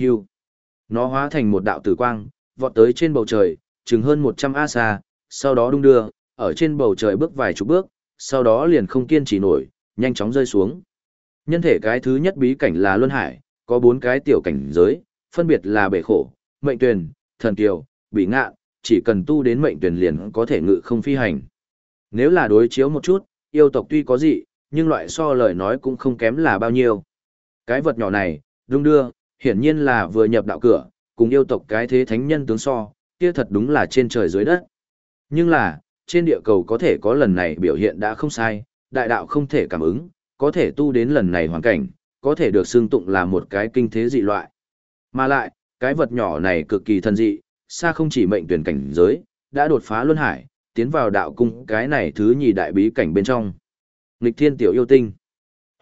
Hưu. Nó hóa thành một đạo tử quang, vọt tới trên bầu trời, chừng hơn 100 a xa, sau đó đung đưa, ở trên bầu trời bước vài chục bước, sau đó liền không kiên trì nổi, nhanh chóng rơi xuống. Nhân thể cái thứ nhất bí cảnh là Luân Hải, có bốn cái tiểu cảnh giới, phân biệt là bể khổ, mệnh tuyển, thần kiều, bị ngạ, chỉ cần tu đến mệnh tuyển liền có thể ngự không phi hành. Nếu là đối chiếu một chút, yêu tộc tuy có gì, nhưng loại so lời nói cũng không kém là bao nhiêu. Cái vật nhỏ này, đung đưa, hiển nhiên là vừa nhập đạo cửa, cùng yêu tộc cái thế thánh nhân tướng so, kia thật đúng là trên trời dưới đất. Nhưng là, trên địa cầu có thể có lần này biểu hiện đã không sai, đại đạo không thể cảm ứng, có thể tu đến lần này hoàn cảnh, có thể được xưng tụng là một cái kinh thế dị loại. Mà lại, cái vật nhỏ này cực kỳ thần dị, xa không chỉ mệnh tuyển cảnh giới, đã đột phá luân hải, tiến vào đạo cung cái này thứ nhì đại bí cảnh bên trong. Nghịch thiên tiểu yêu tinh.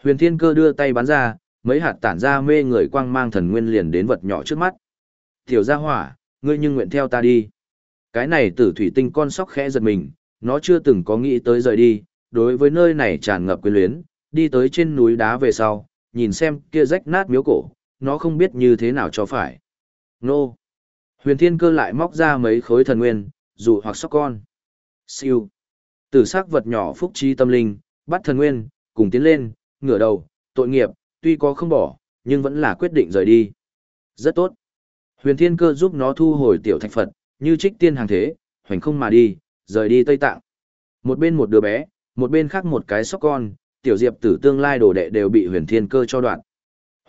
Huyền thiên cơ đưa tay bắn ra, mấy hạt tản ra mê người quang mang thần nguyên liền đến vật nhỏ trước mắt. Tiểu gia hỏa, ngươi nhưng nguyện theo ta đi. Cái này tử thủy tinh con sóc khẽ giật mình, nó chưa từng có nghĩ tới rời đi, đối với nơi này tràn ngập quyến luyến, đi tới trên núi đá về sau, nhìn xem kia rách nát miếu cổ, nó không biết như thế nào cho phải. Nô! Huyền thiên cơ lại móc ra mấy khối thần nguyên, dụ hoặc sóc con. Siêu! Tử sắc vật nhỏ phúc trí tâm linh, bắt thần nguyên, cùng tiến lên, ngửa đầu, tội nghiệp, tuy có không bỏ, nhưng vẫn là quyết định rời đi. Rất tốt. Huyền thiên cơ giúp nó thu hồi tiểu thạch Phật, như trích tiên hàng thế, hoành không mà đi, rời đi Tây Tạng. Một bên một đứa bé, một bên khác một cái sóc con, tiểu diệp tử tương lai đồ đệ đều bị huyền thiên cơ cho đoạn.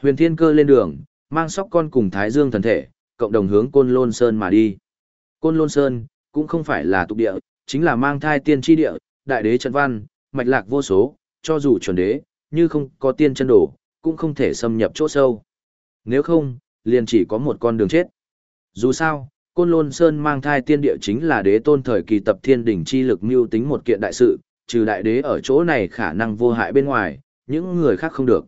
Huyền thiên cơ lên đường, mang sóc con cùng Thái Dương thần thể, cộng đồng hướng Côn Lôn Sơn mà đi. Côn Lôn Sơn, cũng không phải là tục địa, chính là mang thai tiên tri địa, đại đế trận văn, mạch lạc vô số, cho dù chuẩn đế, như không có tiên chân đổ, cũng không thể xâm nhập chỗ sâu. Nếu không, liền chỉ có một con đường chết. Dù sao, Côn Lôn Sơn mang thai tiên địa chính là đế tôn thời kỳ tập thiên đỉnh chi lực mưu tính một kiện đại sự, trừ đại đế ở chỗ này khả năng vô hại bên ngoài, những người khác không được.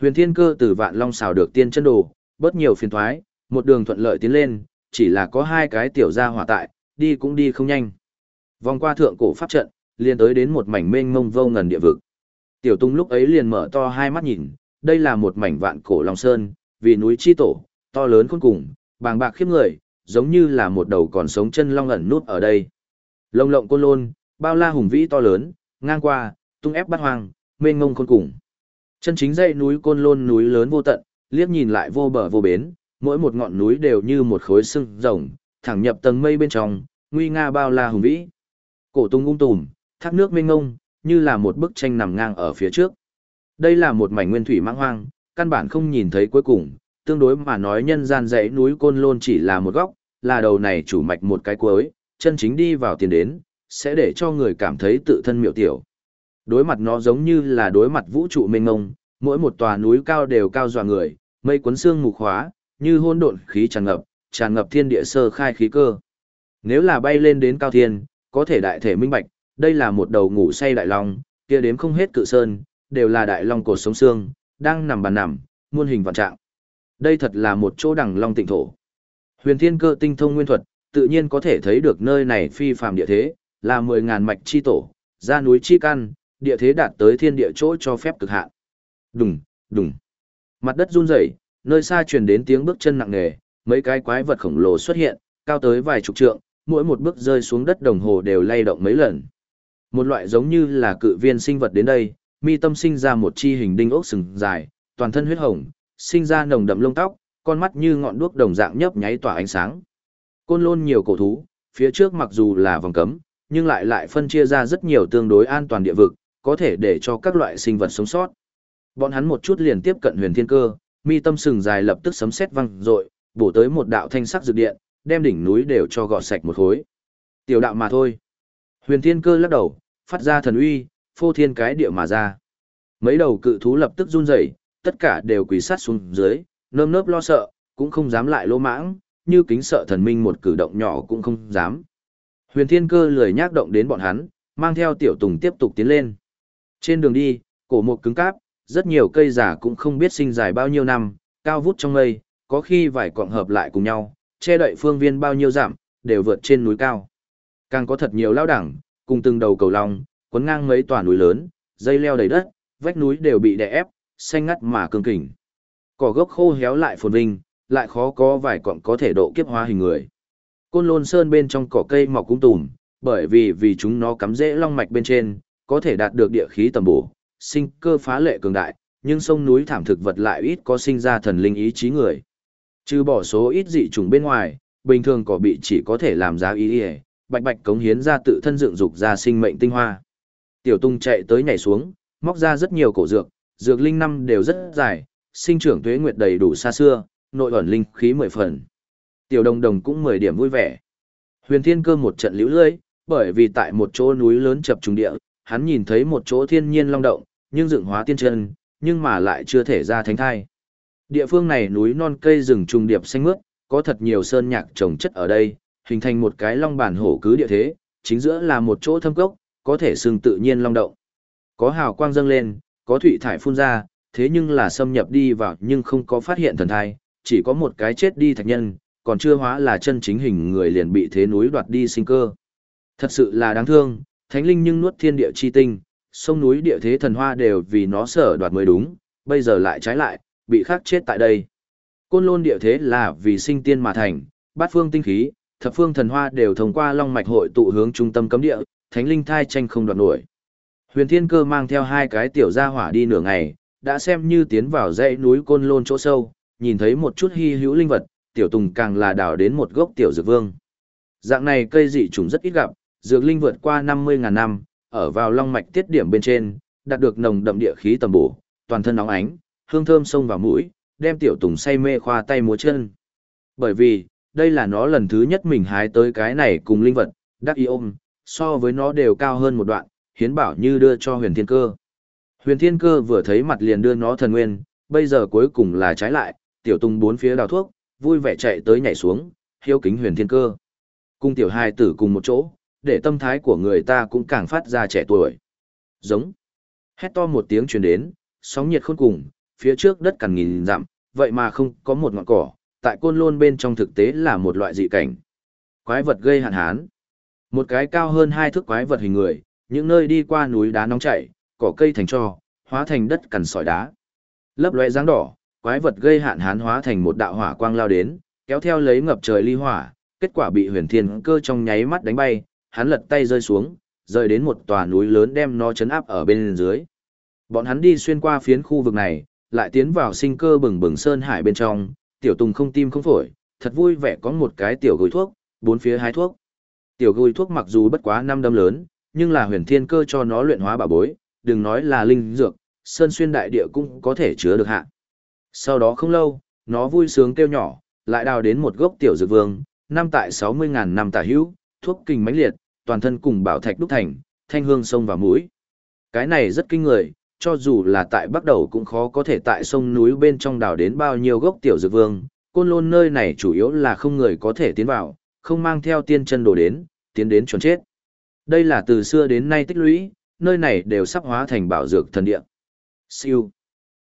Huyền Thiên Cơ từ Vạn Long xào được tiên chân đồ, bớt nhiều phiền toái, một đường thuận lợi tiến lên, chỉ là có hai cái tiểu gia hỏa tại, đi cũng đi không nhanh. Vòng qua thượng cổ pháp trận, liền tới đến một mảnh mênh mông vô ngần địa vực. Tiểu Tung lúc ấy liền mở to hai mắt nhìn, đây là một mảnh vạn cổ Long Sơn, vì núi chi tổ, to lớn khôn cùng, bàng bạc khiếp người, giống như là một đầu còn sống chân long ẩn nút ở đây. Lông lộng côn lôn, bao la hùng vĩ to lớn, ngang qua, tung ép bắt hoang, mênh ngông khôn cùng. Chân chính dãy núi côn lôn núi lớn vô tận, liếc nhìn lại vô bờ vô bến, mỗi một ngọn núi đều như một khối sưng rồng, thẳng nhập tầng mây bên trong, nguy nga bao la hùng vĩ. Cổ tung ung tùm, thác nước mênh ngông, như là một bức tranh nằm ngang ở phía trước. Đây là một mảnh nguyên thủy mãng hoang, căn bản không nhìn thấy cuối cùng, tương đối mà nói nhân gian dãy núi côn lôn chỉ là một góc, là đầu này chủ mạch một cái cuối, chân chính đi vào tiền đến, sẽ để cho người cảm thấy tự thân miệu tiểu. Đối mặt nó giống như là đối mặt vũ trụ mênh mông, mỗi một tòa núi cao đều cao dọa người, mây cuốn xương mù khóa, như hôn độn khí tràn ngập, tràn ngập thiên địa sơ khai khí cơ. Nếu là bay lên đến cao thiên, có thể đại thể minh bạch, đây là một đầu ngủ say đại long, kia đếm không hết cự sơn, đều là đại long cột sống xương, đang nằm bàn nằm, muôn hình vạn trạng. Đây thật là một chỗ đằng long tịnh thổ. Huyền Thiên Cơ tinh thông nguyên thuật, tự nhiên có thể thấy được nơi này phi phàm địa thế, là mười ngàn mạch chi tổ, ra núi chi căn, địa thế đạt tới thiên địa chỗ cho phép cực hạn. Đùng, đùng. Mặt đất run rẩy, nơi xa truyền đến tiếng bước chân nặng nề, mấy cái quái vật khổng lồ xuất hiện, cao tới vài chục trượng, mỗi một bước rơi xuống đất đồng hồ đều lay động mấy lần. Một loại giống như là cự viên sinh vật đến đây, mi tâm sinh ra một chi hình đinh ốc sừng dài, toàn thân huyết hồng, sinh ra nồng đậm lông tóc, con mắt như ngọn đuốc đồng dạng nhấp nháy tỏa ánh sáng. Côn lôn nhiều cổ thú, phía trước mặc dù là vòng cấm, nhưng lại lại phân chia ra rất nhiều tương đối an toàn địa vực, có thể để cho các loại sinh vật sống sót. Bọn hắn một chút liền tiếp cận huyền thiên cơ, mi tâm sừng dài lập tức sấm sét vang, rội, bổ tới một đạo thanh sắc dược điện, đem đỉnh núi đều cho gọt sạch một khối. Tiểu đạo mà thôi. Huyền thiên cơ lắc đầu, phát ra thần uy, phô thiên cái địa mà ra. Mấy đầu cự thú lập tức run rẩy, tất cả đều quỳ sát xuống dưới, nơm nớp lo sợ, cũng không dám lại lỗ mãng, như kính sợ thần minh một cử động nhỏ cũng không dám. Huyền Thiên Cơ lười nhác động đến bọn hắn, mang theo tiểu tùng tiếp tục tiến lên. Trên đường đi, cổ mục cứng cáp, rất nhiều cây giả cũng không biết sinh dài bao nhiêu năm, cao vút trong mây, có khi vài quặng hợp lại cùng nhau, che đậy phương viên bao nhiêu giảm, đều vượt trên núi cao. Càng có thật nhiều lao đẳng, cùng từng đầu cầu long, cuốn ngang mấy tòa núi lớn, dây leo đầy đất, vách núi đều bị đè ép, xanh ngắt mà cương kình. Cỏ gốc khô héo lại phồn vinh, lại khó có vài cọng có thể độ kiếp hóa hình người. Côn Lôn Sơn bên trong cỏ cây mọc cũng tùm, bởi vì vì chúng nó cắm rễ long mạch bên trên, có thể đạt được địa khí tầm bổ, sinh cơ phá lệ cường đại, nhưng sông núi thảm thực vật lại ít có sinh ra thần linh ý chí người. Trừ bỏ số ít dị trùng bên ngoài, bình thường cỏ bị chỉ có thể làm giá ý ý, bạch bạch cống hiến ra tự thân dựng dục ra sinh mệnh tinh hoa. Tiểu Tung chạy tới nhảy xuống, móc ra rất nhiều cổ dược, dược linh năm đều rất dài, sinh trưởng tuế nguyệt đầy đủ xa xưa, nội ẩn linh khí mười phần. Tiểu Đồng Đồng cũng mười điểm vui vẻ. Huyền Thiên Cơ một trận liễu lưỡi, bởi vì tại một chỗ núi lớn chập trùng địa, hắn nhìn thấy một chỗ thiên nhiên long động, nhưng dựng hóa tiên chân, nhưng mà lại chưa thể ra thánh thai. Địa phương này núi non cây rừng trùng điệp xanh mướt, có thật nhiều sơn nhạc trồng chất ở đây, hình thành một cái long bản hổ cứ địa thế, chính giữa là một chỗ thâm cốc, có thể xương tự nhiên long động. Có hào quang dâng lên, có thủy thải phun ra, thế nhưng là xâm nhập đi vào nhưng không có phát hiện thần thai, chỉ có một cái chết đi thạch nhân, còn chưa hóa là chân chính hình người liền bị thế núi đoạt đi sinh cơ. Thật sự là đáng thương, thánh linh nhưng nuốt thiên địa chi tinh, sông núi địa thế thần hoa đều vì nó sở đoạt mới đúng, bây giờ lại trái lại, bị khắc chết tại đây. Côn lôn địa thế là vì sinh tiên mà thành, bát phương tinh khí, thập phương thần hoa đều thông qua long mạch hội tụ hướng trung tâm cấm địa, thánh linh thai tranh không đoạt nổi. Huyền Thiên Cơ mang theo hai cái tiểu gia hỏa đi nửa ngày, đã xem như tiến vào dãy núi côn lôn chỗ sâu, nhìn thấy một chút hy hữu linh vật, tiểu tùng càng là đào đến một gốc tiểu dược vương. Dạng này cây dị trùng rất ít gặp, dược linh vượt qua 50.000 năm, ở vào long mạch tiết điểm bên trên, đạt được nồng đậm địa khí tầm bổ, toàn thân nóng ánh, hương thơm xông vào mũi, đem tiểu tùng say mê khoa tay múa chân. Bởi vì, đây là nó lần thứ nhất mình hái tới cái này cùng linh vật, đắc ý ôm, so với nó đều cao hơn một đoạn, hiến bảo như đưa cho huyền thiên cơ. Huyền thiên cơ vừa thấy mặt liền đưa nó thần nguyên, bây giờ cuối cùng là trái lại, tiểu Tung bốn phía đào thuốc, vui vẻ chạy tới nhảy xuống, hiếu kính huyền thiên cơ. Cung tiểu hai tử cùng một chỗ, để tâm thái của người ta cũng càng phát ra trẻ tuổi. Giống. Hét to một tiếng truyền đến, sóng nhiệt khôn cùng, phía trước đất cằn nghìn dặm, vậy mà không có một ngọn cỏ, tại côn lôn bên trong thực tế là một loại dị cảnh. Quái vật gây hạn hán. Một cái cao hơn hai thước quái vật hình người, những nơi đi qua núi đá nóng chảy, cỏ cây thành tro, hóa thành đất cằn sỏi đá. Lấp loe dáng đỏ, quái vật gây hạn hán hóa thành một đạo hỏa quang lao đến, kéo theo lấy ngập trời ly hỏa, kết quả bị huyền thiên cơ trong nháy mắt đánh bay, hắn lật tay rơi xuống, rơi đến một tòa núi lớn đem nó chấn áp ở bên dưới. Bọn hắn đi xuyên qua phiến khu vực này, lại tiến vào sinh cơ bừng bừng sơn hải bên trong, tiểu tùng không tim không phổi, thật vui vẻ có một cái tiểu gối thuốc, bốn phía hái thuốc. Tiểu gùi thuốc mặc dù bất quá năm đâm lớn, nhưng là huyền thiên cơ cho nó luyện hóa bảo bối, đừng nói là linh dược, sơn xuyên đại địa cũng có thể chứa được hạ. Sau đó không lâu, nó vui sướng kêu nhỏ, lại đào đến một gốc tiểu dược vương, năm tại 60.000 năm tả hữu, thuốc kinh mãnh liệt, toàn thân cùng bảo thạch đúc thành, thanh hương sông và mũi. Cái này rất kinh người, cho dù là tại bắt đầu cũng khó có thể tại sông núi bên trong đào đến bao nhiêu gốc tiểu dược vương, côn lôn nơi này chủ yếu là không người có thể tiến vào, không mang theo tiên chân đồ đến, tiến đến chuẩn chết. Đây là từ xưa đến nay tích lũy, nơi này đều sắp hóa thành bảo dược thần địa. Siêu.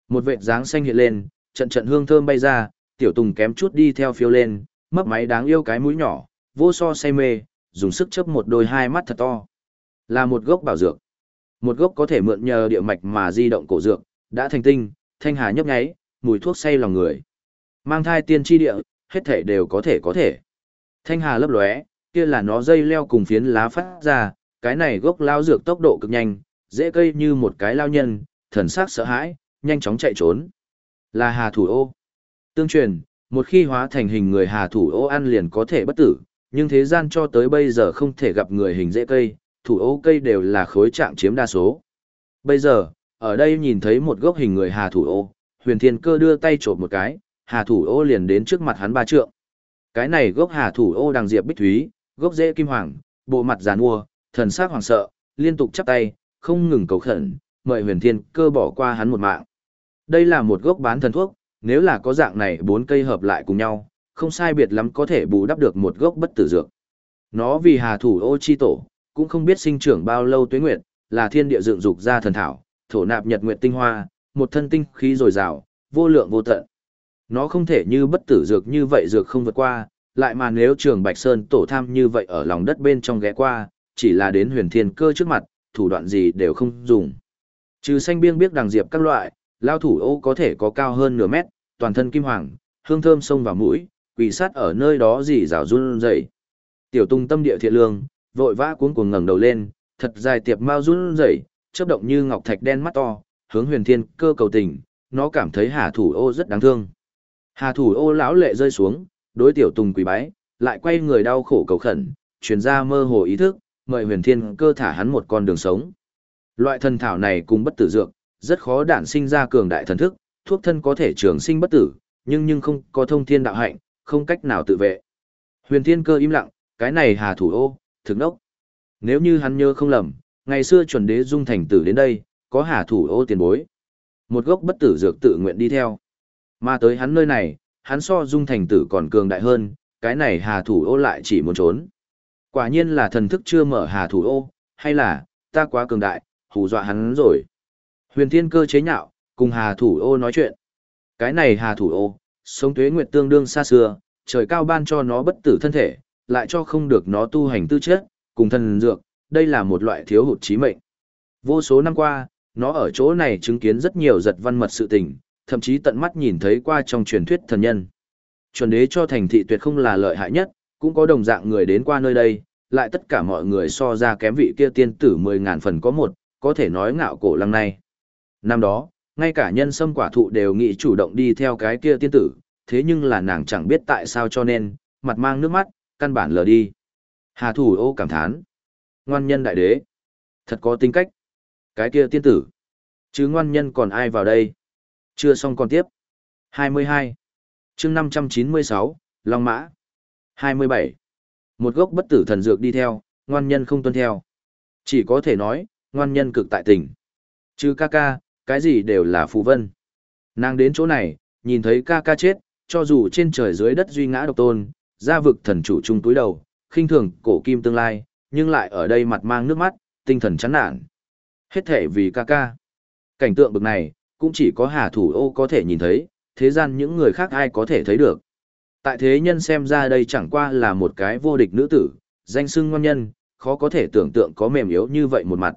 Một vệt dáng xanh hiện lên, trận trận hương thơm bay ra, tiểu tùng kém chút đi theo phiêu lên, mấp máy đáng yêu cái mũi nhỏ, vô so say mê, dùng sức chớp một đôi hai mắt thật to. Là một gốc bảo dược. Một gốc có thể mượn nhờ địa mạch mà di động cổ dược, đã thành tinh, thanh hà nhấp nháy, mùi thuốc say lòng người. Mang thai tiên tri địa, hết thể đều có thể có thể. Thanh hà lấp lóe, kia là nó dây leo cùng phiến lá phát ra, cái này gốc lao dược tốc độ cực nhanh, dễ cây như một cái lao nhân, thần sắc sợ hãi, nhanh chóng chạy trốn. Là hà thủ ô. Tương truyền, một khi hóa thành hình người hà thủ ô ăn liền có thể bất tử, nhưng thế gian cho tới bây giờ không thể gặp người hình dễ cây, thủ ô cây đều là khối trạng chiếm đa số. Bây giờ, ở đây nhìn thấy một gốc hình người hà thủ ô, huyền thiên cơ đưa tay trộm một cái, hà thủ ô liền đến trước mặt hắn ba trượng. Cái này gốc hà thủ ô đằng diệp bích thúy, gốc dễ kim hoàng, bộ mặt giàn mua, thần sắc hoàng sợ, liên tục chắp tay, không ngừng cầu khẩn, mời huyền thiên cơ bỏ qua hắn một mạng. Đây là một gốc bán thần thuốc, nếu là có dạng này bốn cây hợp lại cùng nhau, không sai biệt lắm có thể bù đắp được một gốc bất tử dược. Nó vì hà thủ ô chi tổ, cũng không biết sinh trưởng bao lâu tuế nguyệt, là thiên địa dựng dục ra thần thảo, thổ nạp nhật nguyệt tinh hoa, một thân tinh khí dồi dào, vô lượng vô tận. Nó không thể như bất tử dược như vậy dược không vượt qua, lại mà nếu trường Bạch Sơn tổ tham như vậy ở lòng đất bên trong ghé qua, chỉ là đến huyền thiên cơ trước mặt, thủ đoạn gì đều không dùng. Trừ xanh biêng biết đằng diệp các loại, lao thủ ô có thể có cao hơn nửa mét, toàn thân kim hoàng, hương thơm xông vào mũi, quỷ sát ở nơi đó dì rào run rẩy. Tiểu Tung tâm địa thiện lương, vội vã cuống cuồng ngẩng đầu lên, thật dài tiệp mau run rẩy, chớp động như ngọc thạch đen mắt to, hướng Huyền Thiên Cơ cầu tình, nó cảm thấy Hà Thủ Ô rất đáng thương. Hà Thủ Ô lão lệ rơi xuống, đối tiểu Tùng quỳ bái, lại quay người đau khổ cầu khẩn, truyền ra mơ hồ ý thức, mời Huyền Thiên Cơ thả hắn một con đường sống. Loại thần thảo này cùng bất tử dược, rất khó đản sinh ra cường đại thần thức, thuốc thân có thể trường sinh bất tử, nhưng nhưng không có thông thiên đạo hạnh, không cách nào tự vệ. Huyền Thiên Cơ im lặng, cái này Hà Thủ Ô, thực nốc. Nếu như hắn nhớ không lầm, ngày xưa chuẩn đế dung thành tử đến đây, có Hà Thủ Ô tiền bối. Một gốc bất tử dược tự nguyện đi theo. Mà tới hắn nơi này, hắn so dung thành tử còn cường đại hơn, cái này Hà Thủ Ô lại chỉ muốn trốn. Quả nhiên là thần thức chưa mở Hà Thủ Ô, hay là, ta quá cường đại, hù dọa hắn rồi. Huyền Thiên Cơ chế nhạo, cùng Hà Thủ Ô nói chuyện. Cái này Hà Thủ Ô, sống tuế nguyệt tương đương xa xưa, trời cao ban cho nó bất tử thân thể, lại cho không được nó tu hành tư chất, cùng thần dược, đây là một loại thiếu hụt trí mệnh. Vô số năm qua, nó ở chỗ này chứng kiến rất nhiều giật văn mật sự tình, thậm chí tận mắt nhìn thấy qua trong truyền thuyết thần nhân. Chuẩn đế cho thành thị tuyệt không là lợi hại nhất, cũng có đồng dạng người đến qua nơi đây, lại tất cả mọi người so ra kém vị kia tiên tử 10.000 phần có một, có thể nói ngạo cổ lăng này. Năm đó, ngay cả nhân sâm quả thụ đều nghĩ chủ động đi theo cái kia tiên tử, thế nhưng là nàng chẳng biết tại sao cho nên, mặt mang nước mắt, căn bản lờ đi. Hà thủ ô cảm thán. Ngoan nhân đại đế. Thật có tính cách. Cái kia tiên tử. Chứ ngoan nhân còn ai vào đây? Chưa xong còn tiếp. 22. chương 596, Long Mã. 27. Một gốc bất tử thần dược đi theo, ngoan nhân không tuân theo. Chỉ có thể nói, ngoan nhân cực tại tỉnh Chứ ca ca, cái gì đều là phù vân. Nàng đến chỗ này, nhìn thấy ca ca chết, cho dù trên trời dưới đất duy ngã độc tôn, ra vực thần chủ trung túi đầu, khinh thường cổ kim tương lai, nhưng lại ở đây mặt mang nước mắt, tinh thần chán nản. Hết thể vì ca ca. Cảnh tượng bực này, cũng chỉ có Hà Thủ Ô có thể nhìn thấy, thế gian những người khác ai có thể thấy được. Tại thế nhân xem ra đây chẳng qua là một cái vô địch nữ tử, danh sưng ngon nhân, khó có thể tưởng tượng có mềm yếu như vậy một mặt.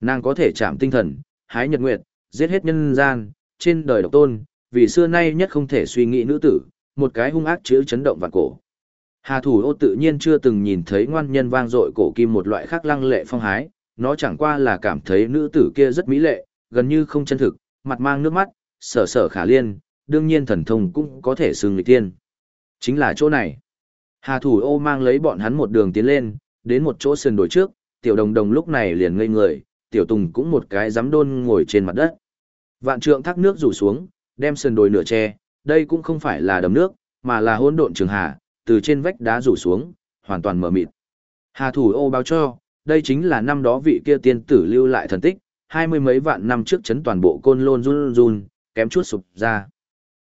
Nàng có thể chạm tinh thần, hái nhật nguyệt, giết hết nhân gian, trên đời độc tôn, vì xưa nay nhất không thể suy nghĩ nữ tử, một cái hung ác chữ chấn động vạn cổ. Hà thủ ô tự nhiên chưa từng nhìn thấy ngoan nhân vang dội cổ kim một loại khác lăng lệ phong hái, nó chẳng qua là cảm thấy nữ tử kia rất mỹ lệ, gần như không chân thực, mặt mang nước mắt, sở sở khả liên, đương nhiên thần thông cũng có thể xưng lịch tiên. Chính là chỗ này. Hà thủ ô mang lấy bọn hắn một đường tiến lên, đến một chỗ sườn đồi trước, tiểu đồng đồng lúc này liền ngây người, tiểu tùng cũng một cái dám đôn ngồi trên mặt đất. Vạn trượng thác nước rủ xuống, đem sườn đồi nửa che, đây cũng không phải là đầm nước, mà là hỗn độn trường hà, từ trên vách đá rủ xuống, hoàn toàn mở mịt. Hà thủ ô báo cho, đây chính là năm đó vị kia tiên tử lưu lại thần tích, hai mươi mấy vạn năm trước chấn toàn bộ côn lôn run run, kém chút sụp ra.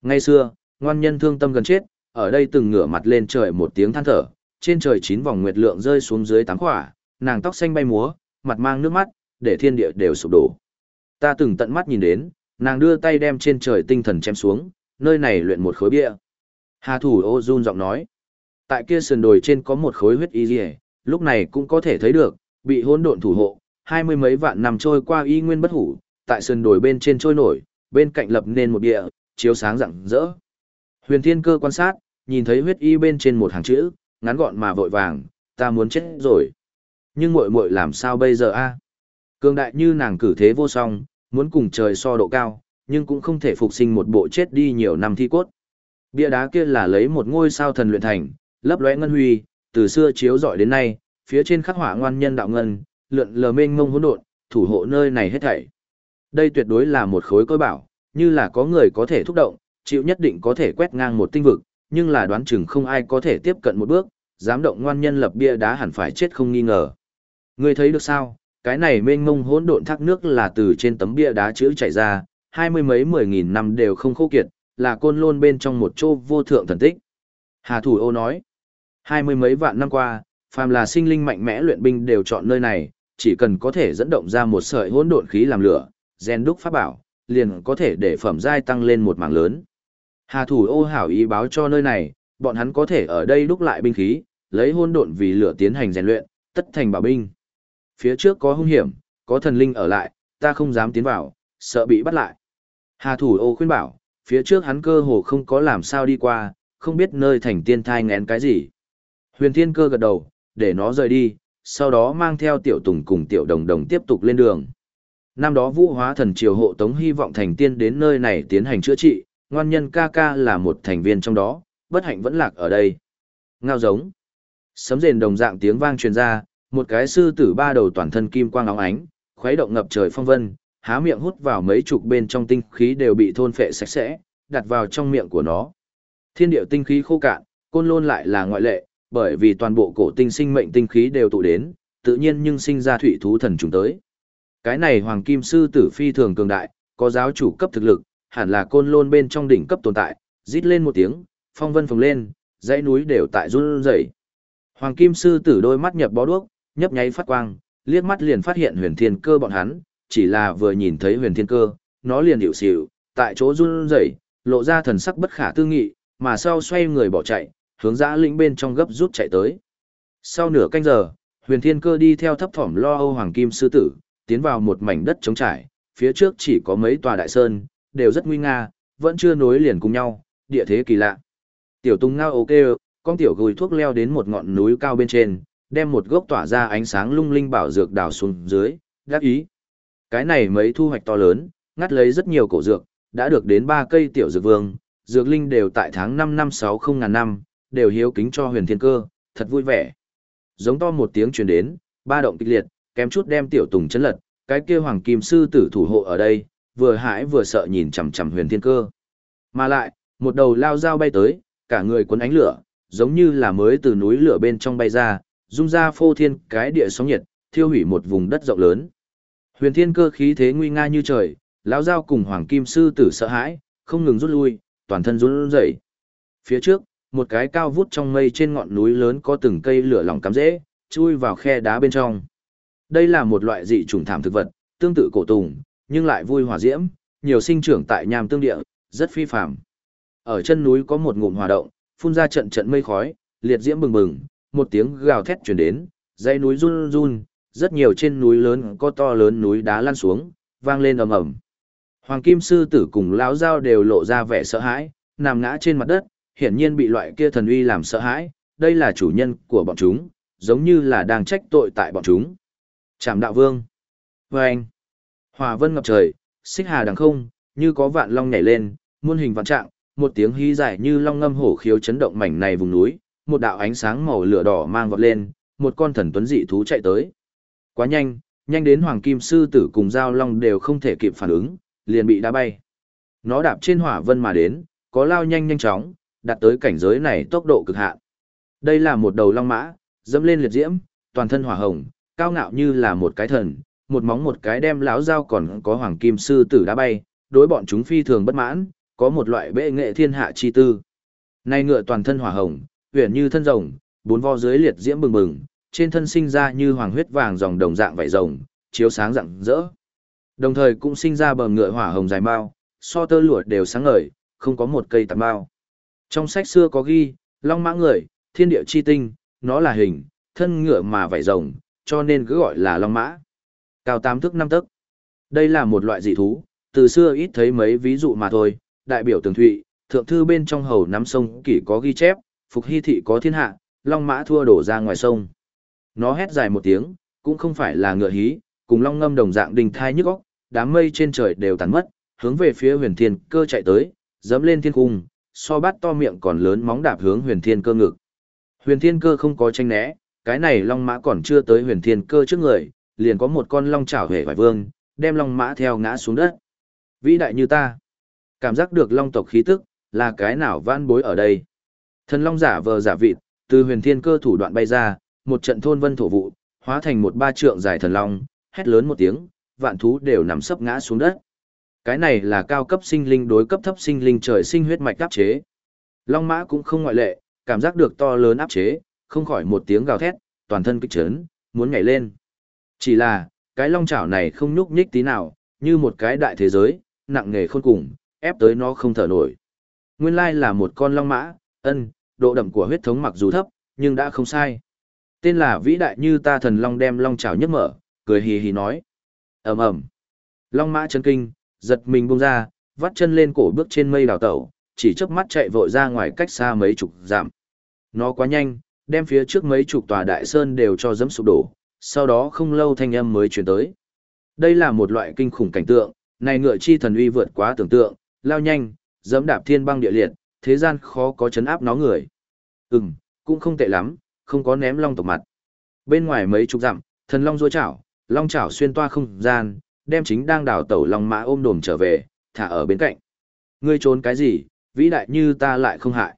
Ngay xưa, ngoan nhân thương tâm gần chết, ở đây từng ngửa mặt lên trời một tiếng than thở, trên trời chín vòng nguyệt lượng rơi xuống dưới tám khỏa, nàng tóc xanh bay múa, mặt mang nước mắt, để thiên địa đều sụp đổ. Ta từng tận mắt nhìn đến, nàng đưa tay đem trên trời tinh thần chém xuống, nơi này luyện một khối bia. Hà thủ ô run giọng nói, tại kia sườn đồi trên có một khối huyết y rìa, lúc này cũng có thể thấy được, bị hỗn độn thủ hộ, hai mươi mấy vạn năm trôi qua y nguyên bất hủ, tại sườn đồi bên trên trôi nổi, bên cạnh lập nên một địa, chiếu sáng rạng rỡ. Huyền Thiên Cơ quan sát, nhìn thấy huyết y bên trên một hàng chữ, ngắn gọn mà vội vàng, ta muốn chết rồi. Nhưng muội muội làm sao bây giờ a? Cường đại như nàng cử thế vô song, muốn cùng trời so độ cao, nhưng cũng không thể phục sinh một bộ chết đi nhiều năm thi cốt. Bia đá kia là lấy một ngôi sao thần luyện thành, lấp lóe ngân huy, từ xưa chiếu rọi đến nay, phía trên khắc họa ngoan nhân đạo ngân, lượn lờ mênh mông hỗn độn, thủ hộ nơi này hết thảy. Đây tuyệt đối là một khối cối bảo, như là có người có thể thúc động, chịu nhất định có thể quét ngang một tinh vực, nhưng là đoán chừng không ai có thể tiếp cận một bước, dám động ngoan nhân lập bia đá hẳn phải chết không nghi ngờ. Ngươi thấy được sao? Cái này mênh mông hỗn độn thác nước là từ trên tấm bia đá chữ chảy ra, hai mươi mấy mười nghìn năm đều không khô kiệt, là côn lôn bên trong một chỗ vô thượng thần tích. Hà Thủ Ô nói, hai mươi mấy vạn năm qua, phàm là sinh linh mạnh mẽ luyện binh đều chọn nơi này, chỉ cần có thể dẫn động ra một sợi hỗn độn khí làm lửa, gen đúc pháp bảo, liền có thể để phẩm giai tăng lên một mảng lớn. Hà thủ ô hảo ý báo cho nơi này, bọn hắn có thể ở đây đúc lại binh khí, lấy hỗn độn vì lửa tiến hành rèn luyện, tất thành bảo binh. Phía trước có hung hiểm, có thần linh ở lại, ta không dám tiến vào, sợ bị bắt lại. Hà thủ ô khuyên bảo, Phía trước hắn cơ hồ không có làm sao đi qua, không biết nơi thành tiên thai ngén cái gì. Huyền thiên cơ gật đầu, để nó rời đi, sau đó mang theo tiểu tùng cùng tiểu đồng đồng tiếp tục lên đường. Năm đó vũ hóa thần triều hộ tống hy vọng thành tiên đến nơi này tiến hành chữa trị, ngoan nhân ca ca là một thành viên trong đó, bất hạnh vẫn lạc ở đây. Ngao giống. Sấm rền đồng dạng tiếng vang truyền ra, một cái sư tử ba đầu toàn thân kim quang óng ánh, khuấy động ngập trời phong vân, há miệng hút vào mấy chục bên trong tinh khí đều bị thôn phệ sạch sẽ, đặt vào trong miệng của nó. Thiên điệu tinh khí khô cạn, côn lôn lại là ngoại lệ, bởi vì toàn bộ cổ tinh sinh mệnh tinh khí đều tụ đến, tự nhiên nhưng sinh ra thủy thú thần trùng tới. Cái này hoàng kim sư tử phi thường cường đại, có giáo chủ cấp thực lực, hẳn là côn lôn bên trong đỉnh cấp tồn tại, rít lên một tiếng, phong vân phồng lên, dãy núi đều tại run rẩy. Hoàng kim sư tử đôi mắt nhập bó đuốc, nhấp nháy phát quang, liếc mắt liền phát hiện huyền thiên cơ bọn hắn, chỉ là vừa nhìn thấy huyền thiên cơ, nó liền hiểu xỉu, tại chỗ run rẩy, lộ ra thần sắc bất khả tư nghị, mà sau xoay người bỏ chạy, hướng dã lĩnh bên trong gấp rút chạy tới. Sau nửa canh giờ, huyền thiên cơ đi theo thấp thỏm lo âu hoàng kim sư tử, tiến vào một mảnh đất trống trải, phía trước chỉ có mấy tòa đại sơn, đều rất nguy nga, vẫn chưa nối liền cùng nhau, địa thế kỳ lạ. Tiểu tung ngao ok, con tiểu gùi thuốc leo đến một ngọn núi cao bên trên, đem một gốc tỏa ra ánh sáng lung linh bảo dược đào xuống dưới, đáp ý. Cái này mấy thu hoạch to lớn, ngắt lấy rất nhiều cổ dược, đã được đến ba cây tiểu dược vương, dược linh đều tại tháng 5 năm 60 ngàn năm, đều hiếu kính cho huyền thiên cơ, thật vui vẻ. Giống to một tiếng truyền đến, ba động kịch liệt, kém chút đem tiểu tùng chấn lật, cái kia hoàng kim sư tử thủ hộ ở đây, vừa hãi vừa sợ nhìn chằm chằm huyền thiên cơ. Mà lại, một đầu lao dao bay tới, cả người cuốn ánh lửa, giống như là mới từ núi lửa bên trong bay ra, dung ra phô thiên cái địa sóng nhiệt, thiêu hủy một vùng đất rộng lớn. Huyền thiên cơ khí thế nguy nga như trời, lão dao cùng hoàng kim sư tử sợ hãi, không ngừng rút lui, toàn thân run rẩy. Phía trước, một cái cao vút trong mây trên ngọn núi lớn có từng cây lửa lỏng cắm rễ, chui vào khe đá bên trong. Đây là một loại dị trùng thảm thực vật, tương tự cổ tùng, nhưng lại vui hòa diễm, nhiều sinh trưởng tại nham tương địa, rất phi phàm. Ở chân núi có một ngụm hòa động, phun ra trận trận mây khói, liệt diễm bừng bừng, một tiếng gào thét truyền đến, dãy núi run run, rất nhiều trên núi lớn có to lớn núi đá lăn xuống, vang lên ầm ầm. Hoàng Kim sư tử cùng lão giao đều lộ ra vẻ sợ hãi, nằm ngã trên mặt đất, hiển nhiên bị loại kia thần uy làm sợ hãi, đây là chủ nhân của bọn chúng, giống như là đang trách tội tại bọn chúng. Trảm đạo vương. Vâng. Hòa vân ngập trời, xích hà đằng không, như có vạn long nhảy lên, muôn hình vạn trạng, một tiếng hí dài như long ngâm hổ khiếu chấn động mảnh này vùng núi, một đạo ánh sáng màu lửa đỏ mang vọt lên, một con thần tuấn dị thú chạy tới. Quá nhanh, nhanh đến hoàng kim sư tử cùng giao long đều không thể kịp phản ứng, liền bị đá bay. Nó đạp trên hỏa vân mà đến, có lao nhanh nhanh chóng, đạt tới cảnh giới này tốc độ cực hạn. Đây là một đầu long mã, dẫm lên liệt diễm, toàn thân hỏa hồng, cao ngạo như là một cái thần, một móng một cái đem lão dao còn có hoàng kim sư tử đá bay, đối bọn chúng phi thường bất mãn, có một loại bệ nghệ thiên hạ chi tư. Nay ngựa toàn thân hỏa hồng, huyền như thân rồng, bốn vo dưới liệt diễm bừng bừng, trên thân sinh ra như hoàng huyết vàng dòng đồng dạng vảy rồng, chiếu sáng rạng rỡ. Đồng thời cũng sinh ra bờ ngựa hỏa hồng dài mao, so tơ lụa đều sáng ngời, không có một cây tạp mao. Trong sách xưa có ghi, long mã người, thiên địa chi tinh, nó là hình, thân ngựa mà vảy rồng, cho nên cứ gọi là long mã. Cao tám thước năm tấc. Đây là một loại dị thú, từ xưa ít thấy mấy ví dụ mà thôi, đại biểu tường thụy, thượng thư bên trong hầu nắm sông kỷ có ghi chép, phục hy thị có thiên hạ, long mã thua đổ ra ngoài sông. Nó hét dài một tiếng, cũng không phải là ngựa hí, cùng long ngâm đồng dạng đình thai nhức óc, đám mây trên trời đều tàn mất, hướng về phía huyền thiên cơ chạy tới, dẫm lên thiên cung, so bát to miệng còn lớn móng đạp hướng huyền thiên cơ ngực. Huyền thiên cơ không có tranh né, cái này long mã còn chưa tới huyền thiên cơ trước người, liền có một con long chảo hề vải vương, đem long mã theo ngã xuống đất. Vĩ đại như ta, cảm giác được long tộc khí tức, là cái nào van bối ở đây. Thần long giả vờ giả vịt, từ huyền thiên cơ thủ đoạn bay ra, một trận thôn vân thổ vụ, hóa thành một ba trượng dài thần long, hét lớn một tiếng, vạn thú đều nằm sấp ngã xuống đất. Cái này là cao cấp sinh linh đối cấp thấp sinh linh trời sinh huyết mạch áp chế. Long mã cũng không ngoại lệ, cảm giác được to lớn áp chế, không khỏi một tiếng gào thét, toàn thân kích chấn, muốn nhảy lên. Chỉ là, cái long chảo này không nhúc nhích tí nào, như một cái đại thế giới, nặng nghề khôn cùng, ép tới nó không thở nổi. Nguyên lai là một con long mã, ân, độ đậm của huyết thống mặc dù thấp, nhưng đã không sai. Tên là vĩ đại như ta thần long đem long chảo nhấc mở, cười hì hì nói. ầm ầm Long mã chấn kinh, giật mình bung ra, vắt chân lên cổ bước trên mây đào tẩu, chỉ chớp mắt chạy vội ra ngoài cách xa mấy chục dặm. Nó quá nhanh, đem phía trước mấy chục tòa đại sơn đều cho dẫm sụp đổ, sau đó không lâu thanh âm mới truyền tới. Đây là một loại kinh khủng cảnh tượng, này ngựa chi thần uy vượt quá tưởng tượng, lao nhanh, dẫm đạp thiên băng địa liệt, thế gian khó có chấn áp nó người. Ừm, cũng không tệ lắm, không có ném long tộc mặt. Bên ngoài mấy chục dặm, thần long rua chảo, long chảo xuyên toa không gian, đem chính đang đào tẩu long mã ôm đồm trở về, thả ở bên cạnh. Ngươi trốn cái gì, vĩ đại như ta lại không hại.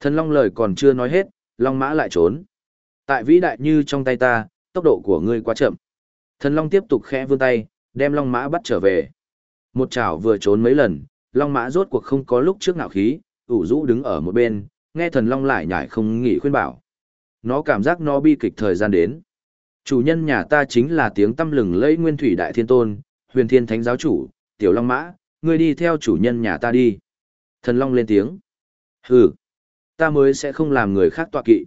Thần long lời còn chưa nói hết, long mã lại trốn. Tại vĩ đại như trong tay ta, tốc độ của ngươi quá chậm. Thần long tiếp tục khẽ vươn tay, đem long mã bắt trở về. Một chảo vừa trốn mấy lần, long mã rốt cuộc không có lúc trước ngạo khí, ủ rũ đứng ở một bên, nghe thần long lại nhảy không nghỉ khuyên bảo. Nó cảm giác nó bi kịch thời gian đến. Chủ nhân nhà ta chính là tiếng tâm lừng lẫy nguyên thủy đại thiên tôn, huyền thiên thánh giáo chủ, tiểu long mã, ngươi đi theo chủ nhân nhà ta đi. Thần long lên tiếng. Hừ, ta mới sẽ không làm người khác tọa kỵ.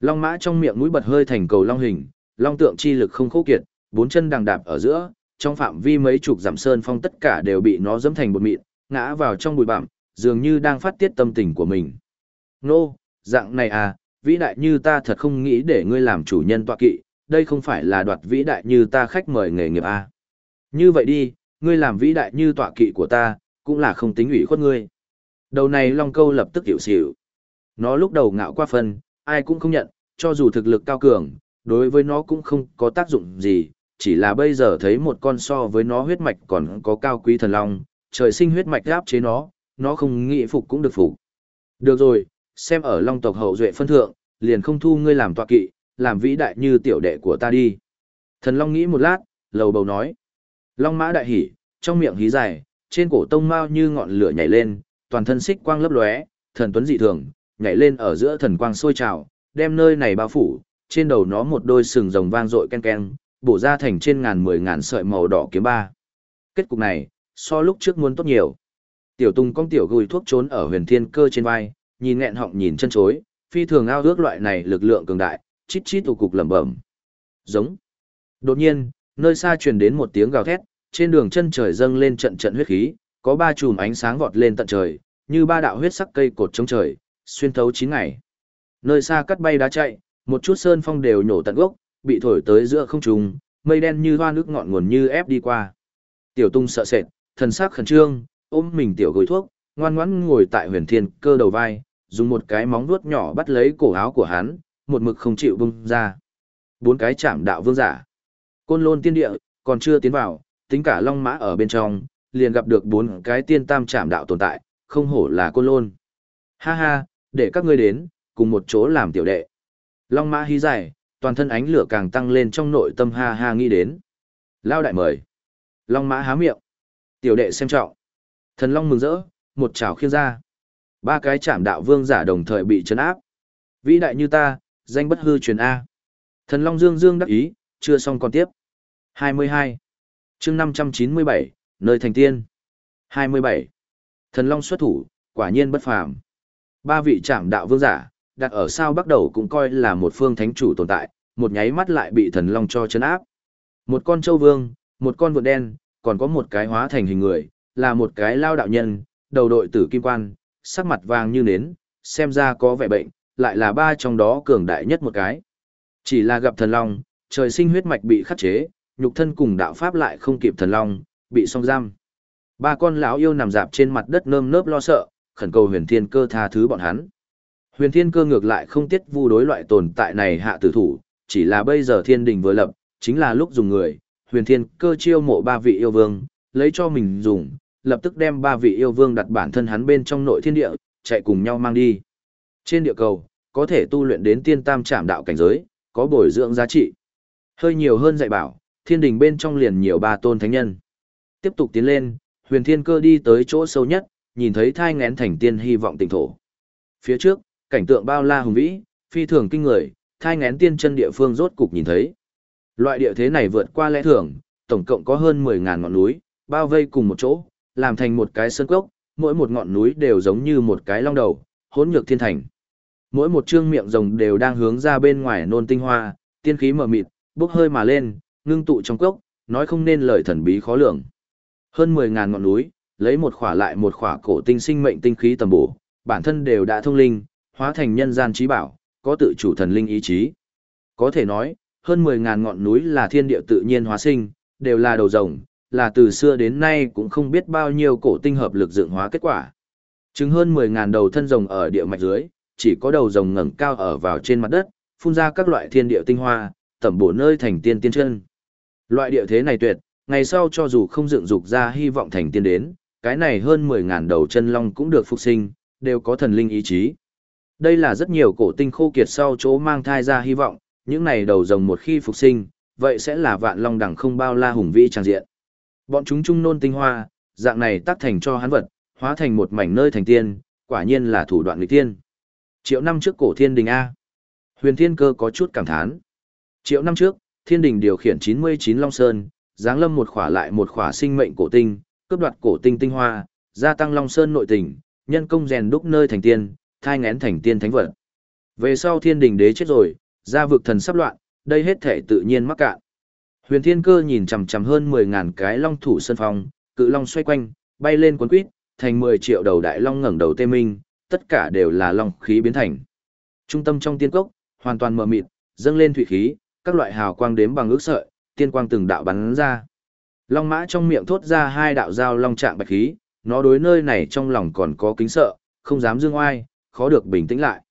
Long mã trong miệng mũi bật hơi thành cầu long hình, long tượng chi lực không khô kiệt, bốn chân đằng đạp ở giữa, trong phạm vi mấy chục dặm sơn phong tất cả đều bị nó dẫm thành bột mịn, ngã vào trong bụi bặm, dường như đang phát tiết tâm tình của mình. Nô, dạng này à, vĩ đại như ta thật không nghĩ để ngươi làm chủ nhân tọa kỵ, đây không phải là đoạt vĩ đại như ta khách mời nghề nghiệp à. Như vậy đi, ngươi làm vĩ đại như tọa kỵ của ta, cũng là không tính ủy khuất ngươi. Đầu này Long Câu lập tức hiểu xỉu. Nó lúc đầu ngạo qua phân, ai cũng không nhận, cho dù thực lực cao cường, đối với nó cũng không có tác dụng gì, chỉ là bây giờ thấy một con so với nó huyết mạch còn có cao quý thần long, trời sinh huyết mạch áp chế nó, nó không nghĩ phục cũng được phục. Được rồi, xem ở long tộc hậu duệ phân thượng, liền không thu ngươi làm tọa kỵ, làm vĩ đại như tiểu đệ của ta đi. Thần long nghĩ một lát, lầu bầu nói. Long mã đại hỉ, trong miệng hí dài, trên cổ tông mao như ngọn lửa nhảy lên, toàn thân xích quang lấp lóe, thần tuấn dị thường, nhảy lên ở giữa thần quang sôi trào, đem nơi này bao phủ, trên đầu nó một đôi sừng rồng vang dội ken ken, bổ ra thành trên ngàn mười ngàn sợi màu đỏ kiếm ba. Kết cục này, so lúc trước muốn tốt nhiều. Tiểu Tùng con tiểu gùi thuốc trốn ở huyền thiên cơ trên vai, nhìn nghẹn họng nhìn chân chối, phi thường ao ước loại này lực lượng cường đại, chít chít tụ cục lẩm bẩm. Giống. Đột nhiên, nơi xa truyền đến một tiếng gào thét, trên đường chân trời dâng lên trận trận huyết khí, có ba chùm ánh sáng vọt lên tận trời, như ba đạo huyết sắc cây cột chống trời, xuyên thấu chín ngày. Nơi xa cắt bay đá chạy, một chút sơn phong đều nhổ tận gốc, bị thổi tới giữa không trung, mây đen như hoa nước ngọn nguồn như ép đi qua. Tiểu Tung sợ sệt, thần sắc khẩn trương, ôm mình tiểu gối thuốc, ngoan ngoãn ngồi tại huyền thiên cơ đầu vai, dùng một cái móng vuốt nhỏ bắt lấy cổ áo của hắn, một mực không chịu bung ra. Bốn cái chạm đạo vương giả. Côn lôn tiên địa, còn chưa tiến vào, tính cả long mã ở bên trong, liền gặp được bốn cái tiên tam chạm đạo tồn tại, không hổ là côn lôn. Ha ha, để các ngươi đến, cùng một chỗ làm tiểu đệ. Long mã hí dài, toàn thân ánh lửa càng tăng lên trong nội tâm ha ha nghĩ đến. Lao đại mời. Long mã há miệng. Tiểu đệ xem trọng. Thần Long mừng rỡ, một chảo khiêng ra. Ba cái chạm đạo vương giả đồng thời bị chấn áp. Vĩ đại như ta, danh bất hư truyền A. Thần Long Dương Dương đắc ý, chưa xong còn tiếp. 22. chương 597, nơi thành tiên. 27. Thần Long xuất thủ, quả nhiên bất phàm. Ba vị trảm đạo vương giả, đặt ở sao bắt đầu cũng coi là một phương thánh chủ tồn tại, một nháy mắt lại bị thần long cho chấn áp. Một con châu vương, một con vượn đen, còn có một cái hóa thành hình người, là một cái lao đạo nhân, đầu đội tử kim quan, sắc mặt vàng như nến, xem ra có vẻ bệnh, lại là ba trong đó cường đại nhất một cái. Chỉ là gặp thần long, trời sinh huyết mạch bị khắc chế, nhục thân cùng đạo pháp lại không kịp thần long, bị song giam. Ba con lão yêu nằm dạp trên mặt đất nơm nớp lo sợ, khẩn cầu huyền thiên cơ tha thứ bọn hắn. Huyền thiên cơ ngược lại không tiết vu đối loại tồn tại này hạ tử thủ, chỉ là bây giờ thiên đình vừa lập, chính là lúc dùng người, huyền thiên cơ chiêu mộ ba vị yêu vương, lấy cho mình dùng, lập tức đem ba vị yêu vương đặt bản thân hắn bên trong nội thiên địa, chạy cùng nhau mang đi. Trên địa cầu, có thể tu luyện đến tiên tam trạm đạo cảnh giới, có bồi dưỡng giá trị. Hơi nhiều hơn dạy bảo, thiên đình bên trong liền nhiều ba tôn thánh nhân. Tiếp tục tiến lên, huyền thiên cơ đi tới chỗ sâu nhất, nhìn thấy thai ngén thành tiên hy vọng tỉnh thổ. Phía trước, cảnh tượng bao la hùng vĩ, phi thường kinh người, thai ngén tiên chân địa phương rốt cục nhìn thấy. Loại địa thế này vượt qua lẽ thường, tổng cộng có hơn 10.000 ngọn núi, bao vây cùng một chỗ, làm thành một cái sơn cốc, mỗi một ngọn núi đều giống như một cái long đầu, hỗn nhược thiên thành. Mỗi một trương miệng rồng đều đang hướng ra bên ngoài nôn tinh hoa, tiên khí mở mịt, bốc hơi mà lên, ngưng tụ trong cốc, nói không nên lời thần bí khó lường. Hơn 10.000 ngọn núi, lấy một khỏa lại một khỏa cổ tinh sinh mệnh tinh khí tầm bổ, bản thân đều đã thông linh, hóa thành nhân gian trí bảo, có tự chủ thần linh ý chí. Có thể nói, hơn 10.000 ngọn núi là thiên địa tự nhiên hóa sinh, đều là đầu rồng, là từ xưa đến nay cũng không biết bao nhiêu cổ tinh hợp lực dựng hóa kết quả. Chứng hơn 10.000 đầu thân rồng ở địa mạch dưới, chỉ có đầu rồng ngẩng cao ở vào trên mặt đất, phun ra các loại thiên địa tinh hoa, tẩm bổ nơi thành tiên tiên chân. Loại địa thế này tuyệt, ngày sau cho dù không dựng dục ra hy vọng thành tiên đến, cái này hơn 10.000 đầu chân long cũng được phục sinh, đều có thần linh ý chí. Đây là rất nhiều cổ tinh khô kiệt sau chỗ mang thai ra hy vọng, những này đầu rồng một khi phục sinh, vậy sẽ là vạn long đẳng không bao la hùng vĩ tràng diện. Bọn chúng trung nôn tinh hoa, dạng này tác thành cho hắn vật, hóa thành một mảnh nơi thành tiên, quả nhiên là thủ đoạn nghịch tiên. Triệu năm trước cổ thiên đình A. Huyền thiên cơ có chút cảm thán. Triệu năm trước, thiên đình điều khiển 99 Long Sơn, giáng lâm một khỏa lại một khỏa sinh mệnh cổ tinh, cướp đoạt cổ tinh tinh hoa, gia tăng Long Sơn nội tình, nhân công rèn đúc nơi thành tiên, thai ngén thành tiên thánh vật. Về sau thiên đình đế chết rồi, gia vực thần sắp loạn, đây hết thể tự nhiên mắc cạn. Huyền Thiên Cơ nhìn chằm chằm hơn mười ngàn cái long thủ sân phong, cự long xoay quanh, bay lên cuốn quýt, thành 10 triệu đầu đại long ngẩng đầu tê minh, tất cả đều là long khí biến thành. Trung tâm trong tiên cốc, hoàn toàn mờ mịt, dâng lên thủy khí, các loại hào quang đếm bằng ước sợi, tiên quang từng đạo bắn ra. Long mã trong miệng thốt ra hai đạo dao long trạng bạch khí, nó đối nơi này trong lòng còn có kính sợ, không dám dương oai, khó được bình tĩnh lại.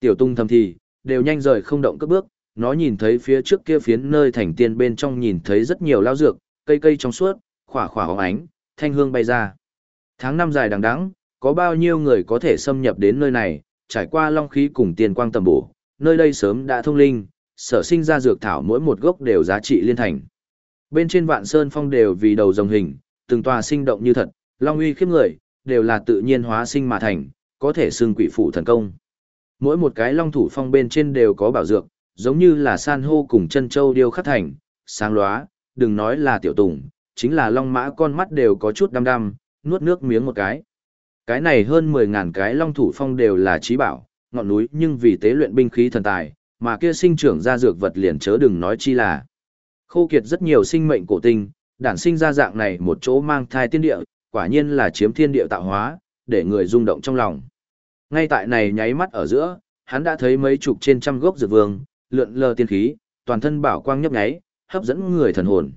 Tiểu tung thầm thì, đều nhanh rời không động cất bước, nó nhìn thấy phía trước kia phiến nơi thành tiên bên trong nhìn thấy rất nhiều lao dược, cây cây trong suốt, khỏa khỏa hóng ánh, thanh hương bay ra. Tháng năm dài đằng đẵng, có bao nhiêu người có thể xâm nhập đến nơi này, trải qua long khí cùng tiền quang tầm bổ, nơi đây sớm đã thông linh, sở sinh ra dược thảo mỗi một gốc đều giá trị liên thành. Bên trên vạn sơn phong đều vì đầu rồng hình, từng tòa sinh động như thật, long uy khiếp người, đều là tự nhiên hóa sinh mà thành, có thể xưng quỷ phụ thần công. Mỗi một cái long thủ phong bên trên đều có bảo dược, giống như là san hô cùng chân châu điêu khắc thành, sáng lóa, đừng nói là tiểu tùng, chính là long mã con mắt đều có chút đăm đăm, nuốt nước miếng một cái. Cái này hơn 10.000 cái long thủ phong đều là trí bảo, ngọn núi nhưng vì tế luyện binh khí thần tài, mà kia sinh trưởng ra dược vật liền chớ đừng nói chi là. Khô kiệt rất nhiều sinh mệnh cổ tinh, đản sinh ra dạng này một chỗ mang thai tiên địa, quả nhiên là chiếm thiên địa tạo hóa, để người rung động trong lòng. Ngay tại này nháy mắt ở giữa, hắn đã thấy mấy chục trên trăm gốc dược vương, lượn lờ tiên khí, toàn thân bảo quang nhấp nháy, hấp dẫn người thần hồn.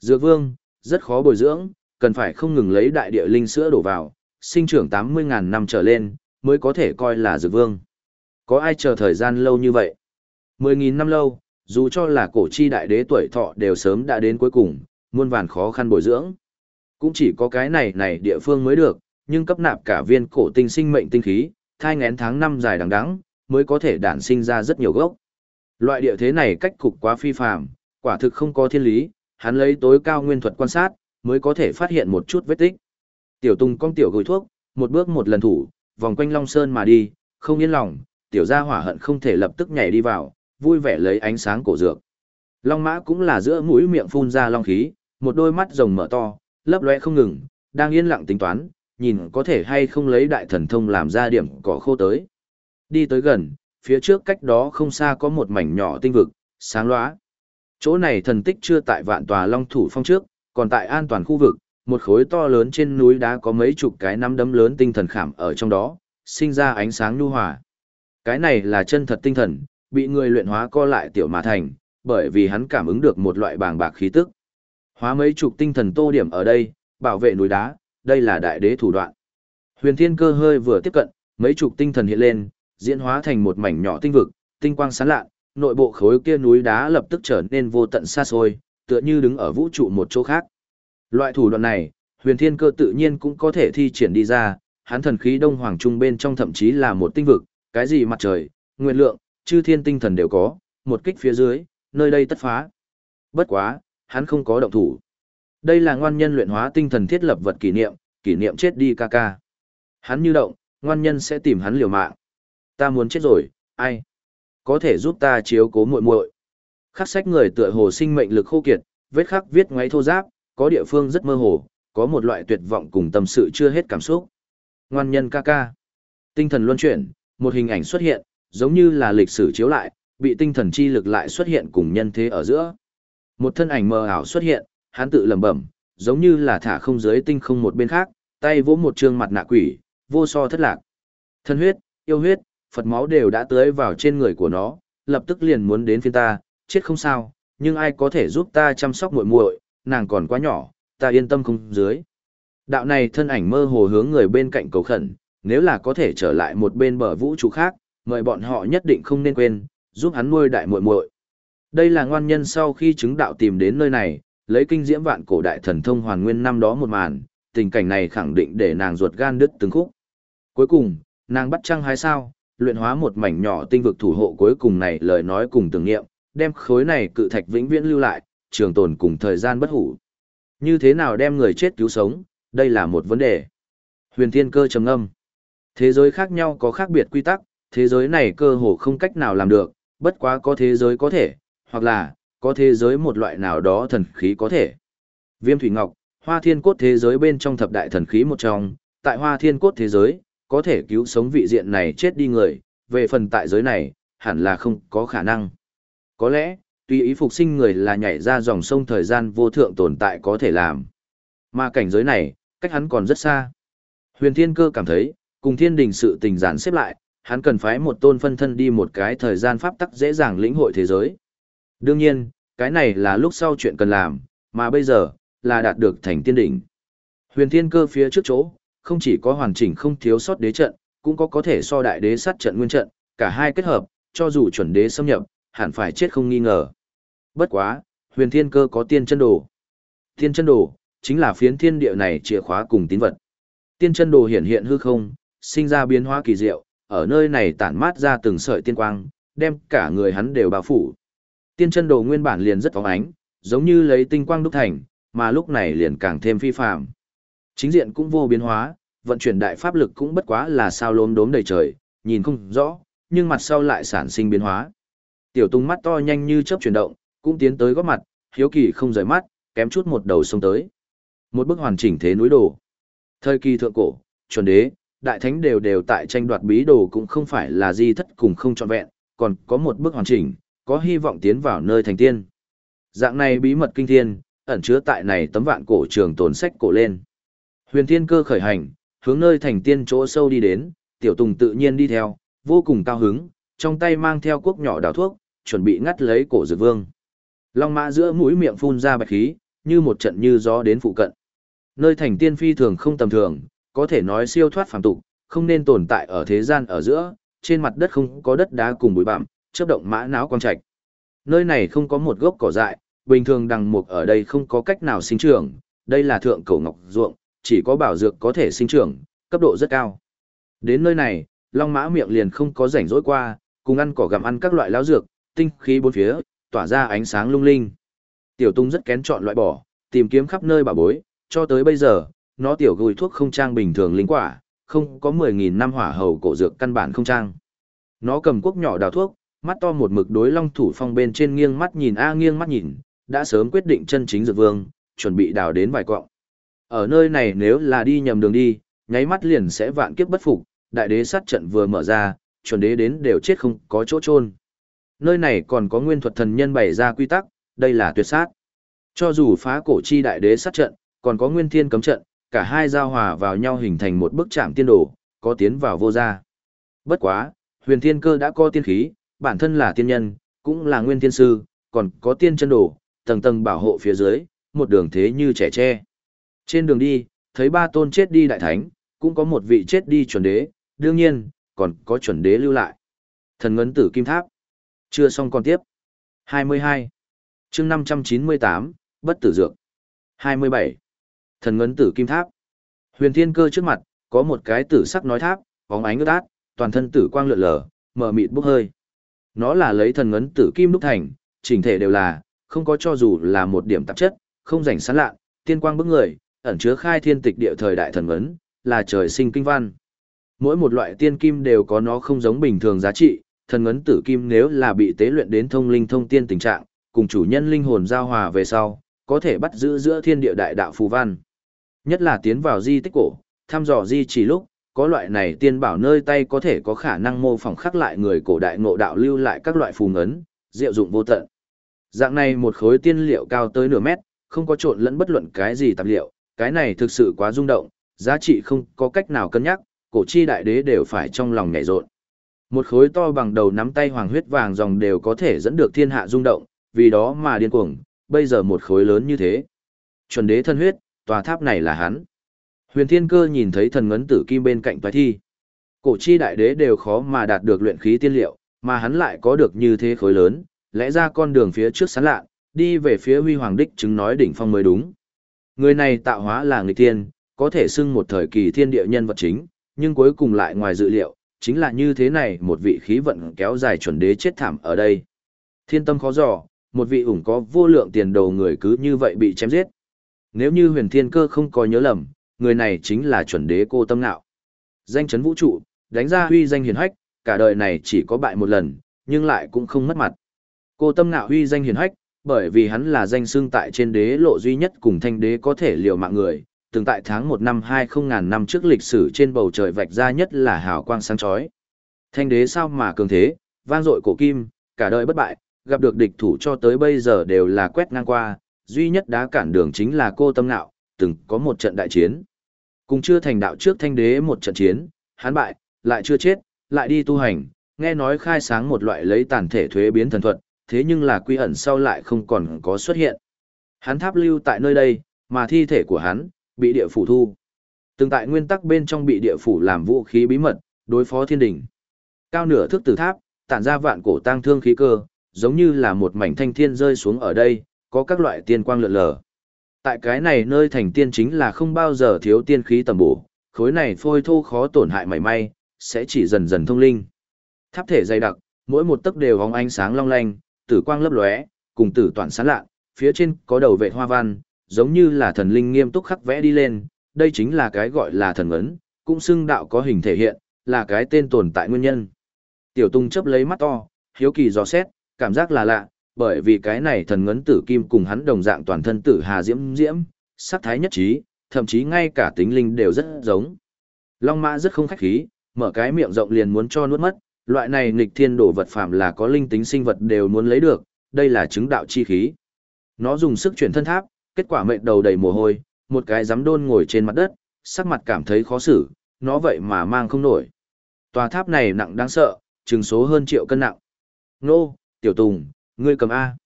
Dược vương, rất khó bồi dưỡng, cần phải không ngừng lấy đại địa linh sữa đổ vào, sinh trưởng 80.000 năm trở lên, mới có thể coi là dược vương. Có ai chờ thời gian lâu như vậy? 10.000 năm lâu, dù cho là cổ chi đại đế tuổi thọ đều sớm đã đến cuối cùng, muôn vàn khó khăn bồi dưỡng. Cũng chỉ có cái này này địa phương mới được, nhưng cấp nạp cả viên cổ tinh sinh mệnh tinh khí, thai ngén tháng năm dài đằng đẵng, mới có thể đản sinh ra rất nhiều gốc. Loại địa thế này cách cục quá phi phàm, quả thực không có thiên lý, hắn lấy tối cao nguyên thuật quan sát, mới có thể phát hiện một chút vết tích. Tiểu Tùng con tiểu gối thuốc, một bước một lần thủ, vòng quanh Long Sơn mà đi, không yên lòng, tiểu gia hỏa hận không thể lập tức nhảy đi vào, vui vẻ lấy ánh sáng cổ dược. Long mã cũng là giữa mũi miệng phun ra long khí, một đôi mắt rồng mở to, lấp lóe không ngừng, đang yên lặng tính toán, nhìn có thể hay không lấy đại thần thông làm ra điểm cỏ khô tới. Đi tới gần, phía trước cách đó không xa có một mảnh nhỏ tinh vực, sáng loá. Chỗ này thần tích chưa tại vạn tòa long thủ phong trước, còn tại an toàn khu vực, một khối to lớn trên núi đá có mấy chục cái nắm đấm lớn tinh thần khảm ở trong đó, sinh ra ánh sáng nhu hòa. Cái này là chân thật tinh thần, bị người luyện hóa co lại tiểu mà thành, bởi vì hắn cảm ứng được một loại bàng bạc khí tức. Hóa mấy chục tinh thần tô điểm ở đây, bảo vệ núi đá, đây là đại đế thủ đoạn. Huyền Thiên Cơ hơi vừa tiếp cận, mấy chục tinh thần hiện lên, diễn hóa thành một mảnh nhỏ tinh vực, tinh quang sáng lạ, nội bộ khối kia núi đá lập tức trở nên vô tận xa xôi, tựa như đứng ở vũ trụ một chỗ khác. Loại thủ đoạn này, Huyền Thiên Cơ tự nhiên cũng có thể thi triển đi ra, hắn thần khí đông hoàng trung bên trong thậm chí là một tinh vực, cái gì mặt trời, nguyên lượng, chư thiên tinh thần đều có, một kích phía dưới, nơi đây tất phá. Bất quá, hắn không có động thủ. Đây là ngoan nhân luyện hóa tinh thần thiết lập vật kỷ niệm, kỷ niệm chết đi ca ca. Hắn như động, ngoan nhân sẽ tìm hắn liều mạng. Ta muốn chết rồi, ai? Có thể giúp ta chiếu cố muội muội. Khắc sách người tựa hồ sinh mệnh lực khô kiệt, vết khắc viết ngoáy thô giáp, có địa phương rất mơ hồ, có một loại tuyệt vọng cùng tâm sự chưa hết cảm xúc. Ngoan nhân ca ca. Tinh thần luân chuyển, một hình ảnh xuất hiện, giống như là lịch sử chiếu lại, bị tinh thần chi lực lại xuất hiện cùng nhân thế ở giữa. Một thân ảnh mờ ảo xuất hiện, hắn tự lẩm bẩm, giống như là thả không giới tinh không một bên khác, tay vỗ một trương mặt nạ quỷ, vô so thất lạc. Thân huyết, yêu huyết, Phật máu đều đã tưới vào trên người của nó, lập tức liền muốn đến phiên ta, chết không sao, nhưng ai có thể giúp ta chăm sóc muội muội, nàng còn quá nhỏ, ta yên tâm không dưới. Đạo này thân ảnh mơ hồ hướng người bên cạnh cầu khẩn, nếu là có thể trở lại một bên bờ vũ trụ khác, mời bọn họ nhất định không nên quên, giúp hắn nuôi đại muội muội. Đây là ngoan nhân sau khi chứng đạo tìm đến nơi này, lấy kinh diễm vạn cổ đại thần thông hoàn nguyên năm đó một màn, tình cảnh này khẳng định để nàng ruột gan đứt từng khúc. Cuối cùng, nàng bắt trăng hai sao, luyện hóa một mảnh nhỏ tinh vực thủ hộ cuối cùng này lời nói cùng tưởng niệm, đem khối này cự thạch vĩnh viễn lưu lại, trường tồn cùng thời gian bất hủ. Như thế nào đem người chết cứu sống, đây là một vấn đề. Huyền Thiên Cơ trầm ngâm. Thế giới khác nhau có khác biệt quy tắc, thế giới này cơ hồ không cách nào làm được, bất quá có thế giới có thể, hoặc là, có thế giới một loại nào đó thần khí có thể. Viêm Thủy Ngọc, Hoa Thiên Cốt thế giới bên trong thập đại thần khí một trong, tại Hoa Thiên Cốt thế giới, có thể cứu sống vị diện này chết đi người, về phần tại giới này, hẳn là không có khả năng. Có lẽ, tùy ý phục sinh người là nhảy ra dòng sông thời gian vô thượng tồn tại có thể làm. Mà cảnh giới này, cách hắn còn rất xa. Huyền Thiên Cơ cảm thấy, cùng thiên đình sự tình giản xếp lại, hắn cần phái một tôn phân thân đi một cái thời gian pháp tắc dễ dàng lĩnh hội thế giới. Đương nhiên, cái này là lúc sau chuyện cần làm, mà bây giờ, là đạt được thành tiên đỉnh. Huyền Thiên Cơ phía trước chỗ, không chỉ có hoàn chỉnh không thiếu sót đế trận, cũng có có thể so đại đế sát trận nguyên trận, cả hai kết hợp, cho dù chuẩn đế xâm nhập, hẳn phải chết không nghi ngờ. Bất quá, huyền thiên cơ có tiên chân đồ. Tiên chân đồ, chính là phiến thiên địa này chìa khóa cùng tín vật. Tiên chân đồ hiện hiện hư không, sinh ra biến hóa kỳ diệu, ở nơi này tản mát ra từng sợi tiên quang, đem cả người hắn đều bao phủ. Tiên chân đồ nguyên bản liền rất phóng ánh, giống như lấy tinh quang đúc thành, mà lúc này liền càng thêm phi phàm. Chính diện cũng vô biến hóa, vận chuyển đại pháp lực cũng bất quá là sao lốm đốm đầy trời, nhìn không rõ, nhưng mặt sau lại sản sinh biến hóa. Tiểu Tung mắt to nhanh như chớp chuyển động, cũng tiến tới góp mặt, hiếu kỳ không rời mắt, kém chút một đầu sông tới. Một bức hoàn chỉnh thế núi đồ. Thời kỳ thượng cổ, chuẩn đế, đại thánh đều đều tại tranh đoạt bí đồ cũng không phải là di thất cùng không trọn vẹn, còn có một bức hoàn chỉnh, có hy vọng tiến vào nơi thành tiên. Dạng này bí mật kinh thiên, ẩn chứa tại này tấm vạn cổ trường tồn sách cổ lên. Huyền Thiên Cơ khởi hành, hướng nơi thành tiên chỗ sâu đi đến, Tiểu Tùng tự nhiên đi theo, vô cùng cao hứng, trong tay mang theo cuốc nhỏ đào thuốc, chuẩn bị ngắt lấy cổ dược vương. Long mã giữa mũi miệng phun ra bạch khí, như một trận như gió đến phụ cận. Nơi thành tiên phi thường không tầm thường, có thể nói siêu thoát phàm tục, không nên tồn tại ở thế gian ở giữa, trên mặt đất không có đất đá cùng bụi bặm, chớp động mã não quang trạch. Nơi này không có một gốc cỏ dại, bình thường đằng mục ở đây không có cách nào sinh trưởng, đây là thượng cổ ngọc ruộng, chỉ có bảo dược có thể sinh trưởng, cấp độ rất cao. Đến nơi này, Long Mã miệng liền không có rảnh rỗi qua, cùng ăn cỏ gặm ăn các loại lão dược, tinh khí bốn phía, tỏa ra ánh sáng lung linh. Tiểu Tung rất kén chọn loại bỏ, tìm kiếm khắp nơi bảo bối, cho tới bây giờ, nó tiểu gùi thuốc không trang bình thường linh quả, không có 10.000 năm hỏa hầu cổ dược căn bản không trang. Nó cầm cuốc nhỏ đào thuốc, mắt to một mực đối long thủ phong bên trên nghiêng mắt nhìn a nghiêng mắt nhìn, đã sớm quyết định chân chính dược vương, chuẩn bị đào đến vài quọng. Ở nơi này nếu là đi nhầm đường đi, nháy mắt liền sẽ vạn kiếp bất phục, đại đế sát trận vừa mở ra, chuẩn đế đến đều chết không có chỗ chôn. Nơi này còn có nguyên thuật thần nhân bày ra quy tắc, đây là tuyệt sát. Cho dù phá cổ chi đại đế sát trận, còn có nguyên thiên cấm trận, cả hai giao hòa vào nhau hình thành một bức chạm tiên đồ, có tiến vào vô gia. Bất quá, huyền thiên cơ đã có tiên khí, bản thân là tiên nhân, cũng là nguyên thiên sư, còn có tiên chân đồ, tầng tầng bảo hộ phía dưới, một đường thế như trẻ tre. Trên đường đi, thấy ba tôn chết đi đại thánh, cũng có một vị chết đi chuẩn đế, đương nhiên, còn có chuẩn đế lưu lại. Thần ngấn tử kim tháp. Chưa xong còn tiếp. 22. chương 598, bất tử dược. 27. Thần ngấn tử kim tháp. Huyền thiên cơ trước mặt, có một cái tử sắc nói tháp, bóng ánh ướt át, toàn thân tử quang lượn lờ, mở mịt bốc hơi. Nó là lấy thần ngấn tử kim đúc thành, chỉnh thể đều là, không có cho dù là một điểm tạp chất, không rảnh sán lạ, tiên quang bức người, ẩn chứa khai thiên tịch địa thời đại thần ngấn là trời sinh kinh văn. Mỗi một loại tiên kim đều có nó không giống bình thường giá trị, thần ngấn tử kim nếu là bị tế luyện đến thông linh thông tiên tình trạng, cùng chủ nhân linh hồn giao hòa về sau, có thể bắt giữ giữa thiên địa đại đạo phù văn. Nhất là tiến vào di tích cổ, thăm dò di chỉ lúc, có loại này tiên bảo nơi tay có thể có khả năng mô phỏng khắc lại người cổ đại ngộ đạo lưu lại các loại phù ngấn, diệu dụng vô tận. Dạng này một khối tiên liệu cao tới nửa mét, không có trộn lẫn bất luận cái gì tạp liệu, cái này thực sự quá rung động, giá trị không có cách nào cân nhắc, cổ chi đại đế đều phải trong lòng nhảy rộn. Một khối to bằng đầu nắm tay hoàng huyết vàng dòng đều có thể dẫn được thiên hạ rung động, vì đó mà điên cuồng, bây giờ một khối lớn như thế. Chuẩn đế thân huyết, tòa tháp này là hắn. Huyền Thiên Cơ nhìn thấy thần ngấn tử kim bên cạnh toái thi. Cổ chi đại đế đều khó mà đạt được luyện khí tiên liệu, mà hắn lại có được như thế khối lớn, lẽ ra con đường phía trước sán lạ, đi về phía huy hoàng đích chứng nói đỉnh phong mới đúng. Người này tạo hóa là người tiên, có thể xưng một thời kỳ thiên địa nhân vật chính, nhưng cuối cùng lại ngoài dự liệu, chính là như thế này một vị khí vận kéo dài chuẩn đế chết thảm ở đây. Thiên tâm khó dò, một vị ủng có vô lượng tiền đồ người cứ như vậy bị chém giết. Nếu như huyền thiên cơ không có nhớ lầm, người này chính là chuẩn đế cô tâm nạo. Danh chấn vũ trụ, đánh ra huy danh hiền hách, cả đời này chỉ có bại một lần, nhưng lại cũng không mất mặt. Cô tâm nạo huy danh hiền hách, bởi vì hắn là danh xưng tại trên đế lộ duy nhất cùng thanh đế có thể liều mạng người, từng tại tháng 1 năm 20 ngàn năm trước lịch sử trên bầu trời vạch ra nhất là hào quang sáng chói. Thanh đế sao mà cường thế, vang dội cổ kim, cả đời bất bại, gặp được địch thủ cho tới bây giờ đều là quét ngang qua, duy nhất đá cản đường chính là cô tâm nạo, từng có một trận đại chiến. Cùng chưa thành đạo trước thanh đế một trận chiến, hắn bại, lại chưa chết, lại đi tu hành, nghe nói khai sáng một loại lấy tàn thể thuế biến thần thuật, thế nhưng là quy ẩn sau lại không còn có xuất hiện. Hắn tháp lưu tại nơi đây, mà thi thể của hắn, bị địa phủ thu. Từng tại nguyên tắc bên trong bị địa phủ làm vũ khí bí mật, đối phó thiên đỉnh. Cao nửa thước từ tháp, tản ra vạn cổ tang thương khí cơ, giống như là một mảnh thanh thiên rơi xuống ở đây, có các loại tiên quang lượn lờ. Tại cái này nơi thành tiên chính là không bao giờ thiếu tiên khí tầm bổ, khối này phôi thô khó tổn hại mảy may, sẽ chỉ dần dần thông linh. Tháp thể dày đặc, mỗi một tấc đều hóng ánh sáng long lanh, tử quang lấp lóe, cùng tử toàn sáng lạ, phía trên có đầu vệ hoa văn, giống như là thần linh nghiêm túc khắc vẽ đi lên, đây chính là cái gọi là thần ấn, cũng xưng đạo có hình thể hiện, là cái tên tồn tại nguyên nhân. Tiểu Tung chấp lấy mắt to, hiếu kỳ dò xét, cảm giác là lạ, bởi vì cái này thần ngấn tử kim cùng hắn đồng dạng toàn thân tử hà diễm diễm, sắc thái nhất trí, thậm chí ngay cả tính linh đều rất giống. Long mã rất không khách khí, mở cái miệng rộng liền muốn cho nuốt mất, loại này nghịch thiên đổ vật phạm là có linh tính sinh vật đều muốn lấy được, đây là chứng đạo chi khí. Nó dùng sức chuyển thân tháp, kết quả mệt đầu đầy mồ hôi, một cái giám đôn ngồi trên mặt đất, sắc mặt cảm thấy khó xử, nó vậy mà mang không nổi. Tòa tháp này nặng đáng sợ, chừng số hơn triệu cân nặng. Nô, tiểu tùng, ngươi cầm A.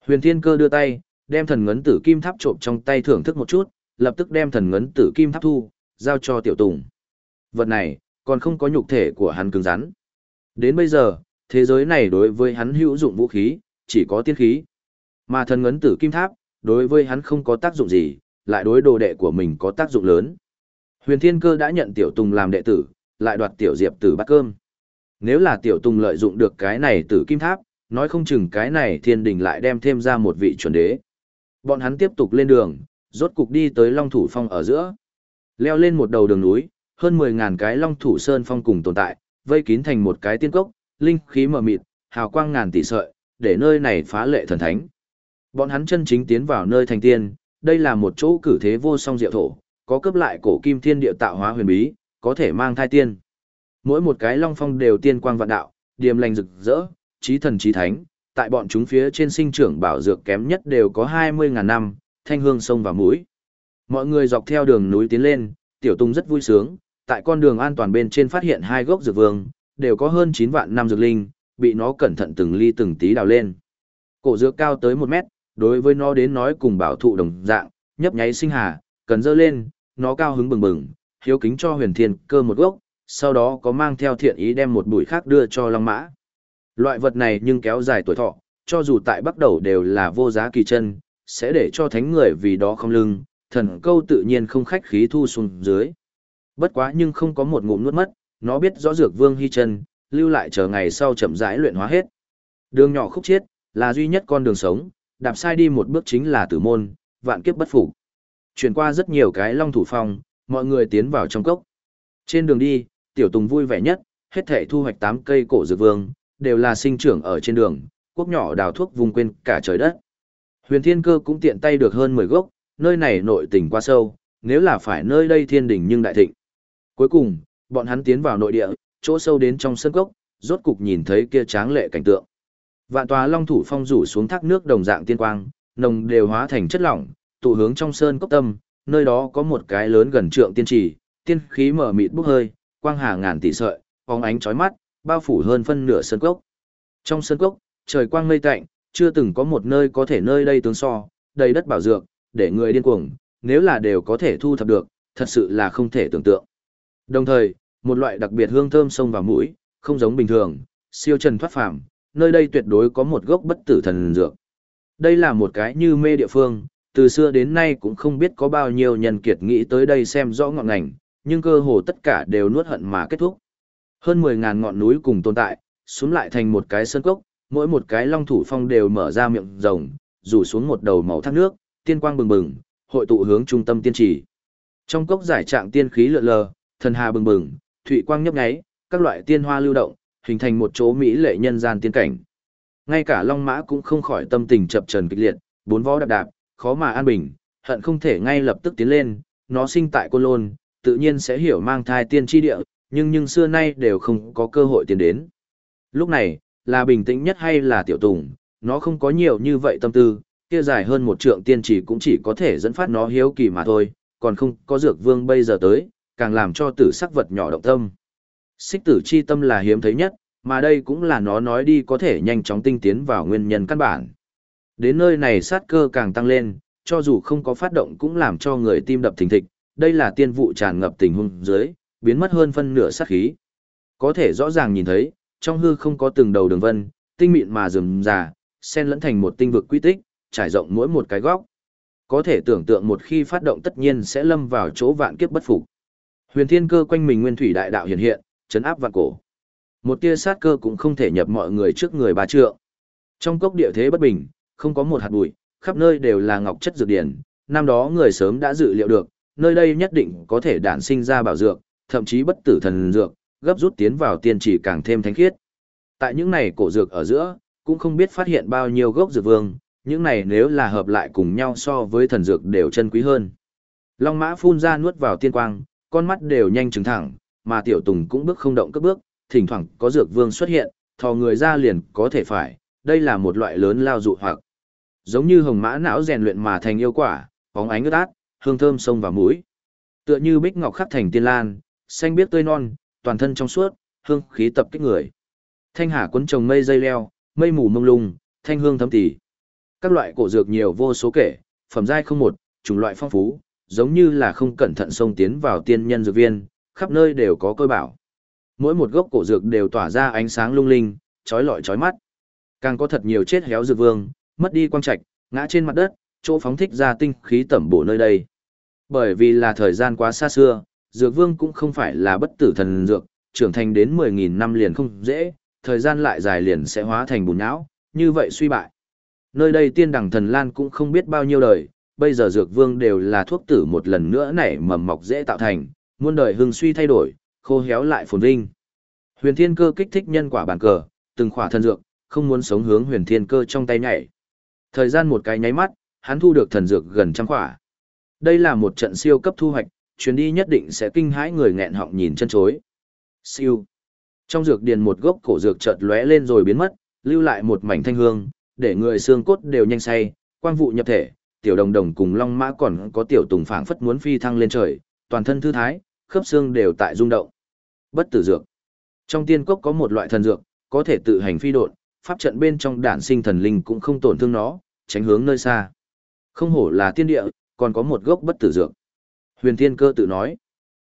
Huyền thiên cơ đưa tay, đem thần ngấn tử kim tháp trộm trong tay thưởng thức một chút, lập tức đem thần ngấn tử kim tháp thu, giao cho tiểu tùng. Vật này, còn không có nhục thể của hắn cứng rắn. Đến bây giờ, thế giới này đối với hắn hữu dụng vũ khí, chỉ có tiên khí. Mà thần ngấn tử kim tháp, đối với hắn không có tác dụng gì, lại đối đồ đệ của mình có tác dụng lớn. Huyền Thiên Cơ đã nhận Tiểu Tùng làm đệ tử, lại đoạt Tiểu Diệp tử bát cơm. Nếu là Tiểu Tùng lợi dụng được cái này tử kim tháp, nói không chừng cái này thiên đình lại đem thêm ra một vị chuẩn đế. Bọn hắn tiếp tục lên đường, rốt cục đi tới Long Thủ Phong ở giữa. Leo lên một đầu đường núi, hơn 10.000 cái Long Thủ Sơn Phong cùng tồn tại, vây kín thành một cái tiên cốc, linh khí mờ mịt, hào quang ngàn tỷ sợi, để nơi này phá lệ thần thánh. Bọn hắn chân chính tiến vào nơi thành tiên, đây là một chỗ cử thế vô song diệu thổ, có cấp lại cổ kim thiên địa tạo hóa huyền bí, có thể mang thai tiên. Mỗi một cái long phong đều tiên quang vạn đạo, điềm lành rực rỡ, trí thần trí thánh, tại bọn chúng phía trên sinh trưởng bảo dược kém nhất đều có 20.000 năm, thanh hương sông và mũi. Mọi người dọc theo đường núi tiến lên, tiểu tung rất vui sướng, tại con đường an toàn bên trên phát hiện hai gốc dược vương, đều có hơn 9 vạn năm dược linh, bị nó cẩn thận từng ly từng tí đào lên. Cổ dược cao tới 1 mét, đối với nó đến nói cùng bảo thụ đồng dạng, nhấp nháy sinh hà, cần dơ lên, nó cao hứng bừng bừng, hiếu kính cho huyền thiên cơ một gốc, sau đó có mang theo thiện ý đem một bụi khác đưa cho long mã. Loại vật này nhưng kéo dài tuổi thọ, cho dù tại bắt đầu đều là vô giá kỳ chân, sẽ để cho thánh người vì đó không lưng, thần câu tự nhiên không khách khí thu xuống dưới. Bất quá nhưng không có một ngụm nuốt mất, nó biết rõ dược vương hy chân, lưu lại chờ ngày sau chậm rãi luyện hóa hết. Đường nhỏ khúc chiết, là duy nhất con đường sống, đạp sai đi một bước chính là tử môn, vạn kiếp bất phục. Chuyển qua rất nhiều cái long thủ phong, mọi người tiến vào trong cốc. Trên đường đi, tiểu tùng vui vẻ nhất, hết thể thu hoạch 8 cây cổ dược vương, đều là sinh trưởng ở trên đường, quốc nhỏ đào thuốc vùng quên cả trời đất. Huyền thiên cơ cũng tiện tay được hơn 10 gốc, nơi này nội tình quá sâu, nếu là phải nơi đây thiên đỉnh nhưng đại thịnh. Cuối cùng, bọn hắn tiến vào nội địa, chỗ sâu đến trong sân cốc, rốt cục nhìn thấy kia tráng lệ cảnh tượng. Vạn tòa long thủ phong rủ xuống thác nước đồng dạng tiên quang, nồng đều hóa thành chất lỏng, tụ hướng trong sơn cốc tâm, nơi đó có một cái lớn gần trượng tiên trì, tiên khí mở mịt bốc hơi, quang hà ngàn tỷ sợi, phóng ánh chói mắt, bao phủ hơn phân nửa sơn cốc. Trong sơn cốc, trời quang mây tạnh, chưa từng có một nơi có thể nơi đây tướng so, đầy đất bảo dược, để người điên cuồng, nếu là đều có thể thu thập được, thật sự là không thể tưởng tượng. Đồng thời, một loại đặc biệt hương thơm sông vào mũi, không giống bình thường, siêu trần thoát phàm, nơi đây tuyệt đối có một gốc bất tử thần dược. Đây là một cái như mê địa phương, từ xưa đến nay cũng không biết có bao nhiêu nhân kiệt nghĩ tới đây xem rõ ngọn ngành, nhưng cơ hồ tất cả đều nuốt hận mà kết thúc. Hơn 10.000 ngọn núi cùng tồn tại, xuống lại thành một cái sơn cốc, mỗi một cái long thủ phong đều mở ra miệng rồng, rủ xuống một đầu màu thác nước, tiên quang bừng bừng, hội tụ hướng trung tâm tiên trì. Trong cốc giải trạng tiên khí lượn lờ, thần hà bừng bừng, thủy quang nhấp nháy, các loại tiên hoa lưu động, hình thành một chỗ mỹ lệ nhân gian tiên cảnh. Ngay cả Long Mã cũng không khỏi tâm tình chập trần kịch liệt, bốn vó đạp đạp, khó mà an bình, hận không thể ngay lập tức tiến lên, nó sinh tại Côn Lôn, tự nhiên sẽ hiểu mang thai tiên tri địa, nhưng nhưng xưa nay đều không có cơ hội tiến đến. Lúc này, là bình tĩnh nhất hay là tiểu tùng, nó không có nhiều như vậy tâm tư, kia dài hơn một trượng tiên chỉ cũng chỉ có thể dẫn phát nó hiếu kỳ mà thôi, còn không có dược vương bây giờ tới, càng làm cho tử sắc vật nhỏ động tâm. Xích tử chi tâm là hiếm thấy nhất, mà đây cũng là nó nói đi có thể nhanh chóng tinh tiến vào nguyên nhân căn bản. Đến nơi này sát cơ càng tăng lên, cho dù không có phát động cũng làm cho người tim đập thình thịch, đây là tiên vụ tràn ngập tình hung dưới, biến mất hơn phân nửa sát khí. Có thể rõ ràng nhìn thấy, trong hư không có từng đầu đường vân, tinh mịn mà rườm rà, xen lẫn thành một tinh vực quy tích, trải rộng mỗi một cái góc. Có thể tưởng tượng một khi phát động tất nhiên sẽ lâm vào chỗ vạn kiếp bất phục. Huyền Thiên Cơ quanh mình nguyên thủy đại đạo hiện hiện, chấn áp vạn cổ. Một tia sát cơ cũng không thể nhập mọi người trước người bà trượng. Trong cốc địa thế bất bình, không có một hạt bụi, khắp nơi đều là ngọc chất dược điển, năm đó người sớm đã dự liệu được, nơi đây nhất định có thể đản sinh ra bảo dược, thậm chí bất tử thần dược, gấp rút tiến vào tiên chỉ càng thêm thánh khiết. Tại những này cổ dược ở giữa, cũng không biết phát hiện bao nhiêu gốc dược vương, những này nếu là hợp lại cùng nhau so với thần dược đều chân quý hơn. Long mã phun ra nuốt vào tiên quang, con mắt đều nhanh trừng thẳng, mà tiểu tùng cũng bước không động cấp bước, thỉnh thoảng có dược vương xuất hiện, thò người ra liền có thể phải, đây là một loại lớn lao dụ hoặc. Giống như hồng mã não rèn luyện mà thành yêu quả, bóng ánh ướt át, hương thơm sông vào mũi. Tựa như bích ngọc khắc thành tiên lan, xanh biếc tươi non, toàn thân trong suốt, hương khí tập kích người. Thanh hà cuốn trồng mây dây leo, mây mù mông lung, thanh hương thấm tỉ. Các loại cổ dược nhiều vô số kể, phẩm giai không một, chủng loại phong phú, giống như là không cẩn thận xông tiến vào tiên nhân dược viên, khắp nơi đều có cơ bảo. Mỗi một gốc cổ dược đều tỏa ra ánh sáng lung linh, chói lọi chói mắt. Càng có thật nhiều chết héo dược vương, mất đi quang trạch, ngã trên mặt đất, chỗ phóng thích ra tinh khí tẩm bổ nơi đây. Bởi vì là thời gian quá xa xưa, dược vương cũng không phải là bất tử thần dược, trưởng thành đến 10.000 năm liền không dễ, thời gian lại dài liền sẽ hóa thành bùn não, như vậy suy bại. Nơi đây tiên đẳng thần lan cũng không biết bao nhiêu đời, bây giờ dược vương đều là thuốc tử một lần nữa nảy mầm mọc dễ tạo thành, muôn đời hưng suy thay đổi, khô héo lại phồn vinh. Huyền thiên cơ kích thích nhân quả bàn cờ, từng khỏa thần dược, không muốn sống hướng huyền thiên cơ trong tay nhảy. Thời gian một cái nháy mắt, hắn thu được thần dược gần trăm khỏa. Đây là một trận siêu cấp thu hoạch, chuyến đi nhất định sẽ kinh hãi người nghẹn họng nhìn chân chối. Siêu. Trong dược điền một gốc cổ dược chợt lóe lên rồi biến mất, lưu lại một mảnh thanh hương, để người xương cốt đều nhanh say, quang vụ nhập thể, tiểu đồng đồng cùng long mã còn có tiểu tùng phảng phất muốn phi thăng lên trời, toàn thân thư thái, khớp xương đều tại rung động. Bất tử dược. Trong tiên cốc có một loại thần dược, có thể tự hành phi độn, pháp trận bên trong đản sinh thần linh cũng không tổn thương nó, tránh hướng nơi xa. Không hổ là tiên địa, còn có một gốc bất tử dược. Huyền Thiên Cơ tự nói,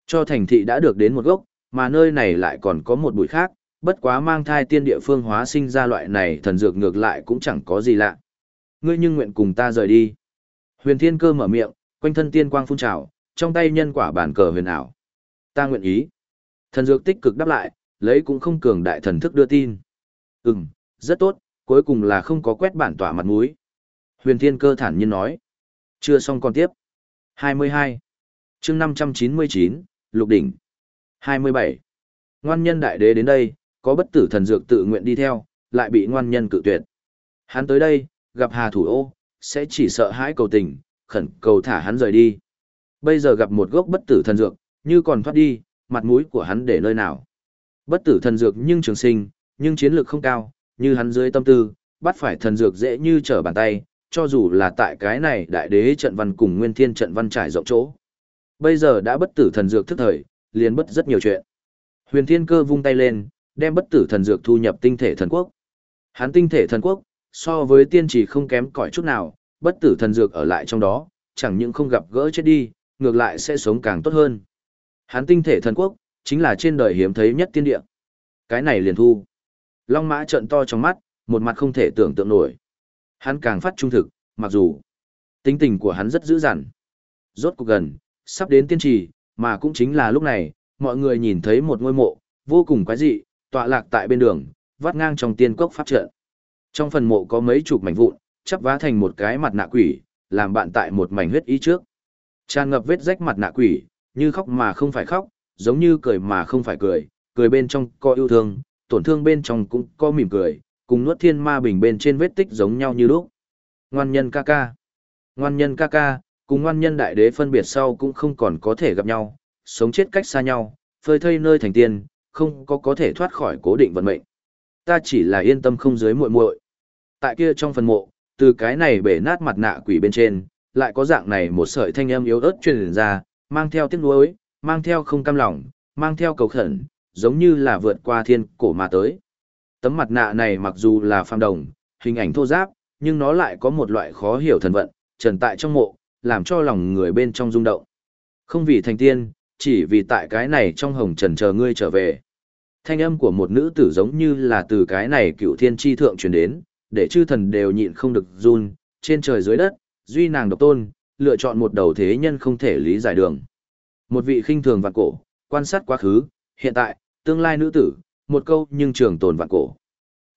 cho thành thị đã được đến một gốc, mà nơi này lại còn có một bụi khác, bất quá mang thai tiên địa phương hóa sinh ra loại này thần dược ngược lại cũng chẳng có gì lạ. Ngươi nhưng nguyện cùng ta rời đi. Huyền Thiên Cơ mở miệng, quanh thân tiên quang phun trào, trong tay nhân quả bản cờ huyền ảo. Ta nguyện ý. Thần dược tích cực đáp lại, lấy cũng không cường đại thần thức đưa tin. Ừm, rất tốt, cuối cùng là không có quét bản tỏa mặt mũi. Huyền Thiên Cơ thản nhiên nói. Chưa xong còn tiếp. 22. chương 599, Lục Đỉnh. 27. Ngoan nhân đại đế đến đây, có bất tử thần dược tự nguyện đi theo, lại bị ngoan nhân cự tuyệt. Hắn tới đây, gặp Hà Thủ Ô, sẽ chỉ sợ hãi cầu tình, khẩn cầu thả hắn rời đi. Bây giờ gặp một gốc bất tử thần dược, như còn thoát đi, mặt mũi của hắn để nơi nào. Bất tử thần dược nhưng trường sinh, nhưng chiến lược không cao, như hắn dưới tâm tư, bắt phải thần dược dễ như trở bàn tay, cho dù là tại cái này đại đế trận văn cùng nguyên thiên trận văn trải rộng chỗ. Bây giờ đã bất tử thần dược thức thời, liền bất rất nhiều chuyện. Huyền thiên cơ vung tay lên, đem bất tử thần dược thu nhập tinh thể thần quốc. Hắn tinh thể thần quốc, so với tiên trì không kém cỏi chút nào, bất tử thần dược ở lại trong đó, chẳng những không gặp gỡ chết đi, ngược lại sẽ sống càng tốt hơn. Hắn tinh thể thần quốc, chính là trên đời hiếm thấy nhất tiên địa. Cái này liền thu. Long mã trận to trong mắt, một mặt không thể tưởng tượng nổi. Hắn càng phát trung thực, mặc dù tính tình của hắn rất dữ dằn. Rốt cuộc gần, sắp đến tiên trì, mà cũng chính là lúc này, mọi người nhìn thấy một ngôi mộ, vô cùng quái dị, tọa lạc tại bên đường, vắt ngang trong tiên cốc pháp trận. Trong phần mộ có mấy chục mảnh vụn, chắp vá thành một cái mặt nạ quỷ, làm bạn tại một mảnh huyết ý trước. Tràn ngập vết rách mặt nạ quỷ, như khóc mà không phải khóc, giống như cười mà không phải cười, cười bên trong có yêu thương, tổn thương bên trong cũng có mỉm cười, cùng nuốt thiên ma bình bên trên vết tích giống nhau như lúc. Ngoan nhân ca ca. Ngoan nhân ca ca, cùng ngoan nhân đại đế phân biệt sau cũng không còn có thể gặp nhau, sống chết cách xa nhau, phơi thây nơi thành tiên, không có có thể thoát khỏi cố định vận mệnh. Ta chỉ là yên tâm không dưới muội muội. Tại kia trong phần mộ, từ cái này bể nát mặt nạ quỷ bên trên, lại có dạng này một sợi thanh âm yếu ớt truyền ra, mang theo tiếc nuối, mang theo không cam lòng, mang theo cầu khẩn, giống như là vượt qua thiên cổ mà tới. Tấm mặt nạ này mặc dù là phàm đồng, hình ảnh thô giáp, nhưng nó lại có một loại khó hiểu thần vận, trần tại trong mộ, làm cho lòng người bên trong rung động. Không vì thành tiên, chỉ vì tại cái này trong hồng trần chờ ngươi trở về. Thanh âm của một nữ tử giống như là từ cái này cựu thiên tri thượng truyền đến, để chư thần đều nhịn không được run, trên trời dưới đất, duy nàng độc tôn, lựa chọn một đầu thế nhân không thể lý giải đường. Một vị khinh thường vạn cổ, quan sát quá khứ, hiện tại, tương lai nữ tử, một câu nhưng trường tồn vạn cổ.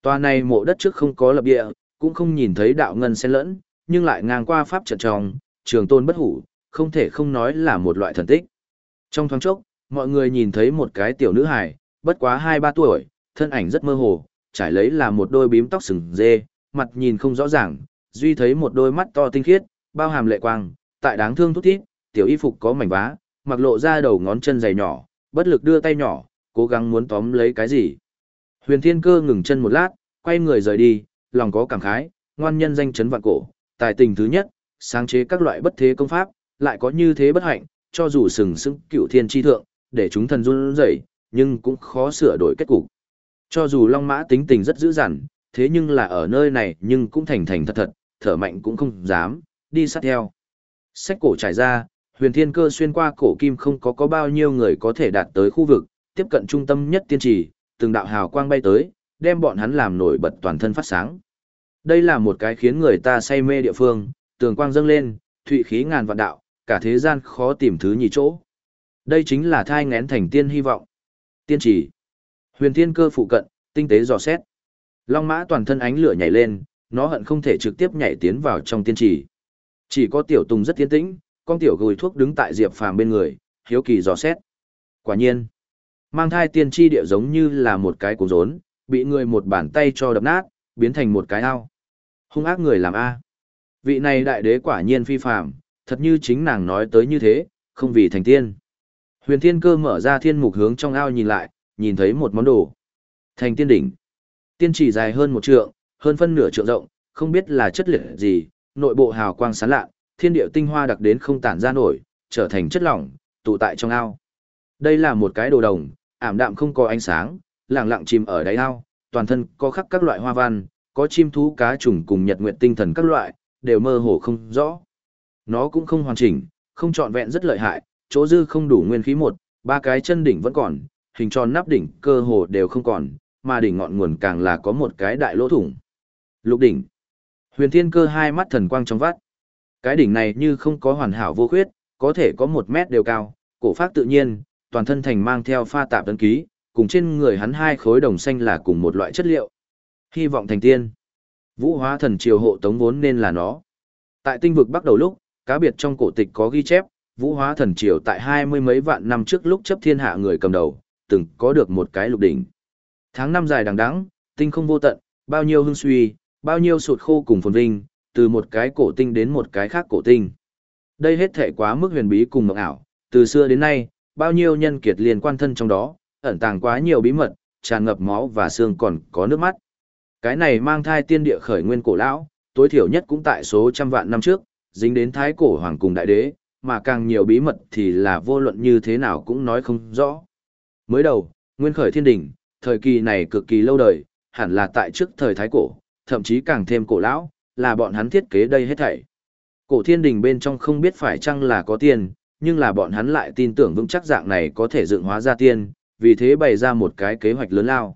Tòa này mộ đất trước không có lập địa, cũng không nhìn thấy đạo ngân xen lẫn, nhưng lại ngang qua pháp trận trong, trường tôn bất hủ, không thể không nói là một loại thần tích. Trong thoáng chốc, mọi người nhìn thấy một cái tiểu nữ hài, bất quá 2-3 tuổi, thân ảnh rất mơ hồ, trải lấy là một đôi bím tóc sừng dê, mặt nhìn không rõ ràng, duy thấy một đôi mắt to tinh khiết, bao hàm lệ quang, tại đáng thương thút thít, tiểu y phục có mảnh vá, mặc lộ ra đầu ngón chân dày nhỏ, bất lực đưa tay nhỏ, cố gắng muốn tóm lấy cái gì. Huyền Thiên Cơ ngừng chân một lát, quay người rời đi, lòng có cảm khái, ngoan nhân danh chấn vạn cổ, tài tình thứ nhất, sáng chế các loại bất thế công pháp, lại có như thế bất hạnh, cho dù sừng sững cựu thiên chi thượng, để chúng thần run rẩy, nhưng cũng khó sửa đổi kết cục. Cho dù Long Mã tính tình rất dữ dằn, thế nhưng là ở nơi này nhưng cũng thành thành thật thật, thở mạnh cũng không dám, đi sát theo. Sách cổ trải ra, huyền thiên cơ xuyên qua cổ kim không có có bao nhiêu người có thể đạt tới khu vực, tiếp cận trung tâm nhất tiên trì, từng đạo hào quang bay tới, đem bọn hắn làm nổi bật toàn thân phát sáng. Đây là một cái khiến người ta say mê địa phương, tường quang dâng lên, thụy khí ngàn vạn đạo, cả thế gian khó tìm thứ nhì chỗ. Đây chính là thai ngén thành tiên hy vọng. Tiên trì. Huyền thiên cơ phụ cận, tinh tế dò xét. Long mã toàn thân ánh lửa nhảy lên, nó hận không thể trực tiếp nhảy tiến vào trong tiên trì. Chỉ có tiểu tùng rất tiến tĩnh, con tiểu gùi thuốc đứng tại diệp phàm bên người, hiếu kỳ dò xét. Quả nhiên, mang thai tiên tri địa giống như là một cái cuốn rốn, bị người một bàn tay cho đập nát, biến thành một cái ao. Hung ác người làm A. Vị này đại đế quả nhiên phi phàm, thật như chính nàng nói tới như thế, không vì thành tiên. Huyền thiên cơ mở ra thiên mục hướng trong ao nhìn lại, nhìn thấy một món đồ. Thành tiên đỉnh. Tiên chỉ dài hơn một trượng, hơn phân nửa trượng rộng, không biết là chất liệu gì, nội bộ hào quang sáng lạ, thiên địa tinh hoa đặc đến không tản ra nổi, trở thành chất lỏng, tụ tại trong ao. Đây là một cái đồ đồng, ảm đạm không có ánh sáng, lặng lặng chìm ở đáy ao, toàn thân có khắc các loại hoa văn, có chim thú cá trùng cùng nhật nguyệt tinh thần các loại, đều mơ hồ không rõ. Nó cũng không hoàn chỉnh, không trọn vẹn rất lợi hại, chỗ dư không đủ nguyên khí một, ba cái chân đỉnh vẫn còn, hình tròn nắp đỉnh cơ hồ đều không còn, mà đỉnh ngọn nguồn càng là có một cái đại lỗ thủng. Lục đỉnh. Huyền Thiên Cơ hai mắt thần quang trong vắt. Cái đỉnh này như không có hoàn hảo vô khuyết, có thể có một mét đều cao, cổ phát tự nhiên, toàn thân thành mang theo pha tạp tấn ký, cùng trên người hắn hai khối đồng xanh là cùng một loại chất liệu. Hy vọng thành tiên. Vũ hóa thần triều hộ tống vốn nên là nó. Tại tinh vực bắt đầu lúc, cá biệt trong cổ tịch có ghi chép, vũ hóa thần triều tại hai mươi mấy vạn năm trước lúc chấp thiên hạ người cầm đầu, từng có được một cái lục đỉnh. Tháng năm dài đằng đẵng, tinh không vô tận, bao nhiêu hương suy, bao nhiêu sụt khô cùng phồn vinh, từ một cái cổ tinh đến một cái khác cổ tinh. Đây hết thể quá mức huyền bí cùng mộng ảo, từ xưa đến nay, bao nhiêu nhân kiệt liên quan thân trong đó, ẩn tàng quá nhiều bí mật, tràn ngập máu và xương còn có nước mắt. Cái này mang thai tiên địa khởi nguyên cổ lão, tối thiểu nhất cũng tại số trăm vạn năm trước, dính đến thái cổ hoàng cùng đại đế, mà càng nhiều bí mật thì là vô luận như thế nào cũng nói không rõ. Mới đầu, nguyên khởi thiên đỉnh, thời kỳ này cực kỳ lâu đời, hẳn là tại trước thời thái cổ, thậm chí càng thêm cổ lão, là bọn hắn thiết kế đây hết thảy. Cổ thiên đình bên trong không biết phải chăng là có tiền, nhưng là bọn hắn lại tin tưởng vững chắc dạng này có thể dựng hóa ra tiền, vì thế bày ra một cái kế hoạch lớn lao.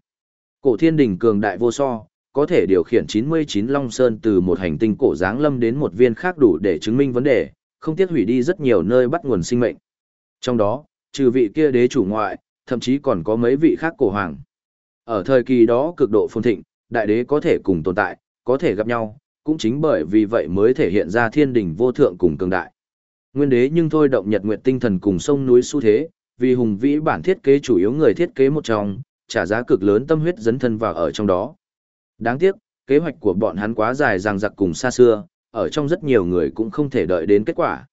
Cổ thiên đình cường đại vô so, có thể điều khiển 99 Long Sơn từ một hành tinh cổ giáng lâm đến một viên khác đủ để chứng minh vấn đề, không tiếc hủy đi rất nhiều nơi bắt nguồn sinh mệnh. Trong đó, trừ vị kia đế chủ ngoại, thậm chí còn có mấy vị khác cổ hoàng. Ở thời kỳ đó cực độ phồn thịnh, đại đế có thể cùng tồn tại, có thể gặp nhau, cũng chính bởi vì vậy mới thể hiện ra thiên đình vô thượng cùng cường đại. Nguyên đế nhưng thôi động nhật nguyệt tinh thần cùng sông núi xu thế, vì hùng vĩ bản thiết kế chủ yếu người thiết kế một trong, trả giá cực lớn tâm huyết dấn thân vào ở trong đó. Đáng tiếc, kế hoạch của bọn hắn quá dài dằng dặc cùng xa xưa, ở trong rất nhiều người cũng không thể đợi đến kết quả.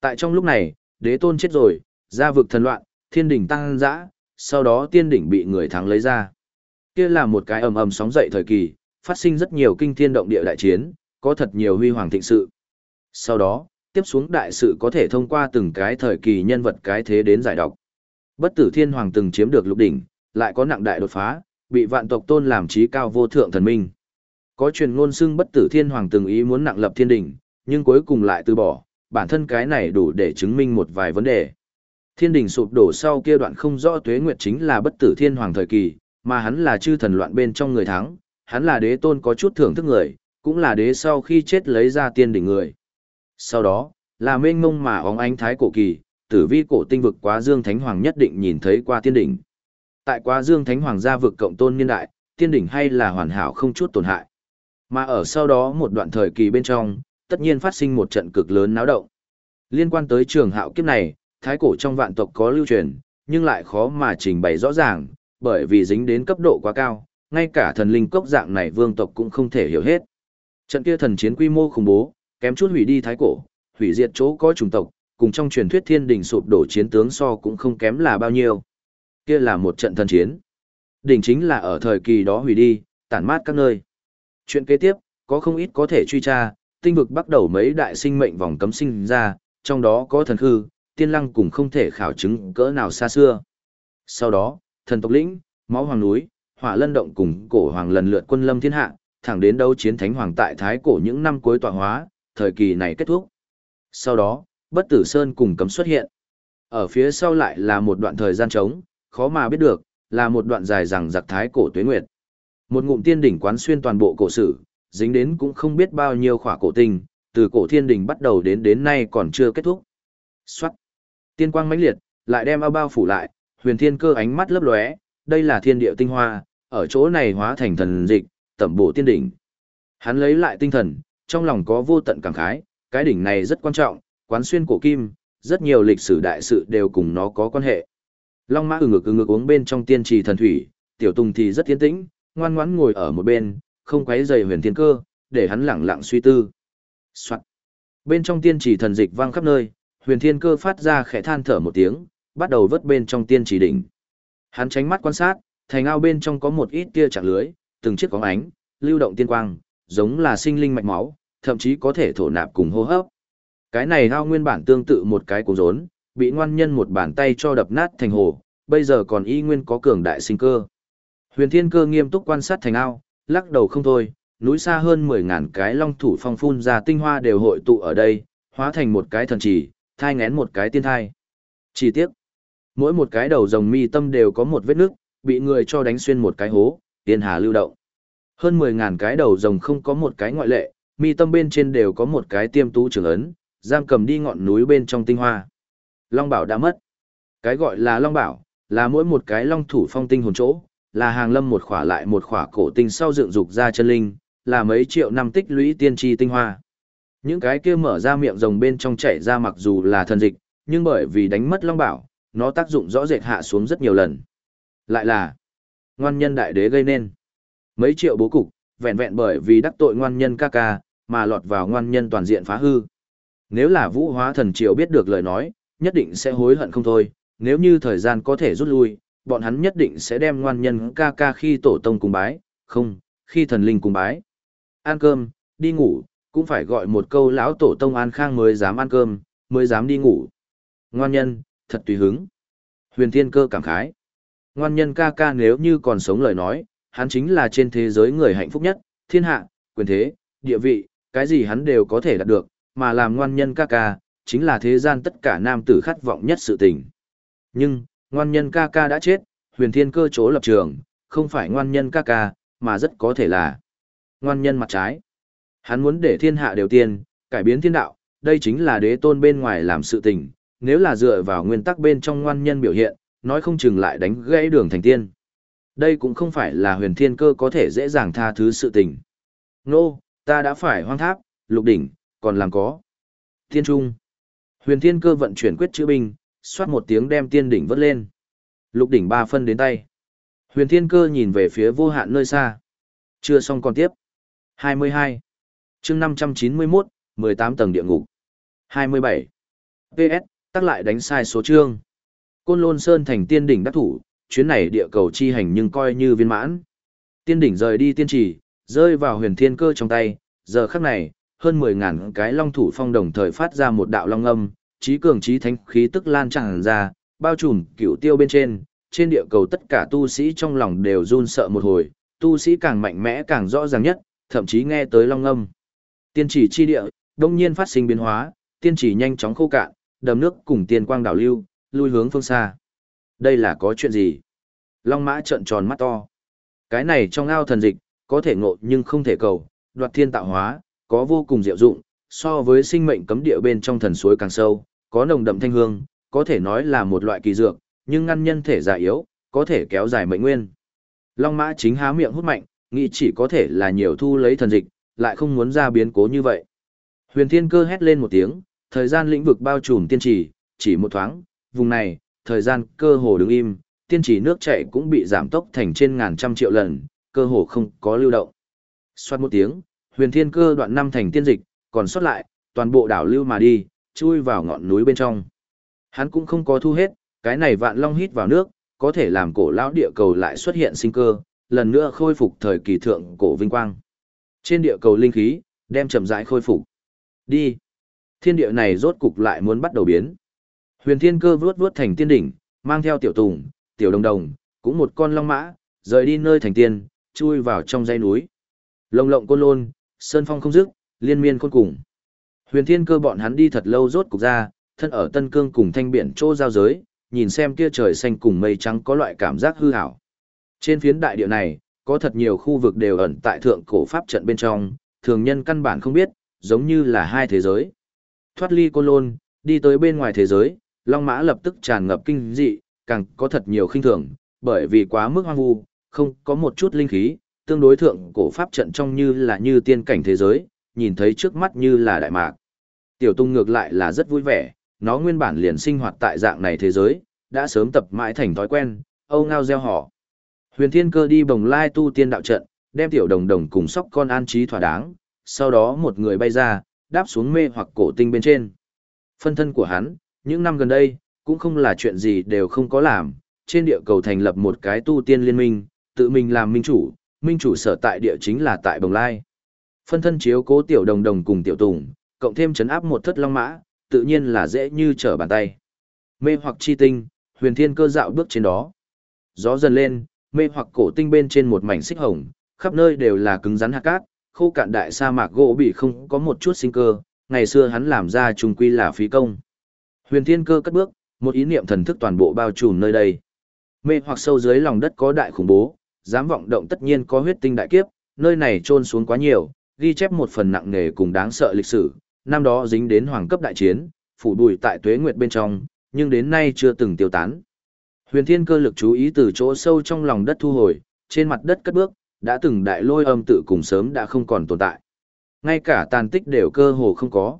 Tại trong lúc này, đế tôn chết rồi, gia vực thần loạn, thiên đỉnh tăng dã, sau đó tiên đỉnh bị người thắng lấy ra. Kia là một cái ầm ầm sóng dậy thời kỳ, phát sinh rất nhiều kinh thiên động địa đại chiến, có thật nhiều huy hoàng thịnh sự. Sau đó, tiếp xuống đại sự có thể thông qua từng cái thời kỳ nhân vật cái thế đến giải đọc. Bất tử thiên hoàng từng chiếm được lục đỉnh, lại có nặng đại đột phá, bị vạn tộc tôn làm trí cao vô thượng thần minh. Có truyền ngôn xưng bất tử thiên hoàng từng ý muốn nặng lập thiên đỉnh, nhưng cuối cùng lại từ bỏ, bản thân cái này đủ để chứng minh một vài vấn đề. Thiên đỉnh sụp đổ sau kia đoạn không rõ tuế nguyệt chính là bất tử thiên hoàng thời kỳ, mà hắn là chư thần loạn bên trong người thắng, hắn là đế tôn có chút thưởng thức người, cũng là đế sau khi chết lấy ra tiên đỉnh người. Sau đó, là mênh mông mà óng ánh thái cổ kỳ, tử vi cổ tinh vực quá dương thánh hoàng nhất định nhìn thấy qua tiên đỉnh. Tại quá dương thánh hoàng gia vực cộng tôn niên đại, tiên đỉnh hay là hoàn hảo không chút tổn hại. Mà ở sau đó một đoạn thời kỳ bên trong, tất nhiên phát sinh một trận cực lớn náo động. Liên quan tới trường hạo kiếp này, thái cổ trong vạn tộc có lưu truyền, nhưng lại khó mà trình bày rõ ràng, bởi vì dính đến cấp độ quá cao, ngay cả thần linh cốc dạng này vương tộc cũng không thể hiểu hết. Trận kia thần chiến quy mô khủng bố, kém chút hủy đi thái cổ, hủy diệt chỗ có chủng tộc, cùng trong truyền thuyết thiên đình sụp đổ chiến tướng so cũng không kém là bao nhiêu. Kia là một trận thần chiến. Đỉnh chính là ở thời kỳ đó hủy đi, tản mát các nơi. Chuyện kế tiếp, có không ít có thể truy tra, tinh vực bắt đầu mấy đại sinh mệnh vòng cấm sinh ra, trong đó có thần hư, tiên lăng cũng không thể khảo chứng cỡ nào xa xưa. Sau đó, thần tộc lĩnh, máu hoàng núi, hỏa lân động cùng cổ hoàng lần lượt quân lâm thiên hạ, thẳng đến đấu chiến thánh hoàng tại thái cổ những năm cuối tọa hóa, thời kỳ này kết thúc. Sau đó, bất tử sơn cùng cấm xuất hiện. Ở phía sau lại là một đoạn thời gian trống, khó mà biết được, là một đoạn dài rằng giặc thái cổ tuế nguyệt. Một ngụm tiên đỉnh quán xuyên toàn bộ cổ sử, dính đến cũng không biết bao nhiêu khỏa cổ tinh, từ cổ thiên đỉnh bắt đầu đến đến nay còn chưa kết thúc. Xoát. Tiên quang mãnh liệt, lại đem ao bao phủ lại, huyền thiên cơ ánh mắt lấp lóe, đây là thiên địa tinh hoa, ở chỗ này hóa thành thần dịch, tẩm bổ tiên đỉnh. Hắn lấy lại tinh thần, trong lòng có vô tận cảm khái, cái đỉnh này rất quan trọng, quán xuyên cổ kim, rất nhiều lịch sử đại sự đều cùng nó có quan hệ. Long mã ừ ngực ừ ngực uống bên trong tiên trì thần thủy, tiểu tùng thì rất tiến tĩnh, ngoan ngoãn ngồi ở một bên, không quấy rầy huyền thiên cơ, để hắn lẳng lặng suy tư. Soạn. Bên trong tiên trì thần dịch vang khắp nơi, huyền thiên cơ phát ra khẽ than thở một tiếng, bắt đầu vớt bên trong tiên trì đỉnh. Hắn tránh mắt quan sát, thành ao bên trong có một ít tia chạc lưới, từng chiếc có ánh, lưu động tiên quang, giống là sinh linh mạch máu, thậm chí có thể thổ nạp cùng hô hấp. Cái này ao nguyên bản tương tự một cái cuốn rốn, bị ngoan nhân một bàn tay cho đập nát thành hồ, bây giờ còn y nguyên có cường đại sinh cơ. Huyền Thiên Cơ nghiêm túc quan sát thành ao, lắc đầu không thôi, núi xa hơn 10.000 cái long thủ phong phun ra tinh hoa đều hội tụ ở đây, hóa thành một cái thần chỉ, thai ngén một cái tiên thai. Chỉ tiếc, mỗi một cái đầu rồng mi tâm đều có một vết nước, bị người cho đánh xuyên một cái hố, tiên hà lưu động. Hơn 10.000 cái đầu rồng không có một cái ngoại lệ, mi tâm bên trên đều có một cái tiêm tú trường ấn, giam cầm đi ngọn núi bên trong tinh hoa. Long bảo đã mất. Cái gọi là long bảo, là mỗi một cái long thủ phong tinh hồn chỗ, là hàng lâm một khỏa lại một khỏa cổ tinh sau dựng dục ra chân linh, là mấy triệu năm tích lũy tiên tri tinh hoa. Những cái kia mở ra miệng rồng bên trong chảy ra mặc dù là thần dịch, nhưng bởi vì đánh mất long bảo, nó tác dụng rõ rệt hạ xuống rất nhiều lần. Lại là ngoan nhân đại đế gây nên. Mấy triệu bố cục, vẹn vẹn bởi vì đắc tội ngoan nhân ca ca, mà lọt vào ngoan nhân toàn diện phá hư. Nếu là vũ hóa thần triều biết được lời nói, nhất định sẽ hối hận không thôi, nếu như thời gian có thể rút lui, bọn hắn nhất định sẽ đem ngoan nhân ca ca khi tổ tông cùng bái, không, khi thần linh cùng bái. Ăn cơm, đi ngủ, cũng phải gọi một câu lão tổ tông an khang mới dám ăn cơm, mới dám đi ngủ. Ngoan nhân, thật tùy hứng. Huyền Thiên Cơ cảm khái. Ngoan nhân ca ca nếu như còn sống lời nói, hắn chính là trên thế giới người hạnh phúc nhất, thiên hạ, quyền thế, địa vị, cái gì hắn đều có thể đạt được, mà làm ngoan nhân ca ca, chính là thế gian tất cả nam tử khát vọng nhất sự tình. Nhưng, ngoan nhân ca ca đã chết, huyền thiên cơ chỗ lập trường, không phải ngoan nhân ca ca, mà rất có thể là ngoan nhân mặt trái. Hắn muốn để thiên hạ đều tiên, cải biến thiên đạo, đây chính là đế tôn bên ngoài làm sự tình, nếu là dựa vào nguyên tắc bên trong ngoan nhân biểu hiện, nói không chừng lại đánh gãy đường thành tiên. Đây cũng không phải là huyền thiên cơ có thể dễ dàng tha thứ sự tình. Nô, ta đã phải hoang tháp, lục đỉnh, còn làm có. Thiên trung. Huyền thiên cơ vận chuyển quyết chữ binh, xoát một tiếng đem tiên đỉnh vớt lên. Lục đỉnh ba phân đến tay. Huyền thiên cơ nhìn về phía vô hạn nơi xa. Chưa xong còn tiếp. 22. chương 591, 18 tầng địa ngục. 27. PS, tắc lại đánh sai số chương. Côn Lôn Sơn thành tiên đỉnh đắc thủ, chuyến này địa cầu chi hành nhưng coi như viên mãn. Tiên đỉnh rời đi tiên trì, rơi vào huyền thiên cơ trong tay, giờ khắc này, hơn 10.000 cái long thủ phong đồng thời phát ra một đạo long âm, trí cường trí thánh khí tức lan tràn ra, bao trùm cửu tiêu bên trên, trên địa cầu tất cả tu sĩ trong lòng đều run sợ một hồi, tu sĩ càng mạnh mẽ càng rõ ràng nhất, thậm chí nghe tới long âm. Tiên chỉ chi địa, đông nhiên phát sinh biến hóa, tiên chỉ nhanh chóng khô cạn, đầm nước cùng tiên quang đảo lưu, lui hướng phương xa. Đây là có chuyện gì? Long mã trợn tròn mắt to. Cái này trong ao thần dịch, có thể ngộ nhưng không thể cầu, đoạt thiên tạo hóa, có vô cùng diệu dụng, so với sinh mệnh cấm địa bên trong thần suối càng sâu, có nồng đậm thanh hương, có thể nói là một loại kỳ dược, nhưng ngăn nhân thể già yếu, có thể kéo dài mệnh nguyên. Long mã chính há miệng hút mạnh, nghĩ chỉ có thể là nhiều thu lấy thần dịch, lại không muốn ra biến cố như vậy. Huyền Thiên Cơ hét lên một tiếng, thời gian lĩnh vực bao trùm tiên trì, chỉ một thoáng, vùng này, thời gian cơ hồ đứng im, tiên trì nước chảy cũng bị giảm tốc thành trên ngàn trăm triệu lần, cơ hồ không có lưu động. Xoát một tiếng, huyền thiên cơ đoạn năm thành tiên dịch, còn xuất lại, toàn bộ đảo lưu mà đi, chui vào ngọn núi bên trong. Hắn cũng không có thu hết, cái này vạn long hít vào nước, có thể làm cổ lão địa cầu lại xuất hiện sinh cơ, lần nữa khôi phục thời kỳ thượng cổ vinh quang. Trên địa cầu linh khí, đem chậm rãi khôi phục. Đi. Thiên địa này rốt cục lại muốn bắt đầu biến. Huyền Thiên Cơ vuốt vuốt thành tiên đỉnh, mang theo tiểu tùng, tiểu đồng đồng, cũng một con long mã, rời đi nơi thành tiên, chui vào trong dãy núi. Lồng lộng côn lôn, sơn phong không dứt, liên miên khôn cùng. Huyền Thiên Cơ bọn hắn đi thật lâu rốt cục ra, thân ở Tân Cương cùng thanh biển chỗ giao giới, nhìn xem kia trời xanh cùng mây trắng có loại cảm giác hư ảo. Trên phiến đại địa này, có thật nhiều khu vực đều ẩn tại thượng cổ pháp trận bên trong, thường nhân căn bản không biết, giống như là hai thế giới. Thoát ly côn lôn, đi tới bên ngoài thế giới, Long Mã lập tức tràn ngập kinh dị, càng có thật nhiều khinh thường, bởi vì quá mức hoang vu, không có một chút linh khí, tương đối thượng cổ pháp trận trong như là như tiên cảnh thế giới, nhìn thấy trước mắt như là đại mạc. Tiểu Tung ngược lại là rất vui vẻ, nó nguyên bản liền sinh hoạt tại dạng này thế giới, đã sớm tập mãi thành thói quen, âu ngao gieo họ. Huyền Thiên Cơ đi bồng lai tu tiên đạo trận, đem tiểu đồng đồng cùng sóc con an trí thỏa đáng, sau đó một người bay ra, đáp xuống mê hoặc cổ tinh bên trên. Phân thân của hắn, những năm gần đây, cũng không là chuyện gì đều không có làm, trên địa cầu thành lập một cái tu tiên liên minh, tự mình làm minh chủ, minh chủ sở tại địa chính là tại Bồng Lai. Phân thân chiếu cố tiểu đồng đồng cùng tiểu tùng, cộng thêm chấn áp một thất long mã, tự nhiên là dễ như trở bàn tay. Mê hoặc chi tinh, huyền thiên cơ dạo bước trên đó. Gió dần lên, mê hoặc cổ tinh bên trên một mảnh xích hồng, khắp nơi đều là cứng rắn hạt cát, khô cạn đại sa mạc gỗ bị không có một chút sinh cơ, ngày xưa hắn làm ra trùng quy là phí công. Huyền thiên cơ cất bước, một ý niệm thần thức toàn bộ bao trùm nơi đây. Mê hoặc sâu dưới lòng đất có đại khủng bố, dám vọng động tất nhiên có huyết tinh đại kiếp, nơi này trôn xuống quá nhiều, ghi chép một phần nặng nề cùng đáng sợ lịch sử, năm đó dính đến hoàng cấp đại chiến, phủ bùi tại tuế nguyệt bên trong, nhưng đến nay chưa từng tiêu tán. Huyền thiên cơ lực chú ý từ chỗ sâu trong lòng đất thu hồi, trên mặt đất cất bước, đã từng đại lôi âm tự cùng sớm đã không còn tồn tại. Ngay cả tàn tích đều cơ hồ không có.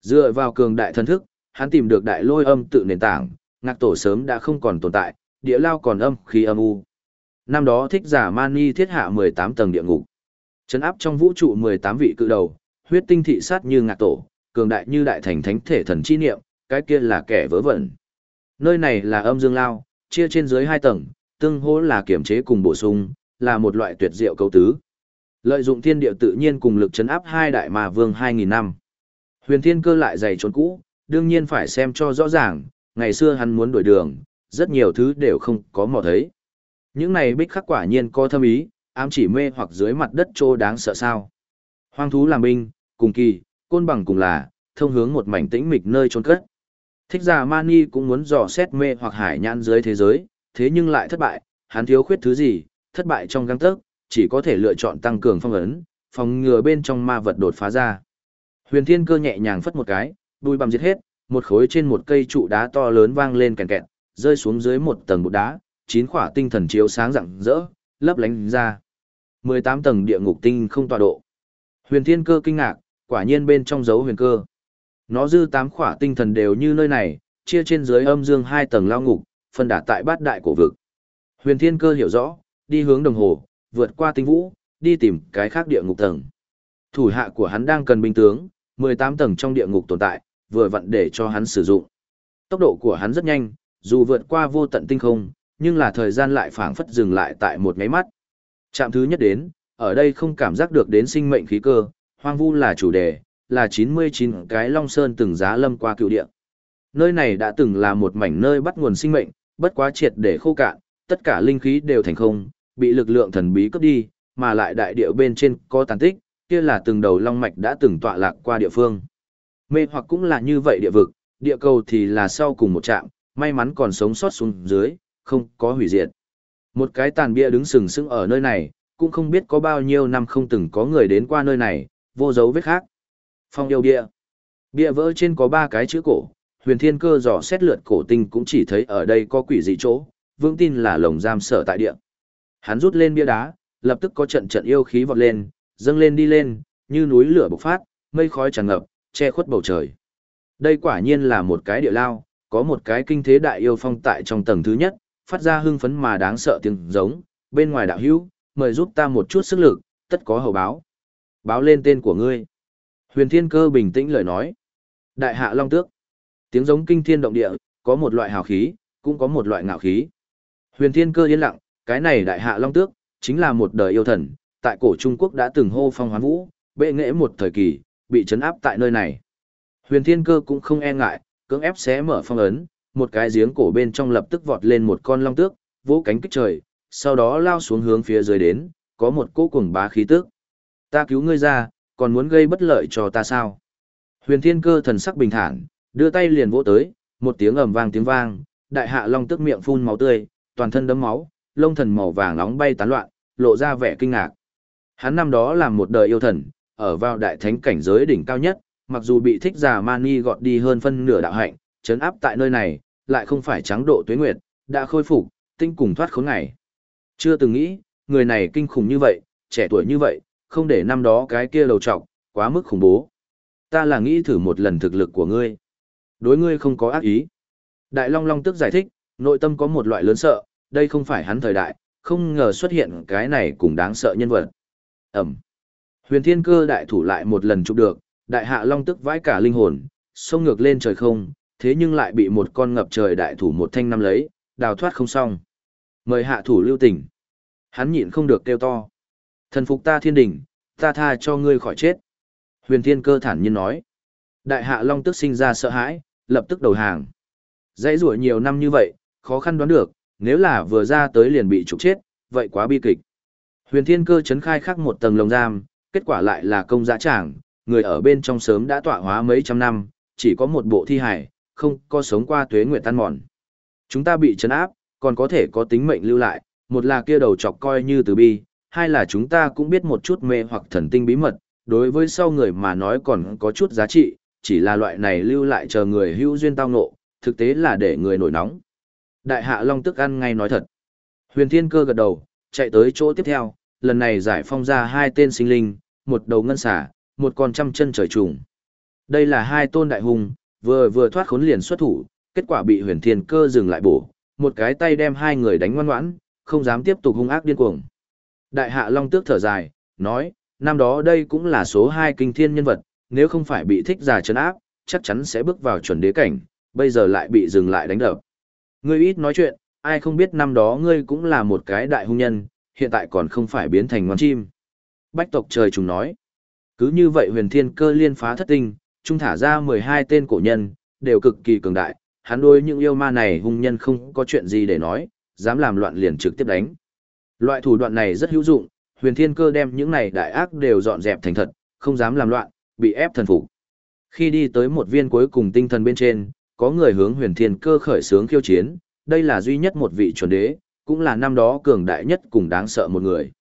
Dựa vào cường đại thần thức, hắn tìm được đại lôi âm tự nền tảng, ngạc tổ sớm đã không còn tồn tại, địa lao còn âm khi âm u. Năm đó thích giả mani thiết hạ 18 tầng địa ngục. Trấn áp trong vũ trụ 18 vị cự đầu, huyết tinh thị sát như ngạc tổ, cường đại như đại thành thánh thể thần chi niệm, cái kia là kẻ vớ vẩn. Nơi này là âm dương lao, chia trên dưới hai tầng, tương hỗ là kiểm chế cùng bổ sung, là một loại tuyệt diệu cấu tứ. Lợi dụng thiên địa tự nhiên cùng lực chấn áp hai đại mà vương 2.000 năm. Huyền thiên cơ lại dày trốn cũ, đương nhiên phải xem cho rõ ràng, ngày xưa hắn muốn đổi đường, rất nhiều thứ đều không có mò thấy. Những này bích khắc quả nhiên có thâm ý, ám chỉ mê hoặc dưới mặt đất trô đáng sợ sao. Hoang thú làm binh, cùng kỳ, côn bằng cùng là, thông hướng một mảnh tĩnh mịch nơi trốn cất. Thích giả Mani cũng muốn dò xét mê hoặc hải nhãn dưới thế giới, thế nhưng lại thất bại, hắn thiếu khuyết thứ gì, thất bại trong găng tấc, chỉ có thể lựa chọn tăng cường phong ấn, phòng ngừa bên trong ma vật đột phá ra. Huyền Thiên Cơ nhẹ nhàng phất một cái, đuôi bằm giết hết, một khối trên một cây trụ đá to lớn vang lên kèn kẹt, rơi xuống dưới một tầng bụi đá, chín khỏa tinh thần chiếu sáng rạng rỡ, lấp lánh ra. 18 tầng địa ngục tinh không tọa độ. Huyền Thiên Cơ kinh ngạc, quả nhiên bên trong dấu huyền cơ. Nó dư tám khỏa tinh thần đều như nơi này, chia trên dưới âm dương hai tầng lao ngục, phân đả tại bát đại cổ vực. Huyền Thiên Cơ hiểu rõ, đi hướng đồng hồ, vượt qua tinh vũ, đi tìm cái khác địa ngục tầng. Thủ hạ của hắn đang cần binh tướng, 18 tầng trong địa ngục tồn tại, vừa vặn để cho hắn sử dụng. Tốc độ của hắn rất nhanh, dù vượt qua vô tận tinh không, nhưng là thời gian lại phảng phất dừng lại tại một ngáy mắt. Trạm thứ nhất đến, ở đây không cảm giác được đến sinh mệnh khí cơ, hoang vu là chủ đề, là 99 cái Long Sơn từng giá lâm qua cựu địa. Nơi này đã từng là một mảnh nơi bắt nguồn sinh mệnh, bất quá triệt để khô cạn, tất cả linh khí đều thành không, bị lực lượng thần bí cướp đi, mà lại đại địa bên trên có tàn tích, kia là từng đầu long mạch đã từng tọa lạc qua địa phương. Mê hoặc cũng là như vậy địa vực, địa cầu thì là sau cùng một trạm, may mắn còn sống sót xuống dưới, không có hủy diệt. Một cái tàn bia đứng sừng sững ở nơi này, cũng không biết có bao nhiêu năm không từng có người đến qua nơi này, vô dấu vết khác. Phong yêu bia. Bia vỡ trên có ba cái chữ cổ, huyền thiên cơ dò xét lượt cổ tinh cũng chỉ thấy ở đây có quỷ dị chỗ, vững tin là lồng giam sở tại địa. Hắn rút lên bia đá, lập tức có trận trận yêu khí vọt lên, dâng lên đi lên, như núi lửa bộc phát, mây khói tràn ngập, che khuất bầu trời. Đây quả nhiên là một cái địa lao, có một cái kinh thế đại yêu phong tại trong tầng thứ nhất, phát ra hưng phấn mà đáng sợ tiếng giống, bên ngoài đạo hữu, mời giúp ta một chút sức lực, tất có hậu báo. Báo lên tên của ngươi. Huyền Thiên Cơ bình tĩnh lời nói. Đại hạ Long Tước. Tiếng giống kinh thiên động địa, có một loại hào khí, cũng có một loại ngạo khí. Huyền Thiên Cơ yên lặng, cái này đại hạ Long Tước, chính là một đời yêu thần, tại cổ Trung Quốc đã từng hô phong hoán vũ, bệ nghệ một thời kỳ, bị chấn áp tại nơi này. Huyền Thiên Cơ cũng không e ngại, cưỡng ép xé mở phong ấn, một cái giếng cổ bên trong lập tức vọt lên một con long tước, vỗ cánh kích trời, sau đó lao xuống hướng phía dưới đến, có một cỗ cuồng bá khí tức. Ta cứu ngươi ra, còn muốn gây bất lợi cho ta sao? Huyền Thiên Cơ thần sắc bình thản, đưa tay liền vỗ tới, một tiếng ầm vang tiếng vang, đại hạ long tức miệng phun máu tươi, toàn thân đấm máu, lông thần màu vàng nóng bay tán loạn, lộ ra vẻ kinh ngạc. Hắn năm đó làm một đời yêu thần, ở vào đại thánh cảnh giới đỉnh cao nhất, mặc dù bị thích giả mani gọt đi hơn phân nửa đạo hạnh, chấn áp tại nơi này, lại không phải trắng độ tuế nguyệt, đã khôi phục, tinh cùng thoát khốn ngày. Chưa từng nghĩ, người này kinh khủng như vậy, trẻ tuổi như vậy, không để năm đó cái kia đầu trọc, quá mức khủng bố. Ta là nghĩ thử một lần thực lực của ngươi. Đối ngươi không có ác ý. Đại Long Long tức giải thích, nội tâm có một loại lớn sợ, đây không phải hắn thời đại, không ngờ xuất hiện cái này cũng đáng sợ nhân vật. Ẩm. Huyền thiên cơ đại thủ lại một lần chụp được, đại hạ long tức vãi cả linh hồn, xông ngược lên trời không, thế nhưng lại bị một con ngập trời đại thủ một thanh năm lấy, đào thoát không xong. Mời hạ thủ lưu tình. Hắn nhịn không được kêu to. Thần phục ta thiên đình, ta tha cho ngươi khỏi chết. Huyền thiên cơ thản nhiên nói. Đại hạ long tức sinh ra sợ hãi, lập tức đầu hàng. Dãy rủa nhiều năm như vậy, khó khăn đoán được, nếu là vừa ra tới liền bị trục chết, vậy quá bi kịch. Huyền thiên cơ chấn khai khắc một tầng lồng giam, kết quả lại là công dã tràng, người ở bên trong sớm đã tọa hóa mấy trăm năm, chỉ có một bộ thi hải, không có sống qua tuế nguyệt tan mòn. Chúng ta bị chấn áp, còn có thể có tính mệnh lưu lại, một là kia đầu chọc coi như từ bi, hai là chúng ta cũng biết một chút mê hoặc thần tinh bí mật, đối với sau người mà nói còn có chút giá trị, chỉ là loại này lưu lại chờ người hữu duyên tao ngộ, thực tế là để người nổi nóng. Đại hạ Long tức ăn ngay nói thật. Huyền Thiên Cơ gật đầu, chạy tới chỗ tiếp theo, lần này giải phong ra hai tên sinh linh, một đầu ngân xả, một con trăm chân trời trùng. Đây là hai tôn đại hùng, vừa vừa thoát khốn liền xuất thủ, kết quả bị huyền thiên cơ dừng lại bổ, một cái tay đem hai người đánh ngoan ngoãn, không dám tiếp tục hung ác điên cuồng. Đại hạ Long Tước thở dài, nói, năm đó đây cũng là số hai kinh thiên nhân vật, nếu không phải bị thích giả chấn áp, chắc chắn sẽ bước vào chuẩn đế cảnh, bây giờ lại bị dừng lại đánh đập. Ngươi ít nói chuyện, ai không biết năm đó ngươi cũng là một cái đại hung nhân, hiện tại còn không phải biến thành ngon chim. Bách tộc trời trùng nói. Cứ như vậy huyền thiên cơ liên phá thất tinh, trung thả ra 12 tên cổ nhân, đều cực kỳ cường đại, hắn đối những yêu ma này hung nhân không có chuyện gì để nói, dám làm loạn liền trực tiếp đánh. Loại thủ đoạn này rất hữu dụng, huyền thiên cơ đem những này đại ác đều dọn dẹp thành thật, không dám làm loạn, bị ép thần phục. Khi đi tới một viên cuối cùng tinh thần bên trên, có người hướng huyền thiên cơ khởi sướng khiêu chiến, đây là duy nhất một vị chuẩn đế, cũng là năm đó cường đại nhất cùng đáng sợ một người.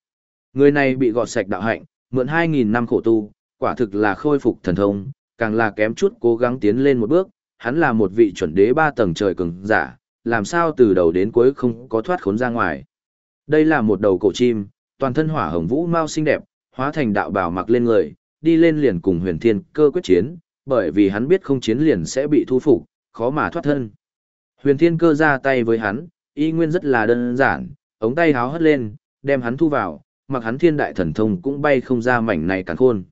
Người này bị gọt sạch đạo hạnh, mượn 2.000 năm khổ tu, quả thực là khôi phục thần thông, càng là kém chút cố gắng tiến lên một bước, hắn là một vị chuẩn đế ba tầng trời cường giả, làm sao từ đầu đến cuối không có thoát khốn ra ngoài. Đây là một đầu cổ chim, toàn thân hỏa hồng vũ mau xinh đẹp, hóa thành đạo bào mặc lên người, đi lên liền cùng huyền thiên cơ quyết chiến, bởi vì hắn biết không chiến liền sẽ bị thu phục, khó mà thoát thân. Huyền thiên cơ ra tay với hắn, y nguyên rất là đơn giản, ống tay háo hất lên, đem hắn thu vào, mặc hắn thiên đại thần thông cũng bay không ra mảnh này càng khôn.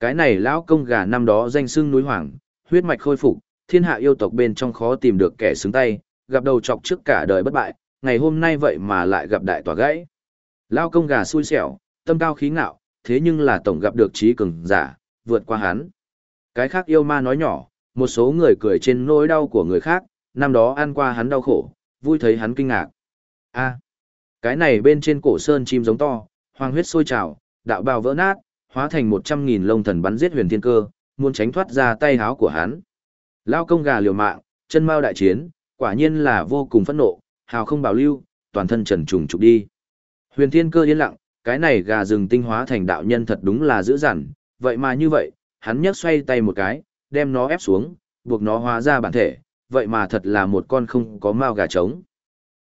Cái này lão công gà năm đó danh xưng núi hoàng, huyết mạch khôi phục, thiên hạ yêu tộc bên trong khó tìm được kẻ xứng tay, gặp đầu chọc trước cả đời bất bại, ngày hôm nay vậy mà lại gặp đại tòa gãy. Lão công gà xui xẻo, tâm cao khí ngạo, thế nhưng là tổng gặp được trí cường giả, vượt qua hắn. Cái khác yêu ma nói nhỏ, một số người cười trên nỗi đau của người khác, năm đó ăn qua hắn đau khổ, vui thấy hắn kinh ngạc. A, cái này bên trên cổ sơn chim giống to, hoàng huyết sôi trào, đạo bào vỡ nát, hóa thành một trăm nghìn lông thần bắn giết huyền thiên cơ, muốn tránh thoát ra tay háo của hắn. Lao công gà liều mạng, chân mao đại chiến, quả nhiên là vô cùng phẫn nộ, hào không bảo lưu, toàn thân trần trùng trục đi. Huyền thiên cơ yên lặng, cái này gà rừng tinh hóa thành đạo nhân thật đúng là dữ dằn, vậy mà như vậy, hắn nhấc xoay tay một cái, đem nó ép xuống, buộc nó hóa ra bản thể, vậy mà thật là một con không có mao gà trống.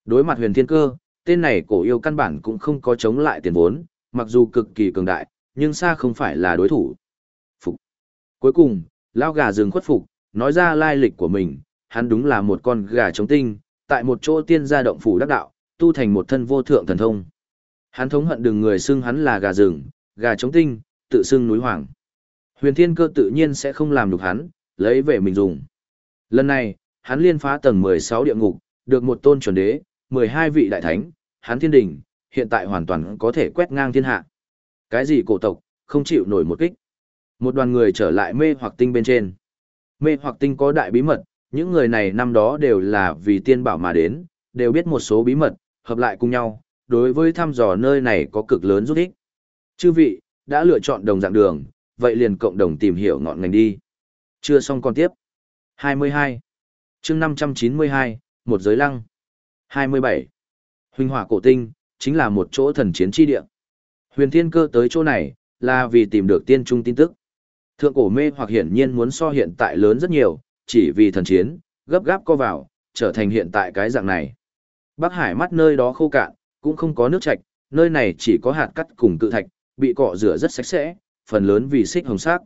Đối mặt huyền thiên cơ, tên này cổ yêu căn bản cũng không có chống lại tiền vốn, mặc dù cực kỳ cường đại, nhưng xa không phải là đối thủ. Phục. Cuối cùng, lao gà Dừng khuất phục, nói ra lai lịch của mình, hắn đúng là một con gà trống tinh, tại một chỗ tiên gia động phủ đắc đạo, tu thành một thân vô thượng thần thông. Hắn thống hận đừng người xưng hắn là gà rừng, gà trống tinh, tự xưng núi hoàng. Huyền thiên cơ tự nhiên sẽ không làm được hắn, lấy về mình dùng. Lần này, hắn liên phá tầng 16 địa ngục, được một tôn chuẩn đế, 12 vị đại thánh, hắn thiên đình, hiện tại hoàn toàn có thể quét ngang thiên hạ. Cái gì cổ tộc, không chịu nổi một kích. Một đoàn người trở lại mê hoặc tinh bên trên. Mê hoặc tinh có đại bí mật, những người này năm đó đều là vì tiên bảo mà đến, đều biết một số bí mật, hợp lại cùng nhau, đối với thăm dò nơi này có cực lớn giúp ích. Chư vị, đã lựa chọn đồng dạng đường, vậy liền cộng đồng tìm hiểu ngọn ngành đi. Chưa xong còn tiếp. 22. chương 592, một giới lăng. 27. Huynh hỏa cổ tinh, chính là một chỗ thần chiến chi địa. Huyền Thiên Cơ tới chỗ này, là vì tìm được tiên trung tin tức. Thượng cổ mê hoặc hiển nhiên muốn so hiện tại lớn rất nhiều, chỉ vì thần chiến, gấp gáp co vào, trở thành hiện tại cái dạng này. Bắc Hải mắt nơi đó khô cạn, cũng không có nước chạch, nơi này chỉ có hạt cắt cùng cự thạch, bị cọ rửa rất sạch sẽ, phần lớn vì xích hồng sắc.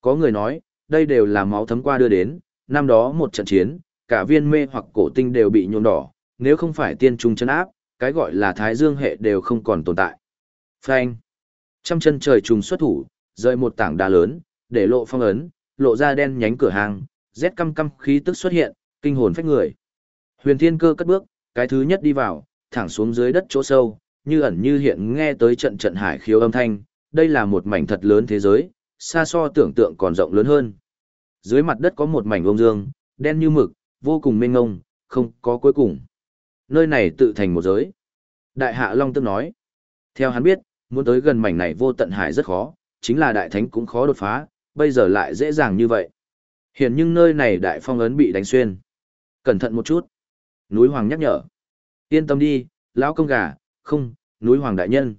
Có người nói, đây đều là máu thấm qua đưa đến, năm đó một trận chiến, cả viên mê hoặc cổ tinh đều bị nhuộm đỏ, nếu không phải tiên trung chân áp, cái gọi là thái dương hệ đều không còn tồn tại. Phanh. Trăm chân trời trùng xuất thủ, rơi một tảng đá lớn, để lộ phong ấn, lộ ra đen nhánh cửa hàng, rét căm căm khí tức xuất hiện, kinh hồn phách người. Huyền Thiên Cơ cất bước, cái thứ nhất đi vào, thẳng xuống dưới đất chỗ sâu, như ẩn như hiện nghe tới trận trận hải khiếu âm thanh, đây là một mảnh thật lớn thế giới, xa so tưởng tượng còn rộng lớn hơn. Dưới mặt đất có một mảnh ông dương, đen như mực, vô cùng mênh ngông, không có cuối cùng. Nơi này tự thành một giới. Đại hạ Long Tức nói. Theo hắn biết, muốn tới gần mảnh này vô tận hải rất khó, chính là đại thánh cũng khó đột phá, bây giờ lại dễ dàng như vậy. Hiện nhưng nơi này đại phong ấn bị đánh xuyên. Cẩn thận một chút. Núi Hoàng nhắc nhở. Yên tâm đi, lão công gà, không, núi Hoàng đại nhân.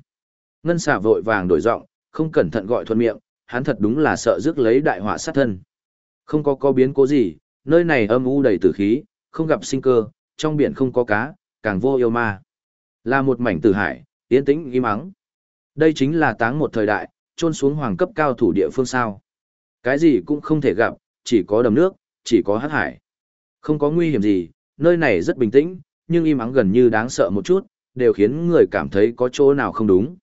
Ngân xà vội vàng đổi giọng, không cẩn thận gọi thuận miệng, hắn thật đúng là sợ rước lấy đại họa sát thân. Không có có biến cố gì, nơi này âm u đầy tử khí, không gặp sinh cơ, trong biển không có cá, càng vô yêu ma. Là một mảnh tử hải, yên tĩnh im ắng. Đây chính là táng một thời đại, trôn xuống hoàng cấp cao thủ địa phương sao. Cái gì cũng không thể gặp, chỉ có đầm nước, chỉ có hát hải. Không có nguy hiểm gì, nơi này rất bình tĩnh, nhưng im ắng gần như đáng sợ một chút, đều khiến người cảm thấy có chỗ nào không đúng.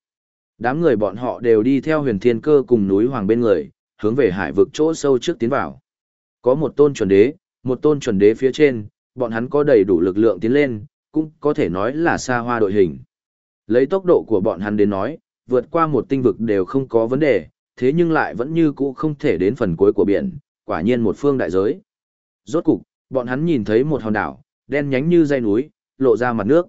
Đám người bọn họ đều đi theo huyền thiên cơ cùng núi hoàng bên người, hướng về hải vực chỗ sâu trước tiến vào. Có một tôn chuẩn đế, một tôn chuẩn đế phía trên, bọn hắn có đầy đủ lực lượng tiến lên, cũng có thể nói là xa hoa đội hình. Lấy tốc độ của bọn hắn đến nói, vượt qua một tinh vực đều không có vấn đề, thế nhưng lại vẫn như cũ không thể đến phần cuối của biển, quả nhiên một phương đại giới. Rốt cục, bọn hắn nhìn thấy một hòn đảo, đen nhánh như dây núi, lộ ra mặt nước.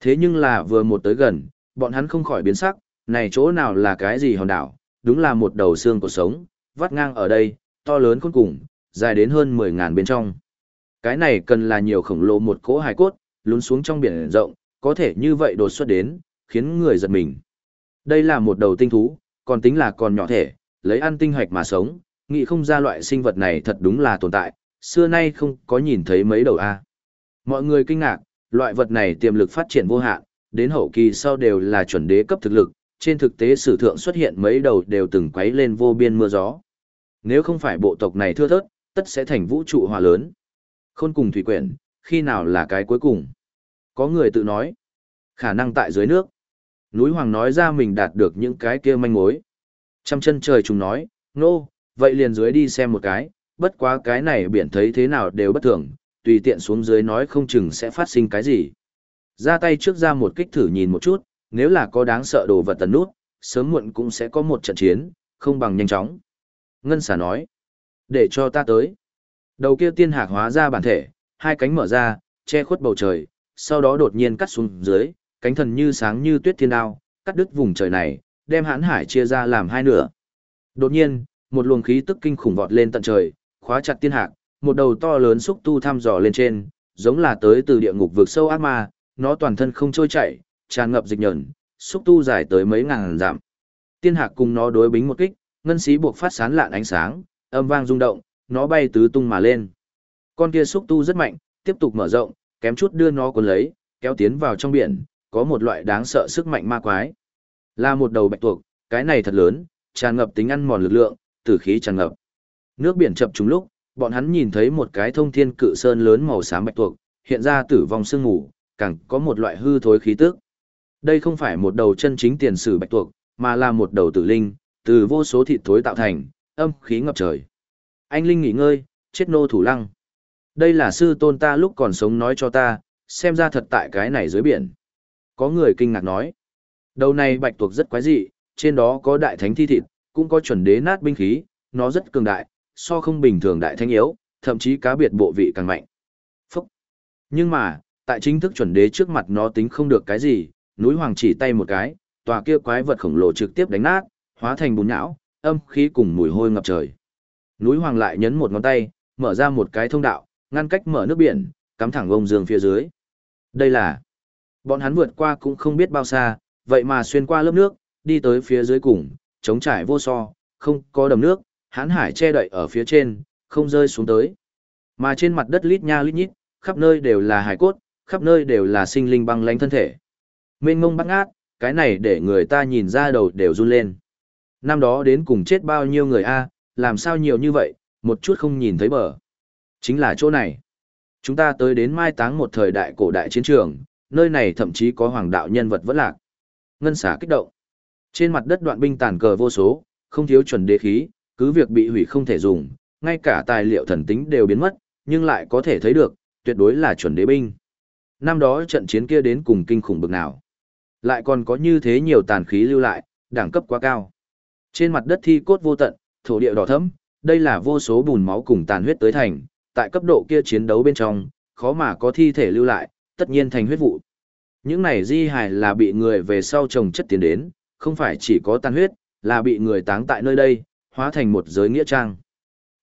Thế nhưng là vừa một tới gần, bọn hắn không khỏi biến sắc, này chỗ nào là cái gì hòn đảo, đúng là một đầu xương của sống, vắt ngang ở đây, to lớn khôn cùng, dài đến hơn 10 ngàn bên trong. Cái này cần là nhiều khổng lồ một cỗ hài cốt, lún xuống trong biển rộng, có thể như vậy đột xuất đến, khiến người giật mình. Đây là một đầu tinh thú, còn tính là còn nhỏ thể, lấy ăn tinh hoạch mà sống, nghĩ không ra loại sinh vật này thật đúng là tồn tại, xưa nay không có nhìn thấy mấy đầu A. Mọi người kinh ngạc, loại vật này tiềm lực phát triển vô hạn, đến hậu kỳ sau đều là chuẩn đế cấp thực lực, trên thực tế sử thượng xuất hiện mấy đầu đều từng quấy lên vô biên mưa gió. Nếu không phải bộ tộc này thưa thớt, tất sẽ thành vũ trụ hòa lớn. Khôn cùng thủy quyển, khi nào là cái cuối cùng? Có người tự nói, khả năng tại dưới nước. Núi Hoàng nói ra mình đạt được những cái kia manh mối. Trăm chân trời chúng nói, nô, no, vậy liền dưới đi xem một cái, bất quá cái này biển thấy thế nào đều bất thường, tùy tiện xuống dưới nói không chừng sẽ phát sinh cái gì. Ra tay trước ra một kích thử nhìn một chút, nếu là có đáng sợ đồ vật tần nút, sớm muộn cũng sẽ có một trận chiến, không bằng nhanh chóng. Ngân xà nói, để cho ta tới. Đầu kia tiên hạc hóa ra bản thể, hai cánh mở ra, che khuất bầu trời, sau đó đột nhiên cắt xuống dưới, cánh thần như sáng như tuyết thiên đao, cắt đứt vùng trời này, đem hãn hải chia ra làm hai nửa. Đột nhiên, một luồng khí tức kinh khủng vọt lên tận trời, khóa chặt tiên hạc, một đầu to lớn xúc tu thăm dò lên trên, giống là tới từ địa ngục vực sâu ác ma, nó toàn thân không trôi chảy, tràn ngập dịch nhẫn, xúc tu dài tới mấy ngàn dặm. Tiên hạc cùng nó đối bính một kích, ngân xí buộc phát sán lạn ánh sáng, âm vang rung động, nó bay tứ tung mà lên. Con kia xúc tu rất mạnh, tiếp tục mở rộng, kém chút đưa nó cuốn lấy, kéo tiến vào trong biển, có một loại đáng sợ sức mạnh ma quái. Là một đầu bạch tuộc, cái này thật lớn, tràn ngập tính ăn mòn lực lượng, tử khí tràn ngập. Nước biển chập trùng lúc, bọn hắn nhìn thấy một cái thông thiên cự sơn lớn màu xám bạch tuộc, hiện ra tử vong sương ngủ, càng có một loại hư thối khí tức. Đây không phải một đầu chân chính tiền sử bạch tuộc, mà là một đầu tử linh, từ vô số thịt thối tạo thành, âm khí ngập trời. Anh Linh nghỉ ngơi, chết nô thủ lăng. Đây là sư tôn ta lúc còn sống nói cho ta, xem ra thật tại cái này dưới biển. Có người kinh ngạc nói. Đầu này bạch tuộc rất quái dị, trên đó có đại thánh thi thịt, cũng có chuẩn đế nát binh khí, nó rất cường đại, so không bình thường đại thánh yếu, thậm chí cá biệt bộ vị càng mạnh. Phúc! Nhưng mà, tại chính thức chuẩn đế trước mặt nó tính không được cái gì, núi hoàng chỉ tay một cái, tòa kia quái vật khổng lồ trực tiếp đánh nát, hóa thành bùn nhão, âm khí cùng mùi hôi ngập trời. Núi hoàng lại nhấn một ngón tay, mở ra một cái thông đạo, ngăn cách mở nước biển, cắm thẳng ông dương phía dưới. Đây là, bọn hắn vượt qua cũng không biết bao xa, vậy mà xuyên qua lớp nước, đi tới phía dưới cùng, chống trải vô so, không có đầm nước, hán hải che đậy ở phía trên, không rơi xuống tới. Mà trên mặt đất lít nha lít nhít, khắp nơi đều là hải cốt, khắp nơi đều là sinh linh băng lánh thân thể. Mênh mông bắt ngát, cái này để người ta nhìn ra đầu đều run lên. Năm đó đến cùng chết bao nhiêu người a, làm sao nhiều như vậy, một chút không nhìn thấy bờ. Chính là chỗ này. Chúng ta tới đến mai táng một thời đại cổ đại chiến trường, nơi này thậm chí có hoàng đạo nhân vật vẫn lạc. Ngân xả kích động. Trên mặt đất đoạn binh tàn cờ vô số, không thiếu chuẩn đế khí, cứ việc bị hủy không thể dùng, ngay cả tài liệu thần tính đều biến mất, nhưng lại có thể thấy được, tuyệt đối là chuẩn đế binh. Năm đó trận chiến kia đến cùng kinh khủng bực nào. Lại còn có như thế nhiều tàn khí lưu lại, đẳng cấp quá cao. Trên mặt đất thi cốt vô tận, thổ địa đỏ thẫm, đây là vô số bùn máu cùng tàn huyết tới thành, tại cấp độ kia chiến đấu bên trong, khó mà có thi thể lưu lại, tất nhiên thành huyết vụ. Những này di hài là bị người về sau trồng chất tiến đến, không phải chỉ có tàn huyết, là bị người táng tại nơi đây, hóa thành một giới nghĩa trang.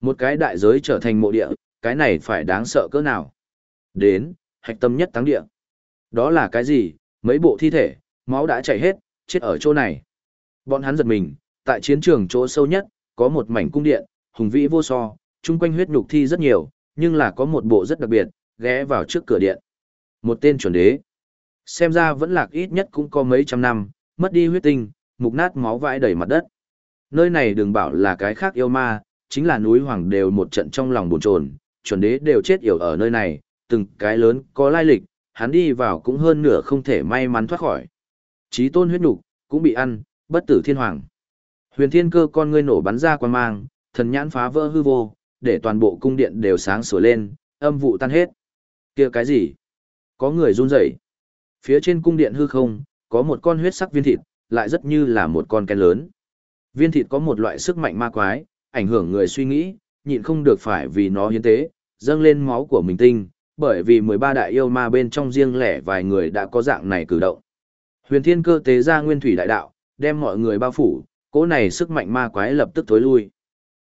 Một cái đại giới trở thành mộ địa, cái này phải đáng sợ cỡ nào. Đến, hạch tâm nhất táng địa. Đó là cái gì? Mấy bộ thi thể, máu đã chảy hết, chết ở chỗ này. Bọn hắn giật mình, tại chiến trường chỗ sâu nhất, có một mảnh cung điện, hùng vĩ vô so, chung quanh huyết nhục thi rất nhiều, nhưng là có một bộ rất đặc biệt, ghé vào trước cửa điện. Một tên chuẩn đế. Xem ra vẫn lạc ít nhất cũng có mấy trăm năm, mất đi huyết tinh, mục nát máu vãi đầy mặt đất. Nơi này đừng bảo là cái khác yêu ma, chính là núi hoàng đều một trận trong lòng buồn chồn, chuẩn đế đều chết yểu ở nơi này, từng cái lớn có lai lịch, hắn đi vào cũng hơn nửa không thể may mắn thoát khỏi. Chí tôn huyết nục cũng bị ăn, bất tử thiên hoàng. Huyền thiên cơ con ngươi nổ bắn ra quan mang, thần nhãn phá vỡ hư vô, để toàn bộ cung điện đều sáng sủa lên, âm vụ tan hết. kia cái gì? Có người run rẩy. Phía trên cung điện hư không, có một con huyết sắc viên thịt, lại rất như là một con cái lớn. Viên thịt có một loại sức mạnh ma quái, ảnh hưởng người suy nghĩ, nhịn không được phải vì nó hiến tế, dâng lên máu của mình tinh, bởi vì 13 đại yêu ma bên trong riêng lẻ vài người đã có dạng này cử động. Huyền thiên cơ tế ra nguyên thủy đại đạo, đem mọi người bao phủ, cỗ này sức mạnh ma quái lập tức tối lui.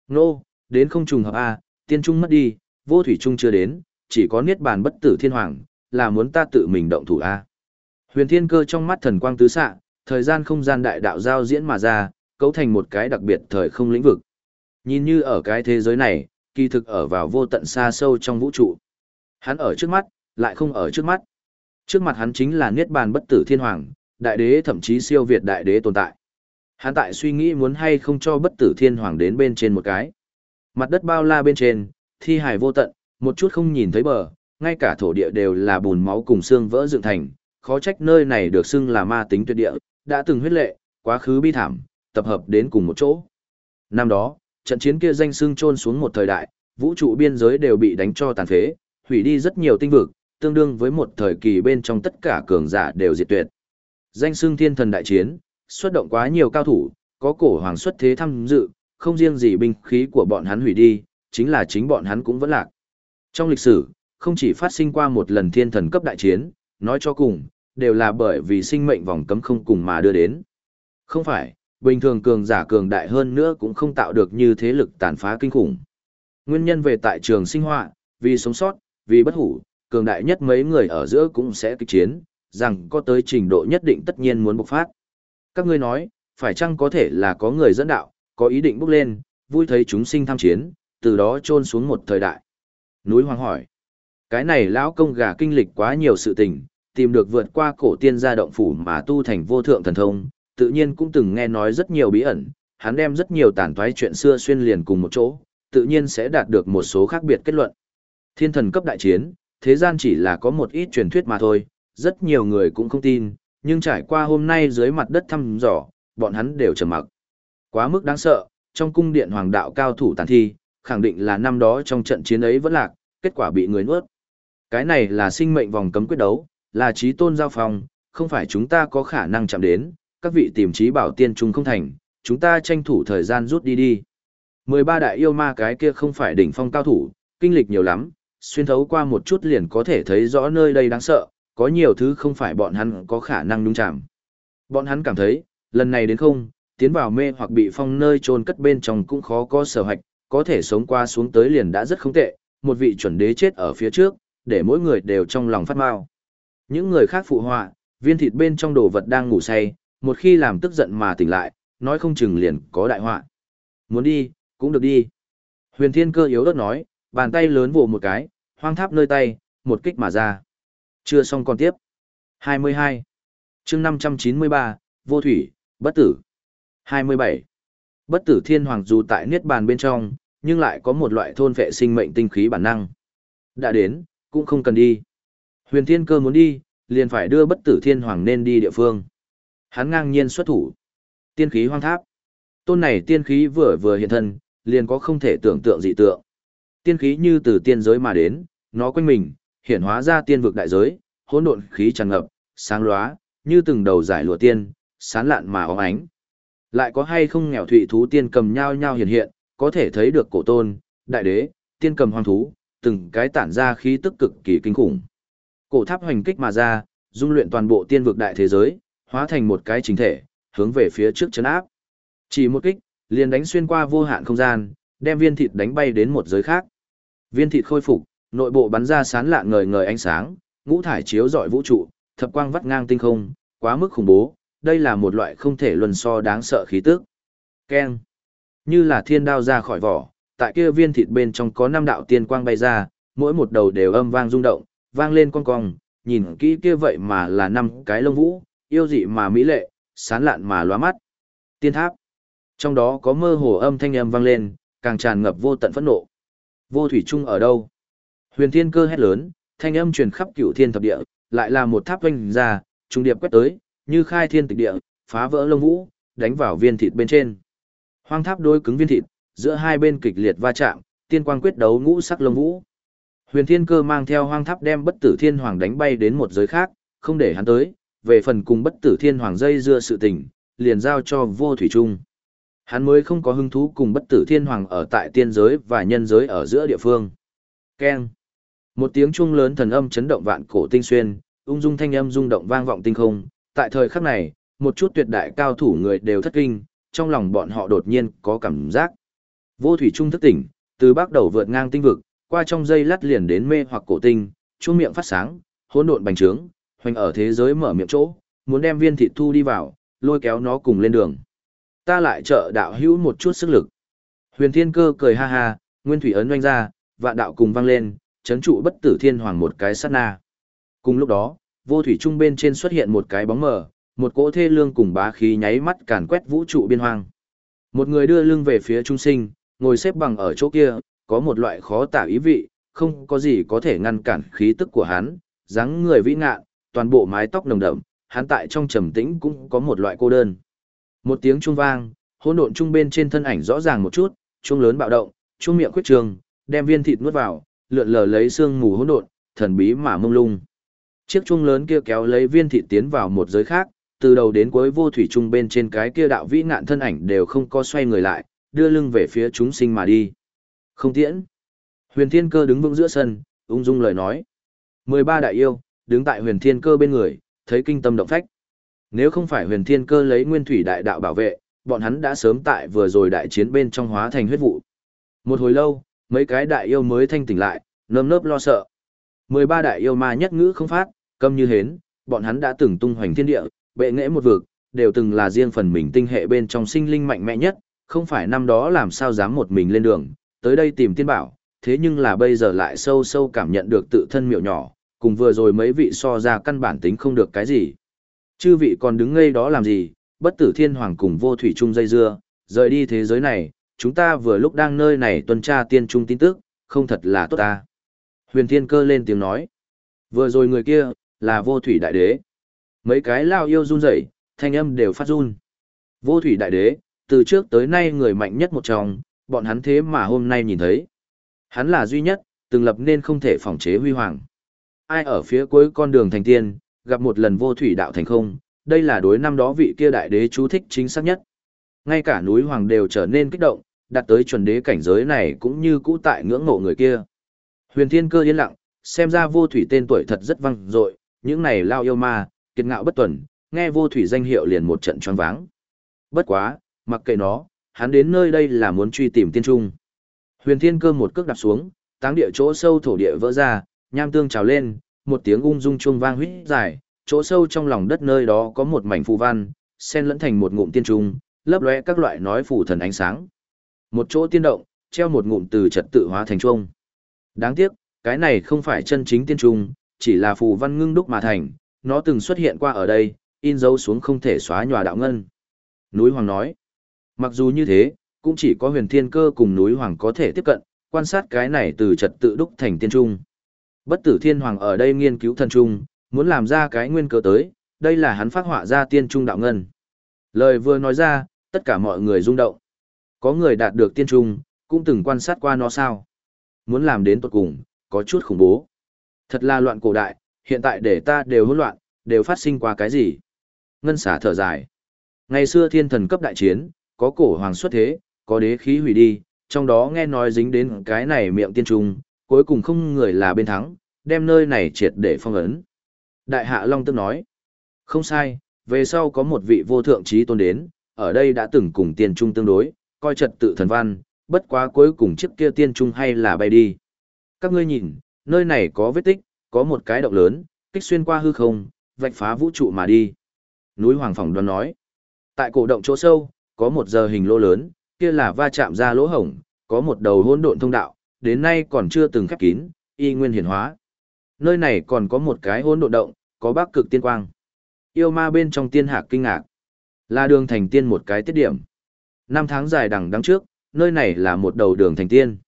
Nô, đến không trùng hợp A, tiên trung mất đi, vô thủy trung chưa đến, chỉ có niết bàn bất tử thiên hoàng, là muốn ta tự mình động thủ A. Huyền thiên cơ trong mắt thần quang tứ xạ, thời gian không gian đại đạo giao diễn mà ra, cấu thành một cái đặc biệt thời không lĩnh vực. Nhìn như ở cái thế giới này, kỳ thực ở vào vô tận xa sâu trong vũ trụ. Hắn ở trước mắt, lại không ở trước mắt. Trước mặt hắn chính là Niết Bàn bất tử thiên hoàng, đại đế thậm chí siêu việt đại đế tồn tại. Hắn tại suy nghĩ muốn hay không cho bất tử thiên hoàng đến bên trên một cái. Mặt đất bao la bên trên, thi hài vô tận, một chút không nhìn thấy bờ, ngay cả thổ địa đều là bùn máu cùng xương vỡ dựng thành, khó trách nơi này được xưng là ma tính tuyệt địa, đã từng huyết lệ, quá khứ bi thảm, tập hợp đến cùng một chỗ. Năm đó, trận chiến kia danh xưng trôn xuống một thời đại, vũ trụ biên giới đều bị đánh cho tàn phế, hủy đi rất nhiều tinh vực, tương đương với một thời kỳ bên trong tất cả cường giả đều diệt tuyệt. Danh xưng thiên thần đại chiến, xuất động quá nhiều cao thủ, có cổ hoàng xuất thế tham dự, không riêng gì binh khí của bọn hắn hủy đi, chính là chính bọn hắn cũng vẫn lạc. Trong lịch sử, không chỉ phát sinh qua một lần thiên thần cấp đại chiến, nói cho cùng, đều là bởi vì sinh mệnh vòng cấm không cùng mà đưa đến. Không phải, bình thường cường giả cường đại hơn nữa cũng không tạo được như thế lực tàn phá kinh khủng. Nguyên nhân về tại trường sinh họa, vì sống sót, vì bất hủ, cường đại nhất mấy người ở giữa cũng sẽ kịch chiến, rằng có tới trình độ nhất định tất nhiên muốn bộc phát. Các ngươi nói, phải chăng có thể là có người dẫn đạo, có ý định bước lên, vui thấy chúng sinh tham chiến, từ đó trôn xuống một thời đại. Núi Hoàng hỏi, cái này lão công gà kinh lịch quá nhiều sự tình, tìm được vượt qua cổ tiên gia động phủ mà tu thành vô thượng thần thông, tự nhiên cũng từng nghe nói rất nhiều bí ẩn, hắn đem rất nhiều tàn toái chuyện xưa xuyên liền cùng một chỗ, tự nhiên sẽ đạt được một số khác biệt kết luận. Thiên thần cấp đại chiến, thế gian chỉ là có một ít truyền thuyết mà thôi, rất nhiều người cũng không tin, nhưng trải qua hôm nay dưới mặt đất thăm dò, bọn hắn đều trầm mặc. Quá mức đáng sợ, trong cung điện hoàng đạo cao thủ tàn thi, khẳng định là năm đó trong trận chiến ấy vẫn lạc, kết quả bị người nuốt. Cái này là sinh mệnh vòng cấm quyết đấu, là trí tôn giao phòng, không phải chúng ta có khả năng chạm đến, các vị tìm trí bảo tiên trung không thành, chúng ta tranh thủ thời gian rút đi đi. 13 đại yêu ma cái kia không phải đỉnh phong cao thủ, kinh lịch nhiều lắm, xuyên thấu qua một chút liền có thể thấy rõ nơi đây đáng sợ, có nhiều thứ không phải bọn hắn có khả năng nhúng chạm. Bọn hắn cảm thấy, lần này đến không, tiến vào mê hoặc bị phong nơi trôn cất bên trong cũng khó có sở hạch, có thể sống qua xuống tới liền đã rất không tệ, một vị chuẩn đế chết ở phía trước, để mỗi người đều trong lòng phát mau. Những người khác phụ họa, viên thịt bên trong đồ vật đang ngủ say, một khi làm tức giận mà tỉnh lại, nói không chừng liền có đại họa. Muốn đi, cũng được đi. Huyền Thiên Cơ yếu ớt nói, bàn tay lớn vồ một cái, hoang tháp nơi tay, một kích mà ra. Chưa xong còn tiếp. 22. chương 593, vô thủy, bất tử. 27. Bất tử thiên hoàng dù tại niết bàn bên trong, nhưng lại có một loại thôn vệ sinh mệnh tinh khí bản năng. Đã đến, cũng không cần đi. Huyền thiên cơ muốn đi, liền phải đưa bất tử thiên hoàng nên đi địa phương. Hắn ngang nhiên xuất thủ. Tiên khí hoang tháp. Tôn này tiên khí vừa vừa hiện thân, liền có không thể tưởng tượng dị tượng. Tiên khí như từ tiên giới mà đến, nó quanh mình, hiện hóa ra tiên vực đại giới, hỗn độn khí tràn ngập, sáng lóa, như từng đầu giải lụa tiên, sán lạn mà óng ánh. Lại có hay không nghèo thụy thú tiên cầm nhau nhau hiện hiện, có thể thấy được cổ tôn, đại đế, tiên cầm hoang thú, từng cái tản ra khí tức cực kỳ kinh khủng. Cổ tháp hoành kích mà ra, dung luyện toàn bộ tiên vực đại thế giới, hóa thành một cái chính thể, hướng về phía trước chấn áp. Chỉ một kích, liền đánh xuyên qua vô hạn không gian, đem viên thịt đánh bay đến một giới khác. Viên thịt khôi phục, nội bộ bắn ra sán lạ ngời ngời ánh sáng, ngũ thải chiếu rọi vũ trụ, thập quang vắt ngang tinh không, quá mức khủng bố, đây là một loại không thể luân so đáng sợ khí tức. Keng. Như là thiên đao ra khỏi vỏ, tại kia viên thịt bên trong có năm đạo tiên quang bay ra, mỗi một đầu đều âm vang rung động, vang lên con cong, nhìn kỹ kia vậy mà là năm cái lông vũ, yêu dị mà mỹ lệ, sán lạn mà lóa mắt. Tiên tháp. Trong đó có mơ hồ âm thanh âm vang lên, càng tràn ngập vô tận phẫn nộ. Vô thủy trung ở đâu? Huyền Thiên Cơ hét lớn, thanh âm truyền khắp cửu thiên thập địa, lại là một tháp vinh ra, trung điệp quét tới, như khai thiên tịch địa, phá vỡ lông vũ, đánh vào viên thịt bên trên. Hoang tháp đối cứng viên thịt, giữa hai bên kịch liệt va chạm, tiên quang quyết đấu ngũ sắc lông vũ. Huyền Thiên Cơ mang theo hoang tháp đem bất tử thiên hoàng đánh bay đến một giới khác, không để hắn tới, về phần cùng bất tử thiên hoàng dây dưa sự tình, liền giao cho vô thủy trung. Hắn mới không có hứng thú cùng bất tử thiên hoàng ở tại tiên giới và nhân giới ở giữa địa phương. Keng. Một tiếng chuông lớn thần âm chấn động vạn cổ tinh xuyên, ung dung thanh âm rung động vang vọng tinh không. Tại thời khắc này, một chút tuyệt đại cao thủ người đều thất kinh, trong lòng bọn họ đột nhiên có cảm giác. Vô thủy trung thức tỉnh, từ bắt đầu vượt ngang tinh vực, qua trong dây lát liền đến mê hoặc cổ tinh, chuông miệng phát sáng, hỗn độn bành trướng, hoành ở thế giới mở miệng chỗ, muốn đem viên thịt thu đi vào, lôi kéo nó cùng lên đường. Ta lại trợ đạo hữu một chút sức lực. Huyền Thiên Cơ cười ha ha, nguyên thủy ấn oanh ra, vạn đạo cùng vang lên, chấn trụ bất tử thiên hoàng một cái sát na. Cùng lúc đó, vô thủy trung bên trên xuất hiện một cái bóng mờ, một cỗ thê lương cùng bá khí nháy mắt càn quét vũ trụ biên hoang. Một người đưa lưng về phía trung sinh, ngồi xếp bằng ở chỗ kia, có một loại khó tả ý vị, không có gì có thể ngăn cản khí tức của hắn, dáng người vĩ ngạn, toàn bộ mái tóc nồng đậm, hắn tại trong trầm tĩnh cũng có một loại cô đơn. Một tiếng trung vang, hỗn độn trung bên trên thân ảnh rõ ràng một chút, trung lớn bạo động, trung miệng khuyết trường, đem viên thịt nuốt vào, lượn lờ lấy xương mù hỗn độn, thần bí mà mông lung. Chiếc trung lớn kia kéo lấy viên thịt tiến vào một giới khác, từ đầu đến cuối vô thủy trung bên trên cái kia đạo vĩ ngạn thân ảnh đều không có xoay người lại, đưa lưng về phía chúng sinh mà đi. Không tiễn. Huyền Thiên Cơ đứng vững giữa sân, ung dung lời nói. 13 đại yêu, đứng tại Huyền Thiên Cơ bên người, thấy kinh tâm động phách. Nếu không phải Huyền Thiên Cơ lấy Nguyên Thủy Đại Đạo bảo vệ, bọn hắn đã sớm tại vừa rồi đại chiến bên trong hóa thành huyết vụ. Một hồi lâu, mấy cái đại yêu mới thanh tỉnh lại, nơm nớp lo sợ. 13 đại yêu ma nhất ngữ không phát, câm như hến, bọn hắn đã từng tung hoành thiên địa, bệ nghệ một vực, đều từng là riêng phần mình tinh hệ bên trong sinh linh mạnh mẽ nhất, không phải năm đó làm sao dám một mình lên đường, tới đây tìm tiên bảo, thế nhưng là bây giờ lại sâu sâu cảm nhận được tự thân miệu nhỏ, cùng vừa rồi mấy vị so ra căn bản tính không được cái gì. Chư vị còn đứng ngây đó làm gì, bất tử thiên hoàng cùng vô thủy chung dây dưa, rời đi thế giới này, chúng ta vừa lúc đang nơi này tuần tra tiên trung tin tức, không thật là tốt ta. Huyền thiên cơ lên tiếng nói, vừa rồi người kia, là vô thủy đại đế. Mấy cái lao yêu run rẩy, thanh âm đều phát run. Vô thủy đại đế, từ trước tới nay người mạnh nhất một trong, bọn hắn thế mà hôm nay nhìn thấy. Hắn là duy nhất, từng lập nên không thể phòng chế huy hoàng. Ai ở phía cuối con đường thành tiên, gặp một lần vô thủy đạo thành không, đây là đối năm đó vị kia đại đế chú thích chính xác nhất. Ngay cả núi hoàng đều trở nên kích động, đạt tới chuẩn đế cảnh giới này cũng như cũ tại ngưỡng mộ người kia. Huyền thiên cơ yên lặng, xem ra vô thủy tên tuổi thật rất vang dội, những này lao yêu ma, kiệt ngạo bất tuần, nghe vô thủy danh hiệu liền một trận choáng váng. Bất quá, mặc kệ nó, hắn đến nơi đây là muốn truy tìm tiên trung. Huyền Thiên Cơ một cước đạp xuống, táng địa chỗ sâu thổ địa vỡ ra, nham tương trào lên, một tiếng ung dung chuông vang huýt dài, chỗ sâu trong lòng đất nơi đó có một mảnh phù văn, xen lẫn thành một ngụm tiên trung, lấp lóe các loại nói phù thần ánh sáng. Một chỗ tiên động, treo một ngụm từ trật tự hóa thành trung. Đáng tiếc, cái này không phải chân chính tiên trung, chỉ là phù văn ngưng đúc mà thành, nó từng xuất hiện qua ở đây, in dấu xuống không thể xóa nhòa đạo ngân. Núi Hoàng nói, mặc dù như thế, cũng chỉ có huyền thiên cơ cùng núi Hoàng có thể tiếp cận, quan sát cái này từ trật tự đúc thành tiên trung. Bất tử thiên hoàng ở đây nghiên cứu thần trung, muốn làm ra cái nguyên cơ tới, đây là hắn phát họa ra tiên trung đạo ngân. Lời vừa nói ra, tất cả mọi người rung động. Có người đạt được tiên trung, cũng từng quan sát qua nó sao. Muốn làm đến tuột cùng, có chút khủng bố. Thật là loạn cổ đại, hiện tại để ta đều hỗn loạn, đều phát sinh qua cái gì. Ngân xả thở dài. Ngày xưa thiên thần cấp đại chiến, có cổ hoàng xuất thế, có đế khí hủy đi, trong đó nghe nói dính đến cái này miệng tiên trung, cuối cùng không người là bên thắng, đem nơi này triệt để phong ấn. Đại hạ Long Tức nói, không sai, về sau có một vị vô thượng trí tôn đến, ở đây đã từng cùng tiên trung tương đối, coi trật tự thần văn, bất quá cuối cùng chiếc kia tiên trung hay là bay đi. Các ngươi nhìn, nơi này có vết tích, có một cái động lớn, kích xuyên qua hư không, vạch phá vũ trụ mà đi. Núi Hoàng Phòng đoán nói, tại cổ động chỗ sâu, có một giờ hình lỗ lớn, kia là va chạm ra lỗ hổng, có một đầu hỗn độn thông đạo, đến nay còn chưa từng khép kín, y nguyên hiển hóa. Nơi này còn có một cái hỗn độn động, có bắc cực tiên quang. Yêu ma bên trong tiên hạc kinh ngạc. Là đường thành tiên một cái tiết điểm. Năm tháng dài đằng đằng trước, nơi này là một đầu đường thành tiên.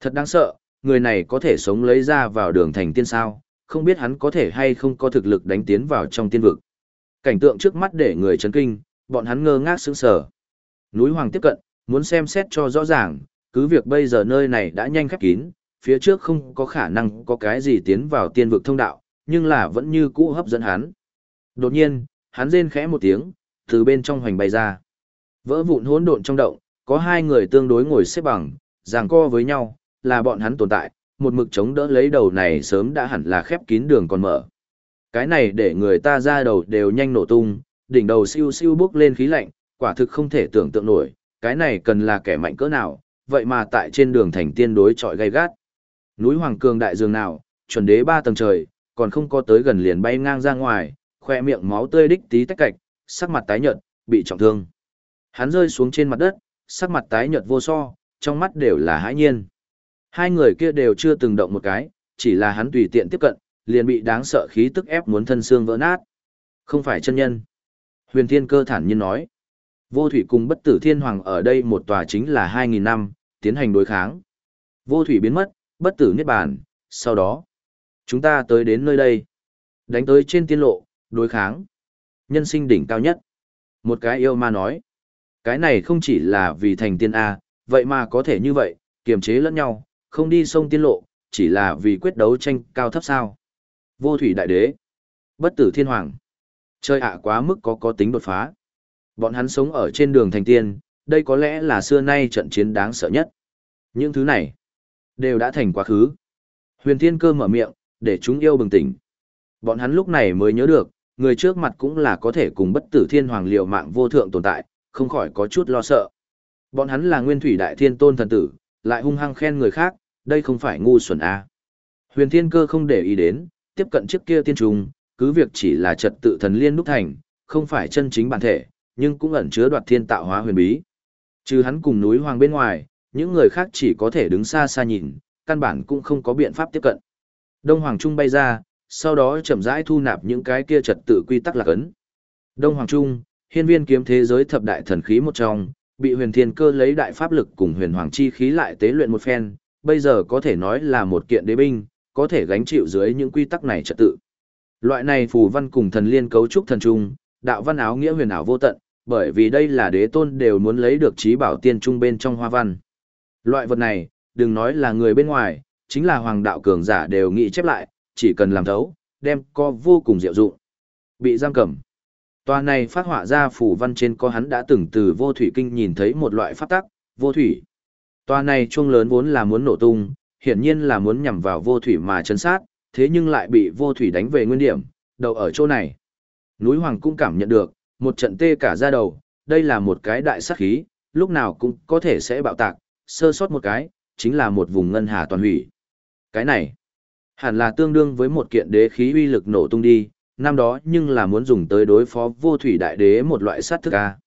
Thật đáng sợ, người này có thể sống lấy ra vào đường thành tiên sao, không biết hắn có thể hay không có thực lực đánh tiến vào trong tiên vực. Cảnh tượng trước mắt để người chấn kinh, bọn hắn ngơ ngác sững sờ. Núi Hoàng tiếp cận, muốn xem xét cho rõ ràng, cứ việc bây giờ nơi này đã nhanh khép kín, phía trước không có khả năng có cái gì tiến vào tiên vực thông đạo, nhưng là vẫn như cũ hấp dẫn hắn. Đột nhiên, hắn rên khẽ một tiếng, từ bên trong hoành bay ra. Vỡ vụn hỗn độn trong động, có hai người tương đối ngồi xếp bằng, giằng co với nhau, là bọn hắn tồn tại, một mực chống đỡ lấy đầu này sớm đã hẳn là khép kín đường còn mở. Cái này để người ta ra đầu đều nhanh nổ tung, đỉnh đầu siêu siêu bước lên khí lạnh, quả thực không thể tưởng tượng nổi, cái này cần là kẻ mạnh cỡ nào, vậy mà tại trên đường thành tiên đối trọi gay gắt. Núi Hoàng Cường đại dương nào, chuẩn đế ba tầng trời, còn không có tới gần liền bay ngang ra ngoài, khoe miệng máu tươi đích tí tách cạch, sắc mặt tái nhợt, bị trọng thương. Hắn rơi xuống trên mặt đất, sắc mặt tái nhợt vô so, trong mắt đều là hãi nhiên. Hai người kia đều chưa từng động một cái, chỉ là hắn tùy tiện tiếp cận, liền bị đáng sợ khí tức ép muốn thân xương vỡ nát. Không phải chân nhân. Huyền Thiên Cơ thản nhiên nói. Vô thủy cùng bất tử thiên hoàng ở đây một tòa chính là 2.000 năm, tiến hành đối kháng. Vô thủy biến mất, bất tử niết bàn, sau đó, chúng ta tới đến nơi đây. Đánh tới trên tiên lộ, đối kháng. Nhân sinh đỉnh cao nhất. Một cái yêu ma nói. Cái này không chỉ là vì thành tiên A, vậy mà có thể như vậy, kiềm chế lẫn nhau, không đi sông tiên lộ, chỉ là vì quyết đấu tranh cao thấp sao. Vô thủy đại đế. Bất tử thiên hoàng. Chơi ạ quá mức có có tính đột phá. Bọn hắn sống ở trên đường thành tiên, đây có lẽ là xưa nay trận chiến đáng sợ nhất. Những thứ này, đều đã thành quá khứ. Huyền thiên cơ mở miệng, để chúng yêu bừng tỉnh. Bọn hắn lúc này mới nhớ được, người trước mặt cũng là có thể cùng bất tử thiên hoàng liệu mạng vô thượng tồn tại, không khỏi có chút lo sợ. Bọn hắn là nguyên thủy đại thiên tôn thần tử, lại hung hăng khen người khác, đây không phải ngu xuẩn à. Huyền thiên cơ không để ý đến, tiếp cận trước kia tiên trùng, cứ việc chỉ là trật tự thần liên đúc thành, không phải chân chính bản thể, nhưng cũng ẩn chứa đoạt thiên tạo hóa huyền bí. Trừ hắn cùng núi hoàng bên ngoài, những người khác chỉ có thể đứng xa xa nhìn, căn bản cũng không có biện pháp tiếp cận. Đông Hoàng Trung bay ra, sau đó chậm rãi thu nạp những cái kia trật tự quy tắc lạc ấn. Đông Hoàng Trung, hiên viên kiếm thế giới thập đại thần khí một trong, bị huyền thiên cơ lấy đại pháp lực cùng huyền hoàng chi khí lại tế luyện một phen, bây giờ có thể nói là một kiện đế binh, có thể gánh chịu dưới những quy tắc này trật tự. Loại này phù văn cùng thần liên cấu trúc thần trung, đạo văn áo nghĩa huyền ảo vô tận, bởi vì đây là đế tôn đều muốn lấy được trí bảo tiên trung bên trong hoa văn. Loại vật này, đừng nói là người bên ngoài, chính là hoàng đạo cường giả đều nghĩ chép lại, chỉ cần làm thấu, đem co vô cùng diệu dụng. Bị giam cầm. Tòa này phát họa ra phủ văn trên có hắn đã từng từ vô thủy kinh nhìn thấy một loại pháp tắc, vô thủy. Tòa này chuông lớn vốn là muốn nổ tung, hiển nhiên là muốn nhằm vào vô thủy mà chấn sát, thế nhưng lại bị vô thủy đánh về nguyên điểm, đầu ở chỗ này. Núi Hoàng cũng cảm nhận được, một trận tê cả da đầu, đây là một cái đại sát khí, lúc nào cũng có thể sẽ bạo tạc, sơ sót một cái, chính là một vùng ngân hà toàn hủy. Cái này, hẳn là tương đương với một kiện đế khí uy lực nổ tung đi, năm đó nhưng là muốn dùng tới đối phó vô thủy đại đế một loại sát thức a.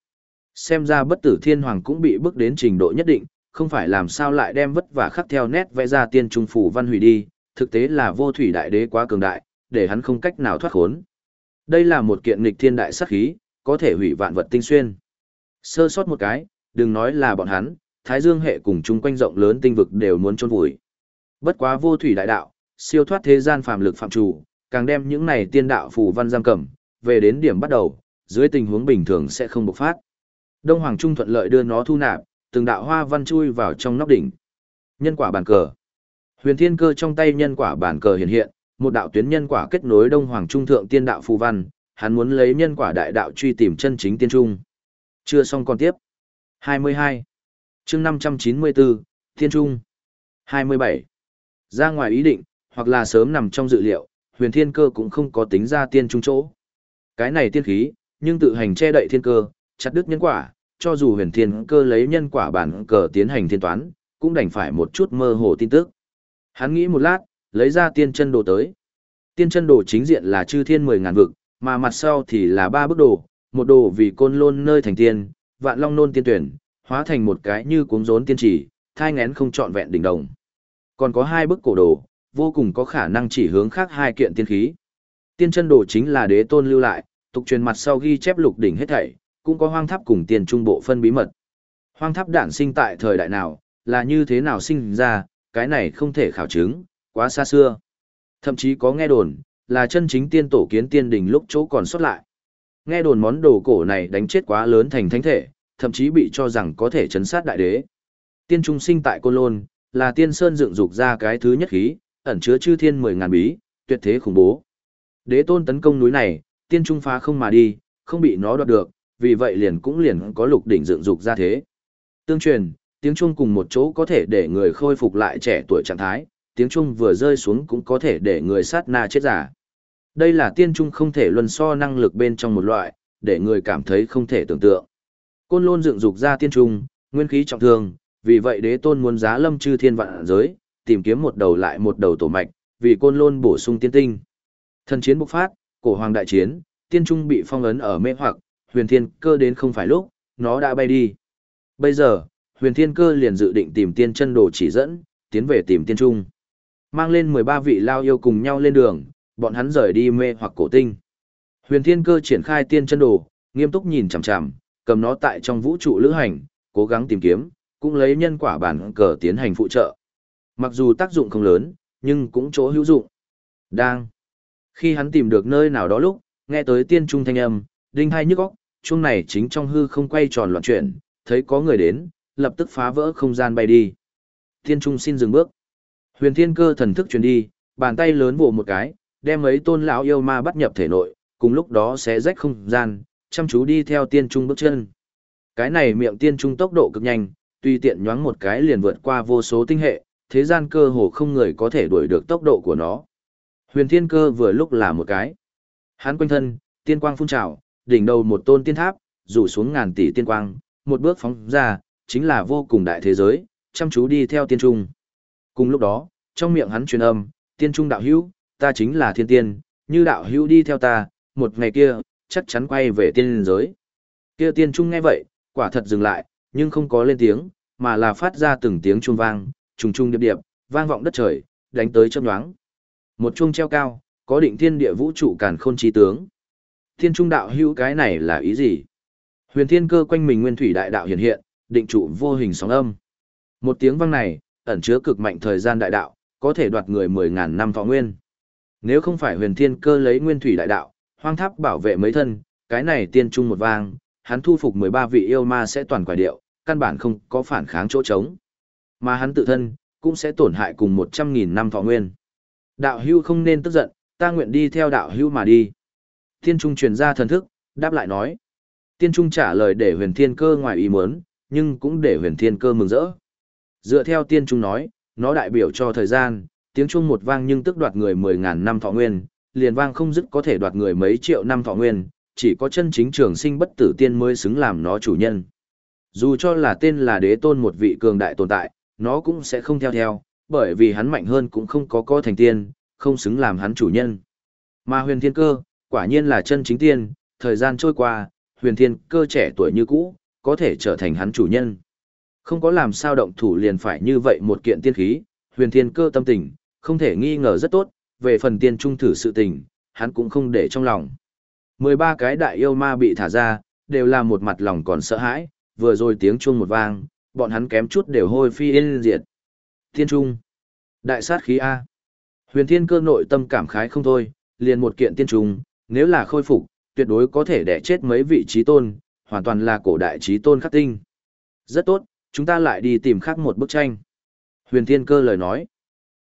Xem ra bất tử thiên hoàng cũng bị bước đến trình độ nhất định, không phải làm sao lại đem vất vả khắc theo nét vẽ ra tiên trung phủ văn hủy đi, thực tế là vô thủy đại đế quá cường đại, để hắn không cách nào thoát khốn. Đây là một kiện nghịch thiên đại sát khí, có thể hủy vạn vật tinh xuyên. Sơ sót một cái, đừng nói là bọn hắn, Thái Dương hệ cùng chung quanh rộng lớn tinh vực đều muốn chôn vùi. Bất quá vô thủy đại đạo, siêu thoát thế gian phàm lực phạm chủ, càng đem những này tiên đạo phù văn giam cầm, về đến điểm bắt đầu, dưới tình huống bình thường sẽ không bộc phát. Đông Hoàng Trung thuận lợi đưa nó thu nạp, từng đạo hoa văn chui vào trong nóc đỉnh. Nhân quả bàn cờ. Huyền Thiên Cơ trong tay nhân quả bàn cờ hiện hiện, một đạo tuyến nhân quả kết nối Đông Hoàng Trung thượng tiên đạo phù văn, hắn muốn lấy nhân quả đại đạo truy tìm chân chính tiên trung. Chưa xong còn tiếp. 22. chương 594, Tiên Trung. 27. Ra ngoài ý định, hoặc là sớm nằm trong dự liệu, huyền thiên cơ cũng không có tính ra tiên trung chỗ. Cái này tiên khí, nhưng tự hành che đậy thiên cơ, chặt đứt nhân quả, cho dù huyền thiên cơ lấy nhân quả bản cờ tiến hành thiên toán, cũng đành phải một chút mơ hồ tin tức. Hắn nghĩ một lát, lấy ra tiên chân đồ tới. Tiên chân đồ chính diện là chư thiên mười ngàn vực, mà mặt sau thì là ba bức đồ, một đồ vì côn lôn nơi thành tiên, vạn long nôn tiên tuyển, hóa thành một cái như cuống rốn tiên chỉ, thai ngén không trọn vẹn đỉnh đồng. Còn có hai bức cổ đồ, vô cùng có khả năng chỉ hướng khác hai kiện tiên khí. Tiên chân đồ chính là đế tôn lưu lại, tục truyền mặt sau ghi chép lục đỉnh hết thảy, cũng có hoang tháp cùng tiền trung bộ phân bí mật. Hoang tháp đản sinh tại thời đại nào, là như thế nào sinh ra, cái này không thể khảo chứng, quá xa xưa. Thậm chí có nghe đồn, là chân chính tiên tổ kiến tiên đỉnh lúc chỗ còn xuất lại. Nghe đồn món đồ cổ này đánh chết quá lớn thành thánh thể, thậm chí bị cho rằng có thể chấn sát đại đế. Tiên trung sinh tại Côn Lôn, là tiên sơn dựng dục ra cái thứ nhất khí, ẩn chứa chư thiên mười ngàn bí, tuyệt thế khủng bố. Đế tôn tấn công núi này, tiên trung phá không mà đi, không bị nó đoạt được, vì vậy liền cũng liền có lục đỉnh dựng dục ra thế. Tương truyền, tiếng chuông cùng một chỗ có thể để người khôi phục lại trẻ tuổi trạng thái, tiếng chuông vừa rơi xuống cũng có thể để người sát na chết giả. Đây là tiên trung không thể luân so năng lực bên trong một loại, để người cảm thấy không thể tưởng tượng. Côn lôn dựng dục ra tiên trung, nguyên khí trọng thương, vì vậy đế tôn muốn giá lâm chư thiên vạn giới, tìm kiếm một đầu lại một đầu tổ mạch, vì côn lôn bổ sung tiên tinh. Thần chiến bộc phát, cổ hoàng đại chiến, tiên trung bị phong ấn ở mê hoặc, huyền thiên cơ đến không phải lúc, nó đã bay đi. Bây giờ, huyền thiên cơ liền dự định tìm tiên chân đồ chỉ dẫn, tiến về tìm tiên trung. Mang lên 13 vị lao yêu cùng nhau lên đường, bọn hắn rời đi mê hoặc cổ tinh. Huyền thiên cơ triển khai tiên chân đồ, nghiêm túc nhìn chằm chằm, cầm nó tại trong vũ trụ lữ hành, cố gắng tìm kiếm, cũng lấy nhân quả bản cờ tiến hành phụ trợ. Mặc dù tác dụng không lớn, nhưng cũng chỗ hữu dụng. Đang. Khi hắn tìm được nơi nào đó lúc, nghe tới tiên trung thanh âm, đinh hai nhức óc, chung này chính trong hư không quay tròn loạn chuyển, thấy có người đến, lập tức phá vỡ không gian bay đi. Tiên trung xin dừng bước. Huyền thiên cơ thần thức truyền đi, bàn tay lớn vỗ một cái, đem mấy tôn lão yêu ma bắt nhập thể nội, cùng lúc đó sẽ rách không gian, chăm chú đi theo tiên trung bước chân. Cái này miệng tiên trung tốc độ cực nhanh, tùy tiện nhoáng một cái liền vượt qua vô số tinh hệ, thế gian cơ hồ không người có thể đuổi được tốc độ của nó. Huyền thiên cơ vừa lúc là một cái. Hắn quanh thân, tiên quang phun trào, đỉnh đầu một tôn tiên tháp, rủ xuống ngàn tỷ tiên quang, một bước phóng ra, chính là vô cùng đại thế giới, chăm chú đi theo tiên trung. Cùng lúc đó, trong miệng hắn truyền âm, tiên trung đạo hữu, ta chính là thiên tiên, như đạo hữu đi theo ta, một ngày kia, chắc chắn quay về tiên giới. Kia tiên trung nghe vậy, quả thật dừng lại, nhưng không có lên tiếng, mà là phát ra từng tiếng chuông vang, trùng trùng điệp điệp, vang vọng đất trời, đánh tới chớp nhoáng. Một chuông treo cao, có định thiên địa vũ trụ càn khôn trí tướng. Thiên trung đạo hữu cái này là ý gì? Huyền thiên cơ quanh mình nguyên thủy đại đạo hiện hiện, định trụ vô hình sóng âm. Một tiếng vang này, ẩn chứa cực mạnh thời gian đại đạo, có thể đoạt người mười ngàn năm thọ nguyên. Nếu không phải huyền thiên cơ lấy nguyên thủy đại đạo, hoang tháp bảo vệ mấy thân, cái này tiên trung một vang, hắn thu phục 13 vị yêu ma sẽ toàn quả điệu, căn bản không có phản kháng chỗ trống. Mà hắn tự thân, cũng sẽ tổn hại cùng 100.000 năm thọ nguyên. Đạo hưu không nên tức giận, ta nguyện đi theo đạo hưu mà đi. Thiên trung truyền ra thần thức, đáp lại nói. Tiên trung trả lời để huyền thiên cơ ngoài ý muốn, nhưng cũng để huyền thiên cơ mừng rỡ. Dựa theo tiên trung nói, nó đại biểu cho thời gian, tiếng trung một vang nhưng tức đoạt người 10.000 năm thọ nguyên, liền vang không dứt có thể đoạt người mấy triệu năm thọ nguyên, chỉ có chân chính trường sinh bất tử tiên mới xứng làm nó chủ nhân. Dù cho là tên là đế tôn một vị cường đại tồn tại, nó cũng sẽ không theo theo, bởi vì hắn mạnh hơn cũng không có có thành tiên, không xứng làm hắn chủ nhân. Mà huyền thiên cơ, quả nhiên là chân chính tiên, thời gian trôi qua, huyền thiên cơ trẻ tuổi như cũ, có thể trở thành hắn chủ nhân. Không có làm sao động thủ liền phải như vậy một kiện tiên khí, huyền thiên cơ tâm tình, không thể nghi ngờ rất tốt, về phần tiên trung thử sự tình, hắn cũng không để trong lòng. 13 cái đại yêu ma bị thả ra, đều là một mặt lòng còn sợ hãi, vừa rồi tiếng chuông một vang, bọn hắn kém chút đều hôi phi yên diệt. Thiên trung, đại sát khí A. Huyền thiên cơ nội tâm cảm khái không thôi, liền một kiện tiên trung, nếu là khôi phục, tuyệt đối có thể đẻ chết mấy vị trí tôn, hoàn toàn là cổ đại trí tôn khắc tinh. Rất tốt, chúng ta lại đi tìm khác một bức tranh. Huyền thiên cơ lời nói,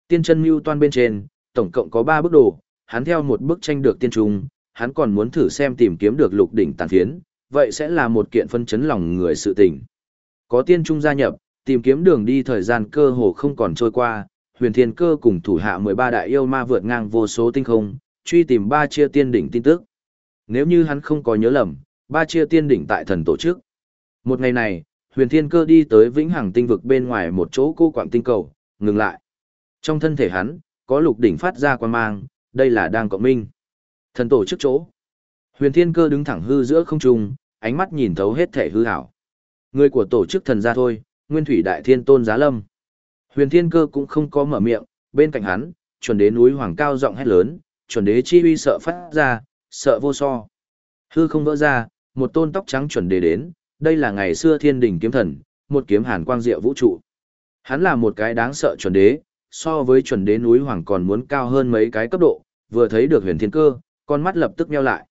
tiên chân mưu toan bên trên, tổng cộng có 3 bức đồ, hắn theo một bức tranh được tiên trung, hắn còn muốn thử xem tìm kiếm được lục đỉnh tàn phiến, vậy sẽ là một kiện phân chấn lòng người sự tình. Có tiên trung gia nhập, tìm kiếm đường đi thời gian cơ hồ không còn trôi qua, huyền thiên cơ cùng thủ hạ 13 đại yêu ma vượt ngang vô số tinh không, truy tìm ba chia tiên đỉnh tin tức. Nếu như hắn không có nhớ lầm, ba chia tiên đỉnh tại thần tổ chức. Một ngày này, huyền thiên cơ đi tới vĩnh hằng tinh vực bên ngoài một chỗ cô quạng tinh cầu, ngừng lại. Trong thân thể hắn, có lục đỉnh phát ra quan mang, đây là đang cộng minh. Thần tổ chức chỗ. Huyền Thiên Cơ đứng thẳng hư giữa không trung, ánh mắt nhìn thấu hết thể hư ảo. Người của tổ chức thần gia thôi, Nguyên Thủy Đại Thiên Tôn Giá Lâm. Huyền Thiên Cơ cũng không có mở miệng, bên cạnh hắn, chuẩn đế núi hoàng cao giọng hét lớn, chuẩn đế chi uy sợ phát ra, sợ vô so. Hư không vỡ ra, một tôn tóc trắng chuẩn đế đến, đây là ngày xưa thiên đình kiếm thần, một kiếm hàn quang diệu vũ trụ. Hắn là một cái đáng sợ chuẩn đế, so với chuẩn đế núi hoàng còn muốn cao hơn mấy cái cấp độ, vừa thấy được huyền thiên cơ, con mắt lập tức nheo lại.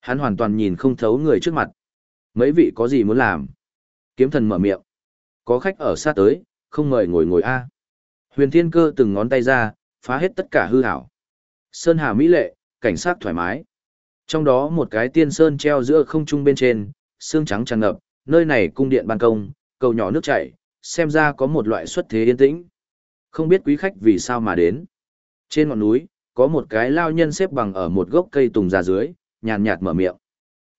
Hắn hoàn toàn nhìn không thấu người trước mặt. Mấy vị có gì muốn làm? Kiếm thần mở miệng. Có khách ở xa tới, không mời ngồi ngồi a. Huyền thiên cơ từng ngón tay ra, phá hết tất cả hư hảo. Sơn hà mỹ lệ, cảnh sát thoải mái. Trong đó một cái tiên sơn treo giữa không trung bên trên, xương trắng tràn ngập, nơi này cung điện ban công, cầu nhỏ nước chảy, xem ra có một loại xuất thế yên tĩnh. Không biết quý khách vì sao mà đến. Trên ngọn núi, có một cái lao nhân xếp bằng ở một gốc cây tùng già dưới, nhàn nhạt mở miệng.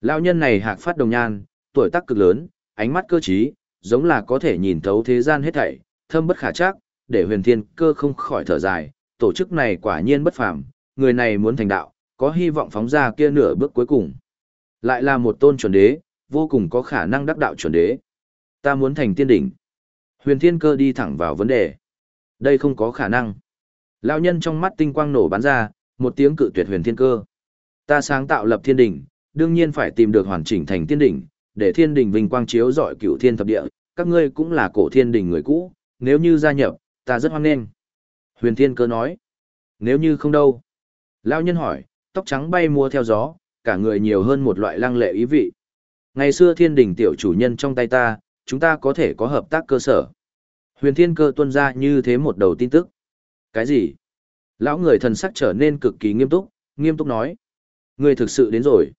Lao nhân này hạc phát đồng nhan, tuổi tác cực lớn, ánh mắt cơ trí, giống là có thể nhìn thấu thế gian hết thảy, thâm bất khả chắc, để huyền thiên cơ không khỏi thở dài, tổ chức này quả nhiên bất phàm, người này muốn thành đạo, có hy vọng phóng ra kia nửa bước cuối cùng. Lại là một tôn chuẩn đế, vô cùng có khả năng đắc đạo chuẩn đế. Ta muốn thành tiên đỉnh. Huyền thiên cơ đi thẳng vào vấn đề. Đây không có khả năng. Lão nhân trong mắt tinh quang nổ bắn ra, một tiếng cự tuyệt huyền thiên cơ. Ta sáng tạo lập thiên đỉnh, đương nhiên phải tìm được hoàn chỉnh thành tiên đỉnh, để thiên đình vinh quang chiếu rọi cửu thiên thập địa, các ngươi cũng là cổ thiên đình người cũ, nếu như gia nhập, ta rất hoan nghênh. Huyền thiên cơ nói. Nếu như không đâu. Lão nhân hỏi, tóc trắng bay mua theo gió, cả người nhiều hơn một loại lăng lệ ý vị. Ngày xưa thiên đình tiểu chủ nhân trong tay ta, chúng ta có thể có hợp tác cơ sở. Huyền thiên cơ tuân ra như thế một đầu tin tức. Cái gì? Lão người thần sắc trở nên cực kỳ nghiêm túc, nghiêm túc nói. Người thực sự đến rồi.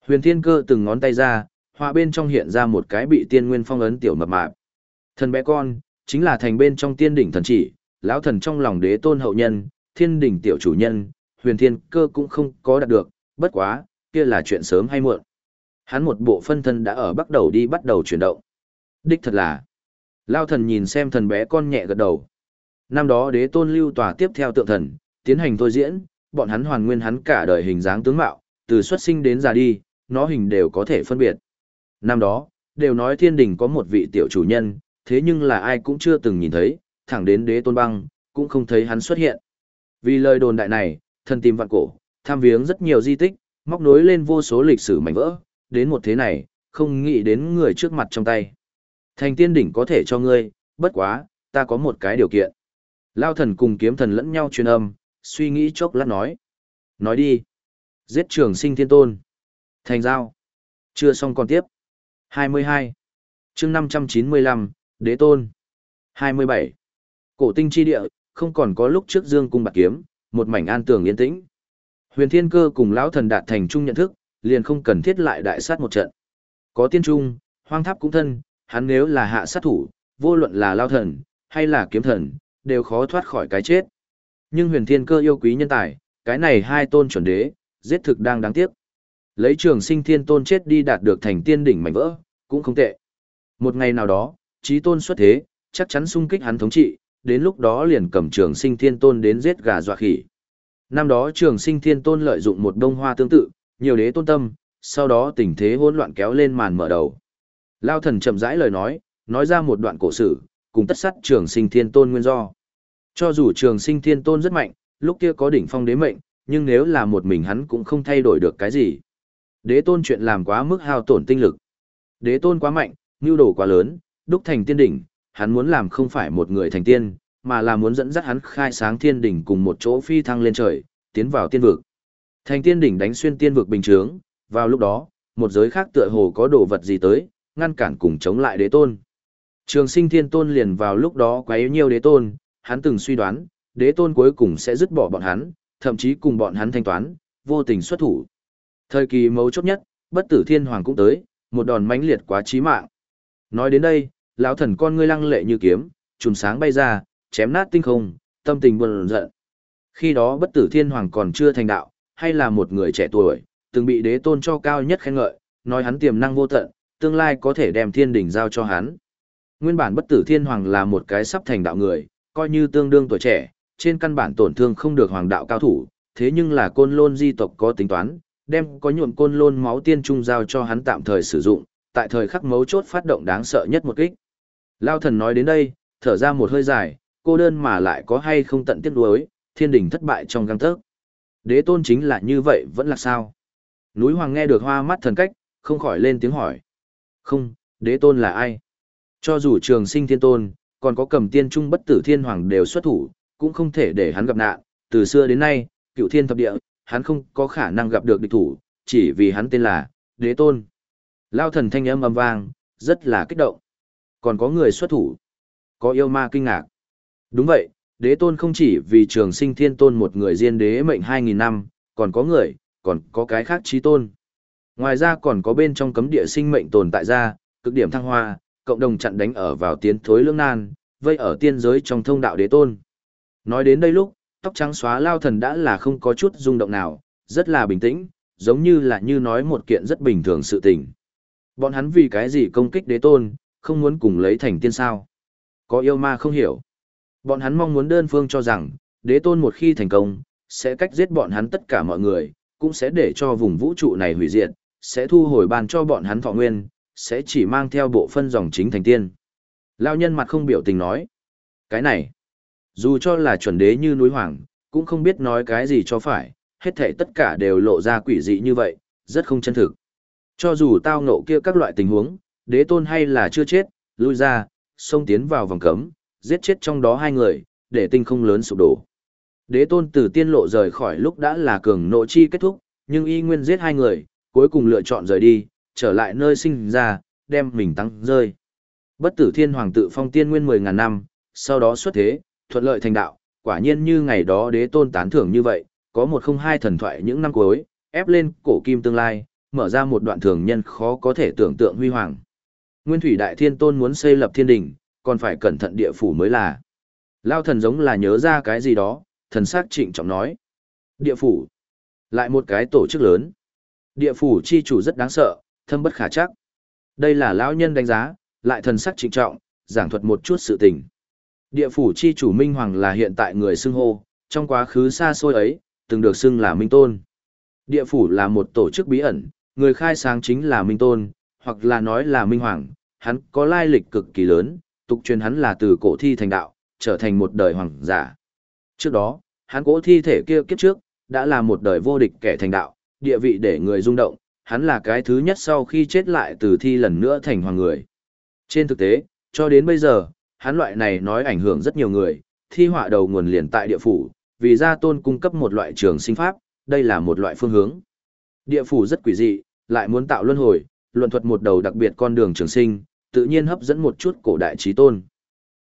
Huyền thiên cơ từng ngón tay ra, họa bên trong hiện ra một cái bị tiên nguyên phong ấn tiểu mập mạp. Thần bé con, chính là thành bên trong tiên đỉnh thần chỉ, lão thần trong lòng đế tôn hậu nhân, thiên đỉnh tiểu chủ nhân, huyền thiên cơ cũng không có đạt được, bất quá, kia là chuyện sớm hay muộn. Hắn một bộ phân thân đã ở bắt đầu đi bắt đầu chuyển động. Đích thật là. Lao thần nhìn xem thần bé con nhẹ gật đầu. Năm đó đế tôn lưu tòa tiếp theo tượng thần, tiến hành thôi diễn, bọn hắn hoàn nguyên hắn cả đời hình dáng tướng mạo, từ xuất sinh đến già đi, nó hình đều có thể phân biệt. Năm đó, đều nói thiên đình có một vị tiểu chủ nhân, thế nhưng là ai cũng chưa từng nhìn thấy, thẳng đến đế tôn băng, cũng không thấy hắn xuất hiện. Vì lời đồn đại này, thần tìm vạn cổ, tham viếng rất nhiều di tích, móc nối lên vô số lịch sử mảnh vỡ, đến một thế này, không nghĩ đến người trước mặt trong tay. Thành tiên đỉnh có thể cho ngươi, bất quá, ta có một cái điều kiện. Lao thần cùng kiếm thần lẫn nhau truyền âm, suy nghĩ chốc lát nói. Nói đi. Giết trường sinh thiên tôn. Thành giao. Chưa xong còn tiếp. 22. chương 595, Đế tôn. 27. Cổ tinh chi địa, không còn có lúc trước dương cung bạc kiếm, một mảnh an tường yên tĩnh. Huyền thiên cơ cùng lão thần đạt thành chung nhận thức, liền không cần thiết lại đại sát một trận. Có tiên trung, hoang tháp cũng thân, hắn nếu là hạ sát thủ, vô luận là lao thần, hay là kiếm thần, đều khó thoát khỏi cái chết. Nhưng huyền thiên cơ yêu quý nhân tài, cái này hai tôn chuẩn đế, giết thực đang đáng tiếc. Lấy trường sinh thiên tôn chết đi đạt được thành tiên đỉnh mảnh vỡ, cũng không tệ. Một ngày nào đó, trí tôn xuất thế, chắc chắn xung kích hắn thống trị, đến lúc đó liền cầm trường sinh thiên tôn đến giết gà dọa khỉ. Năm đó trường sinh thiên tôn lợi dụng một đông hoa tương tự, nhiều đế tôn tâm, sau đó tình thế hỗn loạn kéo lên màn mở đầu. Lao thần chậm rãi lời nói, nói ra một đoạn cổ sử, cùng tất sắt trường sinh thiên tôn nguyên do. Cho dù trường sinh thiên tôn rất mạnh, lúc kia có đỉnh phong đế mệnh, nhưng nếu là một mình hắn cũng không thay đổi được cái gì. Đế tôn chuyện làm quá mức hao tổn tinh lực. Đế tôn quá mạnh, nhu đồ quá lớn, đúc thành tiên đỉnh, hắn muốn làm không phải một người thành tiên, mà là muốn dẫn dắt hắn khai sáng thiên đỉnh cùng một chỗ phi thăng lên trời, tiến vào tiên vực. Thành tiên đỉnh đánh xuyên tiên vực bình chướng, vào lúc đó, một giới khác tựa hồ có đồ vật gì tới, ngăn cản cùng chống lại đế tôn. Trường sinh thiên tôn liền vào lúc đó quá yếu nhiều đế tôn, hắn từng suy đoán, đế tôn cuối cùng sẽ dứt bỏ bọn hắn, thậm chí cùng bọn hắn thanh toán, vô tình xuất thủ. Thời kỳ mấu chốt nhất, bất tử thiên hoàng cũng tới, một đòn mãnh liệt quá chí mạng. Nói đến đây, lão thần con ngươi lăng lệ như kiếm, chùm sáng bay ra, chém nát tinh không, tâm tình buồn giận. Khi đó bất tử thiên hoàng còn chưa thành đạo, hay là một người trẻ tuổi, từng bị đế tôn cho cao nhất khen ngợi, nói hắn tiềm năng vô tận, tương lai có thể đem thiên đỉnh giao cho hắn. Nguyên bản bất tử thiên hoàng là một cái sắp thành đạo người, coi như tương đương tuổi trẻ, trên căn bản tổn thương không được hoàng đạo cao thủ, thế nhưng là côn lôn di tộc có tính toán, đem có nhuộm côn lôn máu tiên trung giao cho hắn tạm thời sử dụng, tại thời khắc mấu chốt phát động đáng sợ nhất một kích. Lao thần nói đến đây, thở ra một hơi dài, cô đơn mà lại có hay không tận tiếc nuối, thiên đỉnh thất bại trong găng tớc. Đế tôn chính là như vậy vẫn là sao? Núi hoàng nghe được hoa mắt thần cách, không khỏi lên tiếng hỏi. Không, đế tôn là ai? Cho dù trường sinh thiên tôn, còn có cầm tiên trung bất tử thiên hoàng đều xuất thủ, cũng không thể để hắn gặp nạn, từ xưa đến nay, cựu thiên thập địa, hắn không có khả năng gặp được địch thủ, chỉ vì hắn tên là đế tôn. Lao thần thanh âm âm vang, rất là kích động. Còn có người xuất thủ. Có yêu ma kinh ngạc. Đúng vậy, đế tôn không chỉ vì trường sinh thiên tôn một người riêng đế mệnh 2.000 năm, còn có người, còn có cái khác trí tôn. Ngoài ra còn có bên trong cấm địa sinh mệnh tồn tại ra, cực điểm thăng hoa, cộng đồng chặn đánh ở vào tiến thối lưỡng nan, vây ở tiên giới trong thông đạo đế tôn. Nói đến đây lúc, tóc trắng xóa lao thần đã là không có chút rung động nào, rất là bình tĩnh, giống như là như nói một kiện rất bình thường sự tình. Bọn hắn vì cái gì công kích đế tôn, không muốn cùng lấy thành tiên sao? Có yêu ma không hiểu. Bọn hắn mong muốn đơn phương cho rằng, đế tôn một khi thành công, sẽ cách giết bọn hắn tất cả mọi người, cũng sẽ để cho vùng vũ trụ này hủy diệt, sẽ thu hồi ban cho bọn hắn thọ nguyên, sẽ chỉ mang theo bộ phân dòng chính thành tiên. Lao nhân mặt không biểu tình nói. Cái này, dù cho là chuẩn đế như núi hoàng, cũng không biết nói cái gì cho phải, hết thể tất cả đều lộ ra quỷ dị như vậy, rất không chân thực. Cho dù tao ngộ kia các loại tình huống, đế tôn hay là chưa chết, lui ra, xông tiến vào vòng cấm, giết chết trong đó hai người, để tinh không lớn sụp đổ. Đế tôn từ tiên lộ rời khỏi lúc đã là cường nộ chi kết thúc, nhưng y nguyên giết hai người, cuối cùng lựa chọn rời đi, trở lại nơi sinh ra, đem mình tăng rơi. Bất tử thiên hoàng tự phong tiên nguyên 10.000 năm, sau đó xuất thế, thuận lợi thành đạo, quả nhiên như ngày đó đế tôn tán thưởng như vậy, có một không hai thần thoại những năm cuối, ép lên cổ kim tương lai, mở ra một đoạn thường nhân khó có thể tưởng tượng huy hoàng. Nguyên thủy đại thiên tôn muốn xây lập thiên đình, còn phải cẩn thận địa phủ mới là. Lao thần giống là nhớ ra cái gì đó, thần sắc trịnh trọng nói. Địa phủ. Lại một cái tổ chức lớn. Địa phủ chi chủ rất đáng sợ, thâm bất khả chắc. Đây là lão nhân đánh giá, lại thần sắc trịnh trọng, giảng thuật một chút sự tình. Địa phủ chi chủ Minh Hoàng là hiện tại người xưng hô, trong quá khứ xa xôi ấy, từng được xưng là Minh Tôn. Địa phủ là một tổ chức bí ẩn, người khai sáng chính là Minh Tôn, hoặc là nói là Minh Hoàng, hắn có lai lịch cực kỳ lớn, tục truyền hắn là từ cổ thi thành đạo, trở thành một đời hoàng giả. Trước đó, hắn cổ thi thể kia kiếp trước, đã là một đời vô địch kẻ thành đạo, địa vị để người rung động, hắn là cái thứ nhất sau khi chết lại từ thi lần nữa thành hoàng người. Trên thực tế, cho đến bây giờ, hắn loại này nói ảnh hưởng rất nhiều người, thi họa đầu nguồn liền tại địa phủ, vì gia tôn cung cấp một loại trường sinh pháp, đây là một loại phương hướng. Địa phủ rất quỷ dị, lại muốn tạo luân hồi, luận thuật một đầu đặc biệt con đường trường sinh, tự nhiên hấp dẫn một chút cổ đại trí tôn.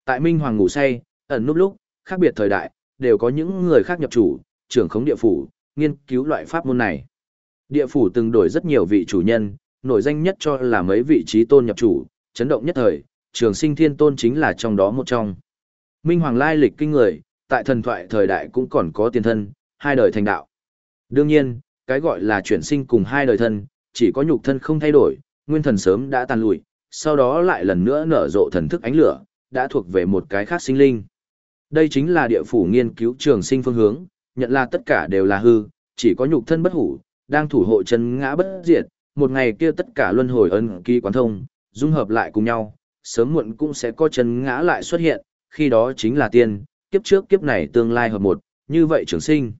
Tại Minh Hoàng ngủ say, ẩn núp lúc, khác biệt thời đại, đều có những người khác nhập chủ, trưởng khống địa phủ, nghiên cứu loại pháp môn này. Địa phủ từng đổi rất nhiều vị chủ nhân, nổi danh nhất cho là mấy vị trí tôn nhập chủ, chấn động nhất thời, trường sinh thiên tôn chính là trong đó một trong. Minh Hoàng lai lịch kinh người, tại thần thoại thời đại cũng còn có tiền thân, hai đời thành đạo. Đương nhiên, cái gọi là chuyển sinh cùng hai đời thân, chỉ có nhục thân không thay đổi, nguyên thần sớm đã tàn lụi, sau đó lại lần nữa nở rộ thần thức ánh lửa, đã thuộc về một cái khác sinh linh. Đây chính là địa phủ nghiên cứu trường sinh phương hướng, nhận là tất cả đều là hư, chỉ có nhục thân bất hủ, đang thủ hộ chân ngã bất diệt, một ngày kia tất cả luân hồi ân ký quán thông, dung hợp lại cùng nhau, sớm muộn cũng sẽ có chân ngã lại xuất hiện, khi đó chính là tiên, kiếp trước kiếp này tương lai hợp một, như vậy trường sinh.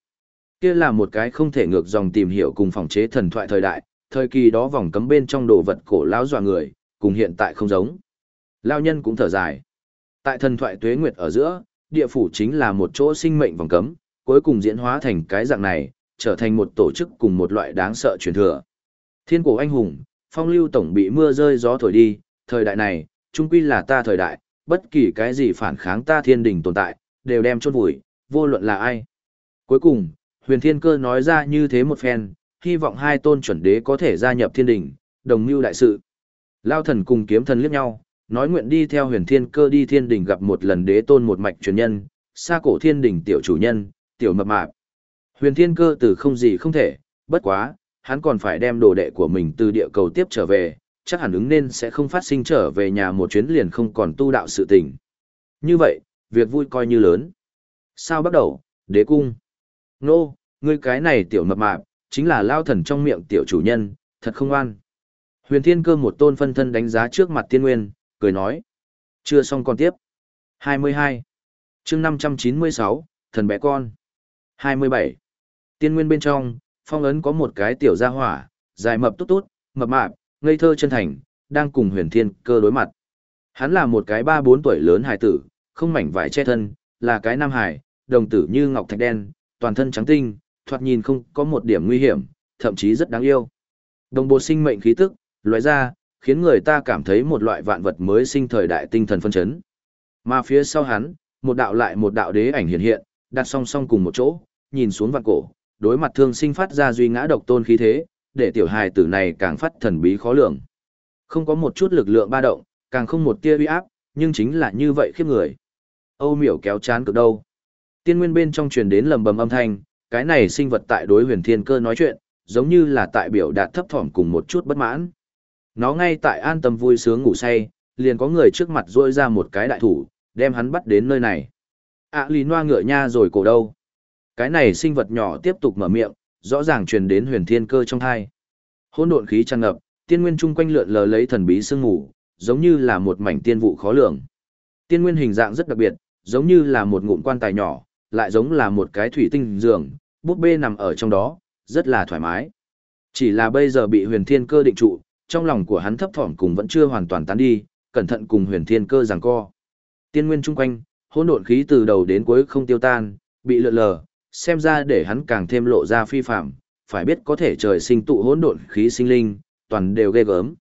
Kia là một cái không thể ngược dòng tìm hiểu cùng phòng chế thần thoại thời đại, thời kỳ đó vòng cấm bên trong đồ vật cổ lão dọa người, cùng hiện tại không giống. Lao nhân cũng thở dài. Tại thần thoại tuế nguyệt ở giữa, địa phủ chính là một chỗ sinh mệnh vòng cấm, cuối cùng diễn hóa thành cái dạng này, trở thành một tổ chức cùng một loại đáng sợ truyền thừa. Thiên cổ anh hùng, phong lưu tổng bị mưa rơi gió thổi đi, thời đại này, trung quy là ta thời đại, bất kỳ cái gì phản kháng ta thiên đình tồn tại, đều đem chôn vùi, vô luận là ai. Cuối cùng, huyền thiên cơ nói ra như thế một phen, hy vọng hai tôn chuẩn đế có thể gia nhập thiên đình, đồng mưu đại sự. Lao thần cùng kiếm thần liếc nhau, nói nguyện đi theo huyền thiên cơ đi thiên đình gặp một lần đế tôn một mạch truyền nhân, xa cổ thiên đình tiểu chủ nhân, tiểu mập mạp. Huyền thiên cơ từ không gì không thể, bất quá, hắn còn phải đem đồ đệ của mình từ địa cầu tiếp trở về, chắc hẳn ứng nên sẽ không phát sinh trở về nhà một chuyến liền không còn tu đạo sự tình. Như vậy, việc vui coi như lớn. Sao bắt đầu, đế cung? Nô, ngươi cái này tiểu mập mạp, chính là lao thần trong miệng tiểu chủ nhân, thật không an. Huyền thiên cơ một tôn phân thân đánh giá trước mặt tiên nguyên, cười nói. Chưa xong còn tiếp. 22. chương 596, thần bé con. 27. Tiên nguyên bên trong, phong ấn có một cái tiểu gia hỏa, dài mập tốt tốt, mập mạp, ngây thơ chân thành, đang cùng huyền thiên cơ đối mặt. Hắn là một cái ba bốn tuổi lớn hài tử, không mảnh vải che thân, là cái nam hải, đồng tử như ngọc thạch đen, toàn thân trắng tinh, thoạt nhìn không có một điểm nguy hiểm, thậm chí rất đáng yêu. Đồng bộ sinh mệnh khí tức, loại ra, khiến người ta cảm thấy một loại vạn vật mới sinh thời đại tinh thần phân chấn. Mà phía sau hắn, một đạo lại một đạo đế ảnh hiện hiện, đặt song song cùng một chỗ, nhìn xuống vạn cổ, đối mặt thương sinh phát ra duy ngã độc tôn khí thế, để tiểu hài tử này càng phát thần bí khó lường. Không có một chút lực lượng ba động, càng không một tia uy áp, nhưng chính là như vậy khiếp người. Âu miểu kéo chán cực đâu. Tiên nguyên bên trong truyền đến lầm bầm âm thanh, cái này sinh vật tại đối huyền thiên cơ nói chuyện, giống như là tại biểu đạt thấp thỏm cùng một chút bất mãn. Nó ngay tại an tâm vui sướng ngủ say, liền có người trước mặt rôi ra một cái đại thủ, đem hắn bắt đến nơi này. À lì noa ngựa nha rồi cổ đâu. Cái này sinh vật nhỏ tiếp tục mở miệng, rõ ràng truyền đến huyền thiên cơ trong thai. Hỗn độn khí tràn ngập, tiên nguyên chung quanh lượn lờ lấy thần bí sương ngủ, giống như là một mảnh tiên vụ khó lường. Tiên nguyên hình dạng rất đặc biệt, giống như là một ngụm quan tài nhỏ, lại giống là một cái thủy tinh giường, búp bê nằm ở trong đó, rất là thoải mái. Chỉ là bây giờ bị huyền thiên cơ định trụ, trong lòng của hắn thấp thỏm cùng vẫn chưa hoàn toàn tán đi, cẩn thận cùng huyền thiên cơ giằng co. Tiên nguyên chung quanh, hỗn độn khí từ đầu đến cuối không tiêu tan, bị lượn lờ, xem ra để hắn càng thêm lộ ra phi phạm, phải biết có thể trời sinh tụ hỗn độn khí sinh linh, toàn đều ghê gớm.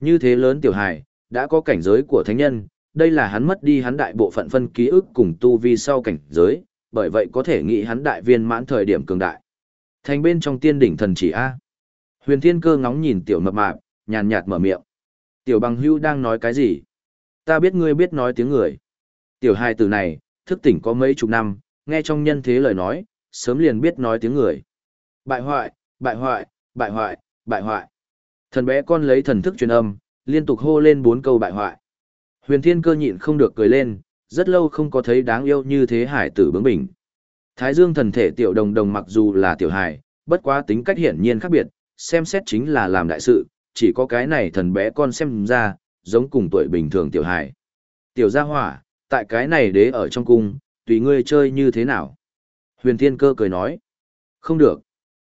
Như thế lớn tiểu hài, đã có cảnh giới của thánh nhân, đây là hắn mất đi hắn đại bộ phận phân ký ức cùng tu vi sau cảnh giới, bởi vậy có thể nghĩ hắn đại viên mãn thời điểm cường đại. Thành bên trong tiên đỉnh thần chỉ A. Huyền thiên cơ ngóng nhìn tiểu mập mạp, nhàn nhạt mở miệng. Tiểu bằng hưu đang nói cái gì? Ta biết ngươi biết nói tiếng người. Tiểu hai từ này, thức tỉnh có mấy chục năm, nghe trong nhân thế lời nói, sớm liền biết nói tiếng người. Bại hoại, bại hoại, bại hoại, bại hoại. Thần bé con lấy thần thức truyền âm, liên tục hô lên bốn câu bại hoại. Huyền thiên cơ nhịn không được cười lên, rất lâu không có thấy đáng yêu như thế hải tử bướng bỉnh. Thái dương thần thể tiểu đồng đồng mặc dù là tiểu hải, bất quá tính cách hiển nhiên khác biệt, xem xét chính là làm đại sự, chỉ có cái này thần bé con xem ra, giống cùng tuổi bình thường tiểu hải. Tiểu gia hỏa, tại cái này đế ở trong cung, tùy ngươi chơi như thế nào. Huyền thiên cơ cười nói, không được.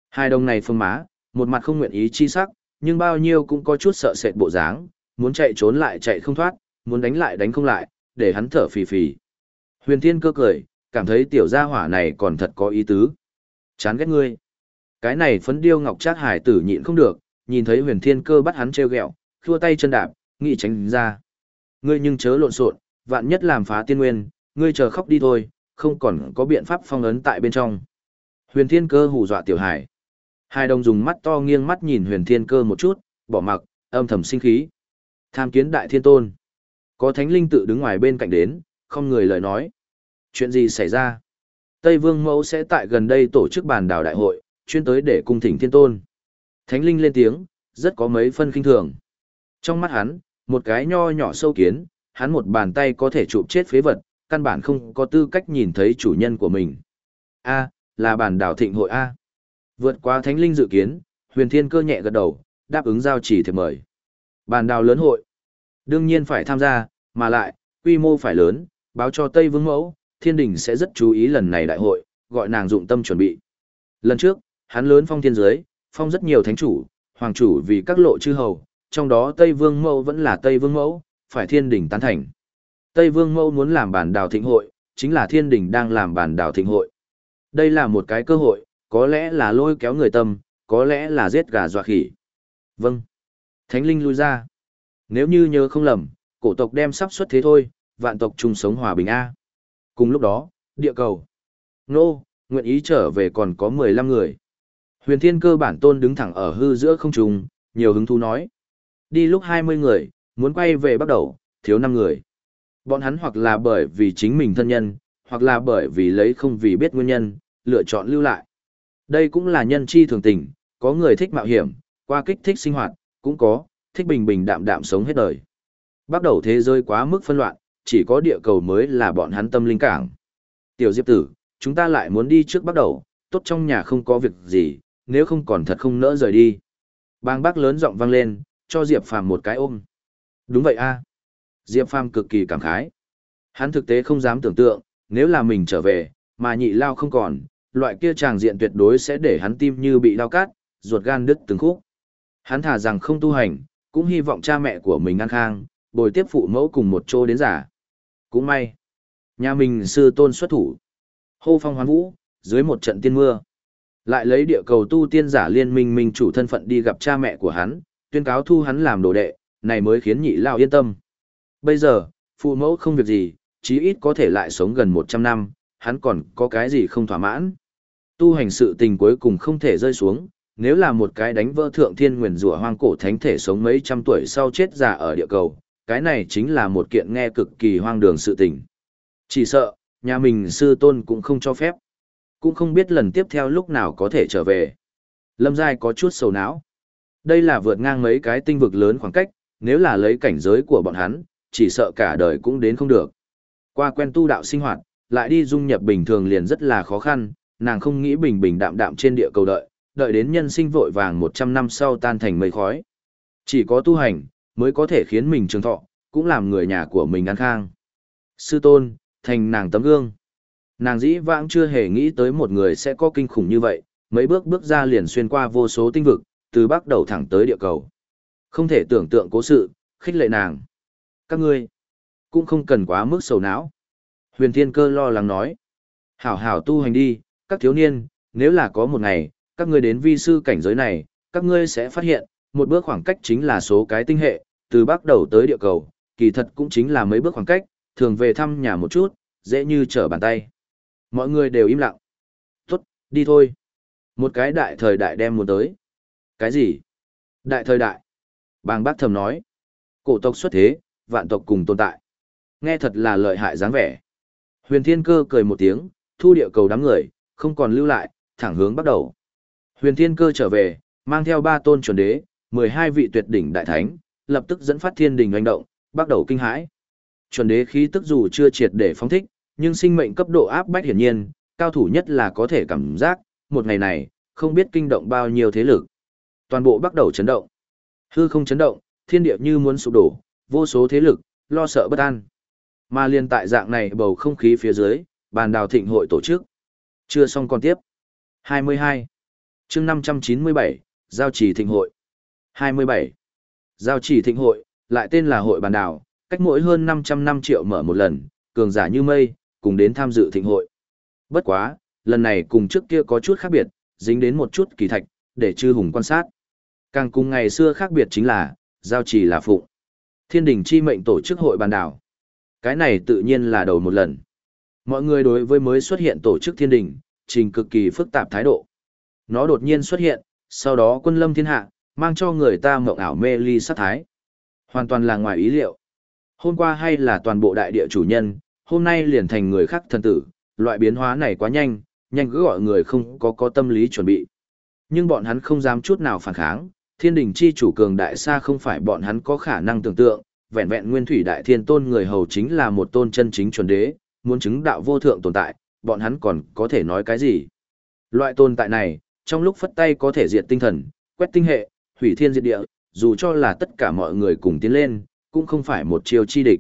Hai đồng này phương má, một mặt không nguyện ý chi sắc, nhưng bao nhiêu cũng có chút sợ sệt bộ dáng, muốn chạy trốn lại chạy không thoát, muốn đánh lại đánh không lại, để hắn thở phì phì. Huyền Thiên cơ cười, cảm thấy tiểu gia hỏa này còn thật có ý tứ. Chán ghét ngươi. Cái này phấn điêu ngọc trác hải tử nhịn không được, nhìn thấy huyền thiên cơ bắt hắn treo gẹo, khua tay chân đạp, nghĩ tránh ra. Ngươi nhưng chớ lộn xộn, vạn nhất làm phá tiên nguyên, ngươi chờ khóc đi thôi, không còn có biện pháp phong ấn tại bên trong. Huyền thiên cơ hù dọa tiểu hải. Hai đồng dùng mắt to nghiêng mắt nhìn huyền thiên cơ một chút, bỏ mặc, âm thầm sinh khí. Tham kiến đại thiên tôn. Có thánh linh tự đứng ngoài bên cạnh đến, không người lời nói. Chuyện gì xảy ra? Tây Vương Mẫu sẽ tại gần đây tổ chức bàn đảo đại hội, chuyên tới để cung thỉnh thiên tôn. Thánh linh lên tiếng, rất có mấy phân kinh thường. Trong mắt hắn, một cái nho nhỏ sâu kiến, hắn một bàn tay có thể chụp chết phế vật, căn bản không có tư cách nhìn thấy chủ nhân của mình. A, là bản đảo thịnh hội A. Vượt qua thánh linh dự kiến, huyền thiên cơ nhẹ gật đầu, đáp ứng giao chỉ thiệp mời. bản đảo lớn hội. Đương nhiên phải tham gia, mà lại, quy mô phải lớn, báo cho Tây Vương Mẫu, thiên đình sẽ rất chú ý lần này đại hội, gọi nàng dụng tâm chuẩn bị. Lần trước, hắn lớn phong thiên giới, phong rất nhiều thánh chủ, hoàng chủ vì các lộ chư hầu, trong đó Tây Vương Mẫu vẫn là Tây Vương Mẫu, phải thiên đình tán thành. Tây Vương Mẫu muốn làm bản đảo thịnh hội, chính là thiên đình đang làm bản đảo thịnh hội. Đây là một cái cơ hội, có lẽ là lôi kéo người tâm, có lẽ là giết gà dọa khỉ. Vâng. Thánh linh lui ra. Nếu như nhớ không lầm, cổ tộc đem sắp xuất thế thôi, vạn tộc chung sống hòa bình A. Cùng lúc đó, địa cầu. Nô, nguyện ý trở về còn có 15 người. Huyền thiên cơ bản tôn đứng thẳng ở hư giữa không trùng, nhiều hứng thú nói. Đi lúc 20 người, muốn quay về bắt đầu, thiếu 5 người. Bọn hắn hoặc là bởi vì chính mình thân nhân, hoặc là bởi vì lấy không vì biết nguyên nhân, lựa chọn lưu lại. Đây cũng là nhân chi thường tình, có người thích mạo hiểm, qua kích thích sinh hoạt, cũng có, thích bình bình đạm đạm sống hết đời. Bắt đầu thế giới quá mức phân loạn, chỉ có địa cầu mới là bọn hắn tâm linh cảng. Tiểu Diệp tử, chúng ta lại muốn đi trước bắt đầu, tốt trong nhà không có việc gì, nếu không còn thật không nỡ rời đi. Bang bác lớn giọng vang lên, cho Diệp Phàm một cái ôm. Đúng vậy a. Diệp Phàm cực kỳ cảm khái. Hắn thực tế không dám tưởng tượng, nếu là mình trở về, mà nhị lao không còn, loại kia tràng diện tuyệt đối sẽ để hắn tim như bị lao cát, ruột gan đứt từng khúc. Hắn thả rằng không tu hành, cũng hy vọng cha mẹ của mình an khang, bồi tiếp phụ mẫu cùng một chỗ đến giả. Cũng may, nhà mình sư tôn xuất thủ. Hô phong hoán vũ, dưới một trận tiên mưa. Lại lấy địa cầu tu tiên giả liên minh minh chủ thân phận đi gặp cha mẹ của hắn, tuyên cáo thu hắn làm đồ đệ, này mới khiến nhị lao yên tâm. Bây giờ, phụ mẫu không việc gì, chí ít có thể lại sống gần 100 năm, hắn còn có cái gì không thỏa mãn. Tu hành sự tình cuối cùng không thể rơi xuống, nếu là một cái đánh vỡ thượng thiên nguyền rủa hoang cổ thánh thể sống mấy trăm tuổi sau chết già ở địa cầu, cái này chính là một kiện nghe cực kỳ hoang đường sự tình. Chỉ sợ, nhà mình sư tôn cũng không cho phép. Cũng không biết lần tiếp theo lúc nào có thể trở về. Lâm Giai có chút sầu não. Đây là vượt ngang mấy cái tinh vực lớn khoảng cách, nếu là lấy cảnh giới của bọn hắn, chỉ sợ cả đời cũng đến không được. Qua quen tu đạo sinh hoạt, lại đi dung nhập bình thường liền rất là khó khăn, nàng không nghĩ bình bình đạm đạm trên địa cầu đợi, đợi đến nhân sinh vội vàng 100 năm sau tan thành mây khói. Chỉ có tu hành, mới có thể khiến mình trường thọ, cũng làm người nhà của mình an khang. Sư tôn, thành nàng tấm gương. Nàng dĩ vãng chưa hề nghĩ tới một người sẽ có kinh khủng như vậy, mấy bước bước ra liền xuyên qua vô số tinh vực, từ bắc đầu thẳng tới địa cầu. Không thể tưởng tượng cố sự, khích lệ nàng. Các ngươi, cũng không cần quá mức sầu não. Huyền Thiên Cơ lo lắng nói. Hảo hảo tu hành đi, các thiếu niên, nếu là có một ngày, các ngươi đến vi sư cảnh giới này, các ngươi sẽ phát hiện, một bước khoảng cách chính là số cái tinh hệ, từ bắc đầu tới địa cầu, kỳ thật cũng chính là mấy bước khoảng cách, thường về thăm nhà một chút, dễ như trở bàn tay. Mọi người đều im lặng. Tốt, đi thôi. Một cái đại thời đại đem muốn tới. Cái gì? Đại thời đại. Bàng bác thầm nói. Cổ tộc xuất thế, vạn tộc cùng tồn tại. Nghe thật là lợi hại dáng vẻ. Huyền Thiên Cơ cười một tiếng, thu địa cầu đám người, không còn lưu lại, thẳng hướng bắt đầu. Huyền Thiên Cơ trở về, mang theo ba tôn chuẩn đế, 12 vị tuyệt đỉnh đại thánh, lập tức dẫn phát thiên đình hành động, bắt đầu kinh hãi. Chuẩn đế khí tức dù chưa triệt để phóng thích, nhưng sinh mệnh cấp độ áp bách hiển nhiên, cao thủ nhất là có thể cảm giác, một ngày này, không biết kinh động bao nhiêu thế lực. Toàn bộ bắt đầu chấn động. Hư không chấn động, thiên địa như muốn sụp đổ, vô số thế lực, lo sợ bất an. Mà liên tại dạng này bầu không khí phía dưới, bàn đào thịnh hội tổ chức. Chưa xong còn tiếp. 22. chương 597, Giao trì thịnh hội. 27. Giao trì thịnh hội, lại tên là hội bàn đào, cách mỗi hơn 500 năm triệu mở một lần, cường giả như mây, cùng đến tham dự thịnh hội. Bất quá, lần này cùng trước kia có chút khác biệt, dính đến một chút kỳ thạch, để chư hùng quan sát. Càng cùng ngày xưa khác biệt chính là, giao trì là phụng. Thiên đình chi mệnh tổ chức hội bàn đảo. Cái này tự nhiên là đầu một lần. Mọi người đối với mới xuất hiện tổ chức thiên đình, trình cực kỳ phức tạp thái độ. Nó đột nhiên xuất hiện, sau đó quân lâm thiên hạ, mang cho người ta mộng ảo mê ly sát thái. Hoàn toàn là ngoài ý liệu. Hôm qua hay là toàn bộ đại địa chủ nhân, hôm nay liền thành người khác thần tử, loại biến hóa này quá nhanh, nhanh cứ gọi người không có có tâm lý chuẩn bị. Nhưng bọn hắn không dám chút nào phản kháng, thiên đình chi chủ cường đại xa không phải bọn hắn có khả năng tưởng tượng, vẹn vẹn nguyên thủy đại thiên tôn người hầu chính là một tôn chân chính chuẩn đế, muốn chứng đạo vô thượng tồn tại, bọn hắn còn có thể nói cái gì. Loại tồn tại này, trong lúc phất tay có thể diệt tinh thần, quét tinh hệ, hủy thiên diệt địa, dù cho là tất cả mọi người cùng tiến lên, cũng không phải một chiêu chi địch.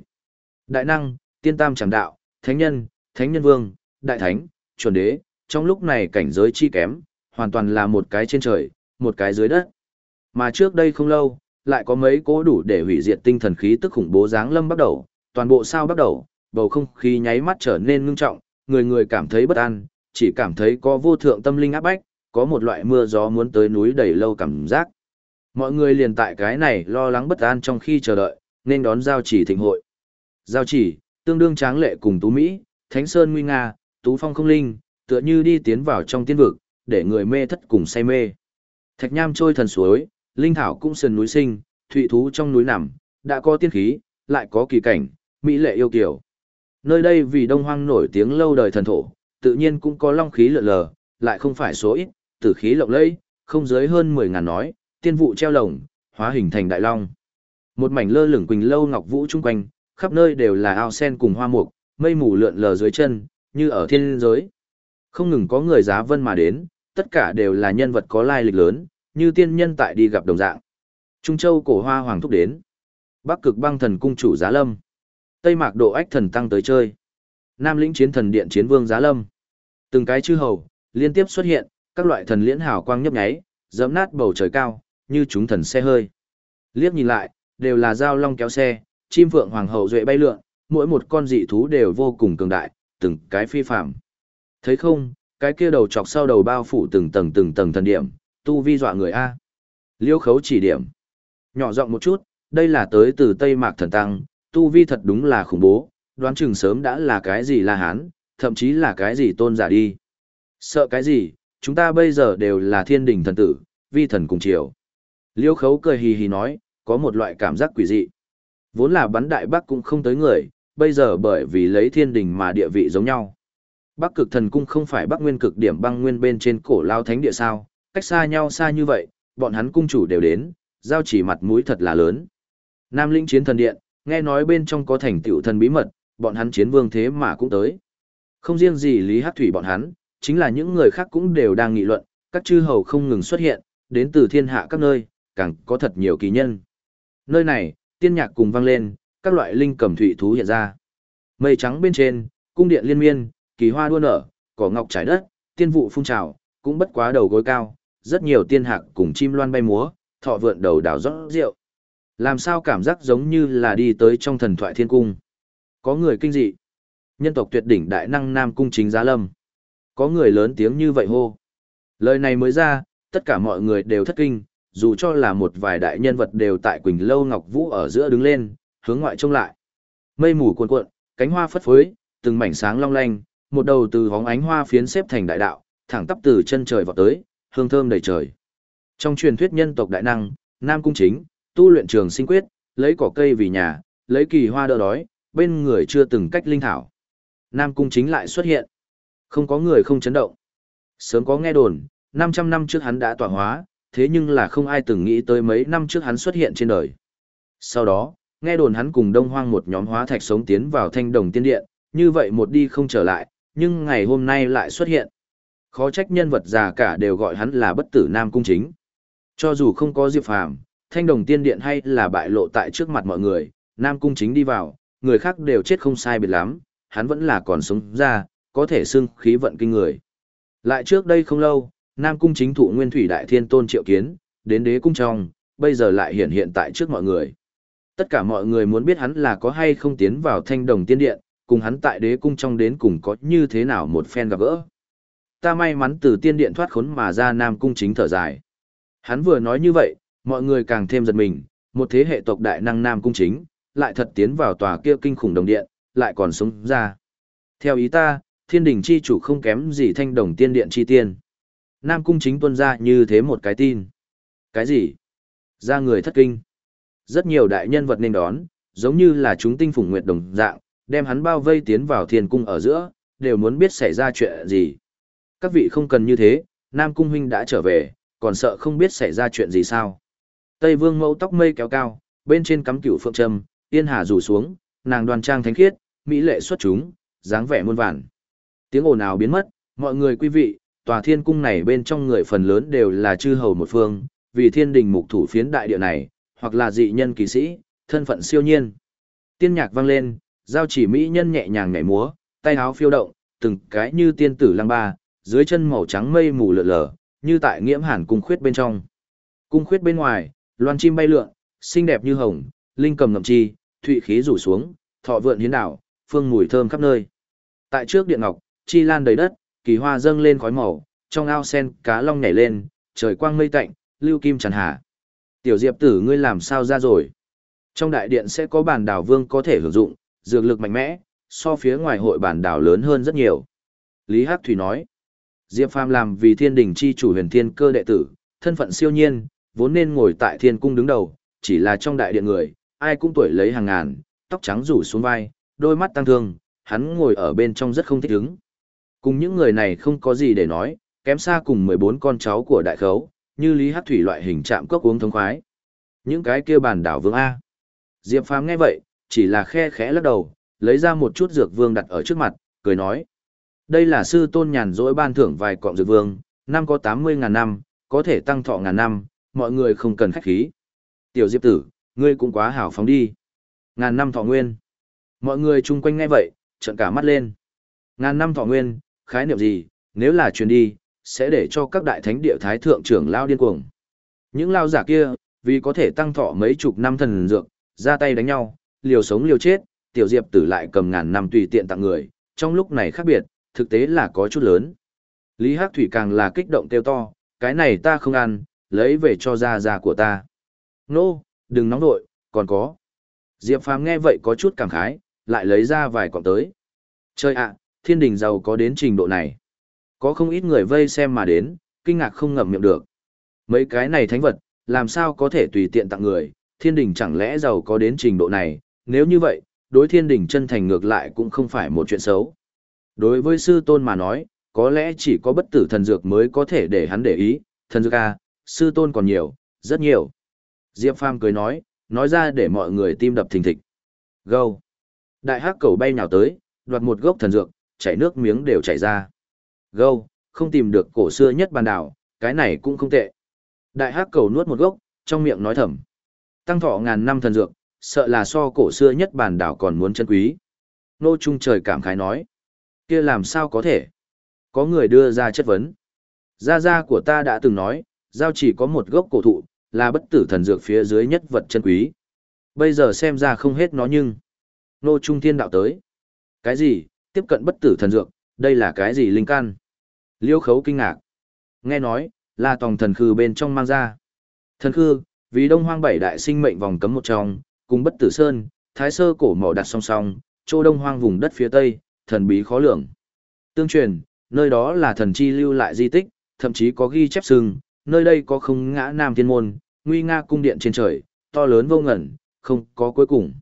Đại năng, tiên tam chẳng đạo, thánh nhân, thánh nhân vương, đại thánh, chuẩn đế, trong lúc này cảnh giới chi kém, hoàn toàn là một cái trên trời, một cái dưới đất. Mà trước đây không lâu, lại có mấy cố đủ để hủy diệt tinh thần khí tức khủng bố dáng lâm bắt đầu, toàn bộ sao bắt đầu, bầu không khí nháy mắt trở nên ngưng trọng, người người cảm thấy bất an, chỉ cảm thấy có vô thượng tâm linh áp bách, có một loại mưa gió muốn tới núi đầy lâu cảm giác. Mọi người liền tại cái này lo lắng bất an trong khi chờ đợi, nên đón giao chỉ thịnh hội. Giao chỉ, tương đương tráng lệ cùng Tú Mỹ, Thánh Sơn Nguy Nga, Tú Phong không linh, tựa như đi tiến vào trong tiên vực, để người mê thất cùng say mê. Thạch nham trôi thần suối, linh thảo cũng sườn núi sinh, thụy thú trong núi nằm, đã có tiên khí, lại có kỳ cảnh, mỹ lệ yêu kiều. Nơi đây vì đông hoang nổi tiếng lâu đời thần thổ, tự nhiên cũng có long khí lượn lờ, lại không phải số ít, tử khí lộng lẫy, không dưới hơn 10 ngàn nói, tiên vụ treo lồng, hóa hình thành đại long. Một mảnh lơ lửng quỳnh lâu ngọc vũ chung quanh, khắp nơi đều là ao sen cùng hoa mục, mây mù lượn lờ dưới chân, như ở thiên giới. Không ngừng có người giá vân mà đến, tất cả đều là nhân vật có lai lịch lớn, như tiên nhân tại đi gặp đồng dạng. Trung Châu cổ hoa hoàng thúc đến. Bắc cực băng thần cung chủ giá lâm. Tây mạc độ ách thần tăng tới chơi. Nam lĩnh chiến thần điện chiến vương giá lâm. Từng cái chư hầu, liên tiếp xuất hiện, các loại thần liễn hào quang nhấp nháy, dẫm nát bầu trời cao, như chúng thần xe hơi. Liếc nhìn lại, đều là dao long kéo xe, chim phượng hoàng hậu duệ bay lượn, mỗi một con dị thú đều vô cùng cường đại, từng cái phi phạm. Thấy không, cái kia đầu chọc sau đầu bao phủ từng tầng từng tầng thần điểm, tu vi dọa người A. Liêu khấu chỉ điểm. Nhỏ giọng một chút, đây là tới từ Tây Mạc thần tăng, tu vi thật đúng là khủng bố, đoán chừng sớm đã là cái gì là hán, thậm chí là cái gì tôn giả đi. Sợ cái gì, chúng ta bây giờ đều là thiên đình thần tử, vi thần cùng chiều. Liêu khấu cười hì hì nói, có một loại cảm giác quỷ dị. Vốn là bắn đại bắc cũng không tới người, bây giờ bởi vì lấy thiên đình mà địa vị giống nhau. Bắc cực thần cung không phải bắc nguyên cực điểm băng nguyên bên trên cổ lao thánh địa sao, cách xa nhau xa như vậy, bọn hắn cung chủ đều đến, giao chỉ mặt mũi thật là lớn. Nam linh chiến thần điện, nghe nói bên trong có thành tựu thần bí mật, bọn hắn chiến vương thế mà cũng tới. Không riêng gì Lý Hắc Thủy bọn hắn, chính là những người khác cũng đều đang nghị luận, các chư hầu không ngừng xuất hiện, đến từ thiên hạ các nơi, càng có thật nhiều kỳ nhân. Nơi này, tiên nhạc cùng vang lên, các loại linh cầm thủy thú hiện ra. Mây trắng bên trên, cung điện liên miên, kỳ hoa đua nở, cỏ ngọc trải đất, tiên vụ phun trào, cũng bất quá đầu gối cao, rất nhiều tiên hạc cùng chim loan bay múa, thọ vượn đầu đảo rót rượu. Làm sao cảm giác giống như là đi tới trong thần thoại thiên cung. Có người kinh dị. Nhân tộc tuyệt đỉnh đại năng Nam Cung chính giá lâm. Có người lớn tiếng như vậy hô. Lời này mới ra, tất cả mọi người đều thất kinh, dù cho là một vài đại nhân vật đều tại Quỳnh Lâu Ngọc Vũ ở giữa đứng lên, hướng ngoại trông lại. Mây mù cuồn cuộn, cánh hoa phất phới, từng mảnh sáng long lanh, một đầu từ hóng ánh hoa phiến xếp thành đại đạo, thẳng tắp từ chân trời vọt tới, hương thơm đầy trời. Trong truyền thuyết nhân tộc đại năng, Nam Cung Chính, tu luyện trường sinh quyết, lấy cỏ cây vì nhà, lấy kỳ hoa đỡ đói, bên người chưa từng cách linh thảo. Nam Cung Chính lại xuất hiện. Không có người không chấn động. Sớm có nghe đồn, 500 năm trước hắn đã tỏa hóa, thế nhưng là không ai từng nghĩ tới mấy năm trước hắn xuất hiện trên đời. Sau đó, nghe đồn hắn cùng Đông Hoang một nhóm hóa thạch sống tiến vào thanh đồng tiên điện, như vậy một đi không trở lại, nhưng ngày hôm nay lại xuất hiện. Khó trách nhân vật già cả đều gọi hắn là bất tử Nam Cung Chính. Cho dù không có Diệp Phàm, thanh đồng tiên điện hay là bại lộ tại trước mặt mọi người, Nam Cung Chính đi vào, người khác đều chết không sai biệt lắm, hắn vẫn là còn sống ra, có thể xưng khí vận kinh người. Lại trước đây không lâu, Nam Cung chính thụ Nguyên Thủy Đại Thiên Tôn triệu kiến, đến đế cung trong, bây giờ lại hiện hiện tại trước mọi người. Tất cả mọi người muốn biết hắn là có hay không tiến vào thanh đồng tiên điện, cùng hắn tại đế cung trong đến cùng có như thế nào một phen gặp gỡ. Ta may mắn từ tiên điện thoát khốn mà ra Nam Cung chính thở dài. Hắn vừa nói như vậy, mọi người càng thêm giật mình, một thế hệ tộc đại năng Nam Cung chính, lại thật tiến vào tòa kia kinh khủng đồng điện, lại còn sống ra. Theo ý ta, thiên đình chi chủ không kém gì thanh đồng tiên điện chi tiên. Nam cung chính tuân ra như thế một cái tin. Cái gì? Ra người thất kinh. Rất nhiều đại nhân vật nên đón, giống như là chúng tinh phủng nguyệt đồng dạng, đem hắn bao vây tiến vào thiên cung ở giữa, đều muốn biết xảy ra chuyện gì. Các vị không cần như thế, Nam cung huynh đã trở về, còn sợ không biết xảy ra chuyện gì sao. Tây vương mẫu tóc mây kéo cao, bên trên cắm cửu phượng trâm, yên hà rủ xuống, nàng đoan trang thánh khiết, mỹ lệ xuất chúng, dáng vẻ muôn vàn. Tiếng ồn ào biến mất, mọi người quý vị, tòa thiên cung này bên trong người phần lớn đều là chư hầu một phương, vì thiên đình mục thủ phiến đại địa này, hoặc là dị nhân kỳ sĩ, thân phận siêu nhiên. Tiên nhạc vang lên, giao chỉ mỹ nhân nhẹ nhàng nhảy múa, tay áo phiêu động, từng cái như tiên tử lăng ba, dưới chân màu trắng mây mù lượn lờ, như tại nghiễm hàn cung khuyết bên trong. Cung khuyết bên ngoài, loan chim bay lượn, xinh đẹp như hồng, linh cầm ngậm chi, thụy khí rủ xuống, thọ vượn hiến đảo, phương mùi thơm khắp nơi. Tại trước điện ngọc, chi lan đầy đất, kỳ hoa dâng lên khói màu, trong ao sen cá long nhảy lên, trời quang mây tạnh, lưu kim tràn hạ Tiểu Diệp tử ngươi làm sao ra rồi? Trong đại điện sẽ có bản đảo vương có thể hưởng dụng, dược lực mạnh mẽ, so phía ngoài hội bản đảo lớn hơn rất nhiều. Lý Hắc Thủy nói, Diệp Phàm làm vì thiên đình chi chủ huyền thiên cơ đệ tử, thân phận siêu nhiên, vốn nên ngồi tại thiên cung đứng đầu, chỉ là trong đại điện người, ai cũng tuổi lấy hàng ngàn, tóc trắng rủ xuống vai, đôi mắt tăng thương, hắn ngồi ở bên trong rất không thích ứng. Cùng những người này không có gì để nói, kém xa cùng 14 con cháu của đại khấu, như Lý Hắc Thủy loại hình chạm cốc uống thông khoái. Những cái kia bàn đảo vương A. Diệp Phàm nghe vậy, chỉ là khe khẽ lắc đầu, lấy ra một chút dược vương đặt ở trước mặt, cười nói. Đây là sư tôn nhàn rỗi ban thưởng vài cọng dược vương, năm có 80 ngàn năm, có thể tăng thọ ngàn năm, mọi người không cần khách khí. Tiểu Diệp tử, ngươi cũng quá hảo phóng đi. Ngàn năm thọ nguyên. Mọi người chung quanh nghe vậy, trợn cả mắt lên. Ngàn năm thọ nguyên, khái niệm gì, nếu là truyền đi, sẽ để cho các đại thánh địa thái thượng trưởng lao điên cuồng. Những lao giả kia, vì có thể tăng thọ mấy chục năm thần dược, ra tay đánh nhau, liều sống liều chết, tiểu diệp tử lại cầm ngàn năm tùy tiện tặng người, trong lúc này khác biệt, thực tế là có chút lớn. Lý Hắc Thủy càng là kích động kêu to, cái này ta không ăn, lấy về cho gia gia của ta. Nô, no, đừng nóng nội, còn có. Diệp Phàm nghe vậy có chút cảm khái, lại lấy ra vài quả tới. Chơi ạ, thiên đình giàu có đến trình độ này. Có không ít người vây xem mà đến, kinh ngạc không ngậm miệng được. Mấy cái này thánh vật, làm sao có thể tùy tiện tặng người, thiên đình chẳng lẽ giàu có đến trình độ này, nếu như vậy, đối thiên đình chân thành ngược lại cũng không phải một chuyện xấu. Đối với sư tôn mà nói, có lẽ chỉ có bất tử thần dược mới có thể để hắn để ý, thần dược à, sư tôn còn nhiều, rất nhiều. Diệp Phàm cười nói, nói ra để mọi người tim đập thình thịch. Gâu. Đại hắc cầu bay nhào tới, đoạt một gốc thần dược, chảy nước miếng đều chảy ra. Gâu, không tìm được cổ xưa nhất bàn đảo, cái này cũng không tệ. Đại hắc cầu nuốt một gốc, trong miệng nói thầm. Tăng thọ ngàn năm thần dược, sợ là so cổ xưa nhất bàn đảo còn muốn chân quý. Nô Trung trời cảm khái nói kia làm sao có thể? Có người đưa ra chất vấn. Gia gia của ta đã từng nói, giao chỉ có một gốc cổ thụ, là bất tử thần dược phía dưới nhất vật chân quý. Bây giờ xem ra không hết nó nhưng. Nô Trung Thiên đạo tới. Cái gì, tiếp cận bất tử thần dược, đây là cái gì linh can? Liêu khấu kinh ngạc. Nghe nói, là tòng thần khư bên trong mang ra. Thần khư, vì đông hoang bảy đại sinh mệnh vòng cấm một trong, cùng bất tử sơn, thái sơ cổ mỏ đặt song song, chỗ đông hoang vùng đất phía tây, thần bí khó lường. Tương truyền, nơi đó là thần chi lưu lại di tích, thậm chí có ghi chép sừng, nơi đây có không ngã nam thiên môn, nguy nga cung điện trên trời, to lớn vô ngẩn, không có cuối cùng.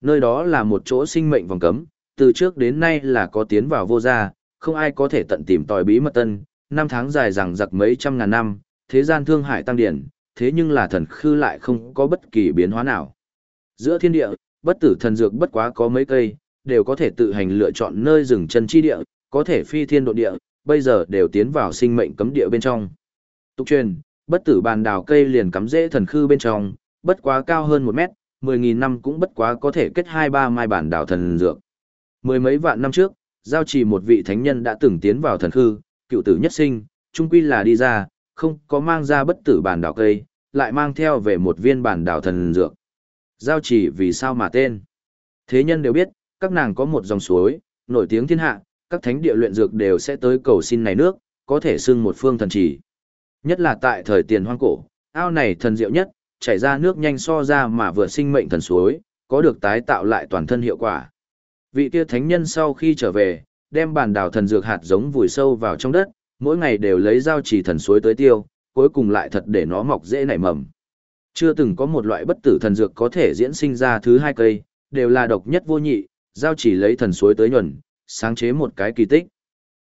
Nơi đó là một chỗ sinh mệnh vòng cấm, từ trước đến nay là có tiến vào vô gia, không ai có thể tận tìm tòi bí mật tân, năm tháng dài rằng giặc mấy trăm ngàn năm, thế gian thương hải tăng điển, thế nhưng là thần khư lại không có bất kỳ biến hóa nào. Giữa thiên địa, bất tử thần dược bất quá có mấy cây, đều có thể tự hành lựa chọn nơi dừng chân chi địa, có thể phi thiên độ địa, bây giờ đều tiến vào sinh mệnh cấm địa bên trong. Tục truyền, bất tử bàn đào cây liền cắm rễ thần khư bên trong, bất quá cao hơn một mét, mười nghìn năm cũng bất quá có thể kết hai ba mai bản đào thần dược. Mười mấy vạn năm trước, giao chỉ một vị thánh nhân đã từng tiến vào thần khư, cựu tử nhất sinh, trung quy là đi ra, không có mang ra bất tử bản đào cây, lại mang theo về một viên bản đào thần dược. Giao chỉ vì sao mà tên? Thế nhân đều biết, các nàng có một dòng suối, nổi tiếng thiên hạ, các thánh địa luyện dược đều sẽ tới cầu xin này nước, có thể xưng một phương thần chỉ. Nhất là tại thời tiền hoang cổ, ao này thần diệu nhất, chảy ra nước nhanh so ra mà vừa sinh mệnh thần suối, có được tái tạo lại toàn thân hiệu quả. Vị kia thánh nhân sau khi trở về, đem bản đào thần dược hạt giống vùi sâu vào trong đất, mỗi ngày đều lấy dao chỉ thần suối tới tiêu, cuối cùng lại thật để nó mọc dễ nảy mầm. Chưa từng có một loại bất tử thần dược có thể diễn sinh ra thứ hai cây, đều là độc nhất vô nhị, giao chỉ lấy thần suối tới nhuần, sáng chế một cái kỳ tích.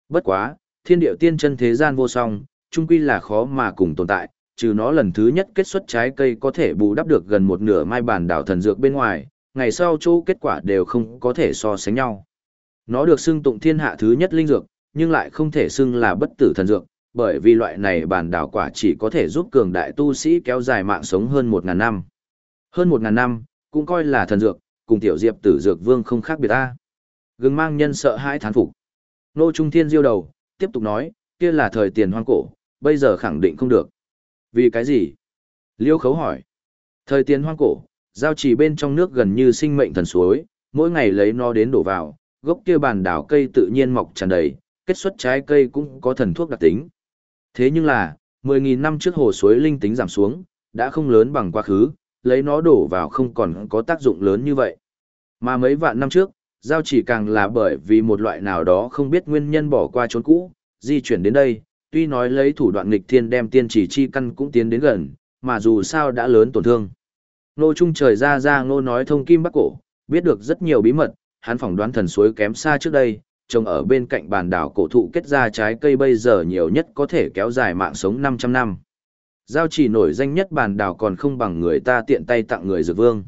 Bất quá, thiên điệu tiên chân thế gian vô song, chung quy là khó mà cùng tồn tại, trừ nó lần thứ nhất kết xuất trái cây có thể bù đắp được gần một nửa mai bản đảo thần dược bên ngoài, ngày sau chỗ kết quả đều không có thể so sánh nhau. Nó được xưng tụng thiên hạ thứ nhất linh dược, nhưng lại không thể xưng là bất tử thần dược, bởi vì loại này bản đảo quả chỉ có thể giúp cường đại tu sĩ kéo dài mạng sống hơn 1.000 năm. Hơn 1.000 năm, cũng coi là thần dược, cùng tiểu diệp tử dược vương không khác biệt ta. Gừng mang nhân sợ hãi thán phục. Nô Trung Thiên diêu đầu, tiếp tục nói, kia là thời tiền hoang cổ, bây giờ khẳng định không được. Vì cái gì? Liêu khấu hỏi. Thời tiền hoang cổ, giao trì bên trong nước gần như sinh mệnh thần suối, mỗi ngày lấy nó đến đổ vào, gốc kia bàn đảo cây tự nhiên mọc tràn đầy, kết xuất trái cây cũng có thần thuốc đặc tính. Thế nhưng là, 10.000 năm trước hồ suối linh tính giảm xuống, đã không lớn bằng quá khứ, lấy nó đổ vào không còn có tác dụng lớn như vậy. Mà mấy vạn năm trước, giao chỉ càng là bởi vì một loại nào đó không biết nguyên nhân bỏ qua trốn cũ, di chuyển đến đây, tuy nói lấy thủ đoạn nghịch thiên đem tiên chỉ chi căn cũng tiến đến gần, mà dù sao đã lớn tổn thương. Nô Trung trời ra ra ngô nói thông kim bắc cổ, biết được rất nhiều bí mật, hắn phỏng đoán thần suối kém xa trước đây, trông ở bên cạnh bàn đảo cổ thụ kết ra trái cây bây giờ nhiều nhất có thể kéo dài mạng sống 500 năm. Giao chỉ nổi danh nhất bàn đảo còn không bằng người ta tiện tay tặng người dược vương.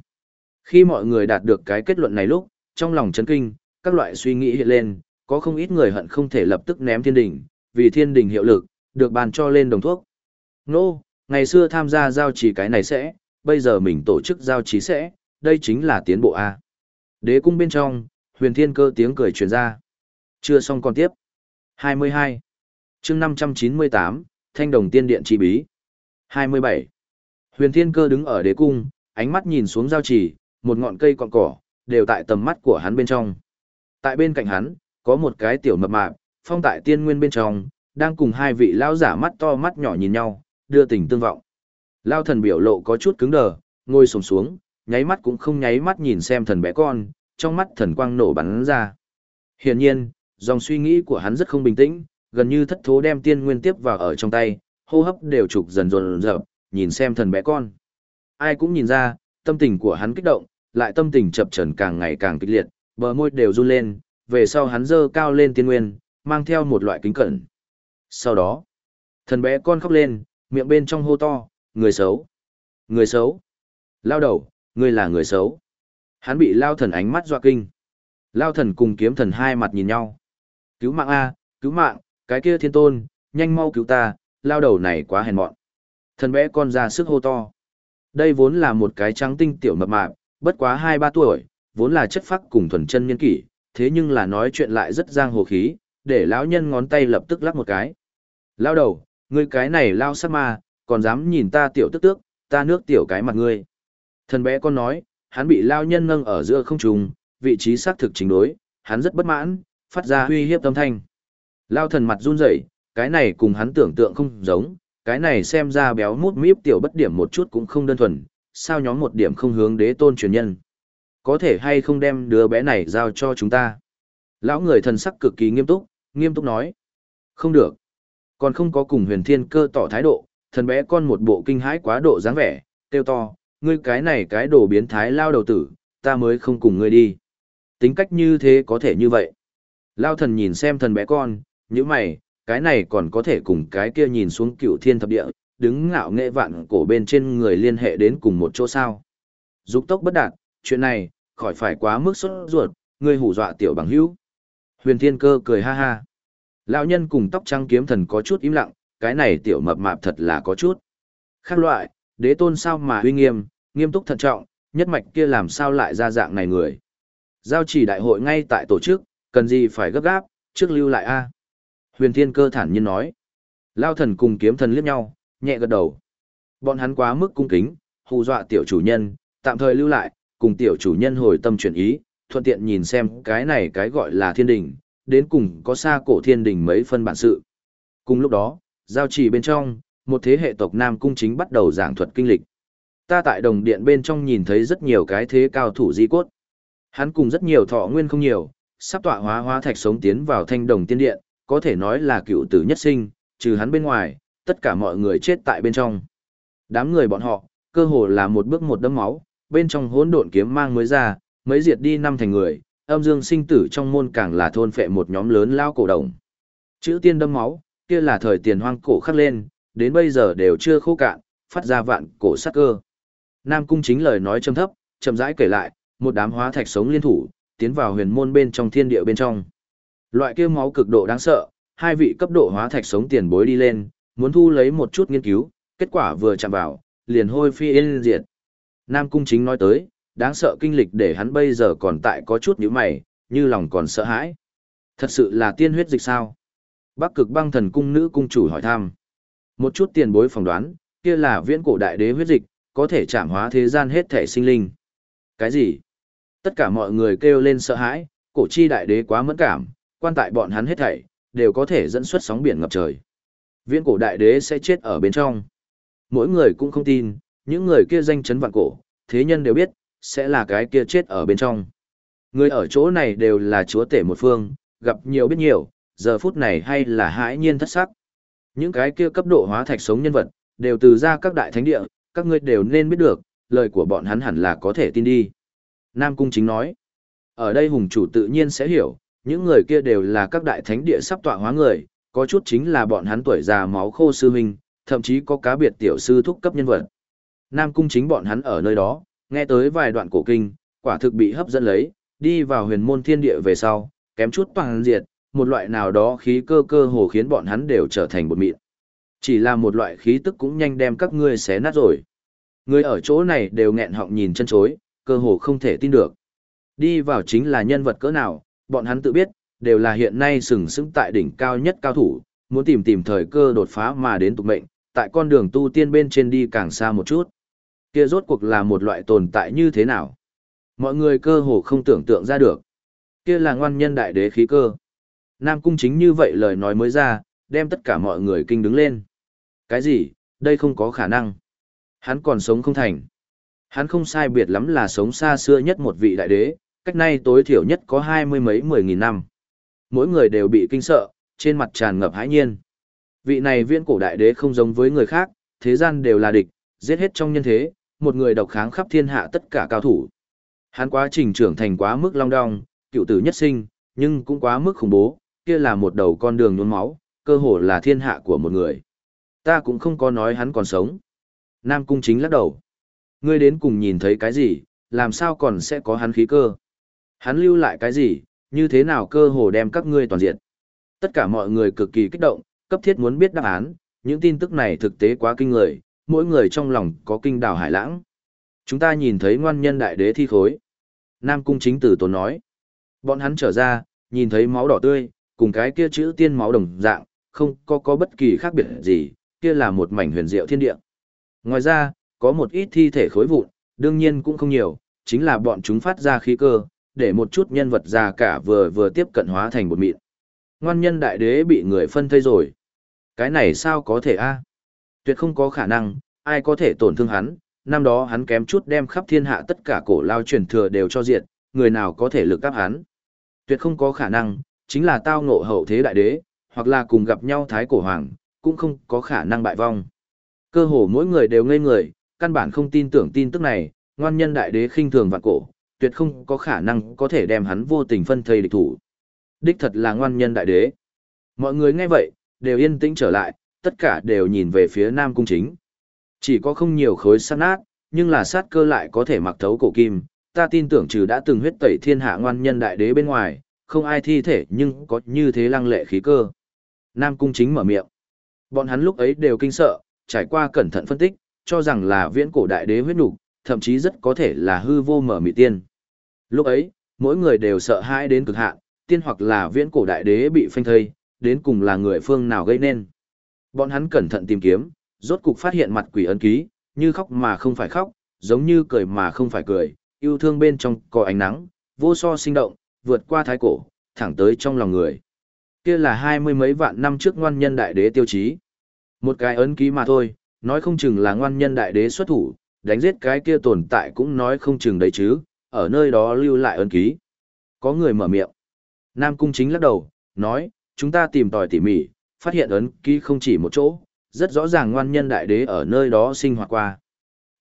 Khi mọi người đạt được cái kết luận này lúc, trong lòng chấn kinh, các loại suy nghĩ hiện lên, có không ít người hận không thể lập tức ném thiên đình, vì thiên đình hiệu lực, được bàn cho lên đồng thuốc. Nô, no, ngày xưa tham gia giao trì cái này sẽ, bây giờ mình tổ chức giao trì sẽ, đây chính là tiến bộ A. Đế cung bên trong, huyền thiên cơ tiếng cười truyền ra. Chưa xong còn tiếp. 22. chương 598, Thanh đồng tiên điện chi bí. 27. Huyền thiên cơ đứng ở đế cung, ánh mắt nhìn xuống giao chỉ, một ngọn cây cọn cỏ, đều tại tầm mắt của hắn bên trong. Tại bên cạnh hắn, có một cái tiểu mập mạp, phong tại tiên nguyên bên trong, đang cùng hai vị lão giả mắt to mắt nhỏ nhìn nhau, đưa tình tương vọng. Lao thần biểu lộ có chút cứng đờ, ngồi sồm xuống, nháy mắt cũng không nháy mắt nhìn xem thần bé con, trong mắt thần quang nổ bắn ra. Hiển nhiên, dòng suy nghĩ của hắn rất không bình tĩnh, gần như thất thố đem tiên nguyên tiếp vào ở trong tay, hô hấp đều trục dần dần dập, nhìn xem thần bé con. Ai cũng nhìn ra, tâm tình của hắn kích động, lại tâm tình chập chờn càng ngày càng kịch liệt, bờ môi đều run lên, về sau hắn dơ cao lên tiên nguyên, mang theo một loại kính cẩn. Sau đó, thần bé con khóc lên, miệng bên trong hô to, người xấu, người xấu, lao đầu, ngươi là người xấu. Hắn bị lao thần ánh mắt dọa kinh. Lao thần cùng kiếm thần hai mặt nhìn nhau. Cứu mạng A, cứu mạng, cái kia thiên tôn, nhanh mau cứu ta, lao đầu này quá hèn mọn. Thần bé con ra sức hô to. Đây vốn là một cái trắng tinh tiểu mập mạp, bất quá hai ba tuổi, vốn là chất phác cùng thuần chân niên kỷ, thế nhưng là nói chuyện lại rất giang hồ khí, để lão nhân ngón tay lập tức lắc một cái. Lao đầu, ngươi cái này lao sắc ma, còn dám nhìn ta tiểu tức tước, ta nước tiểu cái mặt ngươi. Thần bé con nói, hắn bị lao nhân nâng ở giữa không trung, vị trí xác thực chính đối, hắn rất bất mãn, phát ra uy hiếp tâm thanh. Lao thần mặt run rẩy, cái này cùng hắn tưởng tượng không giống, cái này xem ra béo mút míp tiểu bất điểm một chút cũng không đơn thuần, sao nhóm một điểm không hướng đế tôn truyền nhân. Có thể hay không đem đứa bé này giao cho chúng ta. Lão người thần sắc cực kỳ nghiêm túc, nghiêm túc nói. Không được. Còn không có cùng huyền thiên cơ tỏ thái độ, thần bé con một bộ kinh hãi quá độ dáng vẻ, tiêu to, ngươi cái này cái đồ biến thái lao đầu tử, ta mới không cùng ngươi đi. Tính cách như thế có thể như vậy. Lao thần nhìn xem thần bé con, như mày, cái này còn có thể cùng cái kia nhìn xuống cựu thiên thập địa, đứng ngạo nghệ vạn cổ bên trên người liên hệ đến cùng một chỗ sao. Dục tốc bất đạt, chuyện này, khỏi phải quá mức sốt ruột, ngươi hủ dọa tiểu bằng hữu. Huyền thiên cơ cười ha ha. Lão nhân cùng tóc trắng kiếm thần có chút im lặng, cái này tiểu mập mạp thật là có chút. Khác loại, đế tôn sao mà uy nghiêm, nghiêm túc thận trọng, nhất mạch kia làm sao lại ra dạng này người. Giao chỉ đại hội ngay tại tổ chức, cần gì phải gấp gáp, trước lưu lại a. Huyền Thiên Cơ thản nhiên nói. Lao thần cùng kiếm thần liếc nhau, nhẹ gật đầu. Bọn hắn quá mức cung kính, hù dọa tiểu chủ nhân, tạm thời lưu lại, cùng tiểu chủ nhân hồi tâm chuyển ý, thuận tiện nhìn xem cái này cái gọi là thiên đình, đến cùng có xa cổ thiên đình mấy phân bản sự. Cùng lúc đó, giao trì bên trong, một thế hệ tộc Nam Cung chính bắt đầu giảng thuật kinh lịch. Ta tại đồng điện bên trong nhìn thấy rất nhiều cái thế cao thủ di cốt. Hắn cùng rất nhiều thọ nguyên không nhiều, sắp tọa hóa hóa thạch sống tiến vào thanh đồng tiên điện, có thể nói là cựu tử nhất sinh, trừ hắn bên ngoài, tất cả mọi người chết tại bên trong. Đám người bọn họ, cơ hồ là một bước một đấm máu, bên trong hỗn độn kiếm mang mới ra, mới diệt đi năm thành người, âm dương sinh tử trong môn càng là thôn phệ một nhóm lớn lao cổ đồng. Chữ tiên đâm máu, kia là thời tiền hoang cổ khắc lên, đến bây giờ đều chưa khô cạn, phát ra vạn cổ sắc cơ. Nam cung chính lời nói trầm thấp, chậm rãi kể lại, một đám hóa thạch sống liên thủ, tiến vào huyền môn bên trong thiên địa bên trong. Loại kia máu cực độ đáng sợ, hai vị cấp độ hóa thạch sống tiền bối đi lên, muốn thu lấy một chút nghiên cứu, kết quả vừa chạm vào, liền hôi phi yên diệt. Nam cung chính nói tới, đáng sợ kinh lịch để hắn bây giờ còn tại có chút nhíu mày, như lòng còn sợ hãi. Thật sự là tiên huyết dịch sao? Bắc cực băng thần cung nữ cung chủ hỏi thăm. Một chút tiền bối phỏng đoán, kia là viễn cổ đại đế huyết dịch, có thể chạm hóa thế gian hết thể sinh linh. Cái gì? Tất cả mọi người kêu lên sợ hãi, cổ chi đại đế quá mẫn cảm, quan tại bọn hắn hết thảy, đều có thể dẫn xuất sóng biển ngập trời. Viễn cổ đại đế sẽ chết ở bên trong. Mỗi người cũng không tin, những người kia danh chấn vạn cổ, thế nhân đều biết, sẽ là cái kia chết ở bên trong. Người ở chỗ này đều là chúa tể một phương, gặp nhiều biết nhiều, giờ phút này hay là hãi nhiên thất sắc. Những cái kia cấp độ hóa thạch sống nhân vật, đều từ ra các đại thánh địa, các ngươi đều nên biết được, lời của bọn hắn hẳn là có thể tin đi. Nam Cung chính nói, ở đây hùng chủ tự nhiên sẽ hiểu, những người kia đều là các đại thánh địa sắp tọa hóa người, có chút chính là bọn hắn tuổi già máu khô sư huynh, thậm chí có cá biệt tiểu sư thúc cấp nhân vật. Nam Cung chính bọn hắn ở nơi đó, nghe tới vài đoạn cổ kinh, quả thực bị hấp dẫn lấy, đi vào huyền môn thiên địa về sau, kém chút toàn diệt, một loại nào đó khí cơ cơ hồ khiến bọn hắn đều trở thành bột mịn. Chỉ là một loại khí tức cũng nhanh đem các ngươi xé nát rồi. Người ở chỗ này đều nghẹn họng nhìn chân chối, cơ hồ không thể tin được. Đi vào chính là nhân vật cỡ nào, bọn hắn tự biết, đều là hiện nay sừng sững tại đỉnh cao nhất cao thủ, muốn tìm tìm thời cơ đột phá mà đến tục mệnh, tại con đường tu tiên bên trên đi càng xa một chút. Kia rốt cuộc là một loại tồn tại như thế nào? Mọi người cơ hồ không tưởng tượng ra được. Kia là ngoan nhân đại đế khí cơ. Nam Cung chính như vậy lời nói mới ra, đem tất cả mọi người kinh đứng lên. Cái gì, đây không có khả năng. Hắn còn sống không thành. Hắn không sai biệt lắm là sống xa xưa nhất một vị đại đế, cách nay tối thiểu nhất có hai mươi mấy mười nghìn năm. Mỗi người đều bị kinh sợ, trên mặt tràn ngập hãi nhiên. Vị này viễn cổ đại đế không giống với người khác, thế gian đều là địch, giết hết trong nhân thế, một người độc kháng khắp thiên hạ tất cả cao thủ. Hắn quá trình trưởng thành quá mức long đong, cựu tử nhất sinh, nhưng cũng quá mức khủng bố, kia là một đầu con đường nhuốm máu, cơ hồ là thiên hạ của một người. Ta cũng không có nói hắn còn sống. Nam Cung chính lắc đầu. Ngươi đến cùng nhìn thấy cái gì, làm sao còn sẽ có hắn khí cơ? Hắn lưu lại cái gì, như thế nào cơ hồ đem các ngươi toàn diện? Tất cả mọi người cực kỳ kích động, cấp thiết muốn biết đáp án, những tin tức này thực tế quá kinh người, mỗi người trong lòng có kinh đảo hải lãng. Chúng ta nhìn thấy ngoan nhân đại đế thi khối. Nam Cung chính tử tốn nói. Bọn hắn trở ra, nhìn thấy máu đỏ tươi, cùng cái kia chữ tiên máu đồng dạng, không có có bất kỳ khác biệt gì, kia là một mảnh huyền diệu thiên địa. Ngoài ra, có một ít thi thể khối vụn, đương nhiên cũng không nhiều, chính là bọn chúng phát ra khí cơ, để một chút nhân vật già cả vừa vừa tiếp cận hóa thành một mịn. Ngoan nhân đại đế bị người phân thây rồi. Cái này sao có thể a? Tuyệt không có khả năng, ai có thể tổn thương hắn, năm đó hắn kém chút đem khắp thiên hạ tất cả cổ lao truyền thừa đều cho diệt, người nào có thể lực áp hắn. Tuyệt không có khả năng, chính là tao ngộ hậu thế đại đế, hoặc là cùng gặp nhau thái cổ hoàng, cũng không có khả năng bại vong. Cơ hồ mỗi người đều ngây người, căn bản không tin tưởng tin tức này, ngoan nhân đại đế khinh thường vạn cổ, tuyệt không có khả năng có thể đem hắn vô tình phân thây địch thủ. Đích thật là ngoan nhân đại đế. Mọi người nghe vậy, đều yên tĩnh trở lại, tất cả đều nhìn về phía Nam Cung Chính. Chỉ có không nhiều khối sát nát, nhưng là sát cơ lại có thể mặc thấu cổ kim, ta tin tưởng trừ đã từng huyết tẩy thiên hạ ngoan nhân đại đế bên ngoài, không ai thi thể nhưng có như thế lăng lệ khí cơ. Nam Cung Chính mở miệng. Bọn hắn lúc ấy đều kinh sợ, trải qua cẩn thận phân tích, cho rằng là viễn cổ đại đế huyết nục, thậm chí rất có thể là hư vô mở mị tiên. Lúc ấy, mỗi người đều sợ hãi đến cực hạn, tiên hoặc là viễn cổ đại đế bị phanh thây, đến cùng là người phương nào gây nên. Bọn hắn cẩn thận tìm kiếm, rốt cục phát hiện mặt quỷ ấn ký, như khóc mà không phải khóc, giống như cười mà không phải cười, yêu thương bên trong có ánh nắng, vô so sinh động, vượt qua thái cổ, thẳng tới trong lòng người. Kia là hai mươi mấy vạn năm trước ngoan nhân đại đế tiêu chí. Một cái ấn ký mà thôi, nói không chừng là ngoan nhân đại đế xuất thủ, đánh giết cái kia tồn tại cũng nói không chừng đấy chứ, ở nơi đó lưu lại ấn ký. Có người mở miệng. Nam Cung chính lắc đầu, nói, chúng ta tìm tòi tỉ mỉ, phát hiện ấn ký không chỉ một chỗ, rất rõ ràng ngoan nhân đại đế ở nơi đó sinh hoạt qua.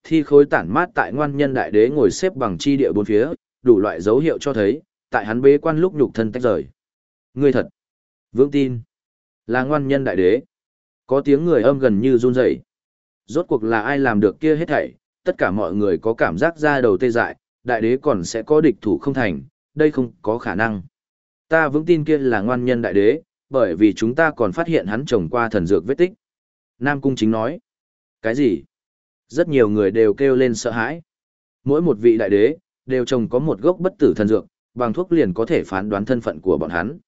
Thi khối tản mát tại ngoan nhân đại đế ngồi xếp bằng chi địa bốn phía, đủ loại dấu hiệu cho thấy, tại hắn bế quan lúc nhục thân tách rời. Ngươi thật, vững tin, là ngoan nhân đại đế. Có tiếng người âm gần như run rẩy. Rốt cuộc là ai làm được kia hết thảy, tất cả mọi người có cảm giác ra đầu tê dại, đại đế còn sẽ có địch thủ không thành, đây không có khả năng. Ta vững tin kia là ngoan nhân đại đế, bởi vì chúng ta còn phát hiện hắn trồng qua thần dược vết tích. Nam Cung chính nói. Cái gì? Rất nhiều người đều kêu lên sợ hãi. Mỗi một vị đại đế, đều trồng có một gốc bất tử thần dược, bằng thuốc liền có thể phán đoán thân phận của bọn hắn.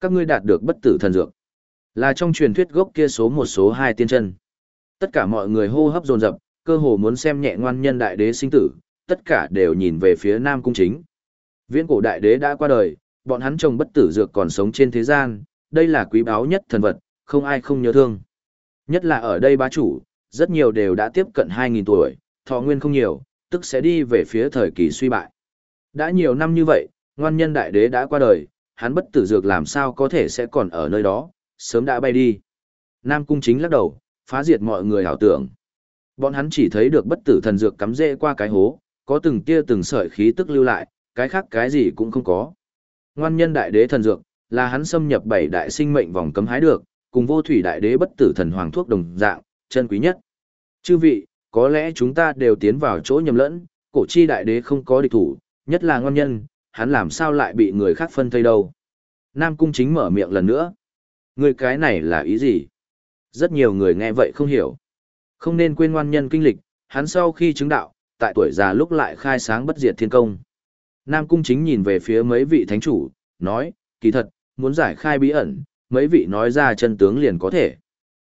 Các ngươi đạt được bất tử thần dược. Là trong truyền thuyết gốc kia số một số hai tiên chân. Tất cả mọi người hô hấp dồn dập, cơ hồ muốn xem nhẹ ngoan nhân đại đế sinh tử, tất cả đều nhìn về phía Nam Cung Chính. Viễn cổ đại đế đã qua đời, bọn hắn trồng bất tử dược còn sống trên thế gian, đây là quý báu nhất thần vật, không ai không nhớ thương. Nhất là ở đây bá chủ, rất nhiều đều đã tiếp cận 2.000 tuổi, thọ nguyên không nhiều, tức sẽ đi về phía thời kỳ suy bại. Đã nhiều năm như vậy, ngoan nhân đại đế đã qua đời, hắn bất tử dược làm sao có thể sẽ còn ở nơi đó, sớm đã bay đi. Nam Cung Chính lắc đầu, phá diệt mọi người ảo tưởng. Bọn hắn chỉ thấy được bất tử thần dược cắm rễ qua cái hố, có từng tia từng sợi khí tức lưu lại, cái khác cái gì cũng không có. Ngoan nhân đại đế thần dược, là hắn xâm nhập bảy đại sinh mệnh vòng cấm hái được, cùng vô thủy đại đế bất tử thần hoàng thuốc đồng dạng, chân quý nhất. Chư vị, có lẽ chúng ta đều tiến vào chỗ nhầm lẫn, cổ chi đại đế không có địch thủ, nhất là ngoan nhân, hắn làm sao lại bị người khác phân thây đâu. Nam cung chính mở miệng lần nữa. Người cái này là ý gì? Rất nhiều người nghe vậy không hiểu. Không nên quên ngoan nhân kinh lịch, hắn sau khi chứng đạo, tại tuổi già lúc lại khai sáng bất diệt thiên công. Nam cung chính nhìn về phía mấy vị thánh chủ, nói, kỳ thật, muốn giải khai bí ẩn, mấy vị nói ra chân tướng liền có thể.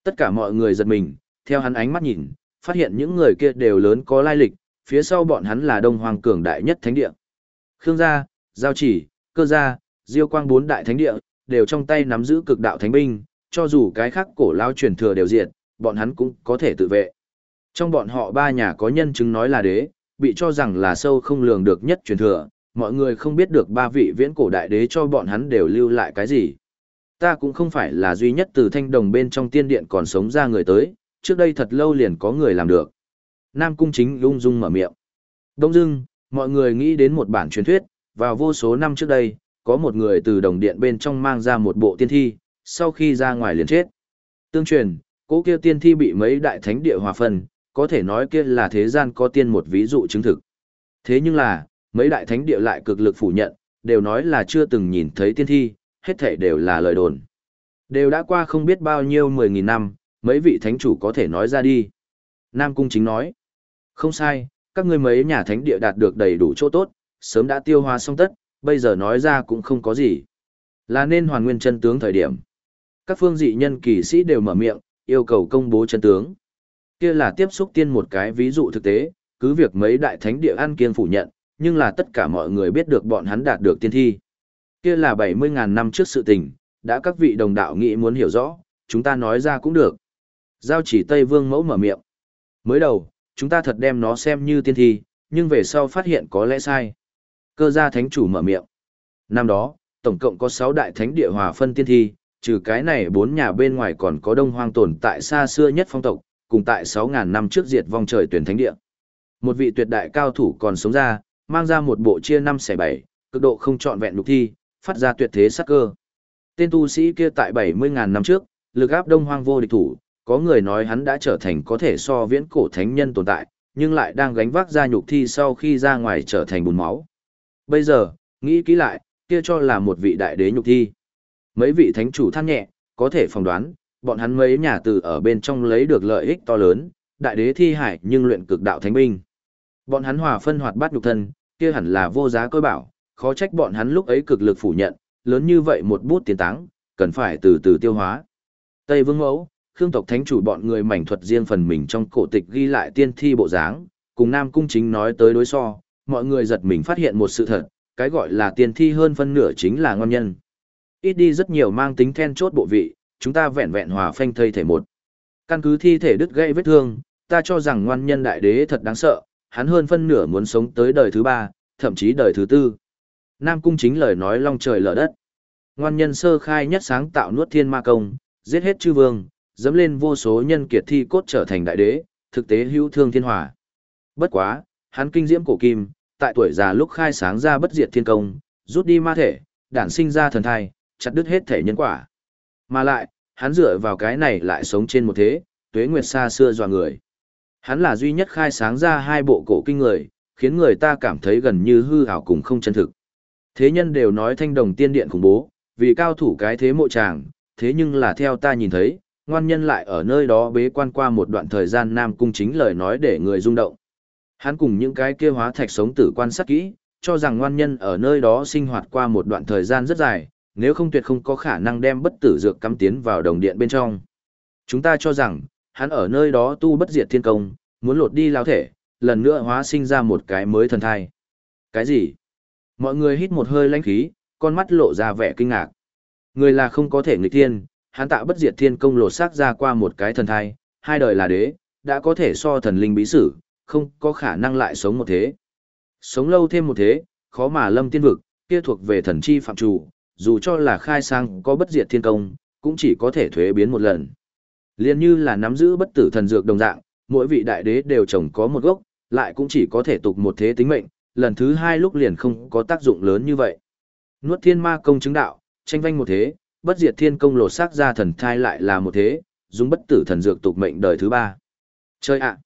Tất cả mọi người giật mình, theo hắn ánh mắt nhìn, phát hiện những người kia đều lớn có lai lịch, phía sau bọn hắn là đông hoàng cường đại nhất thánh địa. Khương gia, Giao chỉ, cơ gia, diêu quang bốn đại thánh địa, đều trong tay nắm giữ cực đạo thánh binh, cho dù cái khác cổ lao truyền thừa đều diệt, bọn hắn cũng có thể tự vệ. Trong bọn họ ba nhà có nhân chứng nói là đế, bị cho rằng là sâu không lường được nhất truyền thừa, mọi người không biết được ba vị viễn cổ đại đế cho bọn hắn đều lưu lại cái gì. Ta cũng không phải là duy nhất từ thanh đồng bên trong tiên điện còn sống ra người tới, trước đây thật lâu liền có người làm được. Nam Cung Chính lung dung mở miệng. Đông dưng, mọi người nghĩ đến một bản truyền thuyết, vào vô số năm trước đây, có một người từ đồng điện bên trong mang ra một bộ tiên thi, sau khi ra ngoài liền chết. Tương truyền, cố kia tiên thi bị mấy đại thánh địa hòa phân, có thể nói kia là thế gian có tiên một ví dụ chứng thực. Thế nhưng là, mấy đại thánh địa lại cực lực phủ nhận, đều nói là chưa từng nhìn thấy tiên thi, hết thể đều là lời đồn. Đều đã qua không biết bao nhiêu mười nghìn năm, mấy vị thánh chủ có thể nói ra đi. Nam Cung chính nói, không sai, các ngươi mấy nhà thánh địa đạt được đầy đủ chỗ tốt, sớm đã tiêu hóa xong tất, bây giờ nói ra cũng không có gì. Là nên hoàn nguyên chân tướng thời điểm. Các phương dị nhân kỳ sĩ đều mở miệng, yêu cầu công bố chân tướng. Kia là tiếp xúc tiên một cái ví dụ thực tế, cứ việc mấy đại thánh địa ăn kiên phủ nhận, nhưng là tất cả mọi người biết được bọn hắn đạt được tiên thi. Kia là 70.000 năm trước sự tình, đã các vị đồng đạo nghĩ muốn hiểu rõ, chúng ta nói ra cũng được. Giao chỉ Tây Vương mẫu mở miệng. Mới đầu, chúng ta thật đem nó xem như tiên thi, nhưng về sau phát hiện có lẽ sai. Cơ gia thánh chủ mở miệng. Năm đó, tổng cộng có 6 đại thánh địa hòa phân tiên thi, trừ cái này bốn nhà bên ngoài còn có đông hoang tồn tại xa xưa nhất phong tộc, cùng tại 6.000 năm trước diệt vong trời tuyển thánh địa. Một vị tuyệt đại cao thủ còn sống ra, mang ra một bộ chia năm xẻ bảy, cực độ không trọn vẹn lục thi, phát ra tuyệt thế sắc cơ. Tên tu sĩ kia tại 70.000 năm trước, lực áp đông hoang vô địch thủ, có người nói hắn đã trở thành có thể so viễn cổ thánh nhân tồn tại, nhưng lại đang gánh vác ra nhục thi sau khi ra ngoài trở thành bùn máu. Bây giờ, nghĩ kỹ lại, kia cho là một vị đại đế nhục thi. Mấy vị thánh chủ than nhẹ, có thể phỏng đoán, bọn hắn mấy nhà từ ở bên trong lấy được lợi ích to lớn, đại đế thi hải nhưng luyện cực đạo thánh binh. Bọn hắn hòa phân hoạt bát nhục thân, kia hẳn là vô giá coi bảo, khó trách bọn hắn lúc ấy cực lực phủ nhận, lớn như vậy một bút tiền táng, cần phải từ từ tiêu hóa. Tây Vương Mẫu, Khương tộc thánh chủ bọn người mảnh thuật riêng phần mình trong cổ tịch ghi lại tiên thi bộ dáng, cùng Nam Cung chính nói tới đối so, mọi người giật mình phát hiện một sự thật, cái gọi là tiên thi hơn phân nửa chính là ngon nhân. Ít đi rất nhiều mang tính then chốt bộ vị, chúng ta vẹn vẹn hòa phanh thây thể một. Căn cứ thi thể đứt gãy vết thương, ta cho rằng ngoan nhân đại đế thật đáng sợ, hắn hơn phân nửa muốn sống tới đời thứ ba, thậm chí đời thứ tư. Nam cung chính lời nói long trời lở đất. Ngoan nhân sơ khai nhất sáng tạo nuốt thiên ma công, giết hết chư vương, dẫm lên vô số nhân kiệt thi cốt trở thành đại đế, thực tế hữu thương thiên hòa. Bất quá, hắn kinh diễm cổ kim, tại tuổi già lúc khai sáng ra bất diệt thiên công, rút đi ma thể, đản sinh ra thần thai, chặt đứt hết thể nhân quả. Mà lại, hắn dựa vào cái này lại sống trên một thế, tuế nguyệt xa xưa dò người. Hắn là duy nhất khai sáng ra hai bộ cổ kinh người, khiến người ta cảm thấy gần như hư ảo cùng không chân thực. Thế nhân đều nói thanh đồng tiên điện khủng bố, vì cao thủ cái thế mộ tràng, thế nhưng là theo ta nhìn thấy, ngoan nhân lại ở nơi đó bế quan qua một đoạn thời gian nam cung chính lời nói để người rung động. Hắn cùng những cái kia hóa thạch sống tử quan sát kỹ, cho rằng ngoan nhân ở nơi đó sinh hoạt qua một đoạn thời gian rất dài, nếu không tuyệt không có khả năng đem bất tử dược cắm tiến vào đồng điện bên trong. Chúng ta cho rằng, hắn ở nơi đó tu bất diệt thiên công, muốn lột đi lao thể, lần nữa hóa sinh ra một cái mới thần thai. Cái gì? Mọi người hít một hơi lãnh khí, con mắt lộ ra vẻ kinh ngạc. Người là không có thể nghịch thiên, hắn tạo bất diệt thiên công lột xác ra qua một cái thần thai, hai đời là đế, đã có thể so thần linh bí sử, không có khả năng lại sống một thế. Sống lâu thêm một thế, khó mà lâm tiên vực, kia thuộc về thần chi phạm chủ, dù cho là khai sang có bất diệt thiên công, cũng chỉ có thể thuế biến một lần. Liên như là nắm giữ bất tử thần dược đồng dạng, mỗi vị đại đế đều trồng có một gốc, lại cũng chỉ có thể tục một thế tính mệnh, lần thứ hai lúc liền không có tác dụng lớn như vậy. Nuốt thiên ma công chứng đạo, tranh vanh một thế, bất diệt thiên công lột xác ra thần thai lại là một thế, dùng bất tử thần dược tục mệnh đời thứ ba. Chơi ạ!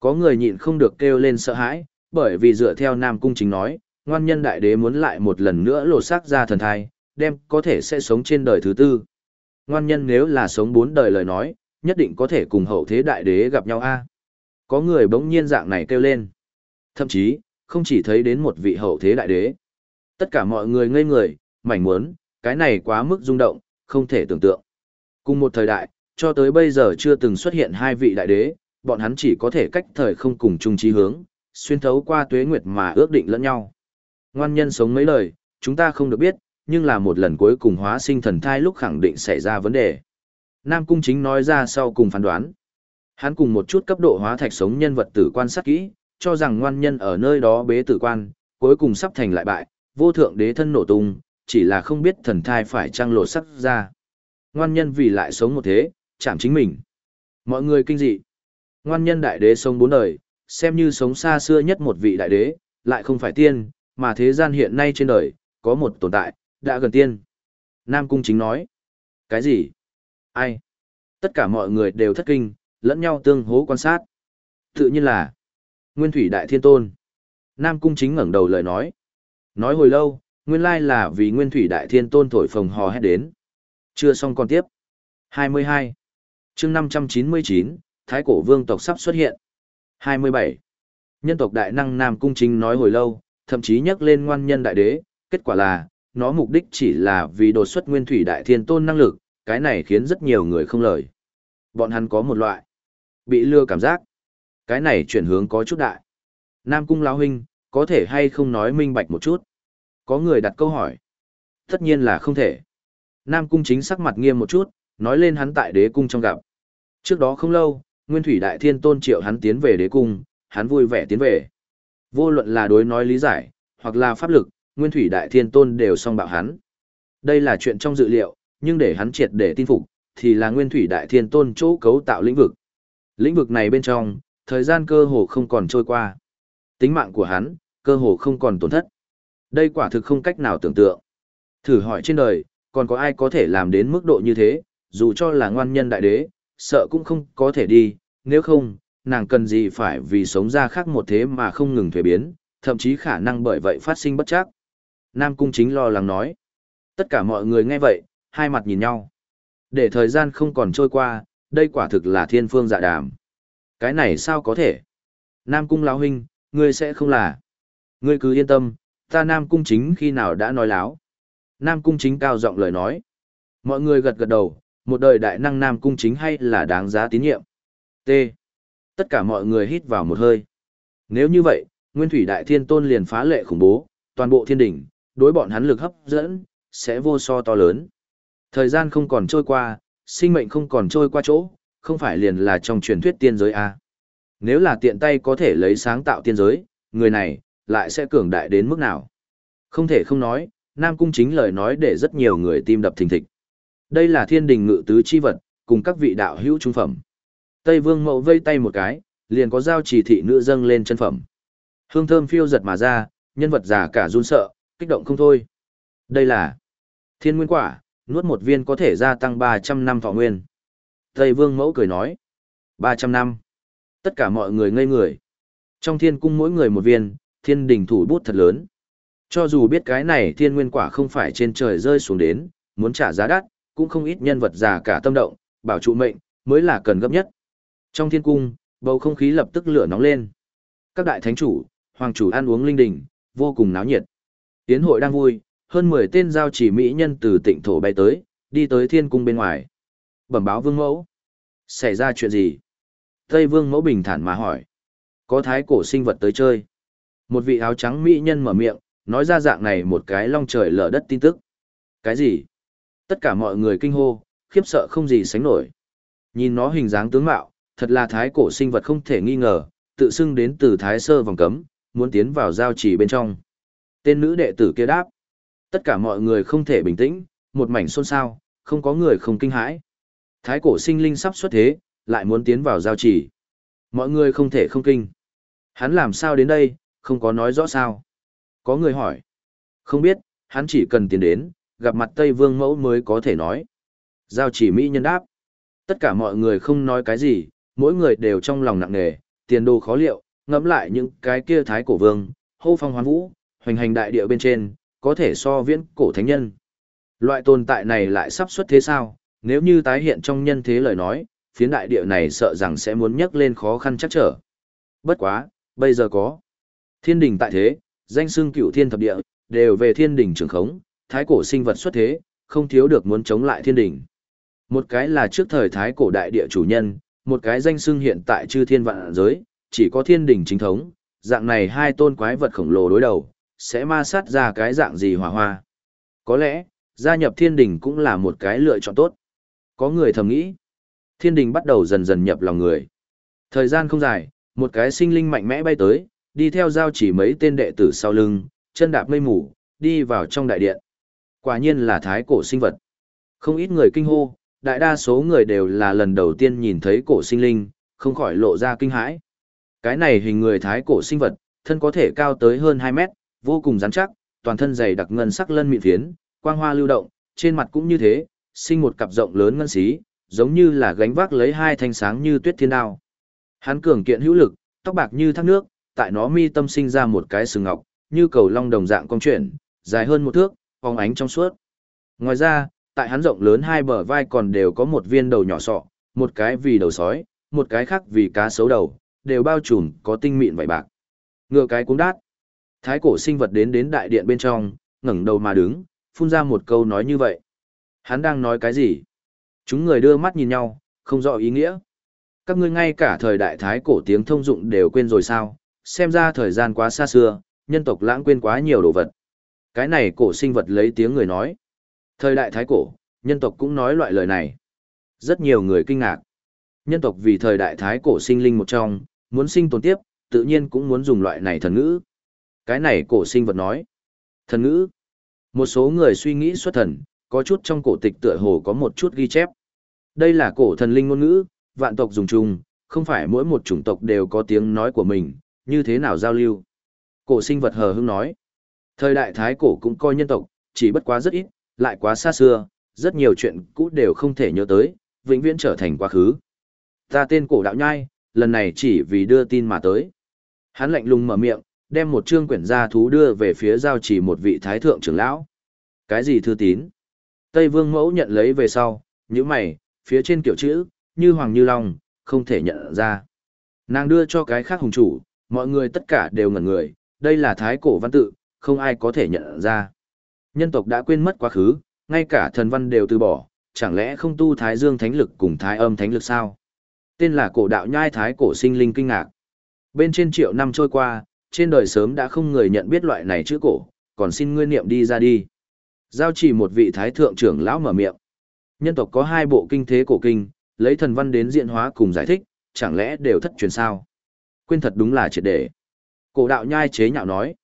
Có người nhịn không được kêu lên sợ hãi, bởi vì dựa theo Nam Cung chính nói, ngoan nhân đại đế muốn lại một lần nữa lột xác ra thần thai, đem có thể sẽ sống trên đời thứ tư. Ngoan nhân nếu là sống bốn đời lời nói, nhất định có thể cùng hậu thế đại đế gặp nhau a. Có người bỗng nhiên dạng này kêu lên. Thậm chí, không chỉ thấy đến một vị hậu thế đại đế. Tất cả mọi người ngây người, mảnh muốn, cái này quá mức rung động, không thể tưởng tượng. Cùng một thời đại, cho tới bây giờ chưa từng xuất hiện hai vị đại đế, bọn hắn chỉ có thể cách thời không cùng chung chí hướng, xuyên thấu qua tuế nguyệt mà ước định lẫn nhau. Ngoan nhân sống mấy lời, chúng ta không được biết, nhưng là một lần cuối cùng hóa sinh thần thai lúc khẳng định xảy ra vấn đề. Nam Cung Chính nói ra sau cùng phán đoán. Hắn cùng một chút cấp độ hóa thạch sống nhân vật tử quan sát kỹ, cho rằng ngoan nhân ở nơi đó bế tử quan, cuối cùng sắp thành lại bại, vô thượng đế thân nổ tung, chỉ là không biết thần thai phải trăng lộ sắc ra. Ngoan nhân vì lại sống một thế, chạm chính mình. Mọi người kinh dị. Ngoan nhân đại đế sống bốn đời, xem như sống xa xưa nhất một vị đại đế, lại không phải tiên, mà thế gian hiện nay trên đời, có một tồn tại, đã gần tiên. Nam Cung chính nói. Cái gì? Ai? Tất cả mọi người đều thất kinh, lẫn nhau tương hố quan sát. Tự nhiên là Nguyên Thủy Đại Thiên Tôn. Nam Cung chính ngẩng đầu lời nói. Nói hồi lâu, nguyên lai là vì Nguyên Thủy Đại Thiên Tôn thổi phồng hò hét đến. Chưa xong còn tiếp. 22. chương 599, Thái Cổ Vương tộc sắp xuất hiện. 27. Nhân tộc Đại Năng Nam Cung chính nói hồi lâu, thậm chí nhắc lên ngoan nhân đại đế, kết quả là, nó mục đích chỉ là vì đột xuất Nguyên Thủy Đại Thiên Tôn năng lực, cái này khiến rất nhiều người không lời. Bọn hắn có một loại bị lừa cảm giác. Cái này chuyển hướng có chút đại. Nam Cung lão huynh, có thể hay không nói minh bạch một chút? Có người đặt câu hỏi. Tất nhiên là không thể. Nam Cung chính sắc mặt nghiêm một chút, nói lên hắn tại đế cung trong gặp. Trước đó không lâu, Nguyên Thủy Đại Thiên tôn triệu hắn tiến về đế cung, hắn vui vẻ tiến về. Vô luận là đối nói lý giải, hoặc là pháp lực, Nguyên Thủy Đại Thiên tôn đều song bạo hắn. Đây là chuyện trong dự liệu, nhưng để hắn triệt để tin phục, thì là Nguyên Thủy Đại Thiên tôn chỗ cấu tạo lĩnh vực. Lĩnh vực này bên trong, thời gian cơ hồ không còn trôi qua. Tính mạng của hắn, cơ hồ không còn tổn thất. Đây quả thực không cách nào tưởng tượng. Thử hỏi trên đời, còn có ai có thể làm đến mức độ như thế, dù cho là ngoan nhân đại đế, sợ cũng không có thể đi, nếu không, nàng cần gì phải vì sống ra khác một thế mà không ngừng thuế biến, thậm chí khả năng bởi vậy phát sinh bất chắc. Nam Cung chính lo lắng nói. Tất cả mọi người nghe vậy, hai mặt nhìn nhau. Để thời gian không còn trôi qua, đây quả thực là thiên phương dạ đàm. Cái này sao có thể? Nam Cung lão huynh, ngươi sẽ không là. Ngươi cứ yên tâm, ta Nam Cung chính khi nào đã nói láo. Nam Cung chính cao giọng lời nói. Mọi người gật gật đầu, một đời đại năng Nam Cung chính hay là đáng giá tín nhiệm. T. Tất cả mọi người hít vào một hơi. Nếu như vậy, Nguyên Thủy Đại Thiên Tôn liền phá lệ khủng bố, toàn bộ thiên đỉnh, đối bọn hắn lực hấp dẫn, sẽ vô so to lớn. Thời gian không còn trôi qua, sinh mệnh không còn trôi qua chỗ, không phải liền là trong truyền thuyết tiên giới à. Nếu là tiện tay có thể lấy sáng tạo tiên giới, người này, lại sẽ cường đại đến mức nào. Không thể không nói, Nam Cung chính lời nói để rất nhiều người tim đập thình thịch. Đây là thiên đình ngự tứ chi vật, cùng các vị đạo hữu trung phẩm. Tây Vương Mậu vây tay một cái, liền có giao chỉ thị nữ dâng lên chân phẩm. Hương thơm phiêu giật mà ra, nhân vật già cả run sợ, kích động không thôi. Đây là thiên nguyên quả, nuốt một viên có thể gia tăng 300 năm thọ nguyên. Tây Vương Mẫu cười nói, 300 năm. Tất cả mọi người ngây người. Trong thiên cung mỗi người một viên, thiên đình thủ bút thật lớn. Cho dù biết cái này thiên nguyên quả không phải trên trời rơi xuống đến, muốn trả giá đắt, cũng không ít nhân vật già cả tâm động, bảo trụ mệnh, mới là cần gấp nhất. Trong thiên cung, bầu không khí lập tức lửa nóng lên. Các đại thánh chủ, hoàng chủ ăn uống linh đình, vô cùng náo nhiệt. Tiến hội đang vui, hơn 10 tên giao chỉ mỹ nhân từ tịnh thổ bay tới, đi tới thiên cung bên ngoài. Bẩm báo vương mẫu. Xảy ra chuyện gì? Tây vương mẫu bình thản mà hỏi. Có thái cổ sinh vật tới chơi. Một vị áo trắng mỹ nhân mở miệng, nói ra dạng này một cái long trời lở đất tin tức. Cái gì? Tất cả mọi người kinh hô, khiếp sợ không gì sánh nổi. Nhìn nó hình dáng tướng mạo, thật là thái cổ sinh vật không thể nghi ngờ, tự xưng đến từ thái sơ vòng cấm, muốn tiến vào giao chỉ bên trong. Tên nữ đệ tử kia đáp. Tất cả mọi người không thể bình tĩnh, một mảnh xôn xao, không có người không kinh hãi. Thái cổ sinh linh sắp xuất thế, lại muốn tiến vào giao chỉ. Mọi người không thể không kinh. Hắn làm sao đến đây, không có nói rõ sao. Có người hỏi. Không biết, hắn chỉ cần tiến đến, gặp mặt Tây Vương mẫu mới có thể nói. Giao chỉ Mỹ nhân đáp. Tất cả mọi người không nói cái gì, mỗi người đều trong lòng nặng nề, tiền đồ khó liệu, ngẫm lại những cái kia thái cổ vương, hô phong hoán vũ, hoành hành đại địa bên trên, có thể so viễn cổ thánh nhân. Loại tồn tại này lại sắp xuất thế sao, nếu như tái hiện trong nhân thế lời nói, phiến đại địa này sợ rằng sẽ muốn nhấc lên khó khăn chắc trở. Bất quá, bây giờ có. Thiên đình tại thế, danh xưng cựu thiên thập địa, đều về thiên đình trường khống, thái cổ sinh vật xuất thế, không thiếu được muốn chống lại thiên đình. Một cái là trước thời thái cổ đại địa chủ nhân, một cái danh xưng hiện tại chư thiên vạn giới, chỉ có thiên đình chính thống, dạng này hai tôn quái vật khổng lồ đối đầu, sẽ ma sát ra cái dạng gì hỏa hoa. Có lẽ, gia nhập thiên đình cũng là một cái lựa chọn tốt. Có người thầm nghĩ, thiên đình bắt đầu dần dần nhập lòng người. Thời gian không dài, một cái sinh linh mạnh mẽ bay tới, đi theo giao chỉ mấy tên đệ tử sau lưng, chân đạp mây mù, đi vào trong đại điện. Quả nhiên là thái cổ sinh vật. Không ít người kinh hô, đại đa số người đều là lần đầu tiên nhìn thấy cổ sinh linh, không khỏi lộ ra kinh hãi. Cái này hình người thái cổ sinh vật, thân có thể cao tới hơn 2 mét, vô cùng rắn chắc, toàn thân dày đặc ngân sắc lân mịn phiến, quang hoa lưu động, trên mặt cũng như thế, sinh một cặp rộng lớn ngân xí, giống như là gánh vác lấy hai thanh sáng như tuyết thiên đao. Hắn cường kiện hữu lực, tóc bạc như thác nước, tại nó mi tâm sinh ra một cái sừng ngọc, như cầu long đồng dạng cong chuyển, dài hơn một thước, phóng ánh trong suốt. Ngoài ra, tại hắn rộng lớn hai bờ vai còn đều có một viên đầu nhỏ sọ, một cái vì đầu sói, một cái khác vì cá sấu đầu, đều bao trùm có tinh mịn vảy bạc. Ngựa cái cũng đát. Thái cổ sinh vật đến đến đại điện bên trong, ngẩng đầu mà đứng, phun ra một câu nói như vậy. Hắn đang nói cái gì? Chúng người đưa mắt nhìn nhau, không rõ ý nghĩa. Các ngươi ngay cả thời đại thái cổ tiếng thông dụng đều quên rồi sao? Xem ra thời gian quá xa xưa, nhân tộc lãng quên quá nhiều đồ vật. Cái này cổ sinh vật lấy tiếng người nói. Thời đại thái cổ, nhân tộc cũng nói loại lời này. Rất nhiều người kinh ngạc. Nhân tộc vì thời đại thái cổ sinh linh một trong, muốn sinh tồn tiếp, tự nhiên cũng muốn dùng loại này thần ngữ. Cái này cổ sinh vật nói. Thần ngữ. Một số người suy nghĩ xuất thần, có chút trong cổ tịch tựa hồ có một chút ghi chép. Đây là cổ thần linh ngôn ngữ, vạn tộc dùng chung, không phải mỗi một chủng tộc đều có tiếng nói của mình, như thế nào giao lưu. Cổ sinh vật hờ hững nói. Thời đại thái cổ cũng coi nhân tộc, chỉ bất quá rất ít, lại quá xa xưa, rất nhiều chuyện cũ đều không thể nhớ tới, vĩnh viễn trở thành quá khứ. Ta tên cổ đạo nhai, lần này chỉ vì đưa tin mà tới. Hắn lạnh lùng mở miệng, đem một chương quyển gia thú đưa về phía giao chỉ một vị thái thượng trưởng lão. Cái gì thư tín? Tây Vương Mẫu nhận lấy về sau, Những mày, phía trên kiểu chữ, như hoàng như long, không thể nhận ra. Nàng đưa cho cái khác hùng chủ, mọi người tất cả đều ngẩn người, đây là thái cổ văn tự, không ai có thể nhận ra. Nhân tộc đã quên mất quá khứ, ngay cả thần văn đều từ bỏ, chẳng lẽ không tu thái dương thánh lực cùng thái âm thánh lực sao? Tên là cổ đạo nhai thái cổ sinh linh kinh ngạc. Bên trên triệu năm trôi qua, trên đời sớm đã không người nhận biết loại này chữ cổ, còn xin ngươi niệm đi ra đi. Giao chỉ một vị thái thượng trưởng lão mở miệng. Nhân tộc có hai bộ kinh thế cổ kinh, lấy thần văn đến diện hóa cùng giải thích, chẳng lẽ đều thất truyền sao? Quên thật đúng là triệt để. Cổ đạo nhai chế nhạo nói.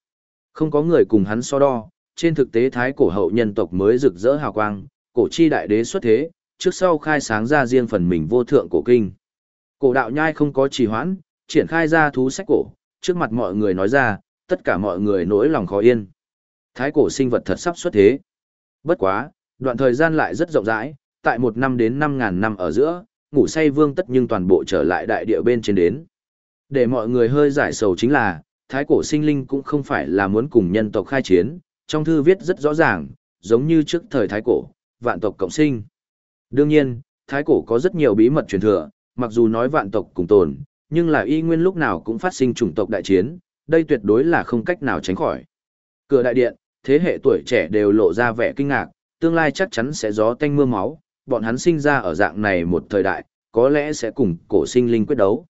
Không có người cùng hắn so đo, trên thực tế thái cổ hậu nhân tộc mới rực rỡ hào quang, cổ chi đại đế xuất thế, trước sau khai sáng ra riêng phần mình vô thượng cổ kinh. Cổ đạo nhai không có trì hoãn, triển khai ra thú sách cổ, trước mặt mọi người nói ra, tất cả mọi người nỗi lòng khó yên. Thái cổ sinh vật thật sắp xuất thế. Bất quá, đoạn thời gian lại rất rộng rãi, tại một năm đến năm ngàn năm ở giữa, ngủ say vương tất nhưng toàn bộ trở lại đại địa bên trên đến. Để mọi người hơi giải sầu chính là, thái cổ sinh linh cũng không phải là muốn cùng nhân tộc khai chiến, trong thư viết rất rõ ràng, giống như trước thời thái cổ, vạn tộc cộng sinh. Đương nhiên, thái cổ có rất nhiều bí mật truyền thừa, mặc dù nói vạn tộc cùng tồn, nhưng là y nguyên lúc nào cũng phát sinh chủng tộc đại chiến, đây tuyệt đối là không cách nào tránh khỏi. Cửa đại điện, thế hệ tuổi trẻ đều lộ ra vẻ kinh ngạc, tương lai chắc chắn sẽ gió tanh mưa máu, bọn hắn sinh ra ở dạng này một thời đại, có lẽ sẽ cùng cổ sinh linh quyết đấu.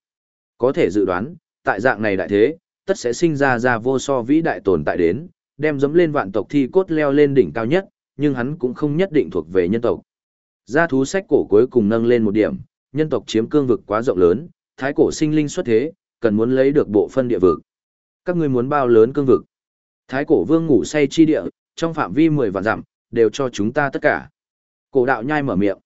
Có thể dự đoán, tại dạng này đại thế, tất sẽ sinh ra ra vô so vĩ đại tồn tại đến, đem dẫm lên vạn tộc thi cốt leo lên đỉnh cao nhất, nhưng hắn cũng không nhất định thuộc về nhân tộc. Gia thú sách cổ cuối cùng nâng lên một điểm, nhân tộc chiếm cương vực quá rộng lớn, thái cổ sinh linh xuất thế, cần muốn lấy được bộ phân địa vực. Các ngươi muốn bao lớn cương vực? Thái cổ vương ngủ say chi địa, trong phạm vi 10 vạn dặm, đều cho chúng ta tất cả. Cổ đạo nhai mở miệng.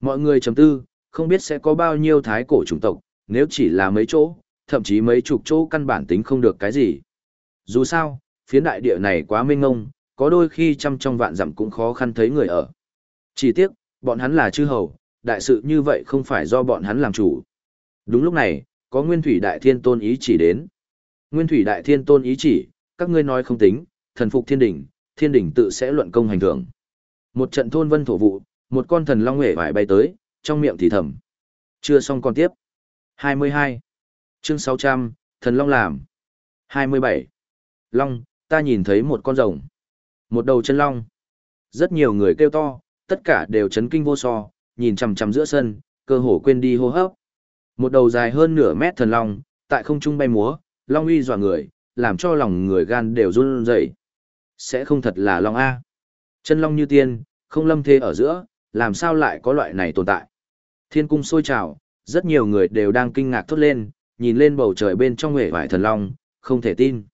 Mọi người trầm tư, không biết sẽ có bao nhiêu thái cổ chủng tộc, nếu chỉ là mấy chỗ, thậm chí mấy chục chỗ căn bản tính không được cái gì. Dù sao, phiến đại địa này quá mênh ngông, có đôi khi trăm trong vạn dặm cũng khó khăn thấy người ở. Chỉ tiếc, bọn hắn là chư hầu, đại sự như vậy không phải do bọn hắn làm chủ. Đúng lúc này, có Nguyên Thủy Đại Thiên Tôn ý chỉ đến. Nguyên Thủy Đại Thiên Tôn ý chỉ, các ngươi nói không tính, thần phục thiên đỉnh, thiên đỉnh tự sẽ luận công hành thưởng. Một trận thôn vân thổ vụ, một con thần long hề vải bay tới, trong miệng thì thầm. Chưa xong còn tiếp. 22. Chương 600, thần long làm. 27. Long, ta nhìn thấy một con rồng. Một đầu chân long. Rất nhiều người kêu to, tất cả đều chấn kinh vô so, nhìn chằm chằm giữa sân, cơ hồ quên đi hô hấp. Một đầu dài hơn nửa mét thần long, tại không trung bay múa, long uy dọa người, làm cho lòng người gan đều run rẩy. Sẽ không thật là long A. Chân long như tiên, không lâm thế ở giữa, làm sao lại có loại này tồn tại. Thiên cung sôi trào, rất nhiều người đều đang kinh ngạc thốt lên, nhìn lên bầu trời bên trong hệ vải thần long, không thể tin.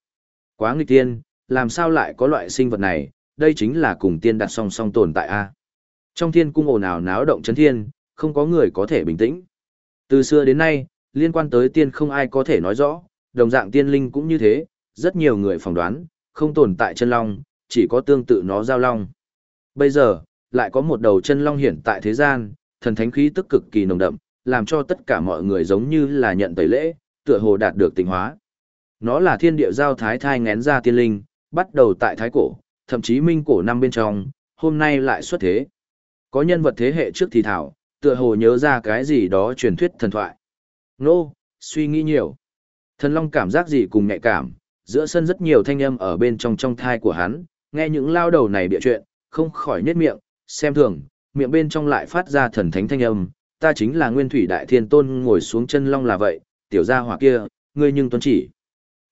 Quá nghịch tiên, làm sao lại có loại sinh vật này, đây chính là cùng tiên đặt song song tồn tại A. Trong thiên cung ồn ào náo động chấn thiên, không có người có thể bình tĩnh. Từ xưa đến nay, liên quan tới tiên không ai có thể nói rõ, đồng dạng tiên linh cũng như thế, rất nhiều người phỏng đoán, không tồn tại chân long, chỉ có tương tự nó giao long. Bây giờ, lại có một đầu chân long hiển tại thế gian, thần thánh khí tức cực kỳ nồng đậm, làm cho tất cả mọi người giống như là nhận tẩy lễ, tựa hồ đạt được tình hóa. Nó là thiên địa giao thái thai ngén ra tiên linh, bắt đầu tại thái cổ, thậm chí minh cổ năm bên trong, hôm nay lại xuất thế. Có nhân vật thế hệ trước thì thảo, tựa hồ nhớ ra cái gì đó truyền thuyết thần thoại. Nô, suy nghĩ nhiều. Thần Long cảm giác gì cùng nhạy cảm, giữa sân rất nhiều thanh âm ở bên trong trong thai của hắn, nghe những lao đầu này bịa chuyện, không khỏi nhếch miệng, xem thường, miệng bên trong lại phát ra thần thánh thanh âm, ta chính là Nguyên Thủy Đại Thiên Tôn ngồi xuống chân long là vậy, tiểu gia hỏa kia, ngươi nhưng tuân chỉ.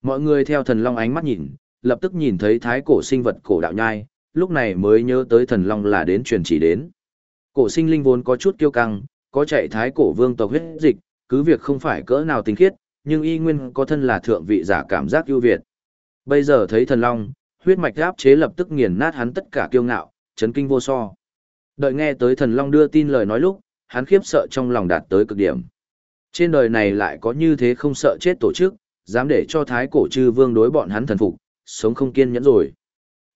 Mọi người theo thần long ánh mắt nhìn, lập tức nhìn thấy thái cổ sinh vật cổ đạo nhai, lúc này mới nhớ tới thần long là đến truyền chỉ đến. Cổ sinh linh vốn có chút kiêu căng, có chạy thái cổ vương tộc huyết dịch, cứ việc không phải cỡ nào tinh khiết, nhưng y nguyên có thân là thượng vị giả cảm giác ưu việt. Bây giờ thấy thần long, huyết mạch áp chế lập tức nghiền nát hắn tất cả kiêu ngạo, chấn kinh vô so. Đợi nghe tới thần long đưa tin lời nói lúc, hắn khiếp sợ trong lòng đạt tới cực điểm. Trên đời này lại có như thế không sợ chết tổ chức, dám để cho thái cổ chư vương đối bọn hắn thần phục, sống không kiên nhẫn rồi.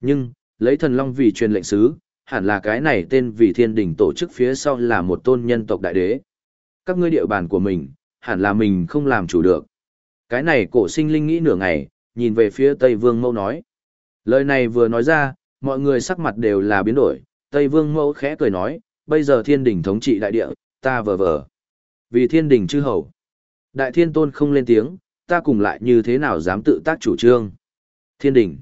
Nhưng, lấy thần long vì truyền lệnh sứ, hẳn là cái này tên vì thiên đình tổ chức phía sau là một tôn nhân tộc đại đế. Các ngươi địa bàn của mình, hẳn là mình không làm chủ được. Cái này cổ sinh linh nghĩ nửa ngày, nhìn về phía Tây Vương Mẫu nói. Lời này vừa nói ra, mọi người sắc mặt đều là biến đổi, Tây Vương Mẫu khẽ cười nói, bây giờ thiên đình thống trị đại địa, ta vờ vờ. Vì thiên đình chư hầu. Đại thiên tôn không lên tiếng, ta cùng lại như thế nào dám tự tác chủ trương. Thiên đình.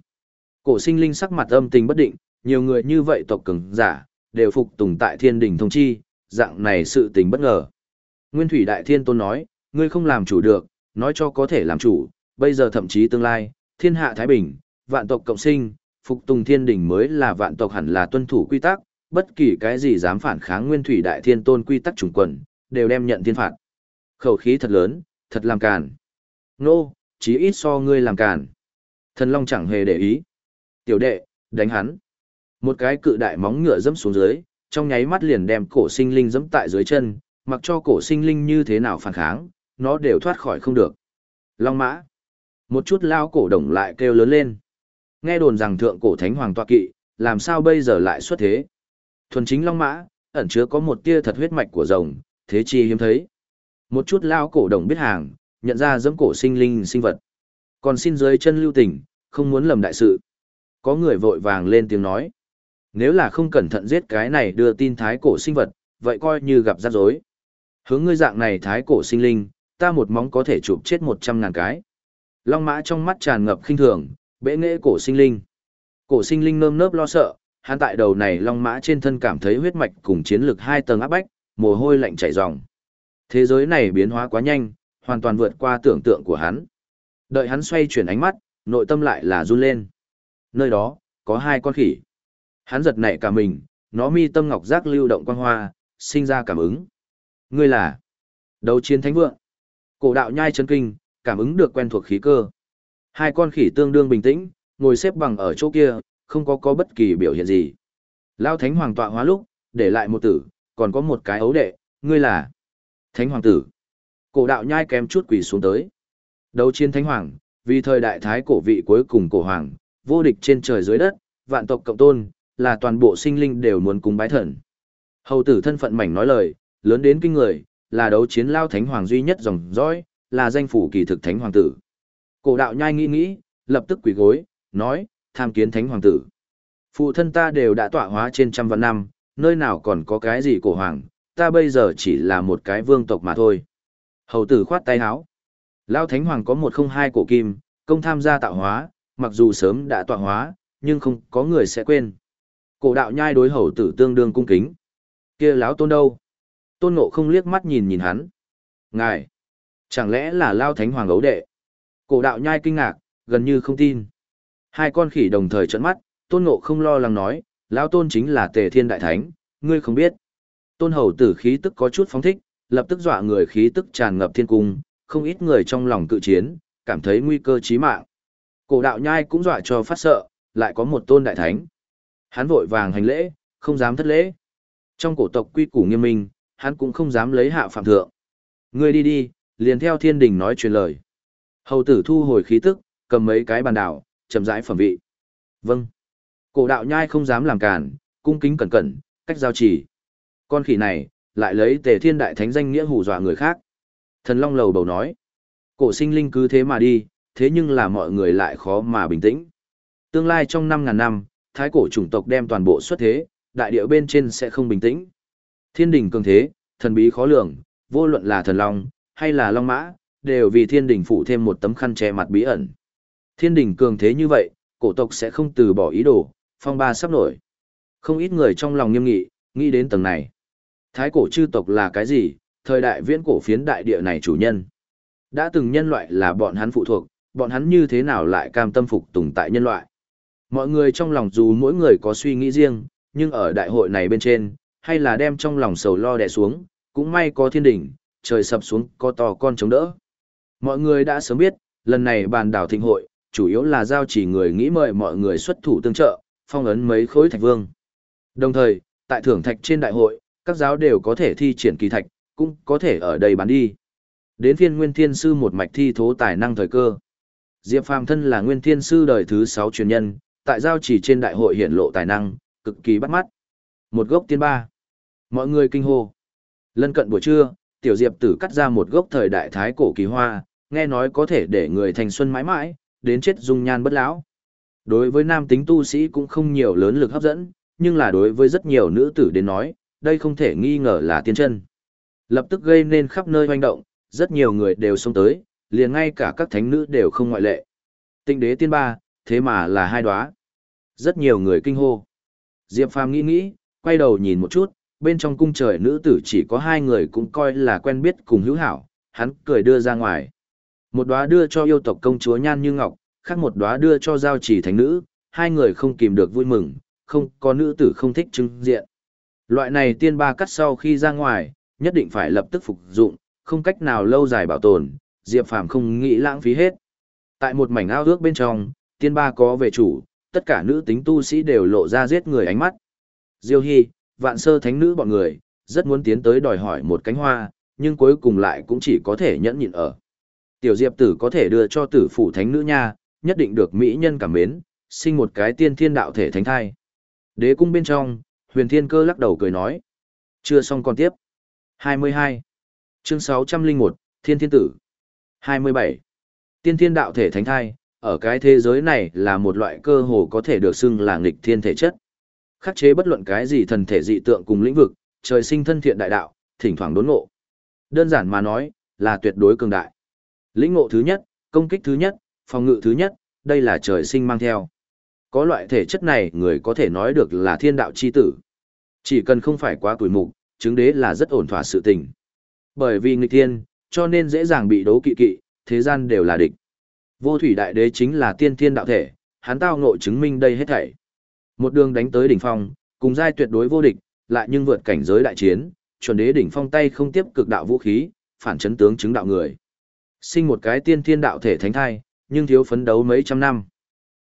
Cổ sinh linh sắc mặt âm tình bất định, nhiều người như vậy tộc cường giả, đều phục tùng tại thiên đình thông chi, dạng này sự tình bất ngờ. Nguyên Thủy Đại Thiên Tôn nói, ngươi không làm chủ được, nói cho có thể làm chủ, bây giờ thậm chí tương lai, thiên hạ Thái Bình, vạn tộc cộng sinh, phục tùng thiên đình mới là vạn tộc hẳn là tuân thủ quy tắc, bất kỳ cái gì dám phản kháng Nguyên Thủy Đại Thiên Tôn quy tắc chủng quần, đều đem nhận thiên phạt. Khẩu khí thật lớn, thật làm càn. Nô, chí ít so ngươi làm càn. Thần Long chẳng hề để ý. Tiểu đệ, đánh hắn. Một cái cự đại móng ngựa dẫm xuống dưới, trong nháy mắt liền đem cổ sinh linh dẫm tại dưới chân, mặc cho cổ sinh linh như thế nào phản kháng, nó đều thoát khỏi không được. Long mã. Một chút lao cổ đồng lại kêu lớn lên. Nghe đồn rằng thượng cổ thánh hoàng tọa kỵ, làm sao bây giờ lại xuất thế? Thuần chính long mã, ẩn chứa có một tia thật huyết mạch của rồng, thế chi hiếm thấy. Một chút lao cổ đồng biết hàng, nhận ra dẫm cổ sinh linh sinh vật. Còn xin dưới chân lưu tình, không muốn lầm đại sự. Có người vội vàng lên tiếng nói. Nếu là không cẩn thận giết cái này đưa tin thái cổ sinh vật, vậy coi như gặp rắc rối. Hướng ngươi dạng này thái cổ sinh linh, ta một móng có thể chụp chết một trăm ngàn cái. Long mã trong mắt tràn ngập khinh thường, bệ nghệ cổ sinh linh. Cổ sinh linh nơm nớp lo sợ, hắn tại đầu này long mã trên thân cảm thấy huyết mạch cùng chiến lực hai tầng áp bách, mồ hôi lạnh chảy ròng. Thế giới này biến hóa quá nhanh, hoàn toàn vượt qua tưởng tượng của hắn. Đợi hắn xoay chuyển ánh mắt, nội tâm lại là run lên. Nơi đó, có hai con khỉ. Hắn giật nảy cả mình, nó mi tâm ngọc giác lưu động quang hoa, sinh ra cảm ứng. Ngươi là đấu chiến thánh vượng. Cổ đạo nhai chân kinh, cảm ứng được quen thuộc khí cơ. Hai con khỉ tương đương bình tĩnh, ngồi xếp bằng ở chỗ kia, không có có bất kỳ biểu hiện gì. Lao thánh hoàng tọa hóa lúc, để lại một tử, còn có một cái ấu đệ, ngươi là thánh hoàng tử. Cổ đạo nhai kém chút quỷ xuống tới. Đấu chiến thánh hoàng, vì thời đại thái cổ vị cuối cùng cổ hoàng, vô địch trên trời dưới đất, vạn tộc cộng tôn, là toàn bộ sinh linh đều muốn cúng bái thần. Hầu tử thân phận mảnh nói lời, lớn đến kinh người, là đấu chiến lao thánh hoàng duy nhất dòng dõi, là danh phủ kỳ thực thánh hoàng tử. Cổ đạo nhai nghĩ nghĩ, lập tức quỳ gối, nói, tham kiến thánh hoàng tử. Phụ thân ta đều đã tọa hóa trên trăm vạn năm, nơi nào còn có cái gì cổ hoàng, ta bây giờ chỉ là một cái vương tộc mà thôi. Hầu tử khoát tay áo. Lao thánh hoàng có một không hai cổ kim, công tham gia tạo hóa, mặc dù sớm đã tọa hóa, nhưng không có người sẽ quên. Cổ đạo nhai đối hầu tử tương đương cung kính. kia lão tôn đâu? Tôn ngộ không liếc mắt nhìn nhìn hắn. Ngài! Chẳng lẽ là lao thánh hoàng ấu đệ? Cổ đạo nhai kinh ngạc, gần như không tin. Hai con khỉ đồng thời trợn mắt, tôn ngộ không lo lắng nói, lão tôn chính là tề thiên đại thánh, ngươi không biết. Tôn hầu tử khí tức có chút phóng thích, lập tức dọa người khí tức tràn ngập thiên cung, không ít người trong lòng cự chiến, cảm thấy nguy cơ chí mạng. Cổ đạo nhai cũng dọa cho phát sợ, lại có một tôn đại thánh. Hắn vội vàng hành lễ, không dám thất lễ. Trong cổ tộc quy củ nghiêm minh, hắn cũng không dám lấy hạ phạm thượng. Ngươi đi đi, liền theo thiên đình nói truyền lời. Hầu tử thu hồi khí tức, cầm mấy cái bàn đảo, chậm rãi phẩm vị. Vâng. Cổ đạo nhai không dám làm cản, cung kính cẩn cẩn, cách giao chỉ. Con khỉ này, lại lấy tề thiên đại thánh danh nghĩa hù dọa người khác. Thần Long lầu bầu nói. Cổ sinh linh cứ thế mà đi, thế nhưng là mọi người lại khó mà bình tĩnh. Tương lai trong 5.000 năm, thái cổ chủng tộc đem toàn bộ xuất thế, đại địa bên trên sẽ không bình tĩnh. Thiên đình cường thế, thần bí khó lường, vô luận là thần long, hay là long mã, đều vì thiên đình phủ thêm một tấm khăn che mặt bí ẩn. Thiên đình cường thế như vậy, cổ tộc sẽ không từ bỏ ý đồ, phong ba sắp nổi. Không ít người trong lòng nghiêm nghị, nghĩ đến tầng này. Thái cổ chư tộc là cái gì, thời đại viễn cổ phiến đại địa này chủ nhân. Đã từng nhân loại là bọn hắn phụ thuộc, bọn hắn như thế nào lại cam tâm phục tùng tại nhân loại. Mọi người trong lòng dù mỗi người có suy nghĩ riêng, nhưng ở đại hội này bên trên, hay là đem trong lòng sầu lo đè xuống, cũng may có thiên đỉnh, trời sập xuống có to con chống đỡ. Mọi người đã sớm biết, lần này bàn đảo thịnh hội, chủ yếu là giao chỉ người nghĩ mời mọi người xuất thủ tương trợ, phong ấn mấy khối thạch vương. Đồng thời, tại thưởng thạch trên đại hội, các giáo đều có thể thi triển kỳ thạch, cũng có thể ở đây bán đi. Đến phiên Nguyên Thiên Sư một mạch thi thố tài năng thời cơ. Diệp Phàm thân là Nguyên Thiên Sư đời thứ 6 truyền nhân, tại giao chỉ trên đại hội hiển lộ tài năng, cực kỳ bắt mắt. Một gốc tiên ba. Mọi người kinh hô. Lân cận buổi trưa, tiểu Diệp tử cắt ra một gốc thời đại thái cổ kỳ hoa, nghe nói có thể để người thành xuân mãi mãi, đến chết dung nhan bất lão. Đối với nam tính tu sĩ cũng không nhiều lớn lực hấp dẫn, nhưng là đối với rất nhiều nữ tử đến nói, đây không thể nghi ngờ là tiên chân. Lập tức gây nên khắp nơi hoành động, rất nhiều người đều xông tới, liền ngay cả các thánh nữ đều không ngoại lệ. Tinh đế tiên ba, thế mà là hai đóa. Rất nhiều người kinh hô. Diệp Phàm nghĩ nghĩ, quay đầu nhìn một chút, bên trong cung trời nữ tử chỉ có hai người cũng coi là quen biết cùng hữu hảo, hắn cười đưa ra ngoài. Một đóa đưa cho yêu tộc công chúa Nhan Như Ngọc, khác một đóa đưa cho giao chỉ thánh nữ, hai người không kìm được vui mừng, không có nữ tử không thích trưng diện. Loại này tiên ba cắt sau khi ra ngoài, nhất định phải lập tức phục dụng, không cách nào lâu dài bảo tồn, Diệp Phàm không nghĩ lãng phí hết. Tại một mảnh ao ước bên trong, tiên ba có về chủ, tất cả nữ tính tu sĩ đều lộ ra giết người ánh mắt. Diêu Hy, vạn sơ thánh nữ bọn người, rất muốn tiến tới đòi hỏi một cánh hoa, nhưng cuối cùng lại cũng chỉ có thể nhẫn nhịn ở. Tiểu Diệp tử có thể đưa cho tử phủ thánh nữ nha, nhất định được mỹ nhân cảm mến, sinh một cái tiên thiên đạo thể thánh thai. Đế cung bên trong, huyền thiên cơ lắc đầu cười nói. Chưa xong còn tiếp. 22. Chương 601, Thiên Thiên Tử. 27. Tiên thiên đạo thể thánh thai, ở cái thế giới này là một loại cơ hồ có thể được xưng là nghịch thiên thể chất. Khắc chế bất luận cái gì thần thể dị tượng cùng lĩnh vực, trời sinh thân thiện đại đạo, thỉnh thoảng đốn ngộ. Đơn giản mà nói, là tuyệt đối cường đại. Lĩnh ngộ thứ nhất, công kích thứ nhất, phòng ngự thứ nhất, đây là trời sinh mang theo. Có loại thể chất này người có thể nói được là thiên đạo chi tử. Chỉ cần không phải quá tuổi mục, chứng đế là rất ổn thỏa sự tình. Bởi vì nghịch thiên, cho nên dễ dàng bị đấu kỵ kỵ, thế gian đều là địch. Vô thủy đại đế chính là tiên thiên đạo thể, hắn tao ngộ chứng minh đây hết thảy. Một đường đánh tới đỉnh phong, cùng giai tuyệt đối vô địch, lại nhưng vượt cảnh giới đại chiến, chuẩn đế đỉnh phong tay không tiếp cực đạo vũ khí, phản chấn tướng chứng đạo người. Sinh một cái tiên thiên đạo thể thánh thai, nhưng thiếu phấn đấu mấy trăm năm.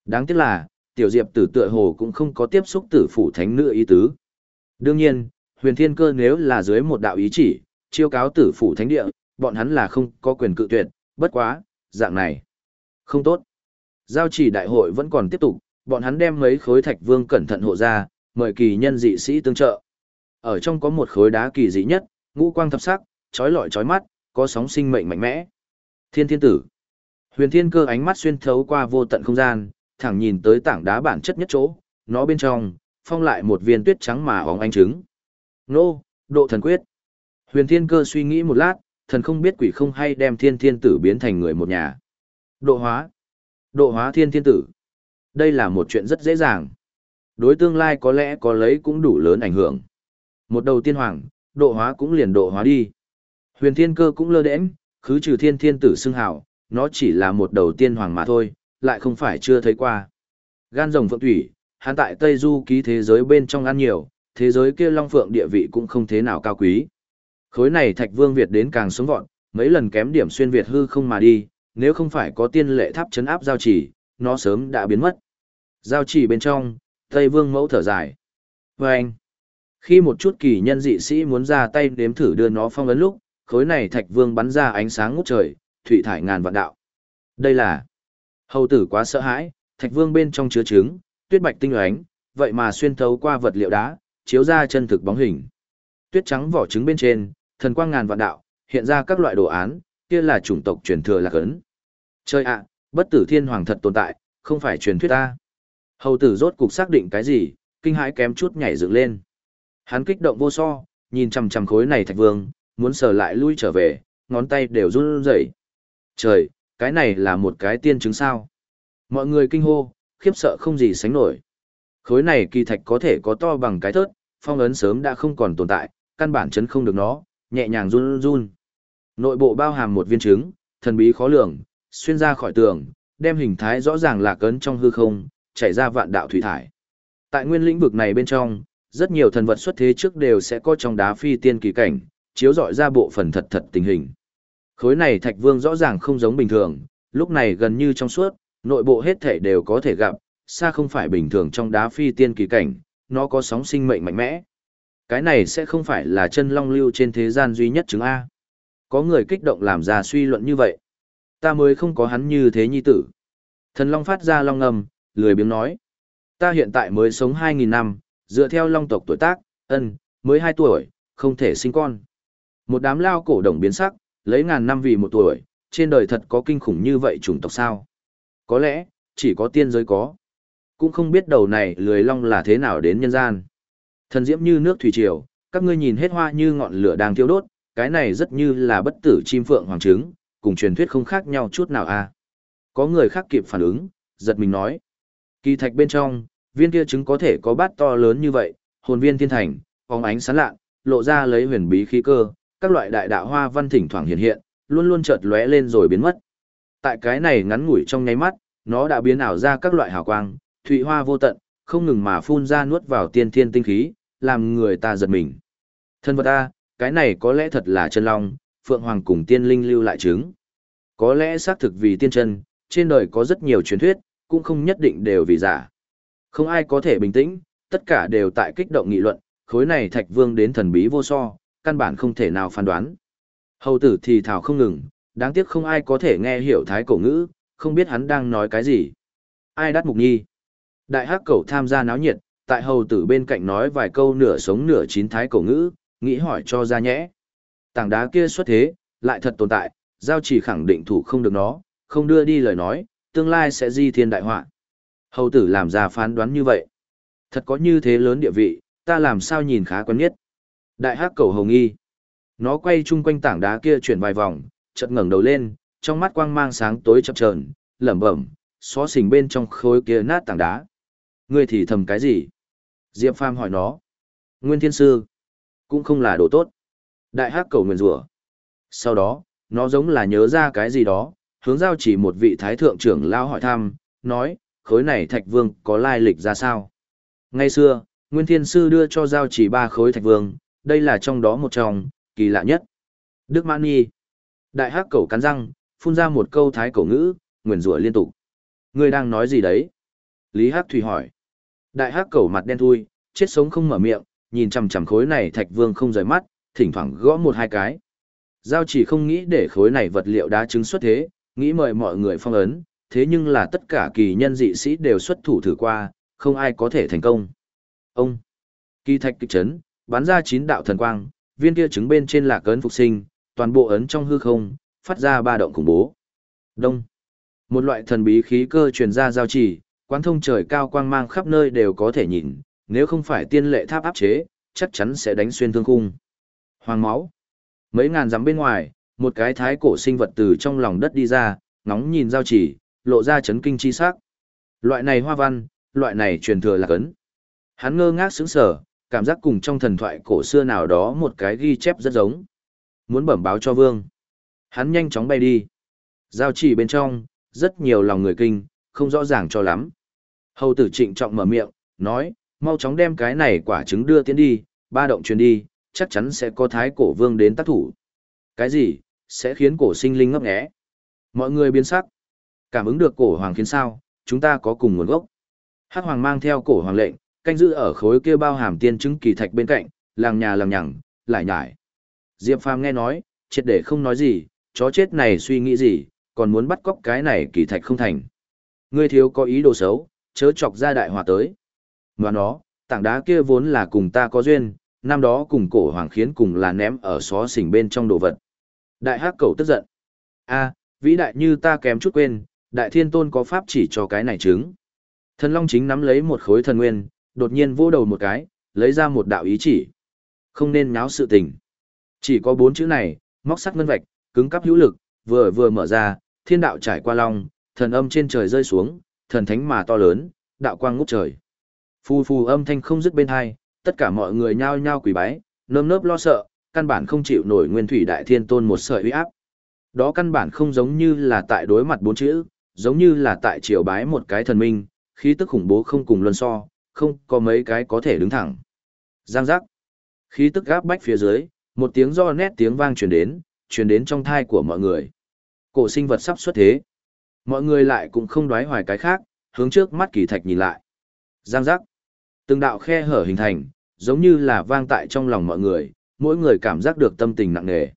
Đáng tiếc là, tiểu diệp tử tựa hồ cũng không có tiếp xúc tử phủ thánh nữ ý tứ. Đương nhiên, huyền thiên cơ nếu là dưới một đạo ý chỉ, chiêu cáo tử phủ thánh địa, bọn hắn là không có quyền cự tuyệt, bất quá, dạng này. Không tốt. Giao chỉ đại hội vẫn còn tiếp tục, bọn hắn đem mấy khối thạch vương cẩn thận hộ ra, mời kỳ nhân dị sĩ tương trợ. Ở trong có một khối đá kỳ dị nhất, ngũ quang thập sắc, chói lọi chói mắt, có sóng sinh mệnh mạnh mẽ. Thiên thiên tử. Huyền thiên cơ ánh mắt xuyên thấu qua vô tận không gian, thẳng nhìn tới tảng đá bản chất nhất chỗ, nó bên trong, phong lại một viên tuyết trắng mà óng ánh trứng. Nô, độ thần quyết. Huyền thiên cơ suy nghĩ một lát, thần không biết quỷ không hay đem thiên thiên tử biến thành người một nhà. Độ hóa. Độ hóa thiên thiên tử. Đây là một chuyện rất dễ dàng. Đối tương lai có lẽ có lấy cũng đủ lớn ảnh hưởng. Một đầu tiên hoàng, độ hóa cũng liền độ hóa đi. Huyền thiên cơ cũng lơ đễnh, khứ trừ thiên thiên tử xưng hào, nó chỉ là một đầu tiên hoàng mà thôi, lại không phải chưa thấy qua. Gan rồng phượng thủy, hắn tại Tây Du ký thế giới bên trong ăn nhiều, thế giới kia long phượng địa vị cũng không thế nào cao quý. Khối này Thạch Vương Việt đến càng sống vọn, mấy lần kém điểm xuyên Việt hư không mà đi, nếu không phải có tiên lệ tháp chấn áp giao chỉ, nó sớm đã biến mất. Giao chỉ bên trong, Tây Vương mẫu thở dài. Và anh, Khi một chút kỳ nhân dị sĩ muốn ra tay nếm thử đưa nó phong ấn lúc, khối này thạch vương bắn ra ánh sáng ngút trời, thủy thải ngàn vạn đạo. Đây là hầu tử quá sợ hãi, thạch vương bên trong chứa trứng, tuyết bạch tinh ánh, vậy mà xuyên thấu qua vật liệu đá, chiếu ra chân thực bóng hình. Tuyết trắng vỏ trứng bên trên, thần quang ngàn vạn đạo, hiện ra các loại đồ án, kia là chủng tộc truyền thừa lạc ấn. Chơi ạ, bất tử thiên hoàng thật tồn tại, không phải truyền thuyết ta. Hầu tử rốt cục xác định cái gì, kinh hãi kém chút nhảy dựng lên. Hắn kích động vô so, nhìn chằm chằm khối này thạch vương, muốn sờ lại lui trở về, ngón tay đều run rẩy. Trời, cái này là một cái tiên chứng sao? Mọi người kinh hô, khiếp sợ không gì sánh nổi. Khối này kỳ thạch có thể có to bằng cái thớt, phong ấn sớm đã không còn tồn tại, căn bản chấn không được nó, nhẹ nhàng run run. Nội bộ bao hàm một viên trứng, thần bí khó lường, xuyên ra khỏi tường, đem hình thái rõ ràng là cấn trong hư không, chảy ra vạn đạo thủy thải. Tại nguyên lĩnh vực này bên trong, rất nhiều thần vật xuất thế trước đều sẽ có trong đá phi tiên kỳ cảnh, chiếu rọi ra bộ phần thật thật tình hình. Khối này thạch vương rõ ràng không giống bình thường, lúc này gần như trong suốt, nội bộ hết thể đều có thể gặp, xa không phải bình thường trong đá phi tiên kỳ cảnh, nó có sóng sinh mệnh mạnh mẽ. Cái này sẽ không phải là chân long lưu trên thế gian duy nhất chứng A. Có người kích động làm ra suy luận như vậy. Ta mới không có hắn như thế nhi tử. Thần long phát ra long ngầm, lười biếng nói. Ta hiện tại mới sống 2.000 năm, dựa theo long tộc tuổi tác, ân, mới 2 tuổi, không thể sinh con. Một đám lao cổ đồng biến sắc, lấy ngàn năm vì một tuổi, trên đời thật có kinh khủng như vậy chủng tộc sao? Có lẽ, chỉ có tiên giới có. Cũng không biết đầu này lười long là thế nào đến nhân gian. Thần diễm như nước thủy triều, các ngươi nhìn hết hoa như ngọn lửa đang thiêu đốt, cái này rất như là bất tử chim phượng hoàng trứng, cùng truyền thuyết không khác nhau chút nào à. Có người khác kịp phản ứng, giật mình nói. Kỳ thạch bên trong, viên kia trứng có thể có bát to lớn như vậy, hồn viên thiên thành, phóng ánh sáng lạ, lộ ra lấy huyền bí khí cơ, các loại đại đạo hoa văn thỉnh thoảng hiện hiện, luôn luôn chợt lóe lên rồi biến mất. Tại cái này ngắn ngủi trong nháy mắt, nó đã biến ảo ra các loại hào quang, thụy hoa vô tận, không ngừng mà phun ra nuốt vào tiên thiên tinh khí, làm người ta giật mình. Thân vật ta, cái này có lẽ thật là chân long, phượng hoàng cùng tiên linh lưu lại chứng. Có lẽ xác thực vì tiên chân, trên đời có rất nhiều truyền thuyết, cũng không nhất định đều vì giả. Không ai có thể bình tĩnh, tất cả đều tại kích động nghị luận, khối này thạch vương đến thần bí vô so, căn bản không thể nào phán đoán. Hầu tử thì thảo không ngừng, đáng tiếc không ai có thể nghe hiểu thái cổ ngữ, không biết hắn đang nói cái gì. Ai đắt mục nhi? Đại hắc cầu tham gia náo nhiệt, tại hầu tử bên cạnh nói vài câu nửa sống nửa chín thái cổ ngữ, nghĩ hỏi cho ra nhẽ. Tảng đá kia xuất thế, lại thật tồn tại, giao chỉ khẳng định thủ không được nó, không đưa đi lời nói, tương lai sẽ di thiên đại họa. Hầu tử làm ra phán đoán như vậy. Thật có như thế lớn địa vị, ta làm sao nhìn khá quen nhất. Đại hắc cầu hồng y, Nó quay chung quanh tảng đá kia chuyển vài vòng, chợt ngẩng đầu lên, trong mắt quang mang sáng tối chập chờn, lẩm bẩm, xó xình bên trong khối kia nát tảng đá. Ngươi thì thầm cái gì? Diệp Phàm hỏi nó. Nguyên Thiên Sư. Cũng không là đồ tốt. Đại hắc cầu nguyền rủa. Sau đó, nó giống là nhớ ra cái gì đó, hướng giao chỉ một vị thái thượng trưởng lao hỏi thăm, nói, khối này thạch vương có lai lịch ra sao? Ngay xưa, Nguyên Thiên Sư đưa cho giao chỉ ba khối thạch vương, đây là trong đó một trong, kỳ lạ nhất. Đức Mãn Nhi. Đại hắc cầu cắn răng, phun ra một câu thái cổ ngữ, nguyền rủa liên tục. Ngươi đang nói gì đấy? Lý Hắc Thủy hỏi. Đại hắc cầu mặt đen thui, chết sống không mở miệng, nhìn chằm chằm khối này thạch vương không rời mắt, thỉnh thoảng gõ một hai cái. Giao chỉ không nghĩ để khối này vật liệu đá trứng xuất thế, nghĩ mời mọi người phong ấn, thế nhưng là tất cả kỳ nhân dị sĩ đều xuất thủ thử qua, không ai có thể thành công. Ông, kỳ thạch kịch chấn, bắn ra chín đạo thần quang, viên kia trứng bên trên là cấn phục sinh, toàn bộ ấn trong hư không, phát ra ba động khủng bố. Đông, một loại thần bí khí cơ truyền ra giao chỉ, quán thông trời cao quang mang khắp nơi đều có thể nhìn, nếu không phải tiên lệ tháp áp chế, chắc chắn sẽ đánh xuyên thương khung. Hoàng máu. Mấy ngàn dặm bên ngoài, một cái thái cổ sinh vật từ trong lòng đất đi ra, ngóng nhìn giao chỉ, lộ ra chấn kinh chi sắc. Loại này hoa văn, loại này truyền thừa là cấn. Hắn ngơ ngác sững sờ, cảm giác cùng trong thần thoại cổ xưa nào đó một cái ghi chép rất giống. Muốn bẩm báo cho vương. Hắn nhanh chóng bay đi. Giao chỉ bên trong, rất nhiều lòng người kinh, không rõ ràng cho lắm. Hầu tử trịnh trọng mở miệng, nói, mau chóng đem cái này quả trứng đưa tiến đi, ba động truyền đi, chắc chắn sẽ có thái cổ vương đến tác thủ. Cái gì, sẽ khiến cổ sinh linh ngấp nghé. Mọi người biến sắc. Cảm ứng được cổ hoàng khiến sao, chúng ta có cùng nguồn gốc. Hắc hoàng mang theo cổ hoàng lệnh, canh giữ ở khối kia bao hàm tiên chứng kỳ thạch bên cạnh, làng nhà làng nhằng, lại nhải. Diệp Phàm nghe nói, triệt để không nói gì, chó chết này suy nghĩ gì, còn muốn bắt cóc cái này kỳ thạch không thành. Ngươi thiếu có ý đồ xấu, chớ chọc ra đại họa tới. ngoài nó, tảng đá kia vốn là cùng ta có duyên, năm đó cùng cổ hoàng khiến cùng là ném ở xó xỉnh bên trong đồ vật. Đại hắc cầu tức giận. a vĩ đại như ta kém chút quên, đại thiên tôn có pháp chỉ cho cái này chứng. Thần Long chính nắm lấy một khối thần nguyên, đột nhiên vô đầu một cái, lấy ra một đạo ý chỉ. Không nên nháo sự tình. Chỉ có bốn chữ này, móc sắt ngân vạch, cứng cắp hữu lực, vừa vừa mở ra, thiên đạo trải qua long, thần âm trên trời rơi xuống, thần thánh mà to lớn, đạo quang ngút trời. Phù phù âm thanh không dứt bên hai, tất cả mọi người nhao nhao quỳ bái, nơm nớp lo sợ, căn bản không chịu nổi nguyên thủy đại thiên tôn một sợi uy áp. Đó căn bản không giống như là tại đối mặt bốn chữ, giống như là tại triều bái một cái thần minh, khí tức khủng bố không cùng luân so, không có mấy cái có thể đứng thẳng. Giang giác. Khí tức gáp bách phía dưới, một tiếng do nét tiếng vang truyền đến, truyền đến trong thai của mọi người. Cổ sinh vật sắp xuất thế. Mọi người lại cũng không đoái hoài cái khác, hướng trước mắt kỳ thạch nhìn lại. Giang giác. Từng đạo khe hở hình thành, giống như là vang tại trong lòng mọi người, mỗi người cảm giác được tâm tình nặng nề.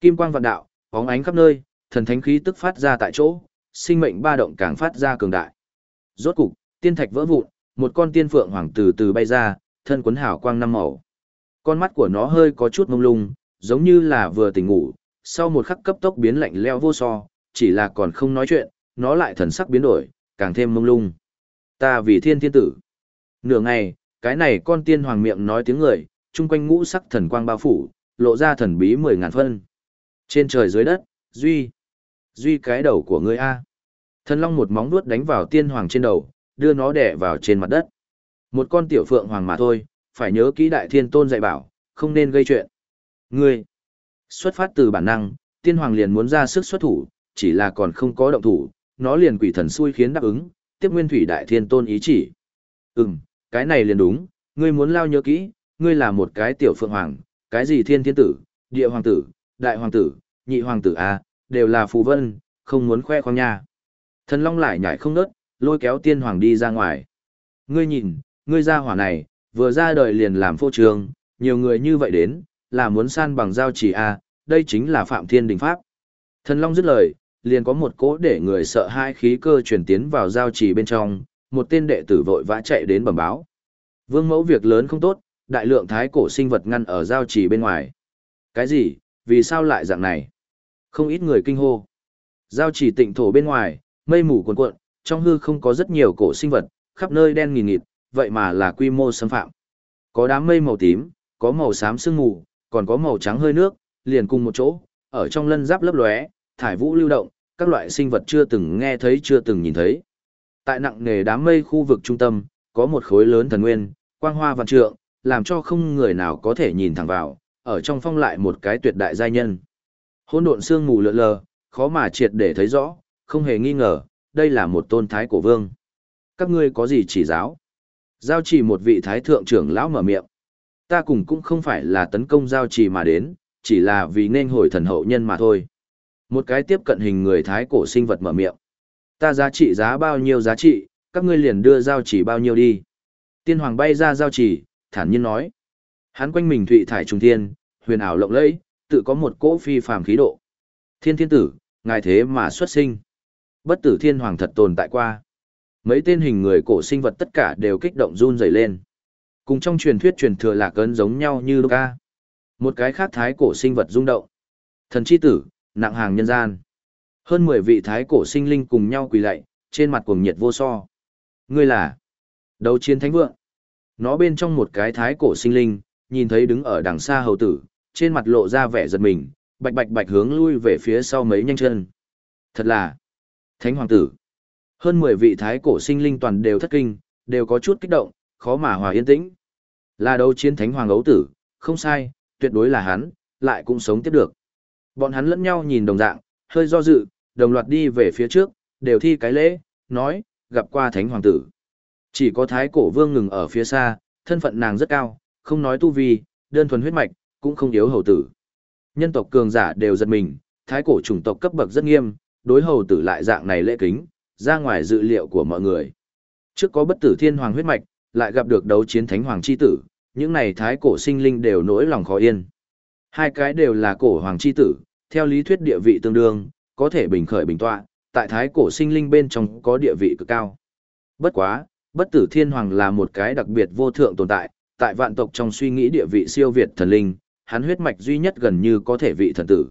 Kim quang vạn đạo, bóng ánh khắp nơi, thần thánh khí tức phát ra tại chỗ, sinh mệnh ba động càng phát ra cường đại. Rốt cục, tiên thạch vỡ vụn, một con tiên phượng hoàng từ từ bay ra, thân quấn hào quang năm màu. Con mắt của nó hơi có chút mông lung, giống như là vừa tỉnh ngủ, sau một khắc cấp tốc biến lạnh leo vô so, chỉ là còn không nói chuyện, nó lại thần sắc biến đổi, càng thêm mông lung. Ta vì thiên thiên tử. Nửa ngày, cái này con tiên hoàng miệng nói tiếng người, chung quanh ngũ sắc thần quang bao phủ, lộ ra thần bí mười ngàn phân. Trên trời dưới đất, Duy. Duy cái đầu của ngươi A. Thần long một móng vuốt đánh vào tiên hoàng trên đầu, đưa nó đè vào trên mặt đất. Một con tiểu phượng hoàng mà thôi, phải nhớ kỹ đại thiên tôn dạy bảo, không nên gây chuyện. Ngươi. Xuất phát từ bản năng, tiên hoàng liền muốn ra sức xuất thủ, chỉ là còn không có động thủ, nó liền quỷ thần xui khiến đáp ứng, tiếp nguyên thủy đại thiên tôn ý chỉ. Ừm, cái này liền đúng, ngươi muốn lao nhớ kỹ, ngươi là một cái tiểu phượng hoàng, cái gì thiên thiên tử, địa hoàng tử, đại hoàng tử, nhị hoàng tử a, đều là phù vân, không muốn khoe khoang nha. Thần Long lại nhảy không nớt, lôi kéo tiên hoàng đi ra ngoài. Ngươi nhìn, ngươi ra hỏa này, vừa ra đời liền làm phô trường, nhiều người như vậy đến, là muốn san bằng giao chỉ a, đây chính là Phạm Thiên Đình Pháp. Thần Long dứt lời, liền có một cỗ để người sợ hai khí cơ truyền tiến vào giao chỉ bên trong, một tên đệ tử vội vã chạy đến bẩm báo. Vương mẫu việc lớn không tốt, đại lượng thái cổ sinh vật ngăn ở giao trì bên ngoài. Cái gì, vì sao lại dạng này? Không ít người kinh hô. Giao trì tịnh thổ bên ngoài, mây mù cuồn cuộn, trong hư không có rất nhiều cổ sinh vật, khắp nơi đen nghìn nghịt, vậy mà là quy mô xâm phạm. Có đám mây màu tím, có màu xám sương mù, còn có màu trắng hơi nước, liền cùng một chỗ, ở trong lân giáp lấp lóe, thải vũ lưu động, các loại sinh vật chưa từng nghe thấy chưa từng nhìn thấy. Tại nặng nề đám mây khu vực trung tâm, có một khối lớn thần nguyên, quang hoa vạn trượng, làm cho không người nào có thể nhìn thẳng vào, ở trong phong lại một cái tuyệt đại giai nhân. Hỗn độn sương mù lượn lờ, khó mà triệt để thấy rõ, không hề nghi ngờ, đây là một tôn thái cổ vương. Các ngươi có gì chỉ giáo? Giao chỉ một vị thái thượng trưởng lão mở miệng. Ta cùng cũng không phải là tấn công giao chỉ mà đến, chỉ là vì nên hồi thần hậu nhân mà thôi. Một cái tiếp cận hình người thái cổ sinh vật mở miệng. Ta giá trị giá bao nhiêu giá trị, các ngươi liền đưa giao chỉ bao nhiêu đi. Tiên hoàng bay ra giao chỉ, thản nhiên nói. Hắn quanh mình thụy thải trung thiên, huyền ảo lộng lẫy, tự có một cỗ phi phàm khí độ. Thiên thiên tử, ngài thế mà xuất sinh. Bất tử thiên hoàng thật tồn tại qua. Mấy tên hình người cổ sinh vật tất cả đều kích động run rẩy lên. Cùng trong truyền thuyết truyền thừa lạc ấn giống nhau như Luca. Một cái khác thái cổ sinh vật rung động. Thần chi tử, nặng hàng nhân gian. Hơn 10 vị thái cổ sinh linh cùng nhau quỳ lạy, trên mặt cuồng nhiệt vô so. Ngươi là đấu chiến thánh vượng. Nó bên trong một cái thái cổ sinh linh, nhìn thấy đứng ở đằng xa hầu tử, trên mặt lộ ra vẻ giật mình, bạch bạch bạch hướng lui về phía sau mấy nhanh chân. Thật là thánh hoàng tử. Hơn 10 vị thái cổ sinh linh toàn đều thất kinh, đều có chút kích động, khó mà hòa yên tĩnh. Là đấu chiến thánh hoàng ấu tử, không sai, tuyệt đối là hắn, lại cũng sống tiếp được. Bọn hắn lẫn nhau nhìn đồng dạng, hơi do dự, đồng loạt đi về phía trước, đều thi cái lễ, nói, gặp qua thánh hoàng tử. Chỉ có thái cổ vương ngừng ở phía xa, thân phận nàng rất cao, không nói tu vi, đơn thuần huyết mạch, cũng không yếu hầu tử. Nhân tộc cường giả đều giật mình, thái cổ chủng tộc cấp bậc rất nghiêm, đối hầu tử lại dạng này lễ kính, ra ngoài dự liệu của mọi người. Trước có bất tử thiên hoàng huyết mạch, lại gặp được đấu chiến thánh hoàng chi tử, những này thái cổ sinh linh đều nỗi lòng khó yên. Hai cái đều là cổ hoàng chi tử, theo lý thuyết địa vị tương đương, có thể bình khởi bình tọa, tại thái cổ sinh linh bên trong có địa vị cực cao. Bất quá, bất tử thiên hoàng là một cái đặc biệt vô thượng tồn tại, tại vạn tộc trong suy nghĩ địa vị siêu việt thần linh, hắn huyết mạch duy nhất gần như có thể vị thần tử.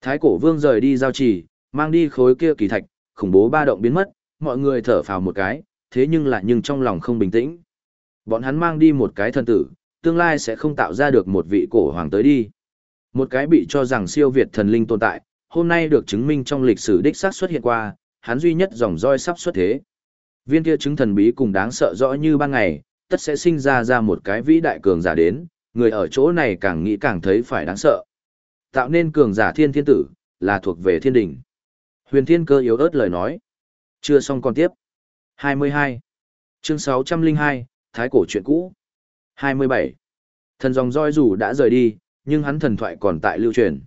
Thái cổ vương rời đi giao trì, mang đi khối kia kỳ thạch, khủng bố ba động biến mất, mọi người thở phào một cái, thế nhưng lại nhưng trong lòng không bình tĩnh. Bọn hắn mang đi một cái thần tử, tương lai sẽ không tạo ra được một vị cổ hoàng tới đi. Một cái bị cho rằng siêu việt thần linh tồn tại, hôm nay được chứng minh trong lịch sử đích xác xuất hiện qua, hắn duy nhất dòng roi sắp xuất thế. Viên kia chứng thần bí cùng đáng sợ rõ như ban ngày, tất sẽ sinh ra ra một cái vĩ đại cường giả đến, người ở chỗ này càng nghĩ càng thấy phải đáng sợ. Tạo nên cường giả thiên thiên tử, là thuộc về thiên đỉnh. Huyền thiên cơ yếu ớt lời nói. Chưa xong còn tiếp. 22. Chương 602, Thái cổ chuyện cũ. 27. Thần dòng roi dù đã rời đi, nhưng hắn thần thoại còn tại lưu truyền.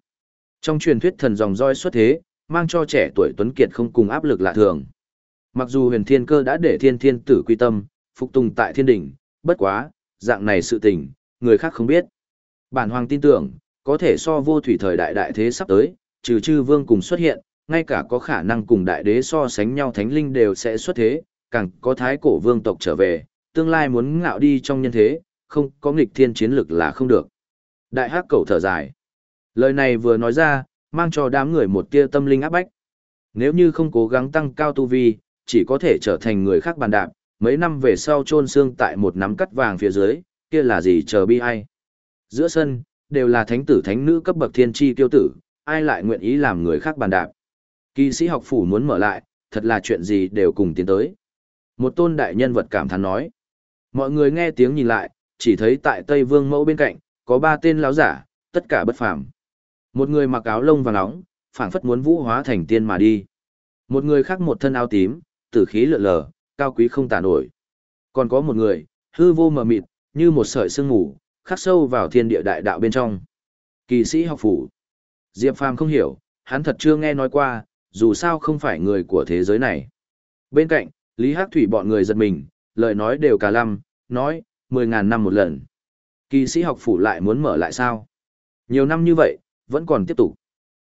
Trong truyền thuyết thần dòng roi xuất thế, mang cho trẻ tuổi tuấn kiệt không cùng áp lực lạ thường. Mặc dù huyền thiên cơ đã để thiên thiên tử quy tâm, phục tùng tại thiên đỉnh, bất quá, dạng này sự tình, người khác không biết. Bản hoàng tin tưởng, có thể so vô thủy thời đại đại thế sắp tới, trừ chư vương cùng xuất hiện, ngay cả có khả năng cùng đại đế so sánh nhau thánh linh đều sẽ xuất thế, càng có thái cổ vương tộc trở về, tương lai muốn ngạo đi trong nhân thế, không có nghịch thiên chiến lực là không được. Đại hắc cầu thở dài. Lời này vừa nói ra, mang cho đám người một tia tâm linh áp bách. Nếu như không cố gắng tăng cao tu vi, chỉ có thể trở thành người khác bàn đạp, mấy năm về sau chôn xương tại một nắm cắt vàng phía dưới, kia là gì chờ bi ai. Giữa sân, đều là thánh tử thánh nữ cấp bậc thiên tri tiêu tử, ai lại nguyện ý làm người khác bàn đạp. Kỳ sĩ học phủ muốn mở lại, thật là chuyện gì đều cùng tiến tới. Một tôn đại nhân vật cảm thán nói. Mọi người nghe tiếng nhìn lại, chỉ thấy tại Tây Vương mẫu bên cạnh, có ba tên lão giả, tất cả bất phàm. Một người mặc áo lông vàng nóng, phảng phất muốn vũ hóa thành tiên mà đi. Một người khác một thân áo tím, tử khí lượn lờ, cao quý không tả nổi. Còn có một người, hư vô mờ mịt, như một sợi sương mù, khắc sâu vào thiên địa đại đạo bên trong. Kỳ sĩ học phủ. Diệp Phàm không hiểu, hắn thật chưa nghe nói qua, dù sao không phải người của thế giới này. Bên cạnh, Lý Hắc Thủy bọn người giật mình, lời nói đều cả lăm, nói, mười ngàn năm một lần. Kỳ sĩ học phủ lại muốn mở lại sao? Nhiều năm như vậy, vẫn còn tiếp tục.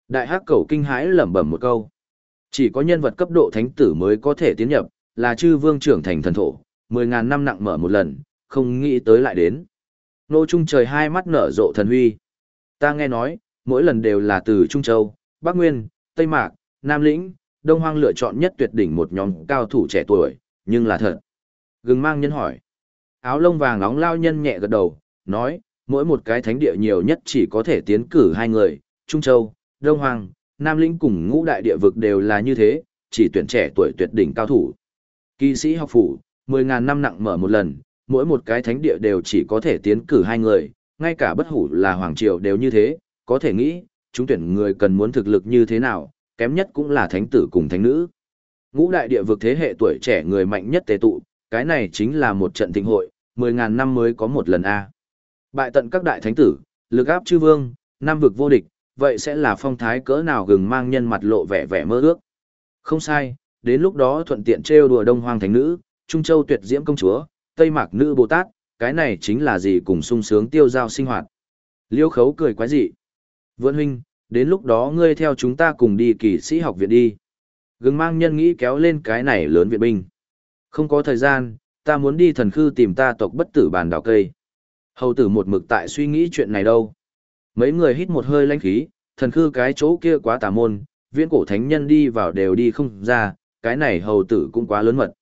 Đại Hắc cầu kinh hãi lẩm bẩm một câu. Chỉ có nhân vật cấp độ thánh tử mới có thể tiến nhập, là chư vương trưởng thành thần thổ, mười ngàn năm nặng mở một lần, không nghĩ tới lại đến. Nô Trung trời hai mắt nở rộ thần huy. Ta nghe nói, mỗi lần đều là từ Trung Châu, Bắc Nguyên, Tây Mạc, Nam Lĩnh, Đông Hoang lựa chọn nhất tuyệt đỉnh một nhóm cao thủ trẻ tuổi, nhưng là thật. Gừng mang nhân hỏi. Áo lông vàng nóng lao nhân nhẹ gật đầu, nói, mỗi một cái thánh địa nhiều nhất chỉ có thể tiến cử hai người, Trung Châu, Đông Hoang, Nam Lĩnh cùng ngũ đại địa vực đều là như thế, chỉ tuyển trẻ tuổi tuyệt đỉnh cao thủ. Kỳ sĩ học phủ, 10.000 năm nặng mở một lần, mỗi một cái thánh địa đều chỉ có thể tiến cử hai người, ngay cả bất hủ là hoàng triều đều như thế, có thể nghĩ, chúng tuyển người cần muốn thực lực như thế nào, kém nhất cũng là thánh tử cùng thánh nữ. Ngũ đại địa vực thế hệ tuổi trẻ người mạnh nhất tế tụ, cái này chính là một trận thịnh hội, 10.000 năm mới có một lần A. Bại tận các đại thánh tử, lực áp chư vương, nam vực vô địch, vậy sẽ là phong thái cỡ nào gừng mang nhân mặt lộ vẻ vẻ mơ ước. Không sai, đến lúc đó thuận tiện trêu đùa đông hoang thánh nữ, trung châu tuyệt diễm công chúa, tây mạc nữ bồ tát, cái này chính là gì cùng sung sướng tiêu giao sinh hoạt. Liêu khấu cười quái dị. Vượn huynh, đến lúc đó ngươi theo chúng ta cùng đi kỳ sĩ học viện đi. Gừng mang nhân nghĩ kéo lên cái này lớn viện binh. Không có thời gian, ta muốn đi thần khư tìm ta tộc bất tử bàn đảo cây. Hầu tử một mực tại suy nghĩ chuyện này đâu. Mấy người hít một hơi lãnh khí, thần khư cái chỗ kia quá tà môn, viễn cổ thánh nhân đi vào đều đi không ra, cái này hầu tử cũng quá lớn mật.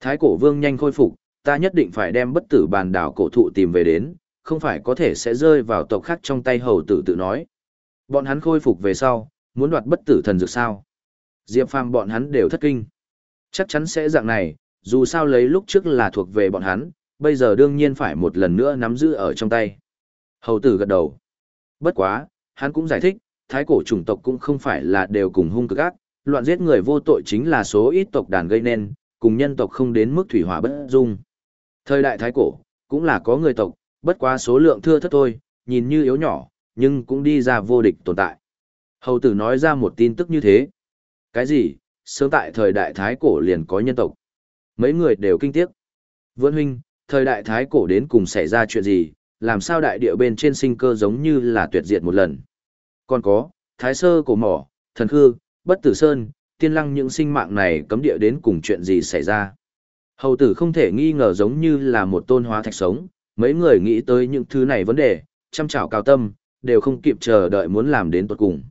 Thái cổ vương nhanh khôi phục, ta nhất định phải đem bất tử bàn đảo cổ thụ tìm về đến, không phải có thể sẽ rơi vào tộc khác trong tay hầu tử tự nói. Bọn hắn khôi phục về sau, muốn đoạt bất tử thần dược sao. Diệp Phàm bọn hắn đều thất kinh. Chắc chắn sẽ dạng này, dù sao lấy lúc trước là thuộc về bọn hắn, bây giờ đương nhiên phải một lần nữa nắm giữ ở trong tay. Hầu tử gật đầu. Bất quá, hắn cũng giải thích, thái cổ chủng tộc cũng không phải là đều cùng hung cực ác, loạn giết người vô tội chính là số ít tộc đàn gây nên, cùng nhân tộc không đến mức thủy hỏa bất dung. Thời đại thái cổ, cũng là có người tộc, bất quá số lượng thưa thất thôi, nhìn như yếu nhỏ, nhưng cũng đi ra vô địch tồn tại. Hầu tử nói ra một tin tức như thế. Cái gì, sớm tại thời đại thái cổ liền có nhân tộc. Mấy người đều kinh tiếc. Vươn huynh, thời đại thái cổ đến cùng xảy ra chuyện gì, làm sao đại địa bên trên sinh cơ giống như là tuyệt diệt một lần. Còn có, thái sơ cổ mỏ, thần khư, bất tử sơn, tiên lăng những sinh mạng này cấm địa đến cùng chuyện gì xảy ra. Hầu tử không thể nghi ngờ giống như là một tôn hóa thạch sống, mấy người nghĩ tới những thứ này vấn đề, chăm chảo cao tâm, đều không kịp chờ đợi muốn làm đến tuột cùng.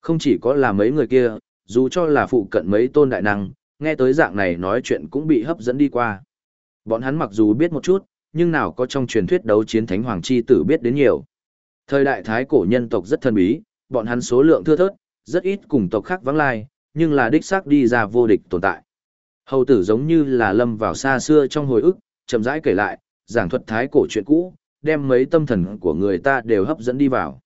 Không chỉ có là mấy người kia, dù cho là phụ cận mấy tôn đại năng, nghe tới dạng này nói chuyện cũng bị hấp dẫn đi qua. Bọn hắn mặc dù biết một chút, nhưng nào có trong truyền thuyết đấu chiến thánh hoàng chi tử biết đến nhiều. Thời đại thái cổ nhân tộc rất thân bí, bọn hắn số lượng thưa thớt, rất ít cùng tộc khác vắng lai, nhưng là đích xác đi ra vô địch tồn tại. Hầu tử giống như là lâm vào xa xưa trong hồi ức, chậm rãi kể lại, giảng thuật thái cổ chuyện cũ, đem mấy tâm thần của người ta đều hấp dẫn đi vào.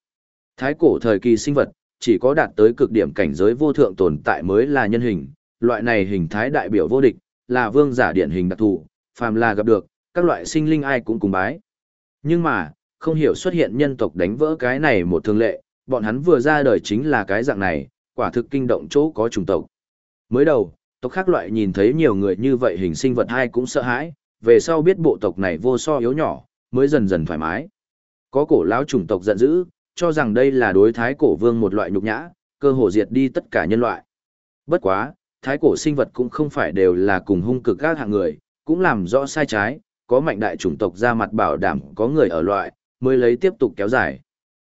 Thái cổ thời kỳ sinh vật, chỉ có đạt tới cực điểm cảnh giới vô thượng tồn tại mới là nhân hình, loại này hình thái đại biểu vô địch, là vương giả điển hình đặc thù, phàm là gặp được, các loại sinh linh ai cũng cùng bái. Nhưng mà, không hiểu xuất hiện nhân tộc đánh vỡ cái này một thường lệ, bọn hắn vừa ra đời chính là cái dạng này, quả thực kinh động chỗ có chủng tộc. Mới đầu, tộc khác loại nhìn thấy nhiều người như vậy hình sinh vật ai cũng sợ hãi, về sau biết bộ tộc này vô so yếu nhỏ, mới dần dần thoải mái. Có cổ lão chủng tộc giận dữ, cho rằng đây là đối thái cổ vương một loại nhục nhã, cơ hồ diệt đi tất cả nhân loại. Bất quá, thái cổ sinh vật cũng không phải đều là cùng hung cực các hạng người, cũng làm rõ sai trái, có mạnh đại chủng tộc ra mặt bảo đảm có người ở loại, mới lấy tiếp tục kéo dài.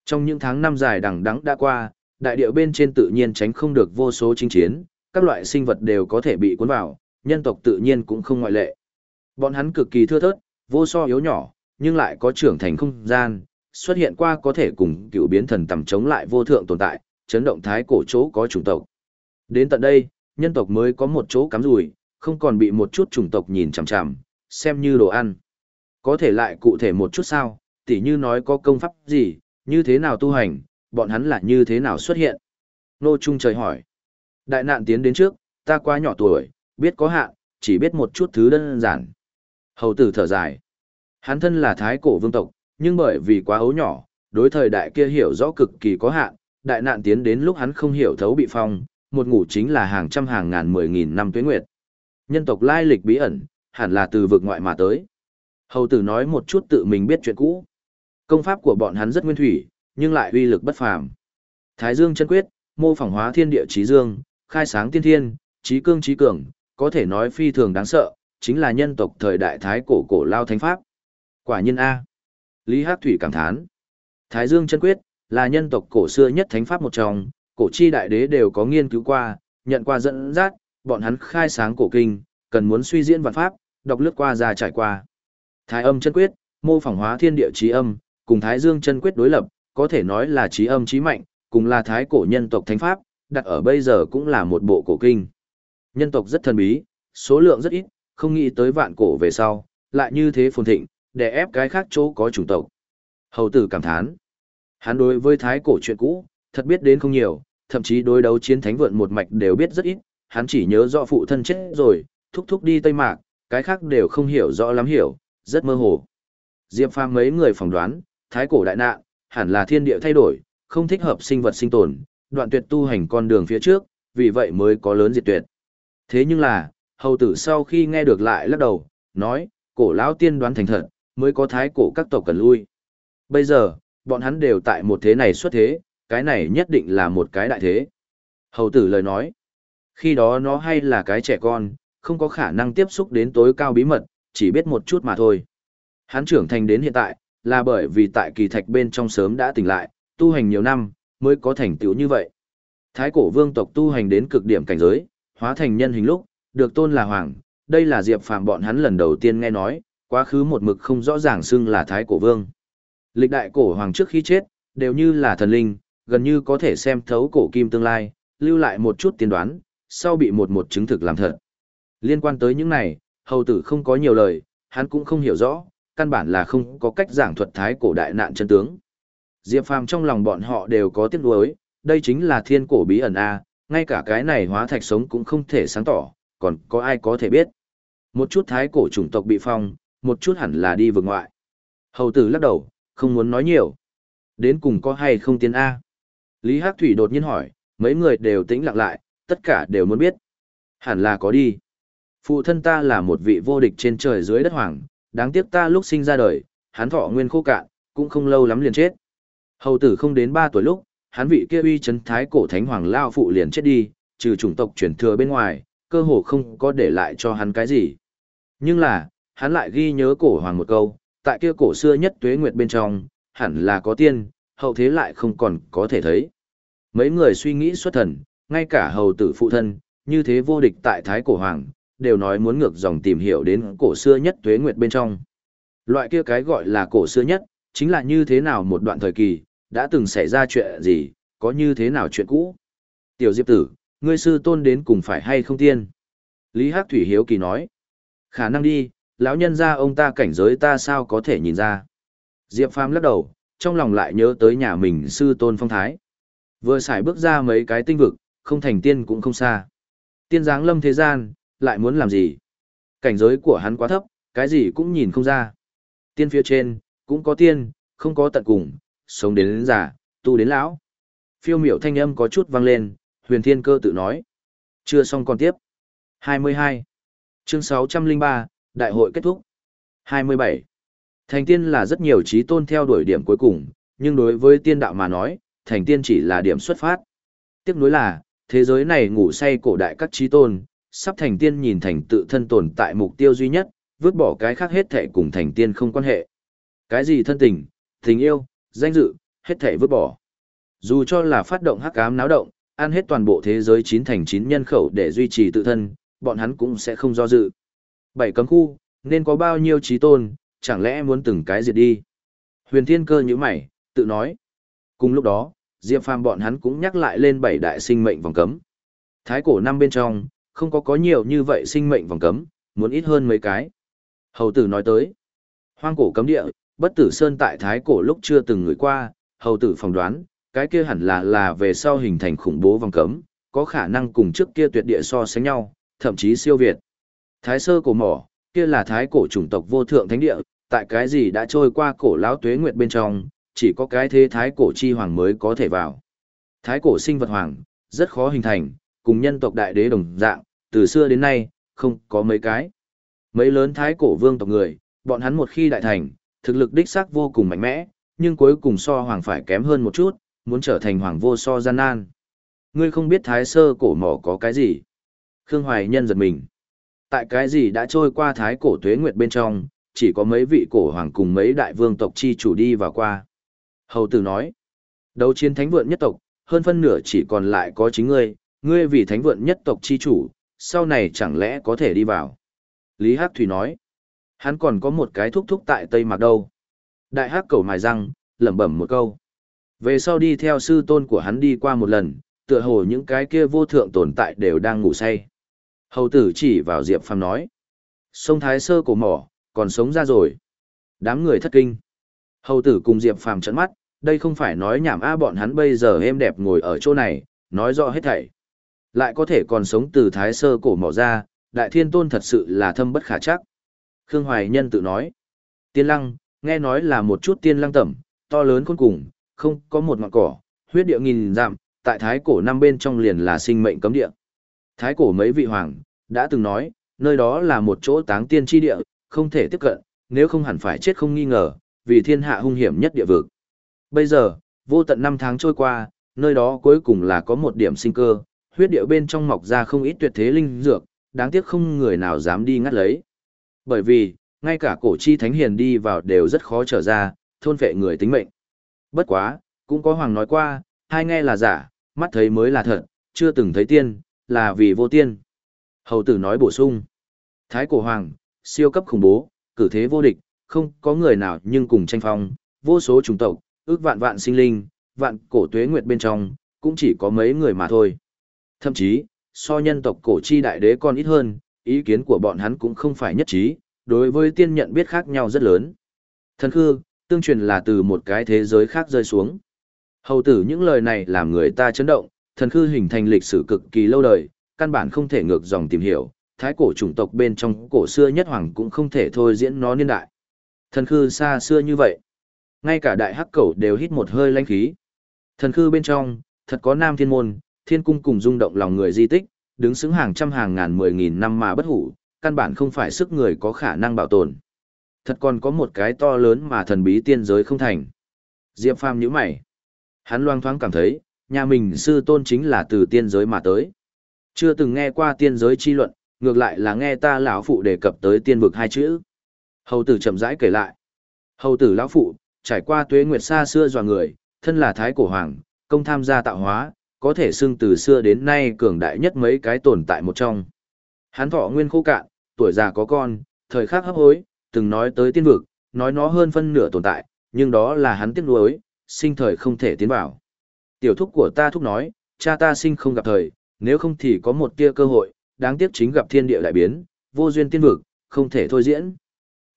Trong những tháng năm dài đằng đẵng đã qua, đại địa bên trên tự nhiên tránh không được vô số chinh chiến, các loại sinh vật đều có thể bị cuốn vào, nhân tộc tự nhiên cũng không ngoại lệ. Bọn hắn cực kỳ thưa thớt, vô so yếu nhỏ, nhưng lại có trưởng thành không gian, xuất hiện qua có thể cùng cựu biến thần tầm chống lại vô thượng tồn tại, chấn động thái cổ chỗ có chủng tộc. Đến tận đây, nhân tộc mới có một chỗ cắm rủi, không còn bị một chút chủng tộc nhìn chằm chằm, xem như đồ ăn. Có thể lại cụ thể một chút sao, tỉ như nói có công pháp gì, như thế nào tu hành, bọn hắn là như thế nào xuất hiện. Nô Trung trời hỏi. Đại nạn tiến đến trước, ta quá nhỏ tuổi, biết có hạn, chỉ biết một chút thứ đơn giản. Hầu tử thở dài. Hắn thân là thái cổ vương tộc, nhưng bởi vì quá ấu nhỏ, đối thời đại kia hiểu rõ cực kỳ có hạn, đại nạn tiến đến lúc hắn không hiểu thấu bị phong, một ngủ chính là hàng trăm hàng ngàn mười nghìn năm tuế nguyệt. Nhân tộc lai lịch bí ẩn, hẳn là từ vực ngoại mà tới. Hầu tử nói một chút tự mình biết chuyện cũ. Công pháp của bọn hắn rất nguyên thủy, nhưng lại uy lực bất phàm. Thái Dương chân quyết, mô phỏng hóa thiên địa trí dương, khai sáng tiên thiên, trí cương trí cường, có thể nói phi thường đáng sợ, chính là nhân tộc thời đại thái cổ cổ lao thánh pháp. Quả nhân A. Lý Hắc Thủy cảm thán. Thái Dương chân quyết, là nhân tộc cổ xưa nhất thánh pháp một trong, cổ chi đại đế đều có nghiên cứu qua, nhận qua dẫn dắt, bọn hắn khai sáng cổ kinh, cần muốn suy diễn vạn pháp, đọc lướt qua ra trải qua. Thái âm chân quyết, mô phỏng hóa thiên địa trí âm, cùng Thái Dương chân quyết đối lập, có thể nói là trí âm trí mạnh, cùng là thái cổ nhân tộc thánh pháp, đặt ở bây giờ cũng là một bộ cổ kinh. Nhân tộc rất thần bí, số lượng rất ít, không nghĩ tới vạn cổ về sau, lại như thế phồn thịnh, để ép cái khác chỗ có chủng tộc. Hầu tử cảm thán. Hắn đối với thái cổ chuyện cũ, thật biết đến không nhiều, thậm chí đối đấu chiến thánh vượn một mạch đều biết rất ít, hắn chỉ nhớ rõ phụ thân chết rồi, thúc thúc đi Tây Mạc, cái khác đều không hiểu rõ lắm hiểu, rất mơ hồ. Diệp Phàm mấy người phỏng đoán, thái cổ đại nạn, hẳn là thiên địa thay đổi, không thích hợp sinh vật sinh tồn, đoạn tuyệt tu hành con đường phía trước, vì vậy mới có lớn diệt tuyệt. Thế nhưng là, hầu tử sau khi nghe được lại lắc đầu, nói, cổ lão tiên đoán thành thật, mới có thái cổ các tộc cần lui. Bây giờ, bọn hắn đều tại một thế này xuất thế, cái này nhất định là một cái đại thế. Hầu tử lời nói, khi đó nó hay là cái trẻ con, không có khả năng tiếp xúc đến tối cao bí mật, chỉ biết một chút mà thôi. Hắn trưởng thành đến hiện tại, là bởi vì tại kỳ thạch bên trong sớm đã tỉnh lại, tu hành nhiều năm, mới có thành tựu như vậy. Thái cổ vương tộc tu hành đến cực điểm cảnh giới, hóa thành nhân hình lúc, được tôn là hoàng, đây là Diệp Phàm bọn hắn lần đầu tiên nghe nói, quá khứ một mực không rõ ràng xưng là thái cổ vương. Lịch đại cổ hoàng trước khi chết, đều như là thần linh, gần như có thể xem thấu cổ kim tương lai, lưu lại một chút tiên đoán, sau bị một một chứng thực làm thật. Liên quan tới những này, hầu tử không có nhiều lời, hắn cũng không hiểu rõ, căn bản là không có cách giảng thuật thái cổ đại nạn chân tướng. Diệp Phàm trong lòng bọn họ đều có tiếc nuối, đây chính là thiên cổ bí ẩn a, ngay cả cái này hóa thạch sống cũng không thể sáng tỏ, còn có ai có thể biết. Một chút thái cổ chủng tộc bị phong, một chút hẳn là đi vực ngoại. Hầu tử lắc đầu, không muốn nói nhiều. Đến cùng có hay không tiến A? Lý Hắc Thủy đột nhiên hỏi, mấy người đều tĩnh lặng lại, tất cả đều muốn biết. Hẳn là có đi. Phụ thân ta là một vị vô địch trên trời dưới đất hoàng, đáng tiếc ta lúc sinh ra đời, hắn thọ nguyên khô cạn, cũng không lâu lắm liền chết. Hầu tử không đến 3 tuổi lúc, hắn vị kia uy chấn thái cổ thánh hoàng lao phụ liền chết đi, trừ chủng tộc chuyển thừa bên ngoài, cơ hồ không có để lại cho hắn cái gì. Nhưng là, hắn lại ghi nhớ cổ hoàng một câu, tại kia cổ xưa nhất tuế nguyệt bên trong, hẳn là có tiên, hậu thế lại không còn có thể thấy. Mấy người suy nghĩ xuất thần, ngay cả hầu tử phụ thân, như thế vô địch tại thái cổ hoàng, đều nói muốn ngược dòng tìm hiểu đến cổ xưa nhất tuế nguyệt bên trong. Loại kia cái gọi là cổ xưa nhất, chính là như thế nào một đoạn thời kỳ, đã từng xảy ra chuyện gì, có như thế nào chuyện cũ. Tiểu Diệp tử, ngươi sư tôn đến cùng phải hay không tiên? Lý Hắc Thủy Hiếu Kỳ nói. Khả năng đi, lão nhân ra ông ta cảnh giới ta sao có thể nhìn ra. Diệp Phàm lắc đầu, trong lòng lại nhớ tới nhà mình sư tôn phong thái. Vừa xài bước ra mấy cái tinh vực, không thành tiên cũng không xa. Tiên giáng lâm thế gian, lại muốn làm gì? Cảnh giới của hắn quá thấp, cái gì cũng nhìn không ra. Tiên phía trên, cũng có tiên, không có tận cùng, sống đến, đến già, tu đến lão. Phiêu miểu thanh âm có chút vang lên, huyền thiên cơ tự nói. Chưa xong còn tiếp. 22. Chương 603, Đại hội kết thúc. 27. Thành tiên là rất nhiều trí tôn theo đuổi điểm cuối cùng, nhưng đối với tiên đạo mà nói, thành tiên chỉ là điểm xuất phát. Tiếc nuối là, thế giới này ngủ say cổ đại các trí tôn, sắp thành tiên nhìn thành tự thân tồn tại mục tiêu duy nhất, vứt bỏ cái khác hết thể cùng thành tiên không quan hệ. Cái gì thân tình, tình yêu, danh dự, hết thể vứt bỏ. Dù cho là phát động hắc ám náo động, ăn hết toàn bộ thế giới chín thành chín nhân khẩu để duy trì tự thân, bọn hắn cũng sẽ không do dự. Bảy cấm khu, nên có bao nhiêu trí tôn, chẳng lẽ muốn từng cái diệt đi. Huyền thiên cơ như mày, tự nói. Cùng lúc đó, Diệp Phàm bọn hắn cũng nhắc lại lên bảy đại sinh mệnh vòng cấm. Thái cổ năm bên trong, không có có nhiều như vậy sinh mệnh vòng cấm, muốn ít hơn mấy cái. Hầu tử nói tới, hoang cổ cấm địa, bất tử sơn tại thái cổ lúc chưa từng người qua, hầu tử phỏng đoán, cái kia hẳn là là về sau hình thành khủng bố vòng cấm, có khả năng cùng trước kia tuyệt địa so sánh nhau, thậm chí siêu việt. Thái sơ cổ mỏ, kia là thái cổ chủng tộc vô thượng thánh địa, tại cái gì đã trôi qua cổ lão tuế nguyệt bên trong, chỉ có cái thế thái cổ chi hoàng mới có thể vào. Thái cổ sinh vật hoàng, rất khó hình thành, cùng nhân tộc đại đế đồng dạng, từ xưa đến nay, không có mấy cái. Mấy lớn thái cổ vương tộc người, bọn hắn một khi đại thành, thực lực đích xác vô cùng mạnh mẽ, nhưng cuối cùng so hoàng phải kém hơn một chút, muốn trở thành hoàng vô so gian nan. Ngươi không biết thái sơ cổ mỏ có cái gì. Khương Hoài Nhân giật mình. Tại cái gì đã trôi qua thái cổ tuế nguyệt bên trong, chỉ có mấy vị cổ hoàng cùng mấy đại vương tộc chi chủ đi vào qua. Hầu tử nói, đấu chiến thánh vượn nhất tộc, hơn phân nửa chỉ còn lại có chính ngươi, ngươi vì thánh vượn nhất tộc chi chủ, sau này chẳng lẽ có thể đi vào. Lý Hắc Thủy nói, hắn còn có một cái thúc thúc tại Tây Mạc đâu. Đại Hắc cầu mài răng, lẩm bẩm một câu. Về sau đi theo sư tôn của hắn đi qua một lần, tựa hồ những cái kia vô thượng tồn tại đều đang ngủ say. Hầu tử chỉ vào Diệp Phàm nói. Sông Thái Sơ cổ mỏ, còn sống ra rồi. Đám người thất kinh. Hầu tử cùng Diệp Phàm trận mắt, đây không phải nói nhảm a bọn hắn bây giờ êm đẹp ngồi ở chỗ này, nói rõ hết thảy. Lại có thể còn sống từ Thái Sơ cổ mỏ ra, Đại Thiên Tôn thật sự là thâm bất khả chắc. Khương Hoài Nhân tự nói. Tiên lăng, nghe nói là một chút tiên lăng tẩm, to lớn khôn cùng, không có một ngọn cỏ, huyết địa nghìn dặm, tại thái cổ năm bên trong liền là sinh mệnh cấm địa. Thái cổ mấy vị hoàng, đã từng nói, nơi đó là một chỗ táng tiên tri địa, không thể tiếp cận, nếu không hẳn phải chết không nghi ngờ, vì thiên hạ hung hiểm nhất địa vực. Bây giờ, vô tận năm tháng trôi qua, nơi đó cuối cùng là có một điểm sinh cơ, huyết địa bên trong mọc ra không ít tuyệt thế linh dược, đáng tiếc không người nào dám đi ngắt lấy. Bởi vì, ngay cả cổ chi thánh hiền đi vào đều rất khó trở ra, thôn phệ người tính mệnh. Bất quá, cũng có hoàng nói qua, hai nghe là giả, mắt thấy mới là thật, chưa từng thấy tiên, là vì vô tiên. Hầu tử nói bổ sung. Thái cổ hoàng, siêu cấp khủng bố, cử thế vô địch, không có người nào nhưng cùng tranh phong, vô số chủng tộc, ước vạn vạn sinh linh, vạn cổ tuế nguyệt bên trong, cũng chỉ có mấy người mà thôi. Thậm chí, so nhân tộc cổ chi đại đế còn ít hơn, ý kiến của bọn hắn cũng không phải nhất trí, đối với tiên nhận biết khác nhau rất lớn. Thần khư, tương truyền là từ một cái thế giới khác rơi xuống. Hầu tử những lời này làm người ta chấn động, thần khư hình thành lịch sử cực kỳ lâu đời, căn bản không thể ngược dòng tìm hiểu, thái cổ chủng tộc bên trong cổ xưa nhất hoàng cũng không thể thôi diễn nó niên đại. Thần khư xa xưa như vậy. Ngay cả đại hắc cẩu đều hít một hơi lãnh khí. Thần khư bên trong, thật có nam thiên môn, thiên cung cùng rung động lòng người di tích, đứng xứng hàng trăm hàng ngàn mười nghìn năm mà bất hủ, căn bản không phải sức người có khả năng bảo tồn. Thật còn có một cái to lớn mà thần bí tiên giới không thành. Diệp Phàm nhíu mày. Hắn loang thoáng cảm thấy, nhà mình sư tôn chính là từ tiên giới mà tới. Chưa từng nghe qua tiên giới chi luận, ngược lại là nghe ta lão phụ đề cập tới tiên vực hai chữ. Hầu tử chậm rãi kể lại. Hầu tử lão phụ, trải qua tuế nguyệt xa xưa dò người, thân là thái cổ hoàng, công tham gia tạo hóa, có thể xưng từ xưa đến nay cường đại nhất mấy cái tồn tại một trong. Hắn thọ nguyên khô cạn, tuổi già có con, thời khắc hấp hối, từng nói tới tiên vực, nói nó hơn phân nửa tồn tại, nhưng đó là hắn tiếc nuối, sinh thời không thể tiến vào. Tiểu thúc của ta thúc nói, cha ta sinh không gặp thời, nếu không thì có một tia cơ hội, đáng tiếc chính gặp thiên địa đại biến, vô duyên tiên vực, không thể thôi diễn.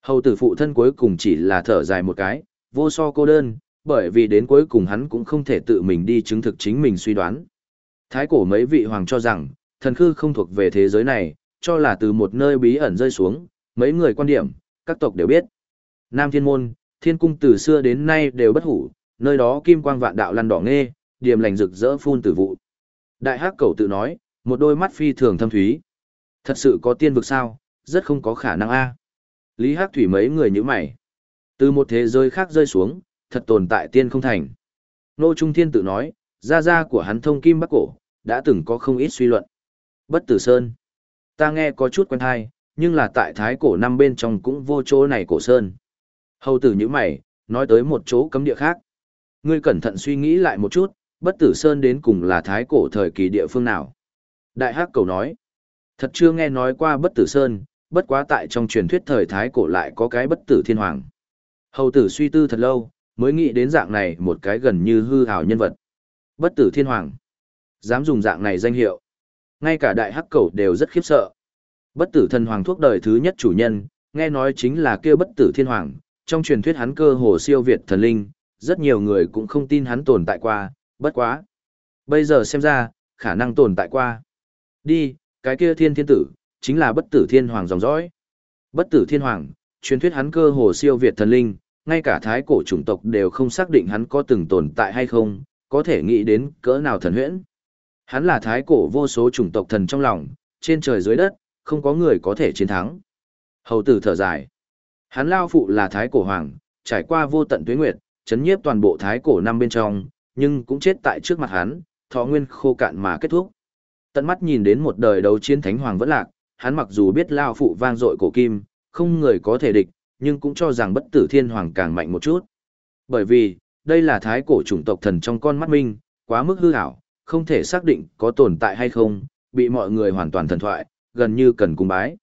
Hầu tử phụ thân cuối cùng chỉ là thở dài một cái, vô so cô đơn, bởi vì đến cuối cùng hắn cũng không thể tự mình đi chứng thực chính mình suy đoán. Thái cổ mấy vị hoàng cho rằng, thần khư không thuộc về thế giới này, cho là từ một nơi bí ẩn rơi xuống, mấy người quan điểm, các tộc đều biết. Nam Thiên Môn, Thiên Cung từ xưa đến nay đều bất hủ, nơi đó kim quang vạn đạo lăn đỏ nghe, điểm lành rực rỡ phun tử vụ. Đại hắc cầu tự nói, một đôi mắt phi thường thâm thúy. Thật sự có tiên vực sao, rất không có khả năng a. Lý Hắc Thủy mấy người như mày. Từ một thế giới khác rơi xuống, thật tồn tại tiên không thành. Nô Trung Thiên tự nói, gia gia của hắn thông kim bắc cổ, đã từng có không ít suy luận. Bất tử sơn. Ta nghe có chút quen hay, nhưng là tại thái cổ năm bên trong cũng vô chỗ này cổ sơn. Hầu tử như mày, nói tới một chỗ cấm địa khác. Ngươi cẩn thận suy nghĩ lại một chút, bất tử sơn đến cùng là thái cổ thời kỳ địa phương nào. Đại hắc cầu nói, thật chưa nghe nói qua bất tử sơn, bất quá tại trong truyền thuyết thời thái cổ lại có cái bất tử thiên hoàng. Hầu tử suy tư thật lâu, mới nghĩ đến dạng này một cái gần như hư hào nhân vật. Bất tử thiên hoàng. Dám dùng dạng này danh hiệu. Ngay cả đại hắc cầu đều rất khiếp sợ. Bất tử thần hoàng thuốc đời thứ nhất chủ nhân, nghe nói chính là kia bất tử thiên hoàng. Trong truyền thuyết hắn cơ hồ siêu việt thần linh, rất nhiều người cũng không tin hắn tồn tại qua, bất quá. Bây giờ xem ra, khả năng tồn tại qua. Đi, cái kia thiên thiên tử, chính là bất tử thiên hoàng dòng dõi. Bất tử thiên hoàng, truyền thuyết hắn cơ hồ siêu việt thần linh, ngay cả thái cổ chủng tộc đều không xác định hắn có từng tồn tại hay không, có thể nghĩ đến cỡ nào thần huyễn. Hắn là thái cổ vô số chủng tộc thần trong lòng, trên trời dưới đất, không có người có thể chiến thắng. Hầu tử thở dài. Hắn lao phụ là thái cổ hoàng, trải qua vô tận tuế nguyệt, chấn nhiếp toàn bộ thái cổ năm bên trong, nhưng cũng chết tại trước mặt hắn, thọ nguyên khô cạn mà kết thúc. Tận mắt nhìn đến một đời đấu chiến thánh hoàng vẫn lạc, hắn mặc dù biết lao phụ vang dội cổ kim, không người có thể địch, nhưng cũng cho rằng bất tử thiên hoàng càng mạnh một chút. Bởi vì, đây là thái cổ chủng tộc thần trong con mắt minh, quá mức hư ảo, không thể xác định có tồn tại hay không, bị mọi người hoàn toàn thần thoại, gần như cần cung bái.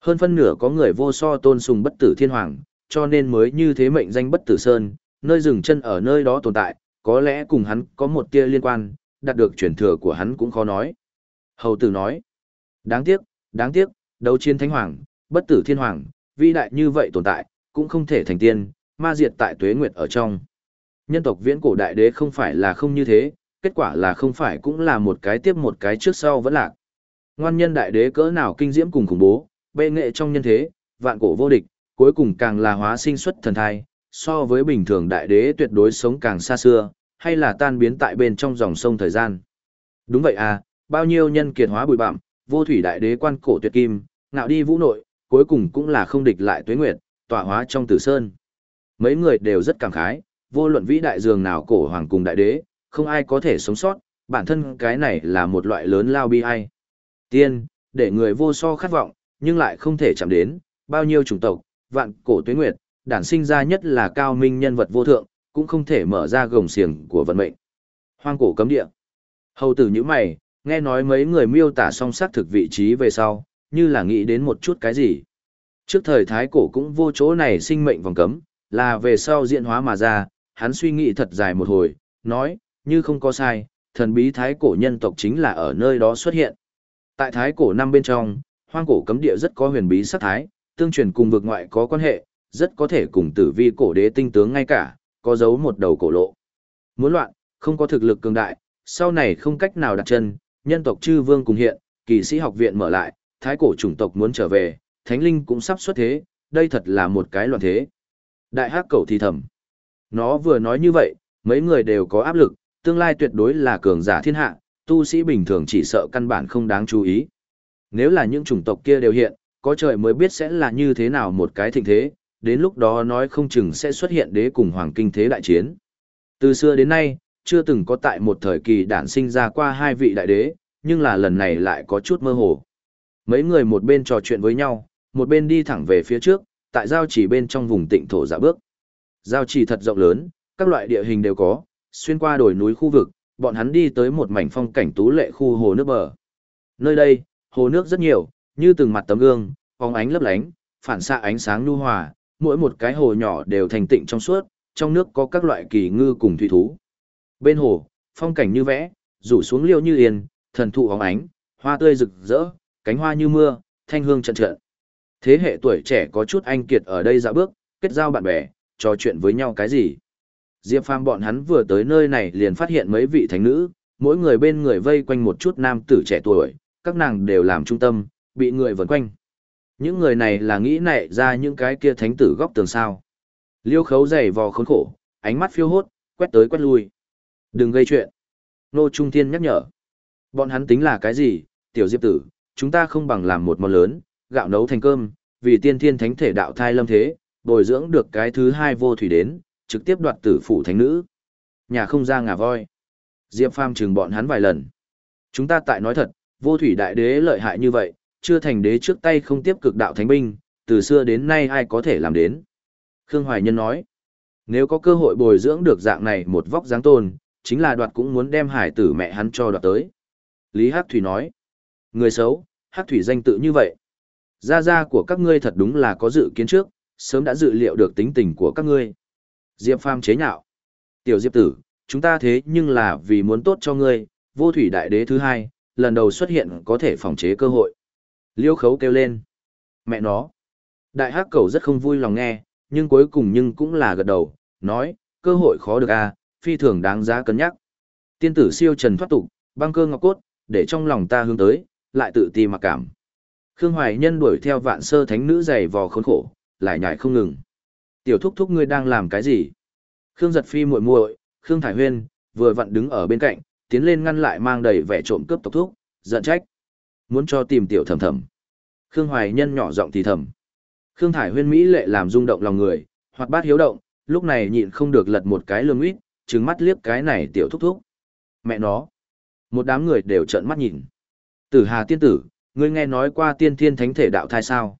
Hơn phân nửa có người vô so tôn sùng bất tử thiên hoàng, cho nên mới như thế mệnh danh bất tử sơn, nơi dừng chân ở nơi đó tồn tại, có lẽ cùng hắn có một tia liên quan, đạt được truyền thừa của hắn cũng khó nói. Hầu tử nói, đáng tiếc, đáng tiếc, đấu chiến thánh hoàng, bất tử thiên hoàng, vĩ đại như vậy tồn tại, cũng không thể thành tiên, ma diệt tại tuế nguyệt ở trong. Nhân tộc viễn cổ đại đế không phải là không như thế, kết quả là không phải cũng là một cái tiếp một cái trước sau vẫn lạc. Ngoan nhân đại đế cỡ nào kinh diễm cùng khủng bố, bệ nghệ trong nhân thế, vạn cổ vô địch, cuối cùng càng là hóa sinh xuất thần thai, so với bình thường đại đế tuyệt đối sống càng xa xưa, hay là tan biến tại bên trong dòng sông thời gian. Đúng vậy à, bao nhiêu nhân kiệt hóa bụi bặm, vô thủy đại đế quan cổ tuyệt kim, ngạo đi vũ nội, cuối cùng cũng là không địch lại tuế nguyệt, tọa hóa trong tử sơn. Mấy người đều rất cảm khái, vô luận vĩ đại dường nào cổ hoàng cùng đại đế, không ai có thể sống sót, bản thân cái này là một loại lớn lao bi ai. Tiên, để người vô so khát vọng, nhưng lại không thể chạm đến, bao nhiêu chủng tộc, vạn cổ tuế nguyệt, đản sinh ra nhất là cao minh nhân vật vô thượng, cũng không thể mở ra gồng xiềng của vận mệnh. Hoang cổ cấm địa. Hầu tử như mày, nghe nói mấy người miêu tả song sắc thực vị trí về sau, như là nghĩ đến một chút cái gì. Trước thời thái cổ cũng vô chỗ này sinh mệnh vòng cấm, là về sau diễn hóa mà ra, hắn suy nghĩ thật dài một hồi, nói, như không có sai, thần bí thái cổ nhân tộc chính là ở nơi đó xuất hiện. Tại thái cổ năm bên trong, hoang cổ cấm địa rất có huyền bí sắc thái, tương truyền cùng vực ngoại có quan hệ, rất có thể cùng tử vi cổ đế tinh tướng ngay cả, có dấu một đầu cổ lộ. Muốn loạn, không có thực lực cường đại, sau này không cách nào đặt chân, nhân tộc chư vương cùng hiện, kỳ sĩ học viện mở lại, thái cổ chủng tộc muốn trở về, thánh linh cũng sắp xuất thế, đây thật là một cái loạn thế. Đại hắc cầu thì thầm. Nó vừa nói như vậy, mấy người đều có áp lực, tương lai tuyệt đối là cường giả thiên hạ, tu sĩ bình thường chỉ sợ căn bản không đáng chú ý. Nếu là những chủng tộc kia đều hiện, có trời mới biết sẽ là như thế nào một cái thịnh thế, đến lúc đó nói không chừng sẽ xuất hiện đế cùng hoàng kinh thế đại chiến. Từ xưa đến nay, chưa từng có tại một thời kỳ đản sinh ra qua hai vị đại đế, nhưng là lần này lại có chút mơ hồ. Mấy người một bên trò chuyện với nhau, một bên đi thẳng về phía trước, tại giao chỉ bên trong vùng tịnh thổ dạ bước. Giao chỉ thật rộng lớn, các loại địa hình đều có, xuyên qua đồi núi khu vực, bọn hắn đi tới một mảnh phong cảnh tú lệ khu hồ nước bờ. Nơi đây, hồ nước rất nhiều, như từng mặt tấm gương, phóng ánh lấp lánh, phản xạ ánh sáng nhu hòa, mỗi một cái hồ nhỏ đều thành tịnh trong suốt, trong nước có các loại kỳ ngư cùng thủy thú. Bên hồ, phong cảnh như vẽ, rủ xuống liêu như yên, thần thụ hóng ánh, hoa tươi rực rỡ, cánh hoa như mưa, thanh hương trận trận. Thế hệ tuổi trẻ có chút anh kiệt ở đây dạo bước, kết giao bạn bè, trò chuyện với nhau cái gì. Diệp Phàm bọn hắn vừa tới nơi này liền phát hiện mấy vị thánh nữ, mỗi người bên người vây quanh một chút nam tử trẻ tuổi, các nàng đều làm trung tâm, bị người vần quanh. Những người này là nghĩ nảy ra những cái kia thánh tử góc tường sao. Liêu khấu dày vò khốn khổ, ánh mắt phiêu hốt, quét tới quét lui. Đừng gây chuyện. Nô Trung Thiên nhắc nhở. Bọn hắn tính là cái gì, tiểu diệp tử, chúng ta không bằng làm một món lớn, gạo nấu thành cơm, vì tiên thiên thánh thể đạo thai lâm thế, bồi dưỡng được cái thứ hai vô thủy đến, trực tiếp đoạt tử phủ thánh nữ. Nhà không ra ngà voi. Diệp Phàm chừng bọn hắn vài lần. Chúng ta tại nói thật, vô thủy đại đế lợi hại như vậy, chưa thành đế trước tay không tiếp cực đạo thánh binh, từ xưa đến nay ai có thể làm đến. Khương Hoài Nhân nói, nếu có cơ hội bồi dưỡng được dạng này một vóc dáng tôn, chính là đoạt cũng muốn đem hải tử mẹ hắn cho đoạt tới. Lý Hắc Thủy nói, người xấu, Hắc Thủy danh tự như vậy. Gia gia của các ngươi thật đúng là có dự kiến trước, sớm đã dự liệu được tính tình của các ngươi. Diệp Phàm chế nhạo. Tiểu Diệp tử, chúng ta thế nhưng là vì muốn tốt cho ngươi, vô thủy đại đế thứ hai, lần đầu xuất hiện có thể phòng chế cơ hội. Liêu khấu kêu lên. Mẹ nó. Đại hắc cầu rất không vui lòng nghe, nhưng cuối cùng nhưng cũng là gật đầu, nói, cơ hội khó được à, phi thường đáng giá cân nhắc. Tiên tử siêu trần thoát tục, băng cơ ngọc cốt, để trong lòng ta hướng tới, lại tự ti mặc cảm. Khương Hoài Nhân đuổi theo vạn sơ thánh nữ dày vò khốn khổ, lại nhảy không ngừng. Tiểu thúc thúc ngươi đang làm cái gì? Khương giật phi muội muội, Khương Thải Huyên, vừa vặn đứng ở bên cạnh, tiến lên ngăn lại mang đầy vẻ trộm cướp tộc thúc, giận trách. Muốn cho tìm tiểu thầm thầm. Khương Hoài Nhân nhỏ giọng thì thầm. Khương Thải Huyên Mỹ lệ làm rung động lòng người, hoặc bát hiếu động, lúc này nhịn không được lật một cái lương ít, trừng mắt liếc cái này tiểu thúc thúc. Mẹ nó. Một đám người đều trợn mắt nhìn. Tử Hà tiên tử, ngươi nghe nói qua tiên thiên thánh thể đạo thai sao?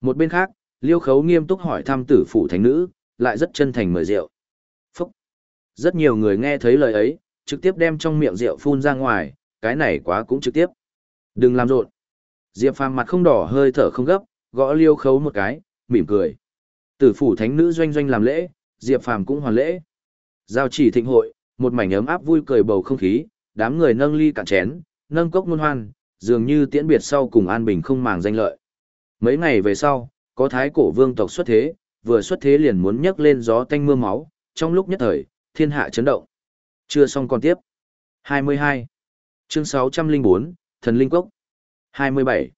Một bên khác, Liêu Khấu nghiêm túc hỏi thăm tử phụ thánh nữ, lại rất chân thành mời rượu. Phúc! Rất nhiều người nghe thấy lời ấy, trực tiếp đem trong miệng rượu phun ra ngoài, cái này quá cũng trực tiếp. Đừng làm rộn. Diệp Phàm mặt không đỏ hơi thở không gấp, gõ Liêu Khấu một cái, mỉm cười. Tử phủ thánh nữ doanh doanh làm lễ, Diệp Phàm cũng hoàn lễ. Giao chỉ thịnh hội, một mảnh ấm áp vui cười bầu không khí, đám người nâng ly cạn chén, nâng cốc muôn hoan, dường như tiễn biệt sau cùng an bình không màng danh lợi. Mấy ngày về sau, có thái cổ vương tộc xuất thế, vừa xuất thế liền muốn nhấc lên gió tanh mưa máu, trong lúc nhất thời, thiên hạ chấn động. Chưa xong còn tiếp. 22. Chương 604, Thần Linh Cốc. 27.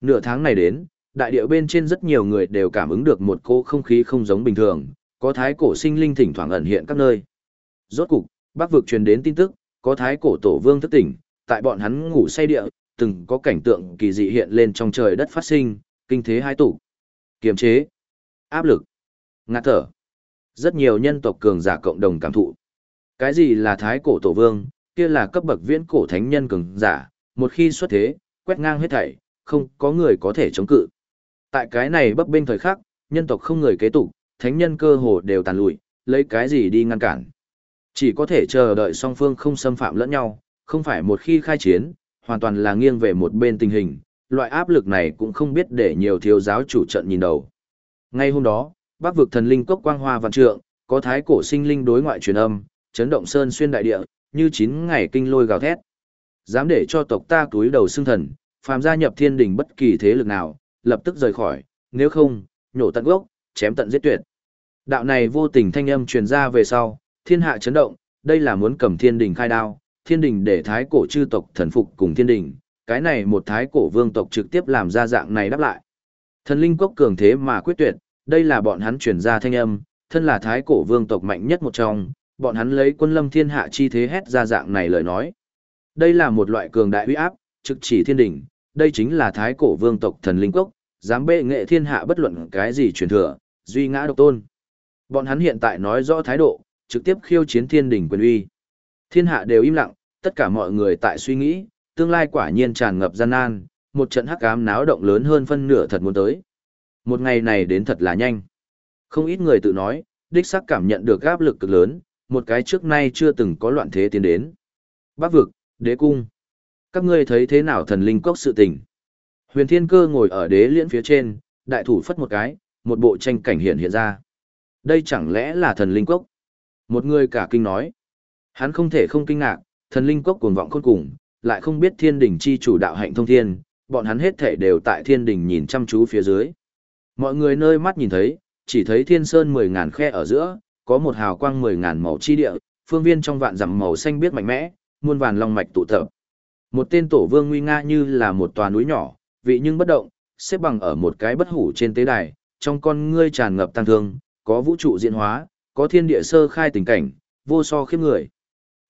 Nửa tháng này đến, đại điệu bên trên rất nhiều người đều cảm ứng được một cô không khí không giống bình thường, có thái cổ sinh linh thỉnh thoảng ẩn hiện các nơi. Rốt cục, Bắc vực truyền đến tin tức, có thái cổ tổ vương thức tỉnh, tại bọn hắn ngủ say địa, từng có cảnh tượng kỳ dị hiện lên trong trời đất phát sinh, kinh thế hai tụ. Kiềm chế, áp lực, ngạt thở. Rất nhiều nhân tộc cường giả cộng đồng cảm thụ. Cái gì là thái cổ tổ vương, kia là cấp bậc viễn cổ thánh nhân cường giả, một khi xuất thế, quét ngang hết thảy, không có người có thể chống cự. Tại cái này bấp bênh thời khắc, nhân tộc không người kế tục, thánh nhân cơ hồ đều tàn lụi, lấy cái gì đi ngăn cản. Chỉ có thể chờ đợi song phương không xâm phạm lẫn nhau, không phải một khi khai chiến, hoàn toàn là nghiêng về một bên tình hình, loại áp lực này cũng không biết để nhiều thiếu giáo chủ trận nhìn đầu. Ngay hôm đó, Bắc vực thần linh cốc quang hoa văn trượng, có thái cổ sinh linh đối ngoại truyền âm, chấn động sơn xuyên đại địa, như chín ngày kinh lôi gào thét. Dám để cho tộc ta túi đầu xương thần, phàm gia nhập thiên đình bất kỳ thế lực nào, lập tức rời khỏi, nếu không, nhổ tận gốc, chém tận giết tuyệt. Đạo này vô tình thanh âm truyền ra về sau, thiên hạ chấn động, đây là muốn cầm thiên đình khai đao, thiên đình để thái cổ chư tộc thần phục cùng thiên đình, cái này một thái cổ vương tộc trực tiếp làm ra dạng này đáp lại. Thần linh quốc cường thế mà quyết tuyệt, đây là bọn hắn truyền ra thanh âm, thân là thái cổ vương tộc mạnh nhất một trong, bọn hắn lấy quân lâm thiên hạ chi thế hét ra dạng này lời nói. Đây là một loại cường đại uy áp, trực chỉ thiên đình, đây chính là thái cổ vương tộc thần linh quốc, dám bệ nghệ thiên hạ bất luận cái gì truyền thừa, duy ngã độc tôn. Bọn hắn hiện tại nói rõ thái độ, trực tiếp khiêu chiến thiên đỉnh quyền uy. Thiên hạ đều im lặng, tất cả mọi người tại suy nghĩ, tương lai quả nhiên tràn ngập gian nan, một trận hắc ám náo động lớn hơn phân nửa thật muốn tới. Một ngày này đến thật là nhanh. Không ít người tự nói, đích xác cảm nhận được áp lực cực lớn, một cái trước nay chưa từng có loạn thế tiến đến. Bắc vực, đế cung. Các ngươi thấy thế nào thần linh cốc sự tình? Huyền Thiên Cơ ngồi ở đế liễn phía trên, đại thủ phất một cái, một bộ tranh cảnh hiện hiện ra. Đây chẳng lẽ là thần linh cốc? Một người cả kinh nói. Hắn không thể không kinh ngạc, thần linh cốc cuồng vọng khôn cùng, lại không biết thiên đỉnh chi chủ đạo hạnh thông thiên, bọn hắn hết thể đều tại thiên đỉnh nhìn chăm chú phía dưới. Mọi người nơi mắt nhìn thấy, chỉ thấy thiên sơn mười ngàn khe ở giữa, có một hào quang mười ngàn màu chi địa, phương viên trong vạn dặm màu xanh biết mạnh mẽ, muôn vàn long mạch tụ tập. Một tên tổ vương nguy nga như là một tòa núi nhỏ, vị nhưng bất động, xếp bằng ở một cái bất hủ trên tế đài, trong con ngươi tràn ngập tăng thương, có vũ trụ diễn hóa, có thiên địa sơ khai tình cảnh, vô so khiếp người.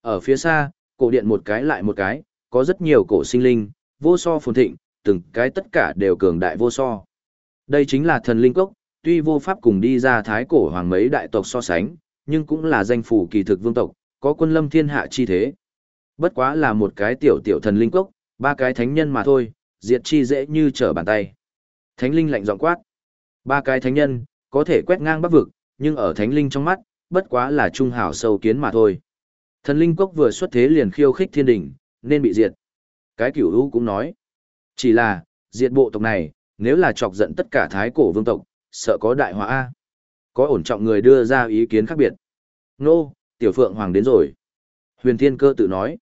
Ở phía xa, cổ điện một cái lại một cái, có rất nhiều cổ sinh linh, vô so phồn thịnh, từng cái tất cả đều cường đại vô so. Đây chính là thần linh cốc, tuy vô pháp cùng đi ra thái cổ hoàng mấy đại tộc so sánh, nhưng cũng là danh phủ kỳ thực vương tộc, có quân lâm thiên hạ chi thế. Bất quá là một cái tiểu tiểu thần linh cốc, ba cái thánh nhân mà thôi, diệt chi dễ như trở bàn tay. Thánh linh lạnh giọng quát. Ba cái thánh nhân, có thể quét ngang bắc vực, nhưng ở thánh linh trong mắt, bất quá là trung hảo sâu kiến mà thôi. Thần linh cốc vừa xuất thế liền khiêu khích thiên đình, nên bị diệt. Cái cửu u cũng nói. Chỉ là, diệt bộ tộc này, nếu là chọc giận tất cả thái cổ vương tộc, sợ có đại họa A. Có ổn trọng người đưa ra ý kiến khác biệt. Nô, tiểu phượng hoàng đến rồi. Huyền thiên cơ tự nói.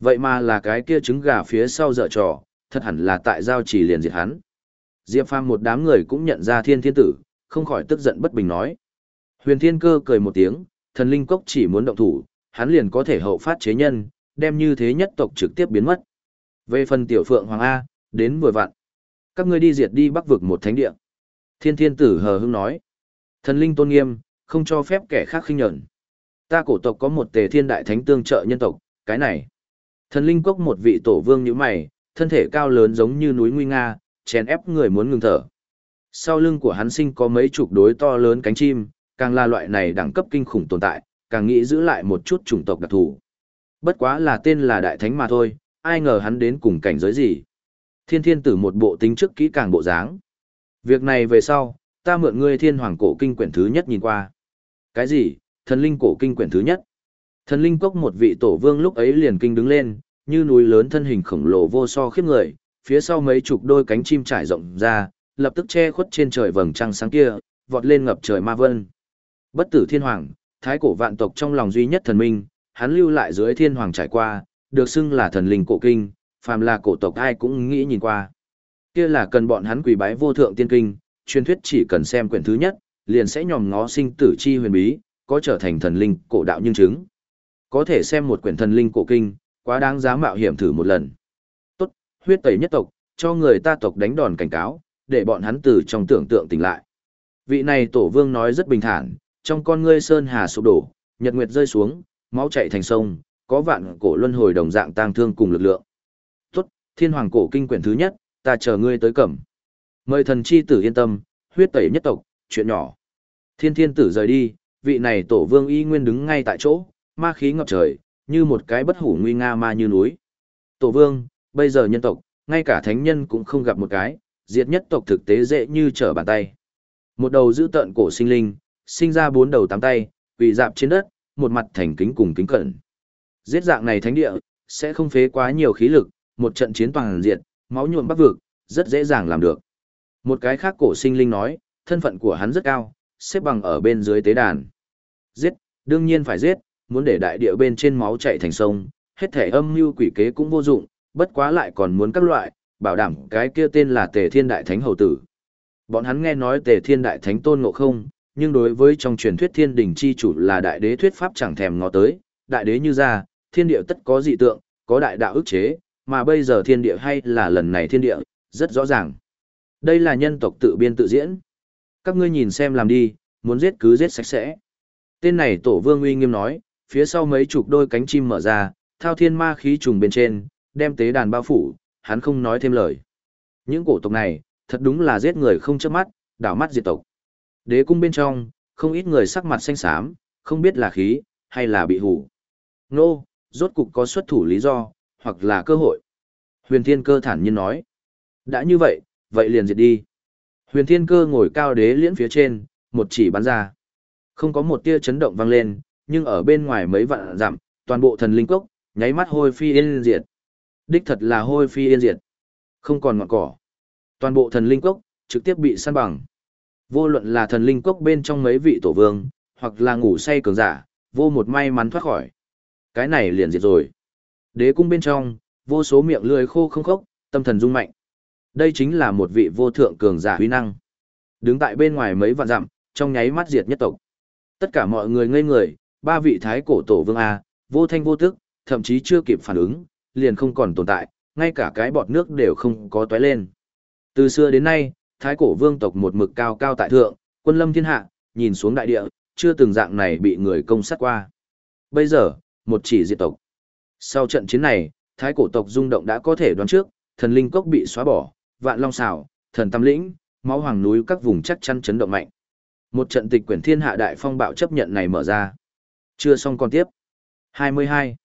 Vậy mà là cái kia trứng gà phía sau dở trò, thật hẳn là tại giao chỉ liền diệt hắn. Diệp Phàm một đám người cũng nhận ra thiên thiên tử, không khỏi tức giận bất bình nói. Huyền thiên cơ cười một tiếng, thần linh cốc chỉ muốn động thủ, hắn liền có thể hậu phát chế nhân, đem như thế nhất tộc trực tiếp biến mất. Về phần tiểu phượng hoàng A, đến vừa vặn. Các ngươi đi diệt đi bắc vực một thánh địa. Thiên thiên tử hờ hững nói. Thần linh tôn nghiêm, không cho phép kẻ khác khinh nhẫn. Ta cổ tộc có một tề thiên đại thánh tương trợ nhân tộc, cái này. Thần linh cốc một vị tổ vương như mày, thân thể cao lớn giống như núi nguy nga, chèn ép người muốn ngừng thở. Sau lưng của hắn sinh có mấy chục đối to lớn cánh chim, càng là loại này đẳng cấp kinh khủng tồn tại, càng nghĩ giữ lại một chút chủng tộc đặc thù. Bất quá là tên là đại thánh mà thôi, ai ngờ hắn đến cùng cảnh giới gì. Thiên thiên tử một bộ tính trước kỹ càng bộ dáng. Việc này về sau, ta mượn ngươi thiên hoàng cổ kinh quyển thứ nhất nhìn qua. Cái gì, thần linh cổ kinh quyển thứ nhất? Thần linh cốc một vị tổ vương lúc ấy liền kinh đứng lên, như núi lớn thân hình khổng lồ vô so khiếp người, phía sau mấy chục đôi cánh chim trải rộng ra, lập tức che khuất trên trời vầng trăng sáng kia, vọt lên ngập trời ma vân. Bất tử thiên hoàng, thái cổ vạn tộc trong lòng duy nhất thần minh, hắn lưu lại dưới thiên hoàng trải qua, được xưng là thần linh cổ kinh, phàm là cổ tộc ai cũng nghĩ nhìn qua. Kia là cần bọn hắn quỳ bái vô thượng tiên kinh, truyền thuyết chỉ cần xem quyển thứ nhất, liền sẽ nhòm ngó sinh tử chi huyền bí, có trở thành thần linh cổ đạo nhưng chứng. Có thể xem một quyển thần linh cổ kinh, quá đáng giá mạo hiểm thử một lần. Tốt, huyết tẩy nhất tộc, cho người ta tộc đánh đòn cảnh cáo, để bọn hắn từ trong tưởng tượng tỉnh lại. Vị này tổ vương nói rất bình thản, trong con ngươi sơn hà sụp đổ, nhật nguyệt rơi xuống, máu chảy thành sông, có vạn cổ luân hồi đồng dạng tang thương cùng lực lượng. Tốt, thiên hoàng cổ kinh quyển thứ nhất, ta chờ ngươi tới cẩm. Mời thần chi tử yên tâm, huyết tẩy nhất tộc, chuyện nhỏ. Thiên thiên tử rời đi, vị này tổ vương y nguyên đứng ngay tại chỗ, ma khí ngập trời, như một cái bất hủ nguy nga ma như núi. Tổ vương, bây giờ nhân tộc, ngay cả thánh nhân cũng không gặp một cái, diệt nhất tộc thực tế dễ như trở bàn tay. Một đầu giữ tận cổ sinh linh, sinh ra bốn đầu tám tay, quỳ dạp trên đất, một mặt thành kính cùng kính cẩn. Giết dạng này thánh địa, sẽ không phế quá nhiều khí lực, một trận chiến toàn diện, máu nhuộm bắc vực, rất dễ dàng làm được. Một cái khác cổ sinh linh nói, thân phận của hắn rất cao, xếp bằng ở bên dưới tế đàn. Giết, đương nhiên phải giết, muốn để đại địa bên trên máu chảy thành sông, hết thể âm mưu quỷ kế cũng vô dụng, bất quá lại còn muốn các loại, bảo đảm cái kia tên là Tề Thiên Đại Thánh Hầu Tử. Bọn hắn nghe nói Tề Thiên Đại Thánh tôn ngộ không, nhưng đối với trong truyền thuyết thiên đình chi chủ là đại đế thuyết pháp chẳng thèm ngó tới, đại đế như ra, thiên địa tất có dị tượng, có đại đạo ức chế, mà bây giờ thiên địa hay là lần này thiên địa, rất rõ ràng. Đây là nhân tộc tự biên tự diễn. Các ngươi nhìn xem làm đi, muốn giết cứ giết sạch sẽ. Tên này tổ vương uy nghiêm nói, phía sau mấy chục đôi cánh chim mở ra, thao thiên ma khí trùng bên trên, đem tế đàn bao phủ, hắn không nói thêm lời. Những cổ tộc này, thật đúng là giết người không chớp mắt, đảo mắt diệt tộc. Đế cung bên trong, không ít người sắc mặt xanh xám, không biết là khí, hay là bị hủ. Nô, rốt cục có xuất thủ lý do, hoặc là cơ hội. Huyền Thiên Cơ thản nhiên nói. Đã như vậy, vậy liền diệt đi. Huyền Thiên Cơ ngồi cao đế liễn phía trên, một chỉ bắn ra. Không có một tia chấn động vang lên, nhưng ở bên ngoài mấy vạn dặm, toàn bộ thần linh cốc, nháy mắt hôi phi yên diệt. Đích thật là hôi phi yên diệt. Không còn ngọn cỏ. Toàn bộ thần linh cốc, trực tiếp bị săn bằng. Vô luận là thần linh cốc bên trong mấy vị tổ vương, hoặc là ngủ say cường giả, vô một may mắn thoát khỏi. Cái này liền diệt rồi. Đế cung bên trong, vô số miệng lưỡi khô không khốc, tâm thần rung mạnh. Đây chính là một vị vô thượng cường giả huy năng. Đứng tại bên ngoài mấy vạn dặm, trong nháy mắt diệt nhất tộc. Tất cả mọi người ngây người, ba vị thái cổ tổ vương A, vô thanh vô tức, thậm chí chưa kịp phản ứng, liền không còn tồn tại, ngay cả cái bọt nước đều không có tóe lên. Từ xưa đến nay, thái cổ vương tộc một mực cao cao tại thượng, quân lâm thiên hạ, nhìn xuống đại địa, chưa từng dạng này bị người công sát qua. Bây giờ, một chỉ diệt tộc. Sau trận chiến này, thái cổ tộc rung động đã có thể đoán trước, thần linh cốc bị xóa bỏ, vạn long xảo, thần tam lĩnh, máu hoàng núi các vùng chắc chắn chấn động mạnh. Một trận tịch quyển thiên hạ đại phong bạo chấp nhận này mở ra. Chưa xong còn tiếp. 22.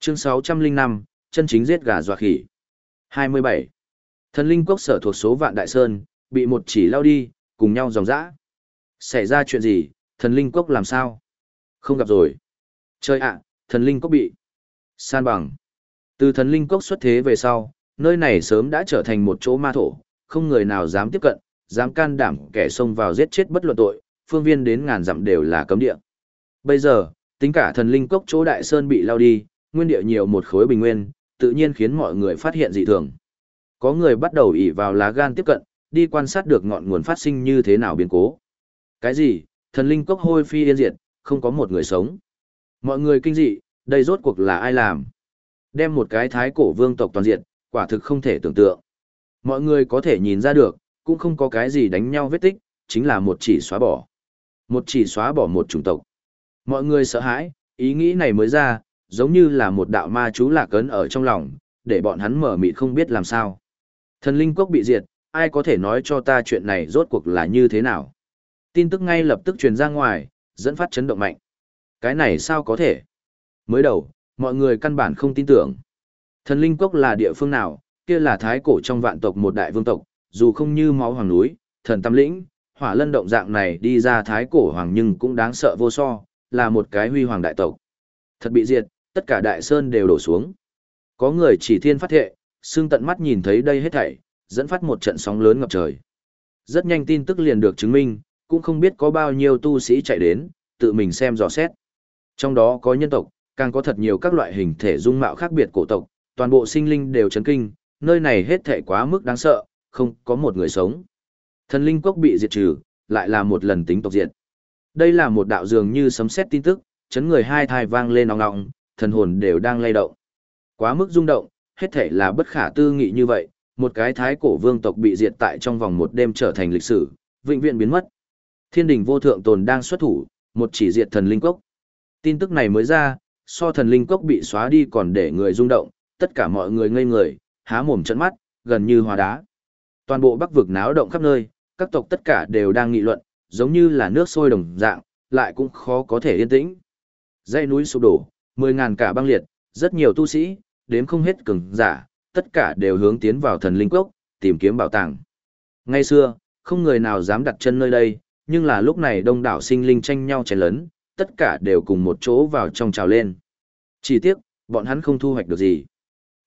Chương 605, chân chính giết gà dọa khỉ. 27. Thần linh quốc sở thuộc số vạn đại sơn, bị một chỉ lao đi, cùng nhau dòng dã. Xảy ra chuyện gì, thần linh quốc làm sao? Không gặp rồi. Chơi ạ, thần linh quốc bị. San bằng. Từ thần linh quốc xuất thế về sau, nơi này sớm đã trở thành một chỗ ma thổ, không người nào dám tiếp cận, dám can đảm kẻ xông vào giết chết bất luận tội, phương viên đến ngàn dặm đều là cấm địa. Bây giờ, tính cả thần linh cốc chỗ đại sơn bị lao đi, nguyên địa nhiều một khối bình nguyên, tự nhiên khiến mọi người phát hiện dị thường. Có người bắt đầu ỉ vào lá gan tiếp cận, đi quan sát được ngọn nguồn phát sinh như thế nào biến cố. Cái gì? Thần linh cốc hôi phi yên diệt, không có một người sống. Mọi người kinh dị, đây rốt cuộc là ai làm? Đem một cái thái cổ vương tộc toàn diện, quả thực không thể tưởng tượng. Mọi người có thể nhìn ra được, cũng không có cái gì đánh nhau vết tích, chính là một chỉ xóa bỏ. Một chỉ xóa bỏ một chủng tộc. Mọi người sợ hãi, ý nghĩ này mới ra, giống như là một đạo ma chú lạc cấn ở trong lòng, để bọn hắn mở mịt không biết làm sao. Thần linh quốc bị diệt, ai có thể nói cho ta chuyện này rốt cuộc là như thế nào? Tin tức ngay lập tức truyền ra ngoài, dẫn phát chấn động mạnh. Cái này sao có thể? Mới đầu, mọi người căn bản không tin tưởng. Thần linh quốc là địa phương nào, kia là thái cổ trong vạn tộc một đại vương tộc, dù không như máu hoàng núi, thần tam lĩnh, hỏa lân động dạng này đi ra thái cổ hoàng nhưng cũng đáng sợ vô so, là một cái huy hoàng đại tộc. Thật bị diệt, tất cả đại sơn đều đổ xuống. Có người chỉ thiên phát thệ, xương tận mắt nhìn thấy đây hết thảy, dẫn phát một trận sóng lớn ngập trời. Rất nhanh tin tức liền được chứng minh, cũng không biết có bao nhiêu tu sĩ chạy đến, tự mình xem dò xét. Trong đó có nhân tộc, càng có thật nhiều các loại hình thể dung mạo khác biệt cổ tộc, toàn bộ sinh linh đều chấn kinh, nơi này hết thảy quá mức đáng sợ, không có một người sống. Thần linh quốc bị diệt trừ, lại là một lần tính tộc diệt. Đây là một đạo dường như sấm sét tin tức, chấn người hai thai vang lên ong ong, thần hồn đều đang lay động. Quá mức rung động, hết thảy là bất khả tư nghị như vậy, một cái thái cổ vương tộc bị diệt tại trong vòng một đêm trở thành lịch sử, vĩnh viễn biến mất. Thiên đình vô thượng tồn đang xuất thủ, một chỉ diệt thần linh cốc. Tin tức này mới ra, so thần linh cốc bị xóa đi còn để người rung động, tất cả mọi người ngây người, há mồm trợn mắt, gần như hóa đá. Toàn bộ bắc vực náo động khắp nơi, các tộc tất cả đều đang nghị luận, giống như là nước sôi đồng dạng, lại cũng khó có thể yên tĩnh. Dãy núi sụp đổ, mười ngàn cả băng liệt, rất nhiều tu sĩ, đếm không hết cường giả, tất cả đều hướng tiến vào thần linh cốc, tìm kiếm bảo tàng. Ngay xưa, không người nào dám đặt chân nơi đây, nhưng là lúc này đông đảo sinh linh tranh nhau chén lớn, tất cả đều cùng một chỗ vào trong trào lên. Chỉ tiếc, bọn hắn không thu hoạch được gì.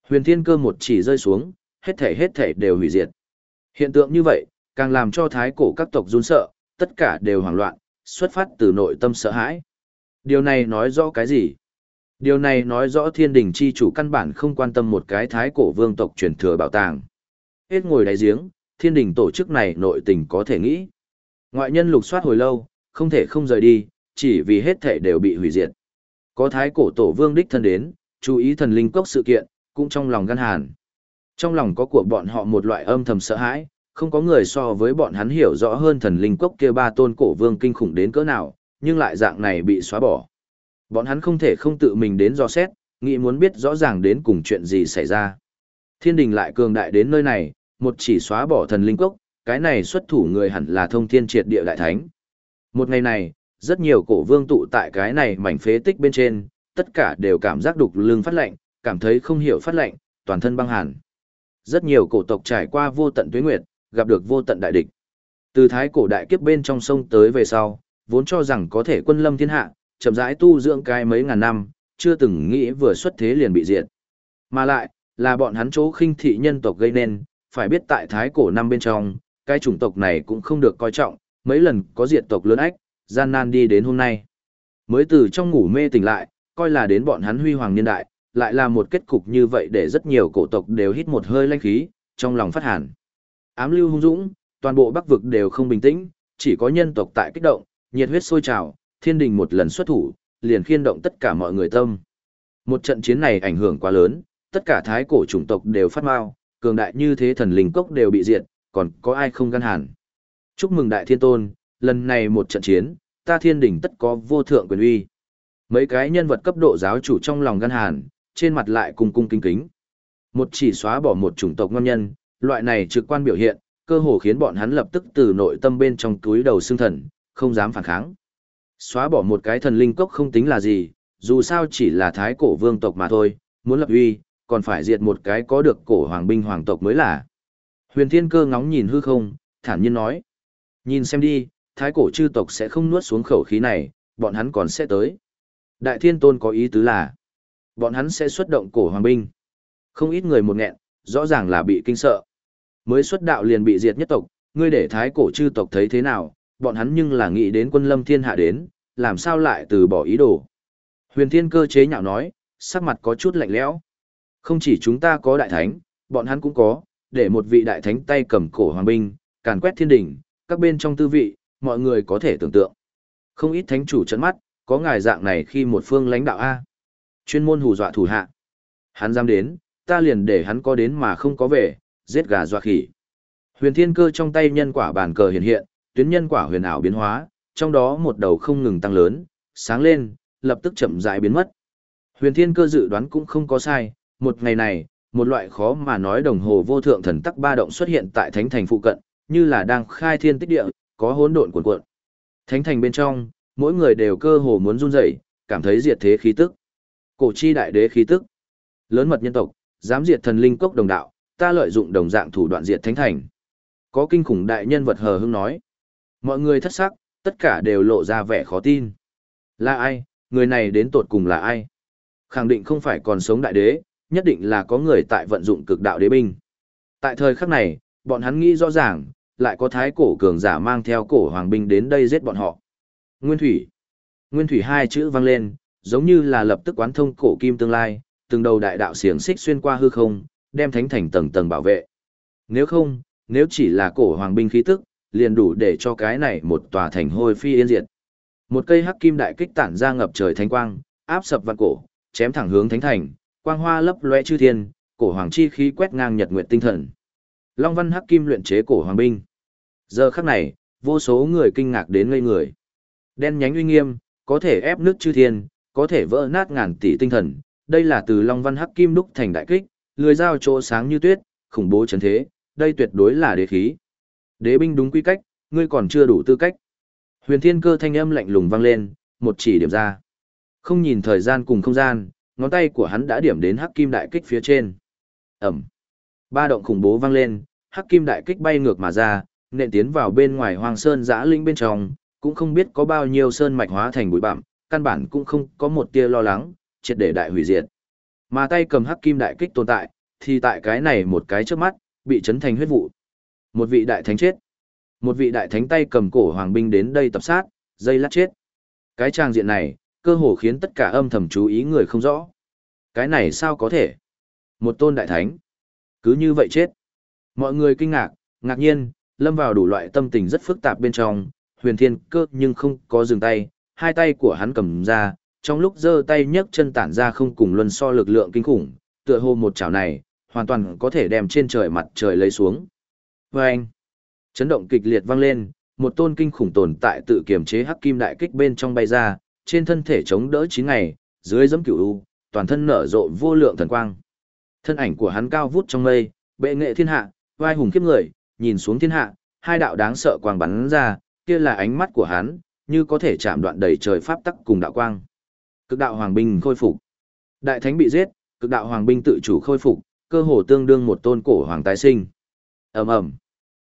Huyền thiên cơ một chỉ rơi xuống, hết thể hết thể đều hủy diệt. Hiện tượng như vậy, càng làm cho thái cổ các tộc run sợ, tất cả đều hoảng loạn, xuất phát từ nội tâm sợ hãi. Điều này nói rõ cái gì? Điều này nói rõ thiên đình chi chủ căn bản không quan tâm một cái thái cổ vương tộc truyền thừa bảo tàng. Hết ngồi đáy giếng, thiên đình tổ chức này nội tình có thể nghĩ. Ngoại nhân lục soát hồi lâu, không thể không rời đi, chỉ vì hết thể đều bị hủy diệt. Có thái cổ tổ vương đích thân đến, chú ý thần linh cốc sự kiện, cũng trong lòng gan hàn. Trong lòng có của bọn họ một loại âm thầm sợ hãi, không có người so với bọn hắn hiểu rõ hơn thần linh cốc kia ba tôn cổ vương kinh khủng đến cỡ nào, nhưng lại dạng này bị xóa bỏ. Bọn hắn không thể không tự mình đến do xét, nghĩ muốn biết rõ ràng đến cùng chuyện gì xảy ra. Thiên đình lại cường đại đến nơi này, một chỉ xóa bỏ thần linh cốc, cái này xuất thủ người hẳn là thông thiên triệt địa đại thánh, Một ngày này, rất nhiều cổ vương tụ tại cái này mảnh phế tích bên trên, tất cả đều cảm giác đục lưng phát lạnh, cảm thấy không hiểu phát lạnh, toàn thân băng hàn. Rất nhiều cổ tộc trải qua vô tận tuyết nguyệt, gặp được vô tận đại địch. Từ thái cổ đại kiếp bên trong sông tới về sau, vốn cho rằng có thể quân lâm thiên hạ, chậm rãi tu dưỡng cái mấy ngàn năm, chưa từng nghĩ vừa xuất thế liền bị diệt. Mà lại, là bọn hắn chỗ khinh thị nhân tộc gây nên, phải biết tại thái cổ năm bên trong, cái chủng tộc này cũng không được coi trọng, mấy lần có diệt tộc lớn ách, gian nan đi đến hôm nay. Mới từ trong ngủ mê tỉnh lại, coi là đến bọn hắn huy hoàng niên đại, lại là một kết cục như vậy để rất nhiều cổ tộc đều hít một hơi lanh khí, trong lòng phát hàn. Ám lưu hung dũng, toàn bộ bắc vực đều không bình tĩnh, chỉ có nhân tộc tại kích động, nhiệt huyết sôi trào, thiên đình một lần xuất thủ, liền khiên động tất cả mọi người tâm. Một trận chiến này ảnh hưởng quá lớn, tất cả thái cổ chủng tộc đều phát mau, cường đại như thế thần linh cốc đều bị diệt, còn có ai không gan hàn. Chúc mừng đại thiên tôn, lần này một trận chiến, ta thiên đình tất có vô thượng quyền uy. Mấy cái nhân vật cấp độ giáo chủ trong lòng gan hàn, trên mặt lại cùng cung kính kính. Một chỉ xóa bỏ một chủng tộc ngon nhân, loại này trực quan biểu hiện, cơ hồ khiến bọn hắn lập tức từ nội tâm bên trong túi đầu xương thần, không dám phản kháng. Xóa bỏ một cái thần linh cốc không tính là gì, dù sao chỉ là thái cổ vương tộc mà thôi, muốn lập uy, còn phải diệt một cái có được cổ hoàng binh hoàng tộc mới là. Huyền Thiên Cơ ngóng nhìn hư không, thản nhiên nói. Nhìn xem đi, thái cổ chư tộc sẽ không nuốt xuống khẩu khí này, bọn hắn còn sẽ tới. Đại Thiên Tôn có ý tứ là, bọn hắn sẽ xuất động cổ hoàng binh. Không ít người một nghẹn, rõ ràng là bị kinh sợ. Mới xuất đạo liền bị diệt nhất tộc, ngươi để thái cổ chư tộc thấy thế nào, bọn hắn nhưng là nghĩ đến quân lâm thiên hạ đến, làm sao lại từ bỏ ý đồ. Huyền Thiên Cơ chế nhạo nói, sắc mặt có chút lạnh lẽo. Không chỉ chúng ta có đại thánh, bọn hắn cũng có, để một vị đại thánh tay cầm cổ hoàng binh, càn quét thiên đỉnh, các bên trong tư vị, mọi người có thể tưởng tượng. Không ít thánh chủ chấn mắt, có ngài dạng này khi một phương lãnh đạo A. Chuyên môn hù dọa thủ hạ. Hắn dám đến, ta liền để hắn có đến mà không có về, giết gà dọa khỉ. Huyền thiên cơ trong tay nhân quả bàn cờ hiện hiện, tuyến nhân quả huyền ảo biến hóa, trong đó một đầu không ngừng tăng lớn, sáng lên, lập tức chậm rãi biến mất. Huyền thiên cơ dự đoán cũng không có sai, một ngày này, một loại khó mà nói đồng hồ vô thượng thần tắc ba động xuất hiện tại thánh thành phụ cận, như là đang khai thiên tích địa, có hỗn độn cuộn cuộn. Thánh thành bên trong, mỗi người đều cơ hồ muốn run rẩy, cảm thấy diệt thế khí tức. Cổ chi đại đế khí tức. Lớn mật nhân tộc, dám diệt thần linh cốc đồng đạo, ta lợi dụng đồng dạng thủ đoạn diệt thánh thành. Có kinh khủng đại nhân vật hờ hững nói. Mọi người thất sắc, tất cả đều lộ ra vẻ khó tin. Là ai, người này đến tột cùng là ai? Khẳng định không phải còn sống đại đế, nhất định là có người tại vận dụng cực đạo đế binh. Tại thời khắc này, bọn hắn nghĩ rõ ràng, lại có thái cổ cường giả mang theo cổ hoàng binh đến đây giết bọn họ. Nguyên thủy. Nguyên thủy hai chữ vang lên, giống như là lập tức quán thông cổ kim tương lai, từng đầu đại đạo xiềng xích xuyên qua hư không, đem thánh thành tầng tầng bảo vệ. Nếu không, nếu chỉ là cổ hoàng binh khí tức, liền đủ để cho cái này một tòa thành hôi phi yên diệt. Một cây hắc kim đại kích tản ra ngập trời thánh quang, áp sập vạn cổ, chém thẳng hướng thánh thành, quang hoa lấp loe chư thiên, cổ hoàng chi khí quét ngang nhật nguyệt tinh thần. Long văn hắc kim luyện chế cổ hoàng binh. Giờ khắc này, vô số người kinh ngạc đến ngây người. Đen nhánh uy nghiêm, có thể ép nước chư thiên, có thể vỡ nát ngàn tỷ tinh thần. Đây là từ Long văn hắc kim đúc thành đại kích, lưỡi dao chỗ sáng như tuyết, khủng bố chấn thế, đây tuyệt đối là đế khí. Đế binh đúng quy cách, ngươi còn chưa đủ tư cách. Huyền Thiên Cơ thanh âm lạnh lùng vang lên, một chỉ điểm ra. Không nhìn thời gian cùng không gian, ngón tay của hắn đã điểm đến hắc kim đại kích phía trên. Ẩm. Ba động khủng bố vang lên, hắc kim đại kích bay ngược mà ra, nện tiến vào bên ngoài Hoàng sơn giã linh bên trong, cũng không biết có bao nhiêu sơn mạch hóa thành bụi bặm, căn bản cũng không có một tia lo lắng, triệt để đại hủy diệt. Mà tay cầm hắc kim đại kích tồn tại, thì tại cái này một cái trước mắt, bị chấn thành huyết vụ. Một vị đại thánh chết. Một vị đại thánh tay cầm cổ hoàng binh đến đây tập sát, dây lát chết. Cái trang diện này, cơ hồ khiến tất cả âm thầm chú ý người không rõ. Cái này sao có thể? Một tôn đại thánh. Cứ như vậy chết. Mọi người kinh ngạc, ngạc nhiên, lâm vào đủ loại tâm tình rất phức tạp bên trong, huyền thiên cơ nhưng không có dừng tay, hai tay của hắn cầm ra, trong lúc giơ tay nhấc chân tản ra không cùng luân so lực lượng kinh khủng, tựa hồ một chảo này, hoàn toàn có thể đem trên trời mặt trời lấy xuống. Và anh, chấn động kịch liệt vang lên, một tôn kinh khủng tồn tại tự kiềm chế hắc kim đại kích bên trong bay ra, trên thân thể chống đỡ chín ngày, dưới giẫm cửu u, toàn thân nở rộ vô lượng thần quang. Thân ảnh của hắn cao vút trong mây, bệ nghệ thiên hạ, vai hùng kiếp người, nhìn xuống thiên hạ, hai đạo đáng sợ quang bắn ra, kia là ánh mắt của hắn, như có thể chạm đoạn đầy trời pháp tắc cùng đạo quang. Cực đạo hoàng binh khôi phục. Đại thánh bị giết, cực đạo hoàng binh tự chủ khôi phục, cơ hồ tương đương một tôn cổ hoàng tái sinh. Ầm ầm.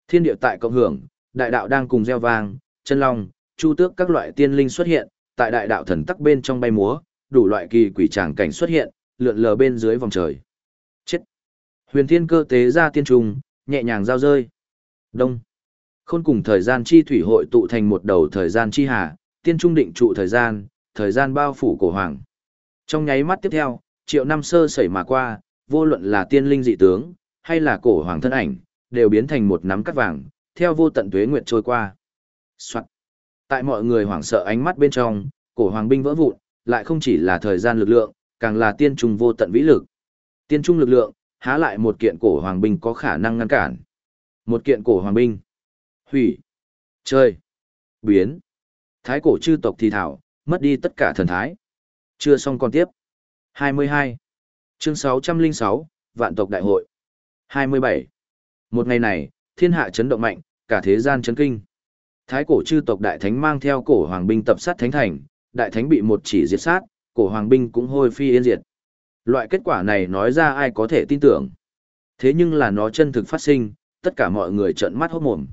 Thiên địa tại cộng hưởng, đại đạo đang cùng gieo vang, chân long, chu tước các loại tiên linh xuất hiện, tại đại đạo thần tắc bên trong bay múa, đủ loại kỳ quỷ tràng cảnh xuất hiện, lượn lờ bên dưới vòng trời. Chết. Huyền thiên cơ tế ra tiên trùng, nhẹ nhàng giao rơi. Đông. Khôn cùng thời gian chi thủy hội tụ thành một đầu thời gian chi hà, tiên trung định trụ thời gian, thời gian bao phủ cổ hoàng. Trong nháy mắt tiếp theo, triệu năm sơ sẩy mà qua, vô luận là tiên linh dị tướng, hay là cổ hoàng thân ảnh, đều biến thành một nắm cắt vàng, theo vô tận tuế nguyệt trôi qua. Soạn. Tại mọi người hoảng sợ ánh mắt bên trong, cổ hoàng binh vỡ vụn, lại không chỉ là thời gian lực lượng, càng là tiên trung vô tận vĩ lực. Tiên trung lực lượng, há lại một kiện cổ hoàng binh có khả năng ngăn cản. Một kiện cổ hoàng binh. Hủy. Chơi. Biến. Thái cổ chư tộc thì thảo, mất đi tất cả thần thái. Chưa xong còn tiếp. 22. Chương 606, Vạn tộc đại hội. 27. Một ngày này, thiên hạ chấn động mạnh, cả thế gian chấn kinh. Thái cổ chư tộc đại thánh mang theo cổ hoàng binh tập sát thánh thành, đại thánh bị một chỉ diệt sát, cổ hoàng binh cũng hôi phi yên diệt. Loại kết quả này nói ra ai có thể tin tưởng. Thế nhưng là nó chân thực phát sinh, tất cả mọi người trợn mắt hốt mồm.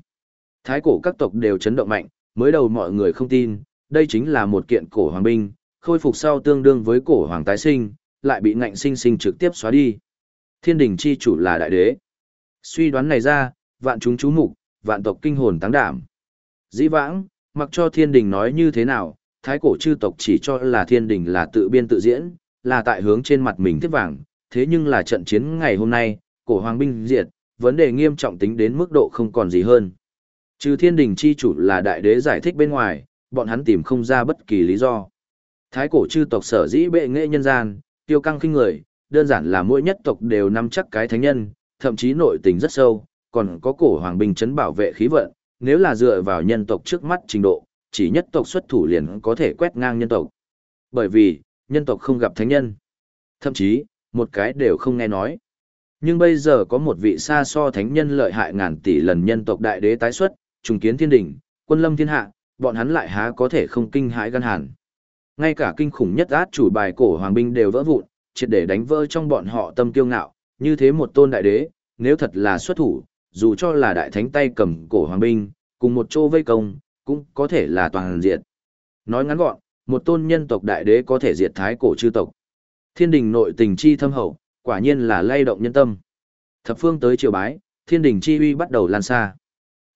Thái cổ các tộc đều chấn động mạnh, mới đầu mọi người không tin, đây chính là một kiện cổ hoàng binh, khôi phục sau tương đương với cổ hoàng tái sinh, lại bị ngạnh sinh sinh trực tiếp xóa đi. Thiên đình chi chủ là đại đế. Suy đoán này ra, vạn chúng chú mục, vạn tộc kinh hồn táng đảm. Dĩ vãng, mặc cho thiên đình nói như thế nào, thái cổ chư tộc chỉ cho là thiên đình là tự biên tự diễn, là tại hướng trên mặt mình tiếp vàng, thế nhưng là trận chiến ngày hôm nay, cổ hoàng binh diệt, vấn đề nghiêm trọng tính đến mức độ không còn gì hơn. Trừ thiên đình chi chủ là đại đế giải thích bên ngoài, bọn hắn tìm không ra bất kỳ lý do. Thái cổ chư tộc sở dĩ bệ nghệ nhân gian, tiêu căng kinh người, đơn giản là mỗi nhất tộc đều nắm chắc cái thánh nhân, thậm chí nội tình rất sâu, còn có cổ hoàng binh chấn bảo vệ khí vận, nếu là dựa vào nhân tộc trước mắt trình độ, chỉ nhất tộc xuất thủ liền có thể quét ngang nhân tộc. Bởi vì, nhân tộc không gặp thánh nhân. Thậm chí, một cái đều không nghe nói. Nhưng bây giờ có một vị xa so thánh nhân lợi hại ngàn tỷ lần nhân tộc đại đế tái xuất, trùng kiến thiên đỉnh, quân lâm thiên hạ, bọn hắn lại há có thể không kinh hãi gan hàn. Ngay cả kinh khủng nhất át chủ bài cổ hoàng binh đều vỡ vụn, triệt để đánh vỡ trong bọn họ tâm kiêu ngạo, như thế một tôn đại đế, nếu thật là xuất thủ, dù cho là đại thánh tay cầm cổ hoàng binh, cùng một chỗ vây công, cũng có thể là toàn diệt. Nói ngắn gọn, một tôn nhân tộc đại đế có thể diệt thái cổ chư tộc. Thiên đình nội tình chi thâm hậu, quả nhiên là lay động nhân tâm. Thập phương tới triều bái, thiên đình chi uy bắt đầu lan xa.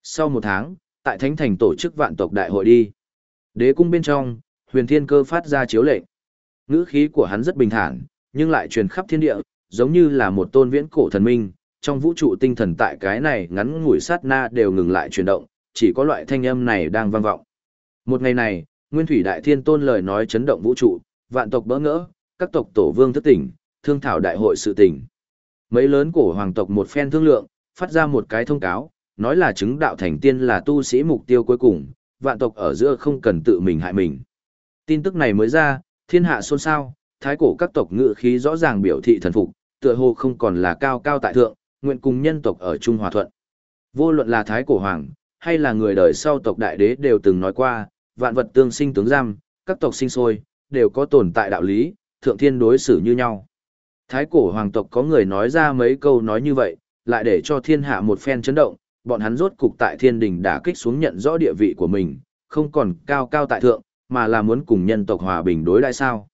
Sau một tháng, tại Thánh Thành tổ chức vạn tộc đại hội đi. Đế cung bên trong, huyền thiên cơ phát ra chiếu lệnh. Ngữ khí của hắn rất bình thản, nhưng lại truyền khắp thiên địa, giống như là một tôn viễn cổ thần minh, trong vũ trụ tinh thần tại cái này ngắn ngủi sát na đều ngừng lại chuyển động, chỉ có loại thanh âm này đang vang vọng. Một ngày này, Nguyên Thủy Đại Thiên Tôn lời nói chấn động vũ trụ, vạn tộc bỡ ngỡ, các tộc tổ vương thất tỉnh, thương thảo đại hội sự tỉnh. Mấy lớn cổ hoàng tộc một phen thương lượng, phát ra một cái thông cáo, nói là chứng đạo thành tiên là tu sĩ mục tiêu cuối cùng, vạn tộc ở giữa không cần tự mình hại mình. Tin tức này mới ra, thiên hạ xôn xao, thái cổ các tộc ngự khí rõ ràng biểu thị thần phục, tựa hồ không còn là cao cao tại thượng, nguyện cùng nhân tộc ở chung hòa thuận. Vô luận là thái cổ hoàng, hay là người đời sau tộc đại đế đều từng nói qua, vạn vật tương sinh tướng giam, các tộc sinh sôi, đều có tồn tại đạo lý, thượng thiên đối xử như nhau. Thái cổ hoàng tộc có người nói ra mấy câu nói như vậy, lại để cho thiên hạ một phen chấn động, bọn hắn rốt cục tại thiên đình đã kích xuống nhận rõ địa vị của mình, không còn cao cao tại thượng, mà là muốn cùng nhân tộc hòa bình đối đại sao.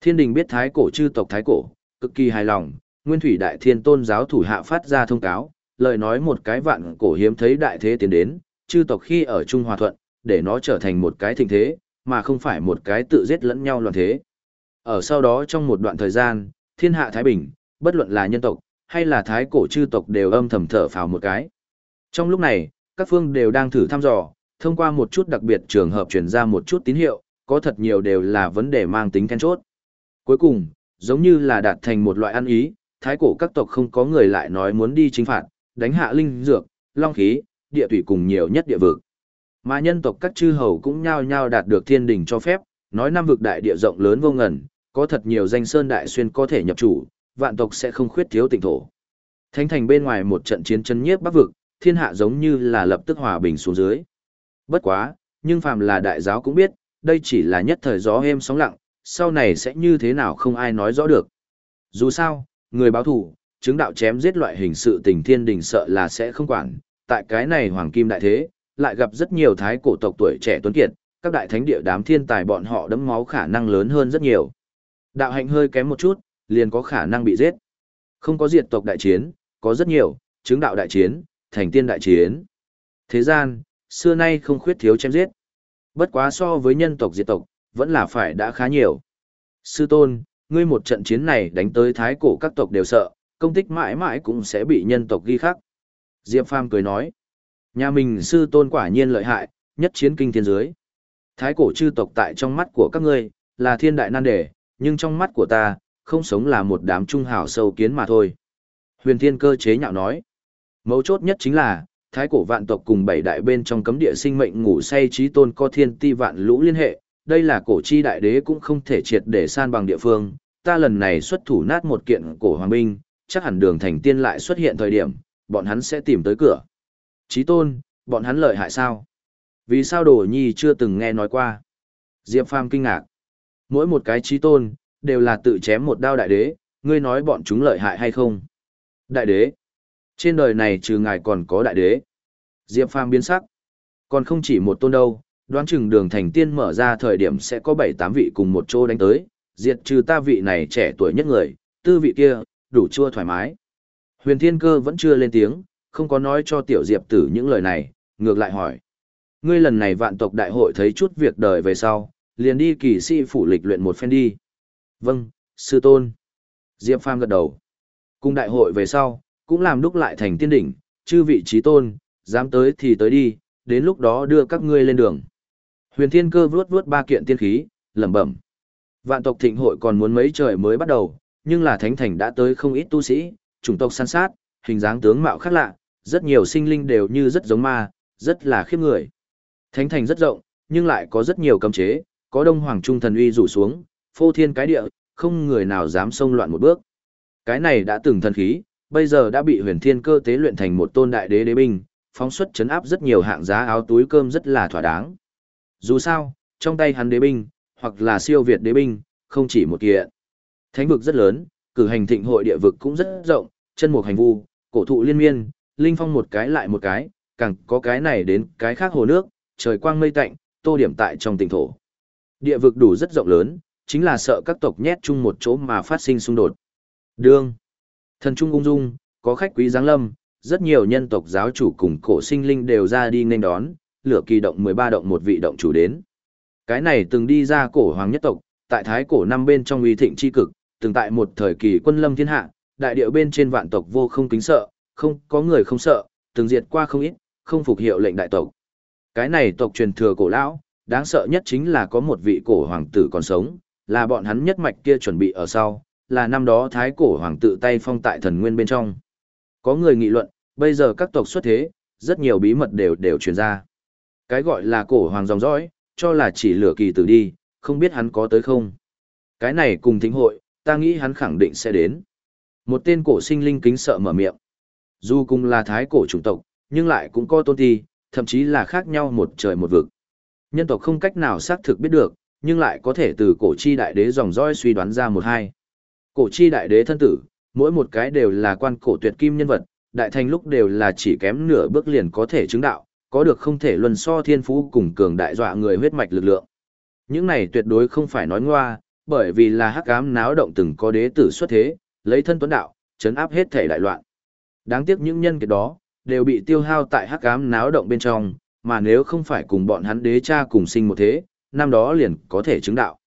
Thiên đình biết thái cổ chư tộc thái cổ, cực kỳ hài lòng, nguyên thủy đại thiên tôn giáo thủ hạ phát ra thông cáo, lời nói một cái vạn cổ hiếm thấy đại thế tiến đến, chư tộc khi ở Trung Hòa Thuận, để nó trở thành một cái thịnh thế, mà không phải một cái tự giết lẫn nhau loạn thế. Ở sau đó trong một đoạn thời gian, thiên hạ Thái Bình, bất luận là nhân tộc, hay là thái cổ chư tộc đều âm thầm thở phào một cái. Trong lúc này, các phương đều đang thử thăm dò, thông qua một chút đặc biệt trường hợp truyền ra một chút tín hiệu, có thật nhiều đều là vấn đề mang tính then chốt. Cuối cùng, giống như là đạt thành một loại ăn ý, thái cổ các tộc không có người lại nói muốn đi chính phạt, đánh hạ linh dược, long khí, địa thủy cùng nhiều nhất địa vực. Mà nhân tộc các chư hầu cũng nhao nhao đạt được thiên đình cho phép, nói năm vực đại địa rộng lớn vô ngần, có thật nhiều danh sơn đại xuyên có thể nhập chủ, vạn tộc sẽ không khuyết thiếu tỉnh thổ. Thánh thành bên ngoài một trận chiến chân nhiếp bắc vực, thiên hạ giống như là lập tức hòa bình xuống dưới. Bất quá, nhưng phàm là đại giáo cũng biết, đây chỉ là nhất thời gió êm sóng lặng, sau này sẽ như thế nào không ai nói rõ được. Dù sao, người báo thủ, chứng đạo chém giết loại hình sự tình thiên đình sợ là sẽ không quản, tại cái này hoàng kim đại thế, lại gặp rất nhiều thái cổ tộc tuổi trẻ tuấn kiệt, các đại thánh địa đám thiên tài bọn họ đấm máu khả năng lớn hơn rất nhiều. Đạo hạnh hơi kém một chút, liền có khả năng bị giết. Không có diệt tộc đại chiến, có rất nhiều, chứng đạo đại chiến, thành tiên đại chiến. Thế gian, xưa nay không khuyết thiếu chém giết. Bất quá so với nhân tộc diệt tộc, vẫn là phải đã khá nhiều. Sư tôn, ngươi một trận chiến này đánh tới thái cổ các tộc đều sợ, công tích mãi mãi cũng sẽ bị nhân tộc ghi khắc. Diệp Phàm cười nói, nhà mình sư tôn quả nhiên lợi hại, nhất chiến kinh thiên giới. Thái cổ chư tộc tại trong mắt của các ngươi, là thiên đại nan đề, nhưng trong mắt của ta, không sống là một đám trung hảo sâu kiến mà thôi. Huyền thiên cơ chế nhạo nói, mấu chốt nhất chính là, thái cổ vạn tộc cùng bảy đại bên trong cấm địa sinh mệnh ngủ say trí tôn có thiên ti vạn lũ liên hệ, đây là cổ chi đại đế cũng không thể triệt để san bằng địa phương, ta lần này xuất thủ nát một kiện cổ hoàng binh, chắc hẳn đường thành tiên lại xuất hiện thời điểm, bọn hắn sẽ tìm tới cửa. chí tôn, bọn hắn lợi hại sao? Vì sao đồ nhi chưa từng nghe nói qua? Diệp Phàm kinh ngạc. Mỗi một cái chí tôn, đều là tự chém một đao đại đế, ngươi nói bọn chúng lợi hại hay không? Đại đế? Trên đời này trừ ngài còn có đại đế. Diệp Phàm biến sắc. Còn không chỉ một tôn đâu, đoán chừng đường thành tiên mở ra thời điểm sẽ có 7-8 vị cùng một chỗ đánh tới, diệt trừ ta vị này trẻ tuổi nhất người, tư vị kia, đủ chua thoải mái. Huyền Thiên Cơ vẫn chưa lên tiếng, không có nói cho tiểu Diệp tử những lời này, ngược lại hỏi. Ngươi lần này vạn tộc đại hội thấy chút việc đời về sau, liền đi kỳ sĩ phủ lịch luyện một phen đi. Vâng, sư tôn. Diệp Phàm gật đầu. Cùng đại hội về sau, cũng làm đúc lại thành tiên đỉnh, chư vị trí tôn, dám tới thì tới đi, đến lúc đó đưa các ngươi lên đường. Huyền Thiên Cơ vuốt vuốt ba kiện tiên khí, lẩm bẩm. Vạn tộc thịnh hội còn muốn mấy trời mới bắt đầu, nhưng là thánh thành đã tới không ít tu sĩ, chủng tộc săn sát, hình dáng tướng mạo khác lạ, rất nhiều sinh linh đều như rất giống ma, rất là khiếp người. Thánh thành rất rộng, nhưng lại có rất nhiều cấm chế, có đông hoàng trung thần uy rủ xuống, phô thiên cái địa, không người nào dám xông loạn một bước. Cái này đã từng thần khí, bây giờ đã bị huyền thiên cơ tế luyện thành một tôn đại đế đế binh, phóng xuất chấn áp rất nhiều hạng giá áo túi cơm rất là thỏa đáng. Dù sao, trong tay hắn đế binh, hoặc là siêu việt đế binh, không chỉ một kiện. Thánh vực rất lớn, cử hành thịnh hội địa vực cũng rất rộng, chân mục hành vu, cổ thụ liên miên, linh phong một cái lại một cái, càng có cái này đến cái khác hồ nước, trời quang mây tạnh, tô điểm tại trong tỉnh thổ. Địa vực đủ rất rộng lớn, chính là sợ các tộc nhét chung một chỗ mà phát sinh xung đột. Đương, thần trung ung dung, có khách quý giáng lâm, rất nhiều nhân tộc giáo chủ cùng cổ sinh linh đều ra đi nên đón, lửa kỳ động 13 động một vị động chủ đến. Cái này từng đi ra cổ hoàng nhất tộc, tại thái cổ năm bên trong uy thịnh chi cực, từng tại một thời kỳ quân lâm thiên hạ, đại điệu bên trên vạn tộc vô không kính sợ, không có người không sợ, từng diệt qua không ít, không phục hiệu lệnh đại tộc. Cái này tộc truyền thừa cổ lão, đáng sợ nhất chính là có một vị cổ hoàng tử còn sống, là bọn hắn nhất mạch kia chuẩn bị ở sau, là năm đó thái cổ hoàng tự tay phong tại thần nguyên bên trong. Có người nghị luận, bây giờ các tộc xuất thế, rất nhiều bí mật đều đều truyền ra. Cái gọi là cổ hoàng dòng dõi, cho là chỉ lửa kỳ tử đi, không biết hắn có tới không. Cái này cùng thính hội, ta nghĩ hắn khẳng định sẽ đến. Một tên cổ sinh linh kính sợ mở miệng. Dù cùng là thái cổ chủng tộc, nhưng lại cũng có tôn ti, thậm chí là khác nhau một trời một vực. Nhân tộc không cách nào xác thực biết được, nhưng lại có thể từ cổ chi đại đế dòng dõi suy đoán ra một hai. Cổ chi đại đế thân tử, mỗi một cái đều là quan cổ tuyệt kim nhân vật, đại thành lúc đều là chỉ kém nửa bước liền có thể chứng đạo, có được không thể luân so thiên phú cùng cường đại dọa người huyết mạch lực lượng. Những này tuyệt đối không phải nói ngoa, bởi vì là hắc ám náo động từng có đế tử xuất thế, lấy thân tuấn đạo, chấn áp hết thể đại loạn. Đáng tiếc những nhân kiệt đó, đều bị tiêu hao tại hắc ám náo động bên trong, mà nếu không phải cùng bọn hắn đế cha cùng sinh một thế, năm đó liền có thể chứng đạo.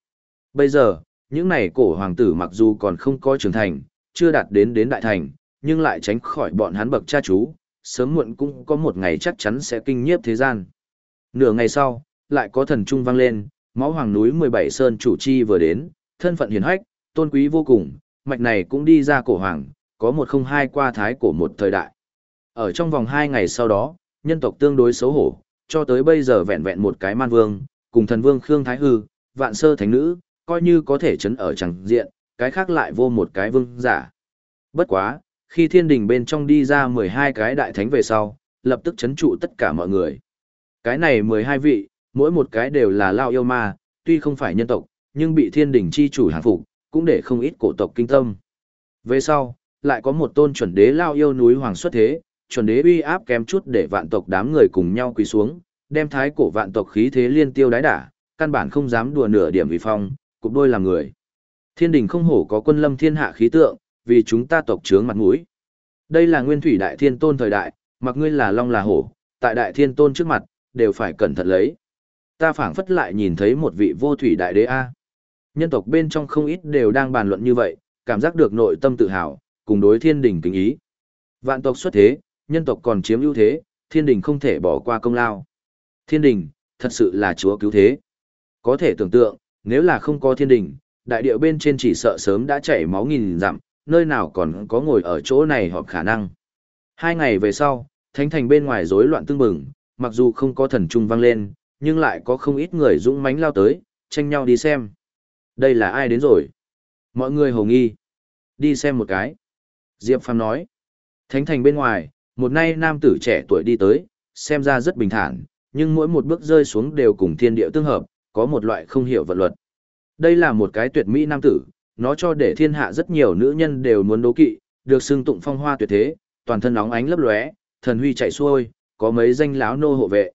Bây giờ, những này cổ hoàng tử mặc dù còn không có trưởng thành, chưa đạt đến đến đại thành, nhưng lại tránh khỏi bọn hắn bậc cha chú, sớm muộn cũng có một ngày chắc chắn sẽ kinh nhiếp thế gian. Nửa ngày sau, lại có thần trung vang lên, máu hoàng núi 17 sơn chủ chi vừa đến, thân phận hiền hách, tôn quý vô cùng, mạch này cũng đi ra cổ hoàng, có một không hai qua thái cổ một thời đại. Ở trong vòng hai ngày sau đó, nhân tộc tương đối xấu hổ, cho tới bây giờ vẹn vẹn một cái man vương, cùng thần vương Khương Thái Hư, vạn sơ thánh nữ, coi như có thể chấn ở chẳng diện, cái khác lại vô một cái vương giả. Bất quá, khi thiên đình bên trong đi ra 12 cái đại thánh về sau, lập tức chấn trụ tất cả mọi người. Cái này 12 vị, Mỗi một cái đều là lao yêu ma, tuy không phải nhân tộc, nhưng bị thiên đình chi chủ hàng phục, cũng để không ít cổ tộc kinh tâm. Về sau, lại có một tôn chuẩn đế lao yêu núi hoàng xuất thế, chuẩn đế uy áp kém chút để vạn tộc đám người cùng nhau quỳ xuống, đem thái cổ vạn tộc khí thế liên tiêu đái đả, căn bản không dám đùa nửa điểm vì phong, cục đôi làm người. Thiên đình không hổ có quân lâm thiên hạ khí tượng, vì chúng ta tộc trướng mặt mũi. Đây là nguyên thủy đại thiên tôn thời đại, mặc ngươi là long là hổ, tại đại thiên tôn trước mặt, đều phải cẩn thận lấy. Ta phảng phất lại nhìn thấy một vị vô thủy đại đế A. Nhân tộc bên trong không ít đều đang bàn luận như vậy, cảm giác được nội tâm tự hào, cùng đối thiên đình kính ý. Vạn tộc xuất thế, nhân tộc còn chiếm ưu thế, thiên đình không thể bỏ qua công lao. Thiên đình, thật sự là chúa cứu thế. Có thể tưởng tượng, nếu là không có thiên đình, đại địa bên trên chỉ sợ sớm đã chảy máu nghìn dặm, nơi nào còn có ngồi ở chỗ này họp khả năng. Hai ngày về sau, thánh thành bên ngoài rối loạn tương bừng, mặc dù không có thần trung vang lên, nhưng lại có không ít người dũng mãnh lao tới, tranh nhau đi xem. Đây là ai đến rồi? Mọi người hồ nghi. Đi xem một cái. Diệp Phàm nói. Thánh thành bên ngoài, một nay nam tử trẻ tuổi đi tới, xem ra rất bình thản, nhưng mỗi một bước rơi xuống đều cùng thiên địa tương hợp, có một loại không hiểu vật luật. Đây là một cái tuyệt mỹ nam tử, nó cho để thiên hạ rất nhiều nữ nhân đều muốn đố kỵ, được xưng tụng phong hoa tuyệt thế, toàn thân nóng ánh lấp lóe, thần huy chạy xuôi, có mấy danh lão nô hộ vệ.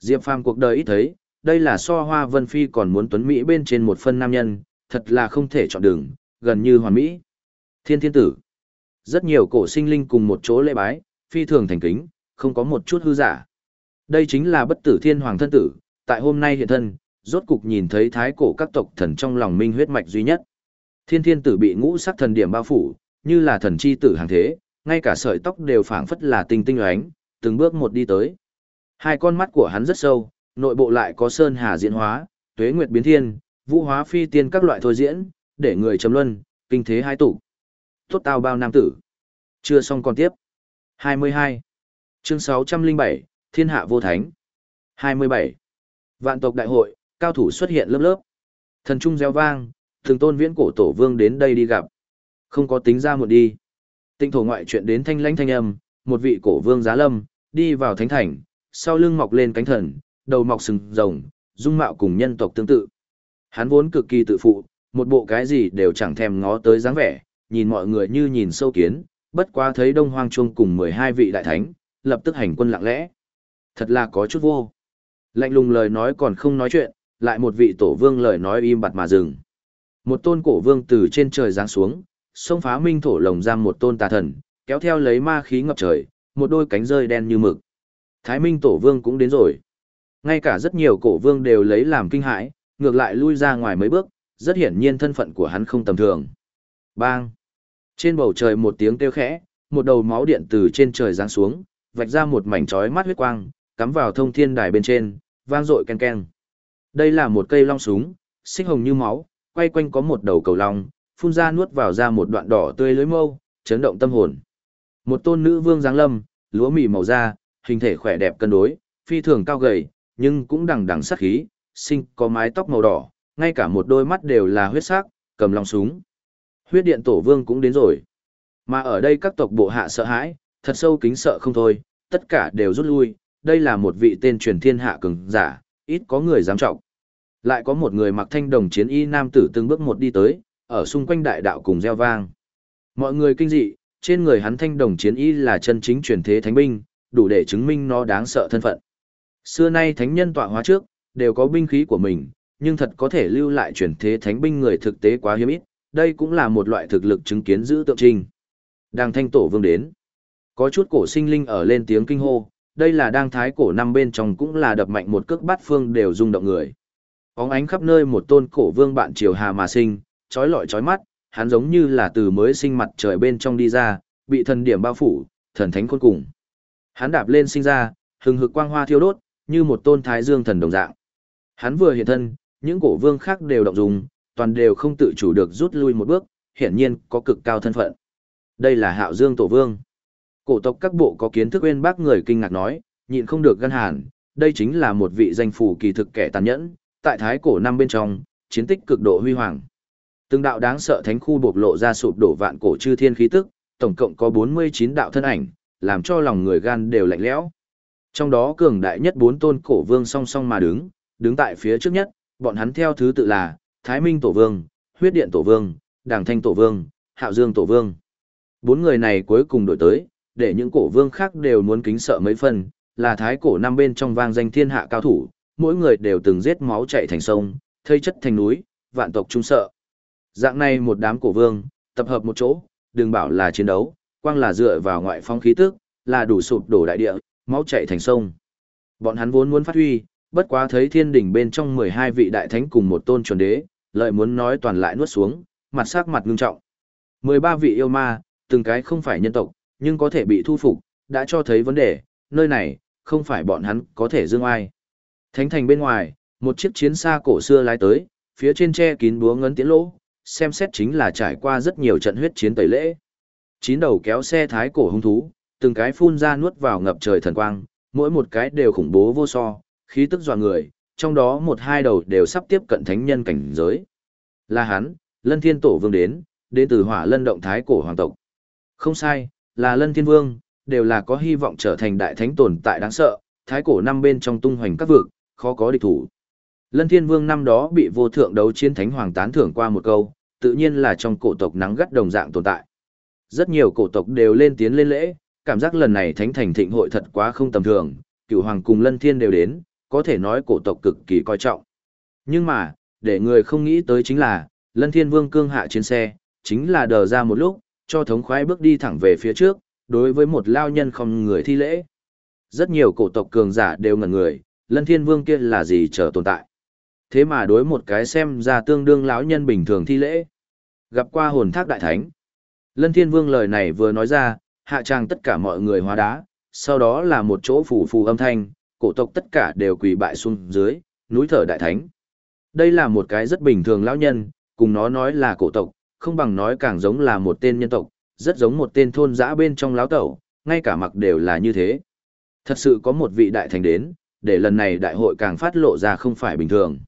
Diệp Phàm cuộc đời ít thấy, đây là so hoa vân phi còn muốn tuấn mỹ bên trên một phân nam nhân, thật là không thể chọn đường, gần như hoàn mỹ. Thiên thiên tử. Rất nhiều cổ sinh linh cùng một chỗ lễ bái, phi thường thành kính, không có một chút hư giả. Đây chính là bất tử thiên hoàng thân tử, tại hôm nay hiện thân, rốt cục nhìn thấy thái cổ các tộc thần trong lòng minh huyết mạch duy nhất. Thiên thiên tử bị ngũ sắc thần điểm bao phủ, như là thần chi tử hàng thế, ngay cả sợi tóc đều phảng phất là tinh tinh ánh, từng bước một đi tới. Hai con mắt của hắn rất sâu, nội bộ lại có sơn hà diễn hóa, tuế nguyệt biến thiên, vũ hóa phi tiên các loại thôi diễn, để người trầm luân, kinh thế hai tụ. Tốt tao bao nam tử. Chưa xong còn tiếp. 22. Chương 607, Thiên hạ vô thánh. 27. Vạn tộc đại hội, cao thủ xuất hiện lớp lớp. Thần trung gieo vang, thường tôn viễn cổ tổ vương đến đây đi gặp. Không có tính ra một đi. Tinh thổ ngoại chuyện đến thanh lãnh thanh âm, một vị cổ vương giá lâm, đi vào thánh thành, sau lưng mọc lên cánh thần, đầu mọc sừng rồng, dung mạo cùng nhân tộc tương tự. Hắn vốn cực kỳ tự phụ, một bộ cái gì đều chẳng thèm ngó tới dáng vẻ, nhìn mọi người như nhìn sâu kiến, bất quá thấy Đông Hoang Trung cùng 12 vị đại thánh, lập tức hành quân lặng lẽ. Thật là có chút vô. Lạnh lùng lời nói còn không nói chuyện, lại một vị tổ vương lời nói im bặt mà dừng. Một tôn cổ vương từ trên trời giáng xuống, xông phá minh thổ lồng giam một tôn tà thần, kéo theo lấy ma khí ngập trời, một đôi cánh rơi đen như mực. Thái Minh tổ vương cũng đến rồi. Ngay cả rất nhiều cổ vương đều lấy làm kinh hãi, ngược lại lui ra ngoài mấy bước, rất hiển nhiên thân phận của hắn không tầm thường. Bang! Trên bầu trời một tiếng kêu khẽ, một đầu máu điện từ trên trời giáng xuống, vạch ra một mảnh chói mắt huyết quang, cắm vào thông thiên đài bên trên, vang dội ken ken. Đây là một cây long súng, xích hồng như máu, quay quanh có một đầu cầu long, phun ra nuốt vào ra một đoạn đỏ tươi lưới mâu, chấn động tâm hồn. Một tôn nữ vương giáng lâm, lúa mì màu da, hình thể khỏe đẹp cân đối, phi thường cao gầy, nhưng cũng đằng đằng sát khí, sinh có mái tóc màu đỏ, ngay cả một đôi mắt đều là huyết sắc, cầm long súng. Huyết điện tổ vương cũng đến rồi. Mà ở đây các tộc bộ hạ sợ hãi, thật sâu kính sợ không thôi, tất cả đều rút lui, đây là một vị tên truyền thiên hạ cường giả, ít có người dám trọng. Lại có một người mặc thanh đồng chiến y nam tử từng bước một đi tới, ở xung quanh đại đạo cùng gieo vang. Mọi người kinh dị, trên người hắn thanh đồng chiến y là chân chính truyền thế thánh binh, đủ để chứng minh nó đáng sợ thân phận. Xưa nay thánh nhân tọa hóa trước, đều có binh khí của mình, nhưng thật có thể lưu lại truyền thế thánh binh người thực tế quá hiếm ít, đây cũng là một loại thực lực chứng kiến giữ tượng trình Đang thanh tổ vương đến. Có chút cổ sinh linh ở lên tiếng kinh hô, đây là đang thái cổ năm bên trong cũng là đập mạnh một cước bát phương đều rung động người. Óng ánh khắp nơi một tôn cổ vương bạn triều hà mà sinh, trói lọi trói mắt, hắn giống như là từ mới sinh mặt trời bên trong đi ra, bị thần điểm bao phủ, thần thánh khôn cùng. Hắn đạp lên sinh ra, hừng hực quang hoa thiêu đốt, như một tôn thái dương thần đồng dạng. Hắn vừa hiện thân, những cổ vương khác đều động dùng, toàn đều không tự chủ được rút lui một bước, hiển nhiên có cực cao thân phận. Đây là Hạo Dương Tổ Vương. Cổ tộc các bộ có kiến thức uyên bác người kinh ngạc nói, nhịn không được gân hàn, đây chính là một vị danh phủ kỳ thực kẻ tàn nhẫn, tại thái cổ năm bên trong, chiến tích cực độ huy hoàng. Từng đạo đáng sợ thánh khu bộc lộ ra sụp đổ vạn cổ chư thiên khí tức, tổng cộng có 49 đạo thân ảnh, làm cho lòng người gan đều lạnh lẽo. Trong đó cường đại nhất bốn tôn cổ vương song song mà đứng, đứng tại phía trước nhất, bọn hắn theo thứ tự là Thái Minh Tổ Vương, Huyết Điện Tổ Vương, Đảng Thanh Tổ Vương, Hạo Dương Tổ Vương. Bốn người này cuối cùng đổi tới, để những cổ vương khác đều muốn kính sợ mấy phần, là thái cổ năm bên trong vang danh thiên hạ cao thủ, mỗi người đều từng giết máu chạy thành sông, thây chất thành núi, vạn tộc trung sợ. Dạng này một đám cổ vương, tập hợp một chỗ, đừng bảo là chiến đấu, quang là dựa vào ngoại phong khí tức, là đủ sụp đổ đại địa, máu chạy thành sông. Bọn hắn vốn muốn phát huy, bất quá thấy thiên đỉnh bên trong 12 vị đại thánh cùng một tôn chuẩn đế, lợi muốn nói toàn lại nuốt xuống, mặt sắc mặt ngưng trọng. 13 vị yêu ma, từng cái không phải nhân tộc, nhưng có thể bị thu phục, đã cho thấy vấn đề, nơi này, không phải bọn hắn có thể dương ai. Thánh thành bên ngoài, một chiếc chiến xa cổ xưa lái tới, phía trên tre kín búa ngấn tiến lỗ, xem xét chính là trải qua rất nhiều trận huyết chiến tẩy lễ. Chín đầu kéo xe thái cổ hung thú, từng cái phun ra nuốt vào ngập trời thần quang, mỗi một cái đều khủng bố vô so, khí tức dọa người, trong đó một hai đầu đều sắp tiếp cận thánh nhân cảnh giới. Là hắn, Lân Thiên Tổ Vương đến, đến từ Hỏa Lân động thái cổ hoàng tộc. Không sai, là Lân Thiên Vương, đều là có hy vọng trở thành đại thánh tồn tại đáng sợ, thái cổ năm bên trong tung hoành các vực, khó có địch thủ. Lân Thiên Vương năm đó bị vô thượng đấu chiến thánh hoàng tán thưởng qua một câu, tự nhiên là trong cổ tộc nắng gắt đồng dạng tồn tại. Rất nhiều cổ tộc đều lên tiến lên lễ, cảm giác lần này thánh thành thịnh hội thật quá không tầm thường, cửu hoàng cùng Lân Thiên đều đến, có thể nói cổ tộc cực kỳ coi trọng. Nhưng mà, để người không nghĩ tới chính là, Lân Thiên Vương cương hạ trên xe, chính là đờ ra một lúc, cho thống khoái bước đi thẳng về phía trước, đối với một lao nhân không người thi lễ. Rất nhiều cổ tộc cường giả đều ngẩn người, Lân Thiên Vương kia là gì chờ tồn tại. Thế mà đối một cái xem ra tương đương lão nhân bình thường thi lễ. Gặp qua hồn thác đại thánh. Lân Thiên Vương lời này vừa nói ra, hạ trang tất cả mọi người hóa đá, sau đó là một chỗ phủ phù âm thanh, cổ tộc tất cả đều quỳ bại xuống dưới, núi thở đại thánh. Đây là một cái rất bình thường lão nhân, cùng nó nói là cổ tộc, không bằng nói càng giống là một tên nhân tộc, rất giống một tên thôn dã bên trong lão tẩu, ngay cả mặc đều là như thế. Thật sự có một vị đại thành đến, để lần này đại hội càng phát lộ ra không phải bình thường.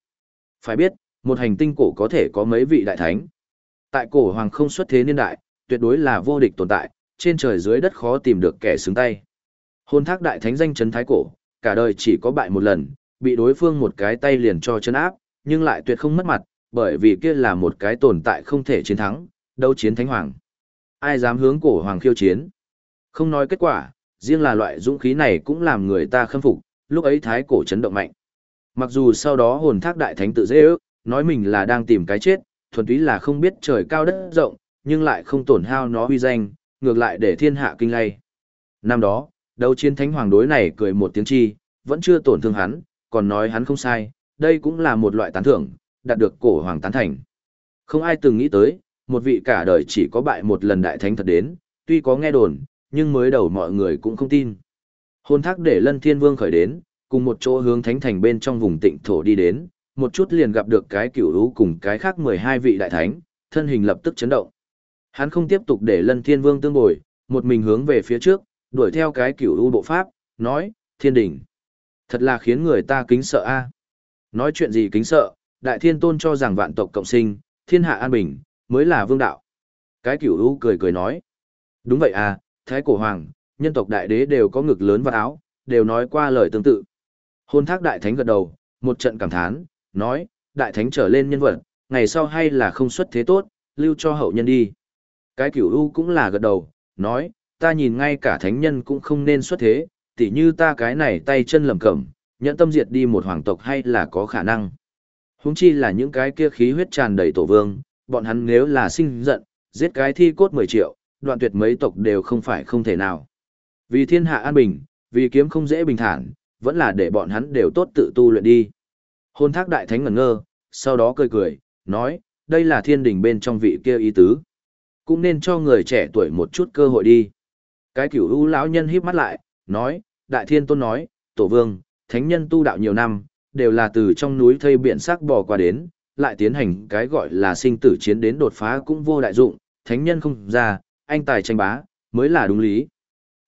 Phải biết, một hành tinh cổ có thể có mấy vị đại thánh. Tại cổ hoàng không xuất thế niên đại, tuyệt đối là vô địch tồn tại, trên trời dưới đất khó tìm được kẻ xứng tay. Hôn thác đại thánh danh chấn thái cổ, cả đời chỉ có bại một lần, bị đối phương một cái tay liền cho chân áp, nhưng lại tuyệt không mất mặt, bởi vì kia là một cái tồn tại không thể chiến thắng, đấu chiến thánh hoàng. Ai dám hướng cổ hoàng khiêu chiến? Không nói kết quả, riêng là loại dũng khí này cũng làm người ta khâm phục, lúc ấy thái cổ chấn động mạnh. Mặc dù sau đó hồn thác đại thánh tự dễ ước, nói mình là đang tìm cái chết, thuần túy là không biết trời cao đất rộng, nhưng lại không tổn hao nó uy danh, ngược lại để thiên hạ kinh lay. Năm đó, đấu chiến thánh hoàng đối này cười một tiếng chi, vẫn chưa tổn thương hắn, còn nói hắn không sai, đây cũng là một loại tán thưởng, đạt được cổ hoàng tán thành. Không ai từng nghĩ tới, một vị cả đời chỉ có bại một lần đại thánh thật đến, tuy có nghe đồn, nhưng mới đầu mọi người cũng không tin. Hôn thác để lân thiên vương khởi đến, cùng một chỗ hướng thánh thành bên trong vùng tịnh thổ đi đến, một chút liền gặp được cái cửu lũ cùng cái khác 12 vị đại thánh, thân hình lập tức chấn động. Hắn không tiếp tục để lân thiên vương tương bồi, một mình hướng về phía trước, đuổi theo cái cửu lũ bộ pháp, nói, thiên đỉnh. Thật là khiến người ta kính sợ a. Nói chuyện gì kính sợ, đại thiên tôn cho rằng vạn tộc cộng sinh, thiên hạ an bình, mới là vương đạo. Cái cửu u cười cười nói. Đúng vậy à, thái cổ hoàng, nhân tộc đại đế đều có ngực lớn và áo, đều nói qua lời tương tự. Hôn thác đại thánh gật đầu, một trận cảm thán, nói, đại thánh trở lên nhân vật, ngày sau hay là không xuất thế tốt, lưu cho hậu nhân đi. Cái cửu u cũng là gật đầu, nói, ta nhìn ngay cả thánh nhân cũng không nên xuất thế, tỉ như ta cái này tay chân lầm cẩm, nhẫn tâm diệt đi một hoàng tộc hay là có khả năng. Húng chi là những cái kia khí huyết tràn đầy tổ vương, bọn hắn nếu là sinh giận, giết cái thi cốt 10 triệu, đoạn tuyệt mấy tộc đều không phải không thể nào. Vì thiên hạ an bình, vì kiếm không dễ bình thản, vẫn là để bọn hắn đều tốt tự tu luyện đi. Hôn thác đại thánh ngẩn ngơ, sau đó cười cười, nói, đây là thiên đình bên trong vị kia ý tứ. Cũng nên cho người trẻ tuổi một chút cơ hội đi. Cái cửu u lão nhân híp mắt lại, nói, đại thiên tôn nói, tổ vương, thánh nhân tu đạo nhiều năm, đều là từ trong núi thây biển sắc bò qua đến, lại tiến hành cái gọi là sinh tử chiến đến đột phá cũng vô đại dụng, thánh nhân không ra, anh tài tranh bá, mới là đúng lý.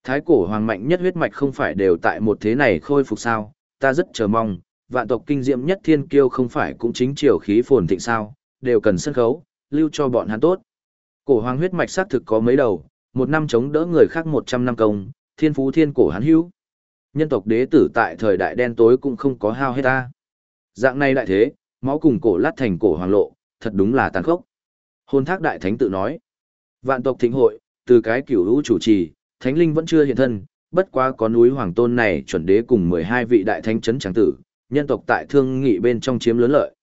Thái cổ hoàng mạnh nhất huyết mạch không phải đều tại một thế này khôi phục sao, ta rất chờ mong, vạn tộc kinh diệm nhất thiên kiêu không phải cũng chính triều khí phồn thịnh sao, đều cần sân khấu, lưu cho bọn hắn tốt. Cổ hoàng huyết mạch xác thực có mấy đầu, một năm chống đỡ người khác một trăm năm công, thiên phú thiên cổ hắn hữu. Nhân tộc đế tử tại thời đại đen tối cũng không có hao hết ta. Dạng này đại thế, máu cùng cổ lát thành cổ hoàng lộ, thật đúng là tàn khốc. Hôn thác đại thánh tự nói. Vạn tộc thịnh hội, từ cái cửu lũ chủ trì, thánh linh vẫn chưa hiện thân, bất quá có núi hoàng tôn này chuẩn đế cùng 12 vị đại thánh chấn tráng tử, nhân tộc tại thương nghị bên trong chiếm lớn lợi.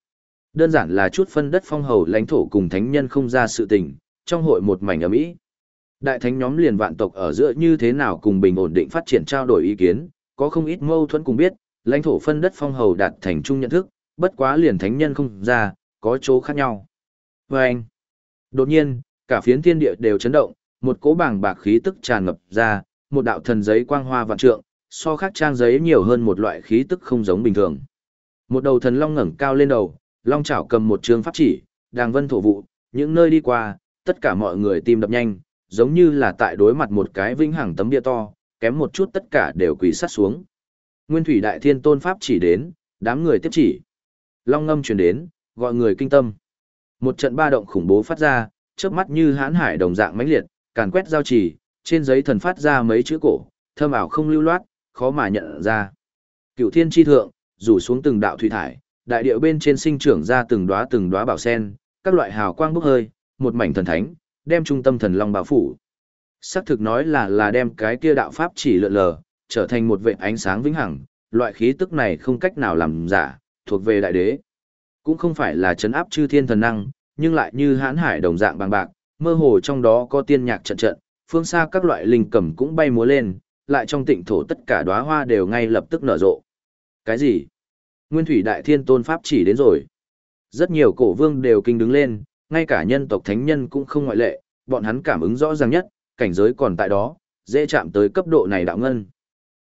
Đơn giản là chút phân đất phong hầu lãnh thổ cùng thánh nhân không ra sự tình, trong hội một mảnh ấm ý. Đại thánh nhóm liền vạn tộc ở giữa như thế nào cùng bình ổn định phát triển trao đổi ý kiến, có không ít mâu thuẫn cùng biết, lãnh thổ phân đất phong hầu đạt thành chung nhận thức, bất quá liền thánh nhân không ra, có chỗ khác nhau. Vâng! đột nhiên, cả phiến thiên địa đều chấn động, một cỗ bảng bạc khí tức tràn ngập ra, một đạo thần giấy quang hoa vạn trượng, so khác trang giấy nhiều hơn một loại khí tức không giống bình thường. Một đầu thần long ngẩng cao lên đầu, long chảo cầm một trường pháp chỉ, đang vân thổ vụ, những nơi đi qua, tất cả mọi người tim đập nhanh, giống như là tại đối mặt một cái vĩnh hằng tấm bia to, kém một chút tất cả đều quỳ sát xuống. Nguyên thủy đại thiên tôn pháp chỉ đến, đám người tiếp chỉ. Long ngâm truyền đến, gọi người kinh tâm. Một trận ba động khủng bố phát ra, chớp mắt như hãn hải đồng dạng mãnh liệt, càn quét giao chỉ, trên giấy thần phát ra mấy chữ cổ, thơm ảo không lưu loát, khó mà nhận ra. Cựu thiên chi thượng, rủ xuống từng đạo thủy thải, đại điệu bên trên sinh trưởng ra từng đóa từng đóa bảo sen, các loại hào quang bốc hơi, một mảnh thần thánh, đem trung tâm thần long bao phủ. Sắc thực nói là là đem cái kia đạo pháp chỉ lượn lờ, trở thành một vệ ánh sáng vĩnh hằng, loại khí tức này không cách nào làm giả, thuộc về đại đế. Cũng không phải là chấn áp chư thiên thần năng, nhưng lại như hãn hải đồng dạng bằng bạc, mơ hồ trong đó có tiên nhạc trận trận, phương xa các loại linh cầm cũng bay múa lên, lại trong tịnh thổ tất cả đóa hoa đều ngay lập tức nở rộ. Cái gì? Nguyên thủy đại thiên tôn pháp chỉ đến rồi. Rất nhiều cổ vương đều kinh đứng lên, ngay cả nhân tộc thánh nhân cũng không ngoại lệ, bọn hắn cảm ứng rõ ràng nhất, cảnh giới còn tại đó, dễ chạm tới cấp độ này đạo ngân.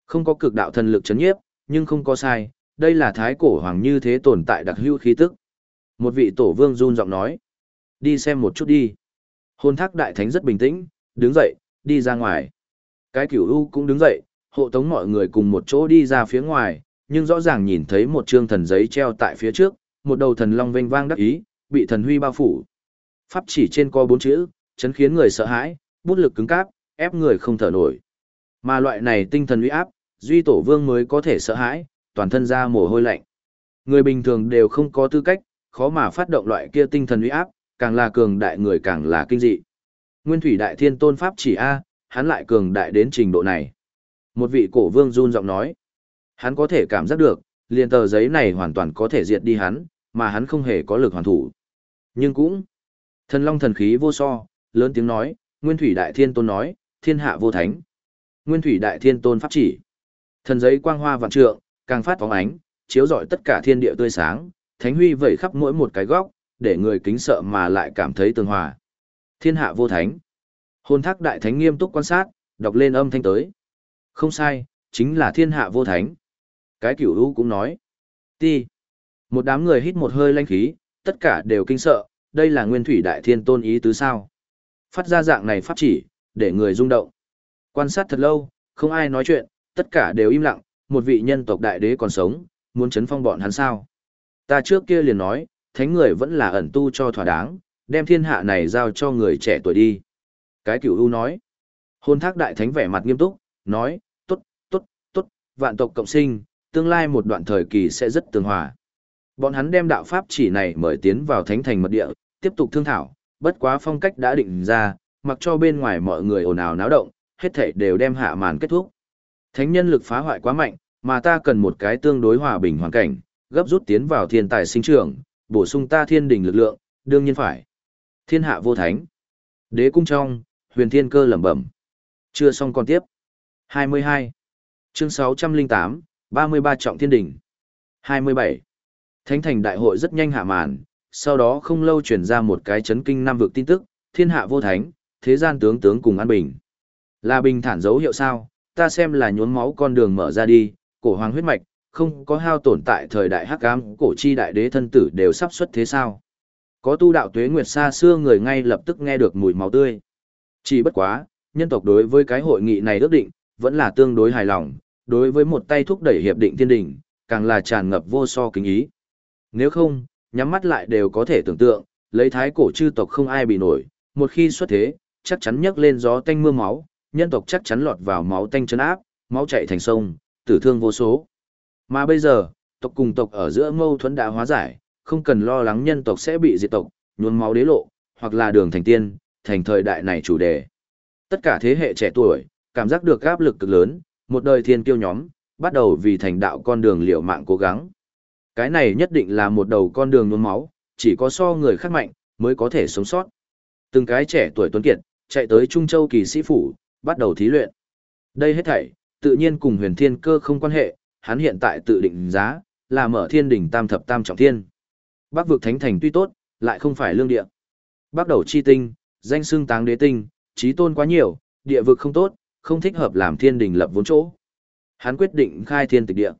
Không có cực đạo thần lực chấn nhiếp, nhưng không có sai, đây là thái cổ hoàng như thế tồn tại đặc hữu khí tức. Một vị tổ vương run giọng nói, đi xem một chút đi. Hôn thác đại thánh rất bình tĩnh, đứng dậy, đi ra ngoài. Cái cửu u cũng đứng dậy, hộ tống mọi người cùng một chỗ đi ra phía ngoài, nhưng rõ ràng nhìn thấy một trương thần giấy treo tại phía trước, một đầu thần long vênh vang đắc ý, bị thần huy bao phủ. Pháp chỉ trên có bốn chữ, chấn khiến người sợ hãi, bút lực cứng cáp, ép người không thở nổi. Mà loại này tinh thần uy áp, duy tổ vương mới có thể sợ hãi, toàn thân ra mồ hôi lạnh. Người bình thường đều không có tư cách, khó mà phát động loại kia tinh thần uy áp, càng là cường đại người càng là kinh dị. Nguyên thủy đại thiên tôn pháp chỉ A, hắn lại cường đại đến trình độ này. Một vị cổ vương run giọng nói. Hắn có thể cảm giác được, liền tờ giấy này hoàn toàn có thể diệt đi hắn, mà hắn không hề có lực hoàn thủ. Nhưng cũng, thần long thần khí vô so, lớn tiếng nói, Nguyên thủy đại thiên tôn nói, thiên hạ vô thánh. Nguyên thủy đại thiên tôn pháp chỉ. Thần giấy quang hoa vạn trượng, càng phát phóng ánh, chiếu rọi tất cả thiên địa tươi sáng, thánh huy vẩy khắp mỗi một cái góc, để người kính sợ mà lại cảm thấy tương hòa. Thiên hạ vô thánh. Hôn thác đại thánh nghiêm túc quan sát, đọc lên âm thanh tới. Không sai, chính là thiên hạ vô thánh. Cái cửu u cũng nói. Ti. Một đám người hít một hơi lanh khí, tất cả đều kinh sợ, đây là nguyên thủy đại thiên tôn ý tứ sao. Phát ra dạng này pháp chỉ, để người rung động. Quan sát thật lâu, không ai nói chuyện, tất cả đều im lặng, một vị nhân tộc đại đế còn sống, muốn chấn phong bọn hắn sao. Ta trước kia liền nói, thánh người vẫn là ẩn tu cho thỏa đáng, đem thiên hạ này giao cho người trẻ tuổi đi. Cái cửu u nói. Hôn thác đại thánh vẻ mặt nghiêm túc, nói, tốt, tốt, tốt, vạn tộc cộng sinh, tương lai một đoạn thời kỳ sẽ rất tương hòa. Bọn hắn đem đạo pháp chỉ này mời tiến vào thánh thành mật địa, tiếp tục thương thảo, bất quá phong cách đã định ra, mặc cho bên ngoài mọi người ồn ào náo động, hết thảy đều đem hạ màn kết thúc. Thánh nhân lực phá hoại quá mạnh, mà ta cần một cái tương đối hòa bình hoàn cảnh, gấp rút tiến vào thiên tài sinh trưởng, bổ sung ta thiên đình lực lượng, đương nhiên phải. Thiên hạ vô thánh. Đế cung trong, huyền thiên cơ lẩm bẩm. Chưa xong còn tiếp. 22. Chương 608, 33 trọng thiên đỉnh. 27. Thánh thành đại hội rất nhanh hạ màn, sau đó không lâu chuyển ra một cái chấn kinh nam vực tin tức, thiên hạ vô thánh, thế gian tướng tướng cùng an bình. Là bình thản dấu hiệu sao, ta xem là nhuốm máu con đường mở ra đi, cổ hoàng huyết mạch, không có hao tổn tại thời đại hắc ám, cổ chi đại đế thân tử đều sắp xuất thế sao. Có tu đạo tuế nguyệt xa xưa người ngay lập tức nghe được mùi máu tươi. Chỉ bất quá, nhân tộc đối với cái hội nghị này ước định, vẫn là tương đối hài lòng, đối với một tay thúc đẩy hiệp định thiên đình, càng là tràn ngập vô so kính ý. Nếu không, nhắm mắt lại đều có thể tưởng tượng, lấy thái cổ chư tộc không ai bị nổi, một khi xuất thế, chắc chắn nhấc lên gió tanh mưa máu, nhân tộc chắc chắn lọt vào máu tanh chấn áp, máu chảy thành sông, tử thương vô số. Mà bây giờ, tộc cùng tộc ở giữa mâu thuẫn đã hóa giải, không cần lo lắng nhân tộc sẽ bị diệt tộc, nhuôn máu đế lộ, hoặc là đường thành tiên, thành thời đại này chủ đề. Tất cả thế hệ trẻ tuổi, cảm giác được áp lực cực lớn, một đời thiên kiêu nhóm, bắt đầu vì thành đạo con đường liều mạng cố gắng. Cái này nhất định là một đầu con đường nhuôn máu, chỉ có so người khác mạnh, mới có thể sống sót. Từng cái trẻ tuổi tuấn kiệt, chạy tới Trung Châu kỳ sĩ phủ, bắt đầu thí luyện. Đây hết thảy, tự nhiên cùng huyền thiên cơ không quan hệ, hắn hiện tại tự định giá, là mở thiên đỉnh tam thập tam trọng thiên. Bắc vực thánh thành tuy tốt, lại không phải lương địa. Bắc đầu chi tinh, danh xưng táng đế tinh, trí tôn quá nhiều, địa vực không tốt, không thích hợp làm thiên đình lập vốn chỗ. Hắn quyết định khai thiên tịch địa.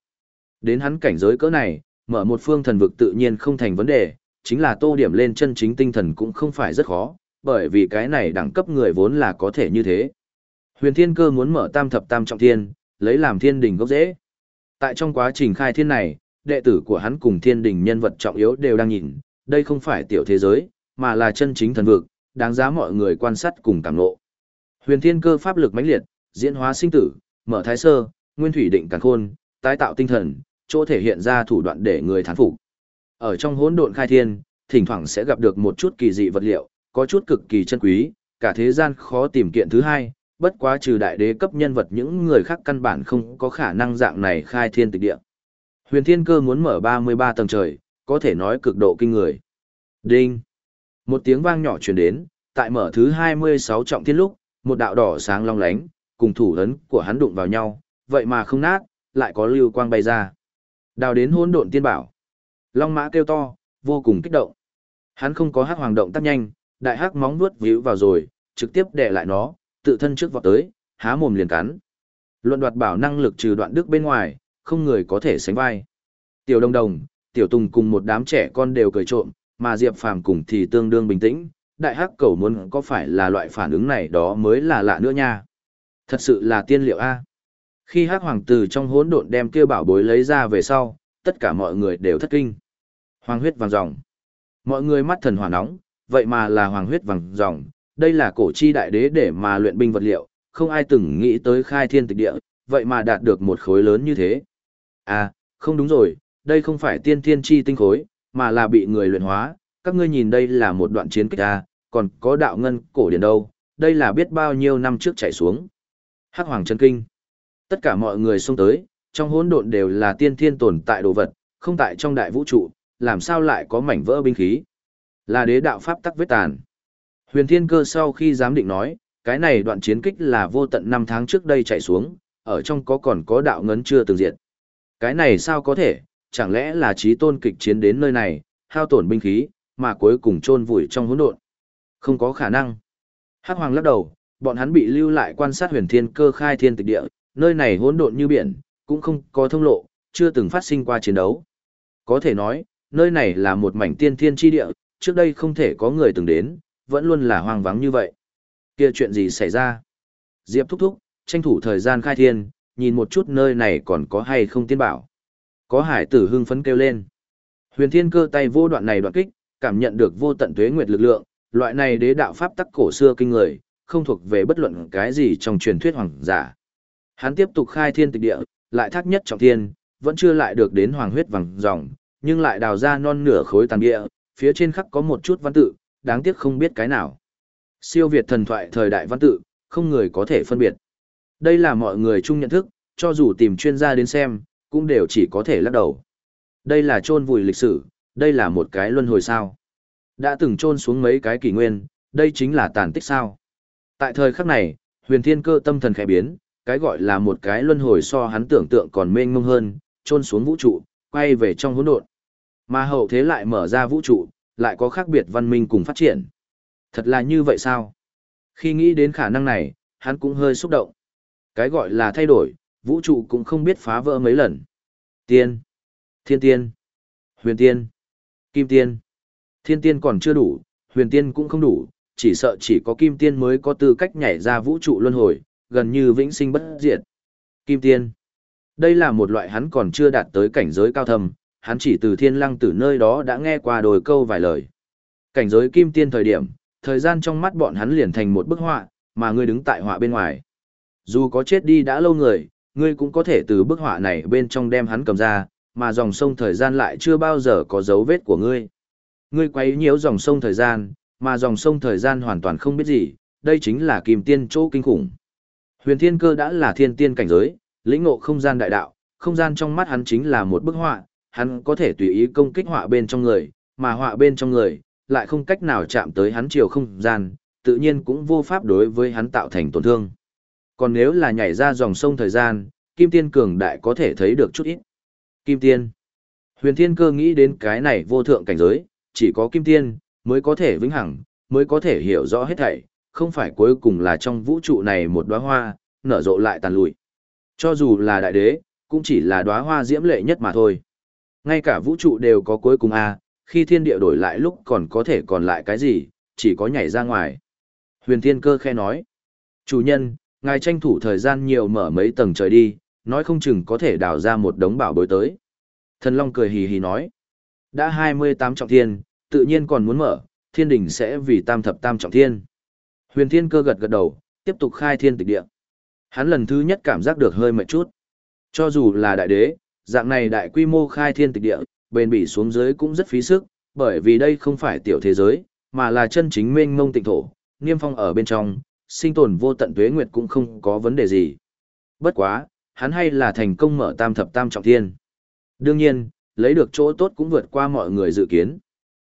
Đến hắn cảnh giới cỡ này, mở một phương thần vực tự nhiên không thành vấn đề, chính là tô điểm lên chân chính tinh thần cũng không phải rất khó, bởi vì cái này đẳng cấp người vốn là có thể như thế. Huyền Thiên Cơ muốn mở tam thập tam trọng thiên, lấy làm thiên đình gốc dễ. Tại trong quá trình khai thiên này, đệ tử của hắn cùng thiên đình nhân vật trọng yếu đều đang nhìn, đây không phải tiểu thế giới, mà là chân chính thần vực, đáng giá mọi người quan sát cùng cảm ngộ. Huyền Thiên Cơ pháp lực mãnh liệt, diễn hóa sinh tử, mở thái sơ, nguyên thủy định càn khôn, tái tạo tinh thần, chỗ thể hiện ra thủ đoạn để người thán phục. Ở trong hỗn độn khai thiên, thỉnh thoảng sẽ gặp được một chút kỳ dị vật liệu, có chút cực kỳ chân quý, cả thế gian khó tìm kiện thứ hai, bất quá trừ đại đế cấp nhân vật những người khác căn bản không có khả năng dạng này khai thiên tịch địa. Huyền Thiên Cơ muốn mở 33 tầng trời, có thể nói cực độ kinh người. Đinh! Một tiếng vang nhỏ truyền đến, tại mở thứ 26 trọng thiên lúc, một đạo đỏ sáng long lánh, cùng thủ ấn của hắn đụng vào nhau, vậy mà không nát, lại có lưu quang bay ra. Đào đến hỗn độn tiên bảo. Long mã kêu to, vô cùng kích động. Hắn không có hắc hoàng động tác nhanh, đại hắc móng vuốt víu vào rồi, trực tiếp đè lại nó, tự thân trước vọt tới, há mồm liền cắn. Luận đoạt bảo năng lực trừ đoạn đức bên ngoài, không người có thể sánh vai. Tiểu Đông Đồng, Tiểu Tùng cùng một đám trẻ con đều cười trộm, mà Diệp Phàm cùng thì tương đương bình tĩnh, đại hắc cầu muốn có phải là loại phản ứng này đó mới là lạ nữa nha. Thật sự là tiên liệu a. Khi hắc hoàng tử trong hỗn độn đem kia bảo bối lấy ra về sau, tất cả mọi người đều thất kinh. Hoàng huyết vàng ròng. Mọi người mắt thần hỏa nóng, vậy mà là hoàng huyết vàng ròng, đây là cổ chi đại đế để mà luyện binh vật liệu, không ai từng nghĩ tới khai thiên tịch địa, vậy mà đạt được một khối lớn như thế. À, không đúng rồi, đây không phải tiên thiên chi tinh khối, mà là bị người luyện hóa, các ngươi nhìn đây là một đoạn chiến kích à, còn có đạo ngân cổ điển đâu, đây là biết bao nhiêu năm trước chạy xuống. Hắc Hoàng chân kinh. Tất cả mọi người xông tới, trong hỗn độn đều là tiên thiên tồn tại đồ vật, không tại trong đại vũ trụ, làm sao lại có mảnh vỡ binh khí? Là đế đạo pháp tắc vết tàn. Huyền Thiên Cơ sau khi dám định nói, cái này đoạn chiến kích là vô tận năm tháng trước đây chạy xuống, ở trong có còn có đạo ngấn chưa từng diệt. Cái này sao có thể, chẳng lẽ là trí tôn kịch chiến đến nơi này, hao tổn binh khí, mà cuối cùng chôn vùi trong hỗn độn. Không có khả năng. Hắc Hoàng lắc đầu, bọn hắn bị lưu lại quan sát huyền thiên cơ khai thiên tịch địa, nơi này hỗn độn như biển, cũng không có thông lộ, chưa từng phát sinh qua chiến đấu. Có thể nói, nơi này là một mảnh tiên thiên chi địa, trước đây không thể có người từng đến, vẫn luôn là hoang vắng như vậy. Kia chuyện gì xảy ra? Diệp thúc thúc, tranh thủ thời gian khai thiên, nhìn một chút nơi này còn có hay không tiên bảo. Có hải tử hưng phấn kêu lên. Huyền thiên cơ tay vô đoạn này đoạn kích, cảm nhận được vô tận tuế nguyệt lực lượng, loại này đế đạo pháp tắc cổ xưa kinh người, không thuộc về bất luận cái gì trong truyền thuyết hoàng giả. Hắn tiếp tục khai thiên tịch địa, lại thác nhất trọng thiên, vẫn chưa lại được đến hoàng huyết vàng dòng, nhưng lại đào ra non nửa khối tàn địa, phía trên khắc có một chút văn tự, đáng tiếc không biết cái nào. Siêu Việt thần thoại thời đại văn tự, không người có thể phân biệt. Đây là mọi người chung nhận thức, cho dù tìm chuyên gia đến xem, cũng đều chỉ có thể lắc đầu. Đây là chôn vùi lịch sử, đây là một cái luân hồi sao. Đã từng chôn xuống mấy cái kỷ nguyên, đây chính là tàn tích sao. Tại thời khắc này, huyền thiên cơ tâm thần khẽ biến, cái gọi là một cái luân hồi so hắn tưởng tượng còn mênh mông hơn, chôn xuống vũ trụ, quay về trong hỗn độn. Mà hậu thế lại mở ra vũ trụ, lại có khác biệt văn minh cùng phát triển. Thật là như vậy sao? Khi nghĩ đến khả năng này, hắn cũng hơi xúc động. Cái gọi là thay đổi, vũ trụ cũng không biết phá vỡ mấy lần. Tiên, thiên tiên, huyền tiên, kim tiên. Thiên tiên còn chưa đủ, huyền tiên cũng không đủ, chỉ sợ chỉ có kim tiên mới có tư cách nhảy ra vũ trụ luân hồi, gần như vĩnh sinh bất diệt. Kim tiên. Đây là một loại hắn còn chưa đạt tới cảnh giới cao thâm, hắn chỉ từ thiên lăng từ nơi đó đã nghe qua đồi câu vài lời. Cảnh giới kim tiên thời điểm, thời gian trong mắt bọn hắn liền thành một bức họa, mà ngươi đứng tại họa bên ngoài. Dù có chết đi đã lâu người, ngươi cũng có thể từ bức họa này bên trong đem hắn cầm ra, mà dòng sông thời gian lại chưa bao giờ có dấu vết của ngươi. Ngươi quấy nhiễu dòng sông thời gian, mà dòng sông thời gian hoàn toàn không biết gì, đây chính là kim tiên chỗ kinh khủng. Huyền Thiên Cơ đã là thiên tiên cảnh giới, lĩnh ngộ không gian đại đạo, không gian trong mắt hắn chính là một bức họa, hắn có thể tùy ý công kích họa bên trong người, mà họa bên trong người lại không cách nào chạm tới hắn chiều không gian, tự nhiên cũng vô pháp đối với hắn tạo thành tổn thương. Còn nếu là nhảy ra dòng sông thời gian, Kim Tiên cường đại có thể thấy được chút ít. Kim Tiên. Huyền Thiên Cơ nghĩ đến cái này vô thượng cảnh giới, chỉ có Kim Tiên mới có thể vĩnh hằng, mới có thể hiểu rõ hết thảy, không phải cuối cùng là trong vũ trụ này một đóa hoa, nở rộ lại tàn lụi. Cho dù là đại đế, cũng chỉ là đóa hoa diễm lệ nhất mà thôi. Ngay cả vũ trụ đều có cuối cùng a, khi thiên địa đổi lại lúc còn có thể còn lại cái gì, chỉ có nhảy ra ngoài. Huyền Thiên Cơ khe nói, chủ nhân, ngài tranh thủ thời gian nhiều mở mấy tầng trời đi, nói không chừng có thể đào ra một đống bảo bối tới. Thần Long cười hì hì nói, đã 28 trọng thiên, tự nhiên còn muốn mở, thiên đình sẽ vì tam thập tam trọng thiên. Huyền Thiên Cơ gật gật đầu, tiếp tục khai thiên tịch địa. Hắn lần thứ nhất cảm giác được hơi mệt chút. Cho dù là đại đế, dạng này đại quy mô khai thiên tịch địa, bền bỉ xuống dưới cũng rất phí sức, bởi vì đây không phải tiểu thế giới, mà là chân chính mênh mông tịnh thổ, niêm phong ở bên trong, sinh tồn vô tận tuế nguyệt cũng không có vấn đề gì. Bất quá, hắn hay là thành công mở tam thập tam trọng thiên. Đương nhiên, lấy được chỗ tốt cũng vượt qua mọi người dự kiến.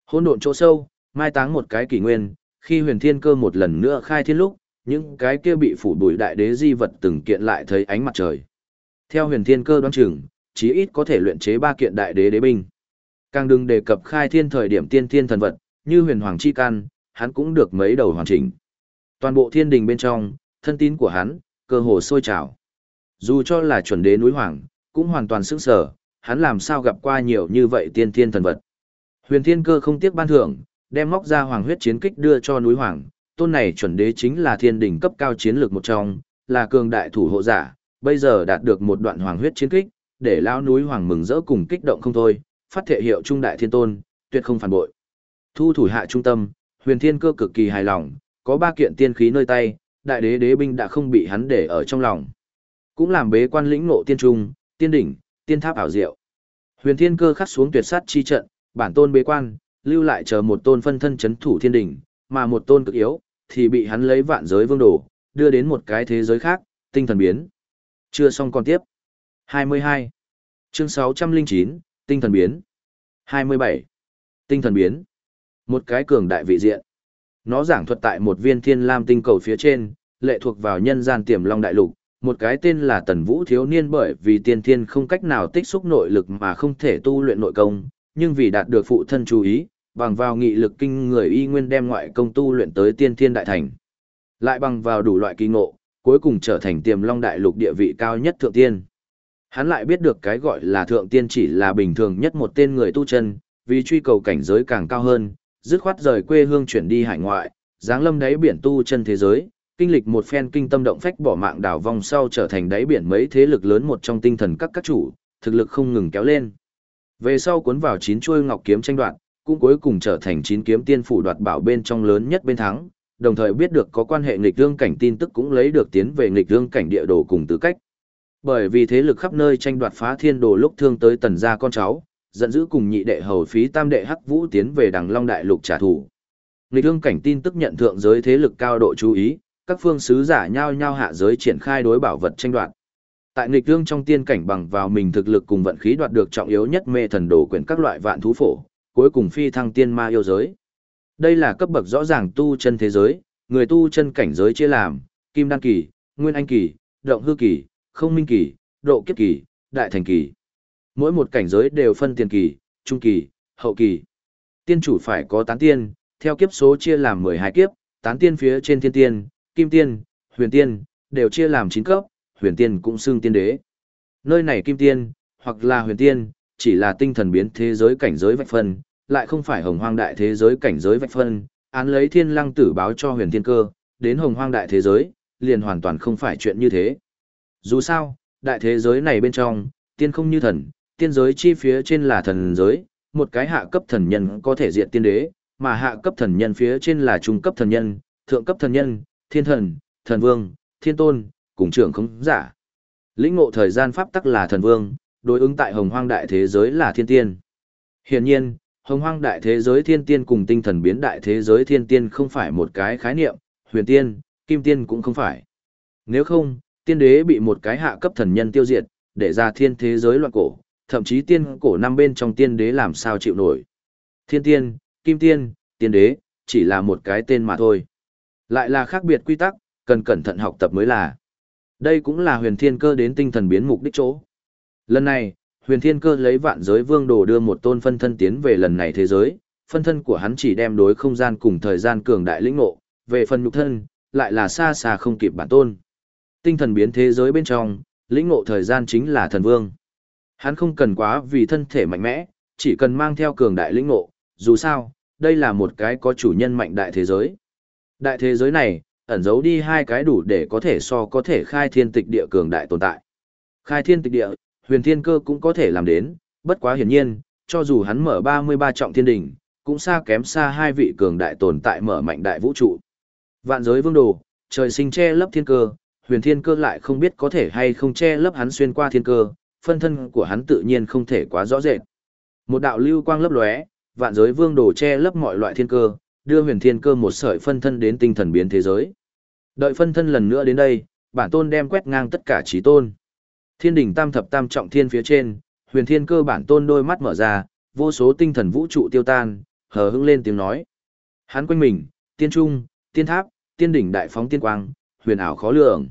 Hôn độn chỗ sâu, mai táng một cái kỷ nguyên, khi huyền thiên cơ một lần nữa khai thiên lúc, những cái kia bị phủ bụi đại đế di vật từng kiện lại thấy ánh mặt trời. Theo huyền thiên cơ đoán chừng, chí ít có thể luyện chế ba kiện đại đế đế binh. Càng đừng đề cập khai thiên thời điểm tiên thiên thần vật, như huyền hoàng chi can, hắn cũng được mấy đầu hoàn chỉnh. Toàn bộ thiên đình bên trong, thân tín của hắn, cơ hồ sôi trào. Dù cho là chuẩn đế núi hoàng, cũng hoàn toàn sức sở, hắn làm sao gặp qua nhiều như vậy tiên thiên thần vật. Huyền thiên cơ không tiếc ban thưởng, đem móc ra hoàng huyết chiến kích đưa cho núi hoàng, tôn này chuẩn đế chính là thiên đỉnh cấp cao chiến lược một trong, là cường đại thủ hộ giả, bây giờ đạt được một đoạn hoàng huyết chiến kích, để lão núi hoàng mừng rỡ cùng kích động không thôi, phát thể hiệu trung đại thiên tôn, tuyệt không phản bội. Thu thủ hạ trung tâm, huyền thiên cơ cực kỳ hài lòng, có ba kiện tiên khí nơi tay, đại đế đế binh đã không bị hắn để ở trong lòng. Cũng làm bế quan lĩnh ngộ tiên trung, tiên đỉnh, tiên tháp ảo diệu. Huyền thiên cơ khắc xuống tuyệt sát chi trận, bản tôn bế quan, lưu lại chờ một tôn phân thân chấn thủ thiên đỉnh, mà một tôn cực yếu, thì bị hắn lấy vạn giới vương đồ, đưa đến một cái thế giới khác, tinh thần biến. Chưa xong còn tiếp. 22. Chương 609, tinh thần biến. 27. Tinh thần biến. Một cái cường đại vị diện. Nó giảng thuật tại một viên thiên lam tinh cầu phía trên, lệ thuộc vào nhân gian tiềm long đại lục, một cái tên là Tần Vũ thiếu niên bởi vì tiên thiên không cách nào tích xúc nội lực mà không thể tu luyện nội công, nhưng vì đạt được phụ thân chú ý, bằng vào nghị lực kinh người y nguyên đem ngoại công tu luyện tới tiên thiên đại thành. Lại bằng vào đủ loại kỳ ngộ, cuối cùng trở thành tiềm long đại lục địa vị cao nhất thượng tiên. Hắn lại biết được cái gọi là thượng tiên chỉ là bình thường nhất một tên người tu chân, vì truy cầu cảnh giới càng cao hơn, dứt khoát rời quê hương chuyển đi hải ngoại, giáng lâm đáy biển tu chân thế giới, kinh lịch một phen kinh tâm động phách bỏ mạng đảo vong sau trở thành đáy biển mấy thế lực lớn một trong tinh thần các các chủ, thực lực không ngừng kéo lên. Về sau cuốn vào chín chuôi ngọc kiếm tranh đoạt, cũng cuối cùng trở thành chín kiếm tiên phủ đoạt bảo bên trong lớn nhất bên thắng, đồng thời biết được có quan hệ nghịch dương cảnh tin tức cũng lấy được tiến về nghịch dương cảnh địa đồ cùng tư cách. Bởi vì thế lực khắp nơi tranh đoạt phá thiên đồ lúc thương tới tần gia con cháu, giận dữ cùng nhị đệ hầu phí tam đệ hắc vũ tiến về đằng long đại lục trả thù. Nghịch thương cảnh tin tức nhận thượng giới thế lực cao độ chú ý, các phương sứ giả nhau nhau hạ giới triển khai đối bảo vật tranh đoạt. Tại nghịch thương trong tiên cảnh bằng vào mình thực lực cùng vận khí đoạt được trọng yếu nhất mê thần đồ quyển các loại vạn thú phổ, cuối cùng phi thăng tiên ma yêu giới. Đây là cấp bậc rõ ràng tu chân thế giới, người tu chân cảnh giới chia làm, kim đan kỳ, nguyên anh kỳ, động hư kỳ, không minh kỳ, độ kiếp kỳ, đại thành kỳ. Mỗi một cảnh giới đều phân tiền kỳ, trung kỳ, hậu kỳ. Tiên chủ phải có tán tiên, theo kiếp số chia làm 12 kiếp, tán tiên phía trên thiên tiên, kim tiên, huyền tiên, đều chia làm 9 cấp, huyền tiên cũng xưng tiên đế. Nơi này kim tiên, hoặc là huyền tiên, chỉ là tinh thần biến thế giới cảnh giới vạch phân, lại không phải hồng hoang đại thế giới cảnh giới vạch phân, án lấy thiên lăng tử báo cho huyền thiên cơ, đến hồng hoang đại thế giới, liền hoàn toàn không phải chuyện như thế. Dù sao, đại thế giới này bên trong, tiên không như thần, tiên giới chi phía trên là thần giới, một cái hạ cấp thần nhân có thể diện tiên đế, mà hạ cấp thần nhân phía trên là trung cấp thần nhân, thượng cấp thần nhân, thiên thần, thần vương, thiên tôn, cùng trưởng không giả. Lĩnh ngộ thời gian pháp tắc là thần vương, đối ứng tại hồng hoang đại thế giới là thiên tiên. Hiển nhiên, hồng hoang đại thế giới thiên tiên cùng tinh thần biến đại thế giới thiên tiên không phải một cái khái niệm, huyền tiên, kim tiên cũng không phải. Nếu không, tiên đế bị một cái hạ cấp thần nhân tiêu diệt, để ra thiên thế giới loạn cổ, thậm chí tiên cổ năm bên trong tiên đế làm sao chịu nổi. Thiên tiên, kim tiên, tiên đế, chỉ là một cái tên mà thôi. Lại là khác biệt quy tắc, cần cẩn thận học tập mới là. Đây cũng là huyền thiên cơ đến tinh thần biến mục đích chỗ. Lần này, huyền thiên cơ lấy vạn giới vương đồ đưa một tôn phân thân tiến về lần này thế giới, phân thân của hắn chỉ đem đối không gian cùng thời gian cường đại lĩnh ngộ, về phần nhục thân, lại là xa xa không kịp bản tôn. Tinh thần biến thế giới bên trong, lĩnh ngộ thời gian chính là thần vương. Hắn không cần quá vì thân thể mạnh mẽ, chỉ cần mang theo cường đại lĩnh ngộ, dù sao, đây là một cái có chủ nhân mạnh đại thế giới. Đại thế giới này, ẩn giấu đi hai cái đủ để có thể so có thể khai thiên tịch địa cường đại tồn tại. Khai thiên tịch địa, huyền thiên cơ cũng có thể làm đến, bất quá hiển nhiên, cho dù hắn mở 33 trọng thiên đỉnh, cũng xa kém xa hai vị cường đại tồn tại mở mạnh đại vũ trụ. Vạn giới vương đồ, trời sinh che lấp thiên cơ, huyền thiên cơ lại không biết có thể hay không che lấp hắn xuyên qua thiên cơ, phân thân của hắn tự nhiên không thể quá rõ rệt. Một đạo lưu quang lấp lóe, vạn giới vương đồ che lấp mọi loại thiên cơ, đưa huyền thiên cơ một sợi phân thân đến tinh thần biến thế giới. Đợi phân thân lần nữa đến đây, bản tôn đem quét ngang tất cả trí tôn. Thiên đỉnh tam thập tam trọng thiên phía trên, huyền thiên cơ bản tôn đôi mắt mở ra, vô số tinh thần vũ trụ tiêu tan, hờ hững lên tiếng nói. Hắn quanh mình, tiên trung, tiên tháp, tiên đỉnh đại phóng tiên quang, huyền ảo khó lường.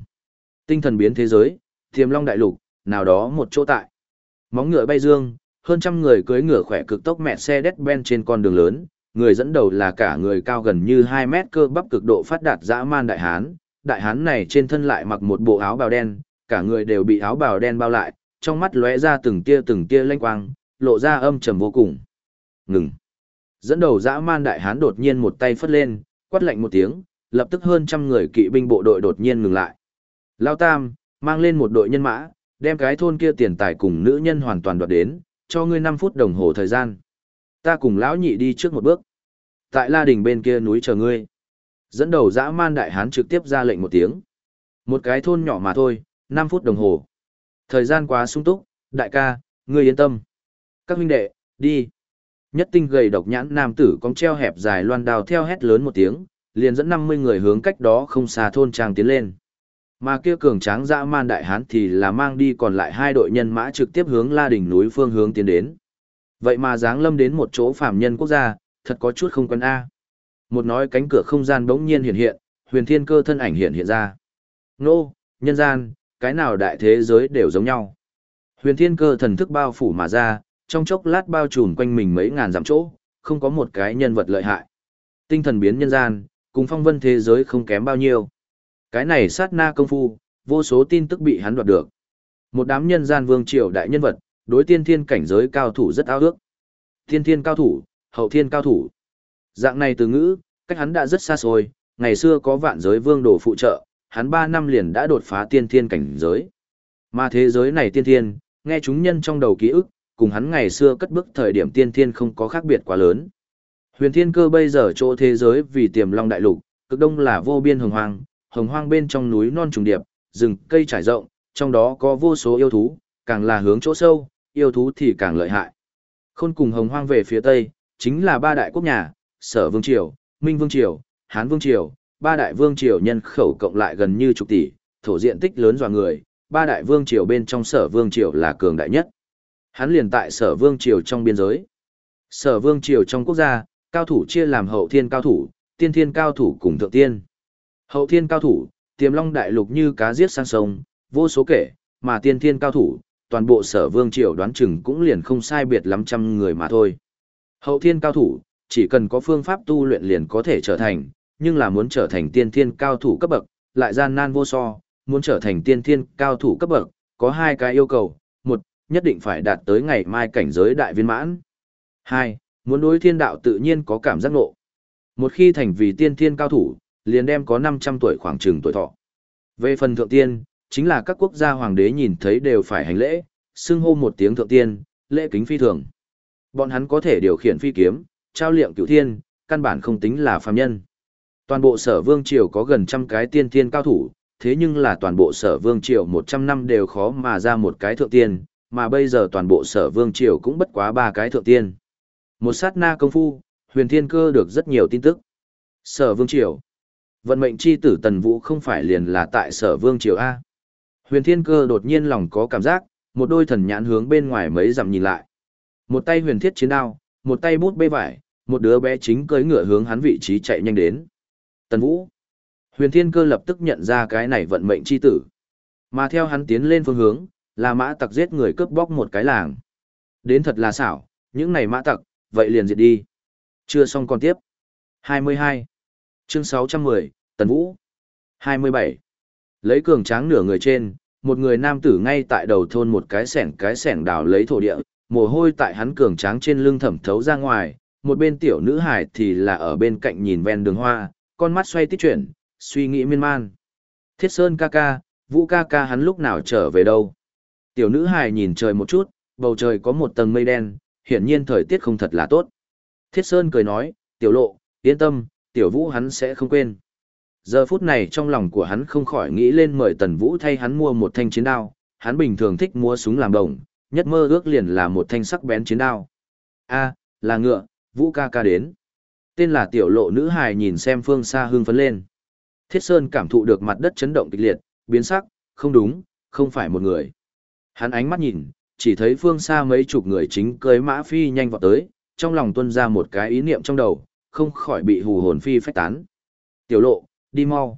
Tinh thần biến thế giới, tiềm long đại lục, nào đó một chỗ tại. Móng ngựa bay dương, hơn trăm người cưỡi ngựa khỏe cực tốc mẹ xe đét ben trên con đường lớn, người dẫn đầu là cả người cao gần như 2 mét cơ bắp cực độ phát đạt dã man đại hán. Đại hán này trên thân lại mặc một bộ áo bào đen, cả người đều bị áo bào đen bao lại, trong mắt lóe ra từng tia từng tia lanh quang, lộ ra âm trầm vô cùng. Ngừng. Dẫn đầu dã man đại hán đột nhiên một tay phất lên, quát lạnh một tiếng, lập tức hơn trăm người kỵ binh bộ đội đột nhiên ngừng lại. Lao Tam, mang lên một đội nhân mã, đem cái thôn kia tiền tài cùng nữ nhân hoàn toàn đoạt đến, cho ngươi 5 phút đồng hồ thời gian. Ta cùng lão nhị đi trước một bước. Tại La Đình bên kia núi chờ ngươi. Dẫn đầu dã man đại hán trực tiếp ra lệnh một tiếng. Một cái thôn nhỏ mà thôi, 5 phút đồng hồ. Thời gian quá sung túc, đại ca, ngươi yên tâm. Các huynh đệ, đi. Nhất tinh gầy độc nhãn nam tử cong treo hẹp dài loan đào theo hét lớn một tiếng, liền dẫn 50 người hướng cách đó không xa thôn trang tiến lên. Mà kia cường tráng dã man đại hán thì là mang đi còn lại hai đội nhân mã trực tiếp hướng La đỉnh núi phương hướng tiến đến. Vậy mà dáng lâm đến một chỗ phàm nhân quốc gia, thật có chút không quen a. Một nói cánh cửa không gian bỗng nhiên hiện hiện, huyền thiên cơ thân ảnh hiện hiện ra. Nô, nhân gian, cái nào đại thế giới đều giống nhau. Huyền thiên cơ thần thức bao phủ mà ra, trong chốc lát bao trùm quanh mình mấy ngàn dặm chỗ, không có một cái nhân vật lợi hại. Tinh thần biến nhân gian, cùng phong vân thế giới không kém bao nhiêu. Cái này sát na công phu, vô số tin tức bị hắn đoạt được. Một đám nhân gian vương triều đại nhân vật, đối tiên thiên cảnh giới cao thủ rất ao ước. Tiên thiên cao thủ, hậu thiên cao thủ. Dạng này từ ngữ, cách hắn đã rất xa xôi, ngày xưa có vạn giới vương đồ phụ trợ, hắn 3 năm liền đã đột phá tiên thiên cảnh giới. Mà thế giới này tiên thiên, nghe chúng nhân trong đầu ký ức, cùng hắn ngày xưa cất bước thời điểm tiên thiên không có khác biệt quá lớn. Huyền thiên cơ bây giờ chỗ thế giới vì tiềm long đại lục, cực đông là vô biên hồng hoang, hồng hoang bên trong núi non trùng điệp, rừng cây trải rộng, trong đó có vô số yêu thú, càng là hướng chỗ sâu, yêu thú thì càng lợi hại. Khôn cùng hồng hoang về phía tây, chính là ba đại quốc nhà, sở vương triều, minh vương triều, hán vương triều, ba đại vương triều nhân khẩu cộng lại gần như chục tỷ, thổ diện tích lớn dọa người, ba đại vương triều bên trong sở vương triều là cường đại nhất. Hắn liền tại sở vương triều trong biên giới. Sở vương triều trong quốc gia, cao thủ chia làm hậu thiên cao thủ, tiên thiên cao thủ cùng thượng tiên. Hậu thiên cao thủ, tiềm long đại lục như cá giết sang sông, vô số kể, mà tiên thiên cao thủ, toàn bộ sở vương triều đoán chừng cũng liền không sai biệt lắm trăm người mà thôi. Hậu thiên cao thủ, chỉ cần có phương pháp tu luyện liền có thể trở thành, nhưng là muốn trở thành tiên thiên cao thủ cấp bậc, lại gian nan vô so, muốn trở thành tiên thiên cao thủ cấp bậc, có hai cái yêu cầu, một, nhất định phải đạt tới ngày mai cảnh giới đại viên mãn. Hai, muốn đối thiên đạo tự nhiên có cảm giác ngộ. Một khi thành vì tiên thiên cao thủ, liền đem có 500 tuổi khoảng chừng tuổi thọ. Về phần thượng tiên, chính là các quốc gia hoàng đế nhìn thấy đều phải hành lễ, xưng hô một tiếng thượng tiên, lễ kính phi thường. Bọn hắn có thể điều khiển phi kiếm, trao liệm cửu thiên, căn bản không tính là phàm nhân. Toàn bộ sở vương triều có gần trăm cái tiên thiên cao thủ, thế nhưng là toàn bộ sở vương triều 100 năm đều khó mà ra một cái thượng tiên, mà bây giờ toàn bộ sở vương triều cũng bất quá ba cái thượng tiên. Một sát na công phu, huyền thiên cơ được rất nhiều tin tức. Sở vương triều. Vận mệnh chi tử tần vũ không phải liền là tại sở vương triều A. Huyền thiên cơ đột nhiên lòng có cảm giác, một đôi thần nhãn hướng bên ngoài mấy dặm nhìn lại. Một tay huyền thiết chiến đao, một tay bút bê vải, một đứa bé chính cưỡi ngựa hướng hắn vị trí chạy nhanh đến. Tần Vũ. Huyền Thiên Cơ lập tức nhận ra cái này vận mệnh chi tử. Mà theo hắn tiến lên phương hướng, là mã tặc giết người cướp bóc một cái làng. Đến thật là xảo, những này mã tặc, vậy liền diệt đi. Chưa xong còn tiếp. 22. Chương 610, Tần Vũ. 27. Lấy cường tráng nửa người trên, một người nam tử ngay tại đầu thôn một cái sẻng cái sẻng đào lấy thổ địa, mồ hôi tại hắn cường tráng trên lưng thẩm thấu ra ngoài, một bên tiểu nữ hải thì là ở bên cạnh nhìn ven đường hoa, con mắt xoay tít chuyển, suy nghĩ miên man. Thiết Sơn ca ca, Vũ ca ca hắn lúc nào trở về đâu? Tiểu nữ hải nhìn trời một chút, bầu trời có một tầng mây đen, hiển nhiên thời tiết không thật là tốt. Thiết Sơn cười nói, tiểu lộ, yên tâm, tiểu vũ hắn sẽ không quên. Giờ phút này trong lòng của hắn không khỏi nghĩ lên mời Tần Vũ thay hắn mua một thanh chiến đao, hắn bình thường thích mua súng làm đồng, nhất mơ ước liền là một thanh sắc bén chiến đao. A, là ngựa, Vũ ca ca đến. Tên là tiểu lộ nữ hài nhìn xem phương xa hương phấn lên. Thiết Sơn cảm thụ được mặt đất chấn động kịch liệt, biến sắc, không đúng, không phải một người. Hắn ánh mắt nhìn, chỉ thấy phương xa mấy chục người chính cưới mã phi nhanh vọt tới, trong lòng tuân ra một cái ý niệm trong đầu, không khỏi bị hù hồn phi phách tán. Tiểu lộ, đi mau.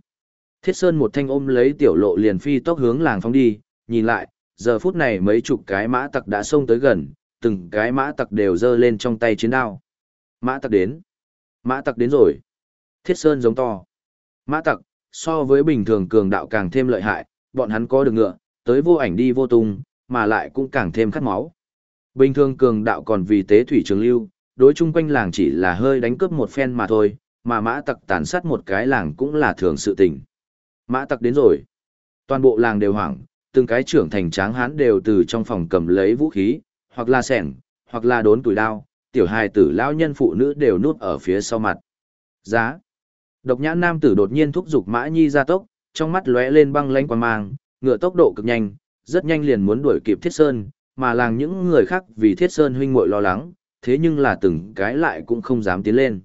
Thiết Sơn một thanh ôm lấy tiểu lộ liền phi tốc hướng làng phóng đi, nhìn lại, giờ phút này mấy chục cái mã tặc đã xông tới gần, từng cái mã tặc đều giơ lên trong tay chiến đao. Mã tặc đến. Mã tặc đến rồi. Thiết Sơn giống to. Mã tặc, so với bình thường cường đạo càng thêm lợi hại, bọn hắn có được ngựa, tới vô ảnh đi vô tung, mà lại cũng càng thêm khát máu. Bình thường cường đạo còn vì tế thủy trường lưu, đối chung quanh làng chỉ là hơi đánh cướp một phen mà thôi, mà mã tặc tàn sát một cái làng cũng là thường sự tình. Mã tặc đến rồi. Toàn bộ làng đều hoảng, từng cái trưởng thành tráng hán đều từ trong phòng cầm lấy vũ khí, hoặc là sẻng, hoặc là đốn tuổi đao, tiểu hài tử lão nhân phụ nữ đều núp ở phía sau mặt. Giá. Độc nhãn nam tử đột nhiên thúc giục Mã Nhi ra tốc, trong mắt lóe lên băng lãnh quan mang, ngựa tốc độ cực nhanh, rất nhanh liền muốn đuổi kịp Thiết Sơn, mà làng những người khác vì Thiết Sơn huynh muội lo lắng, thế nhưng là từng cái lại cũng không dám tiến lên.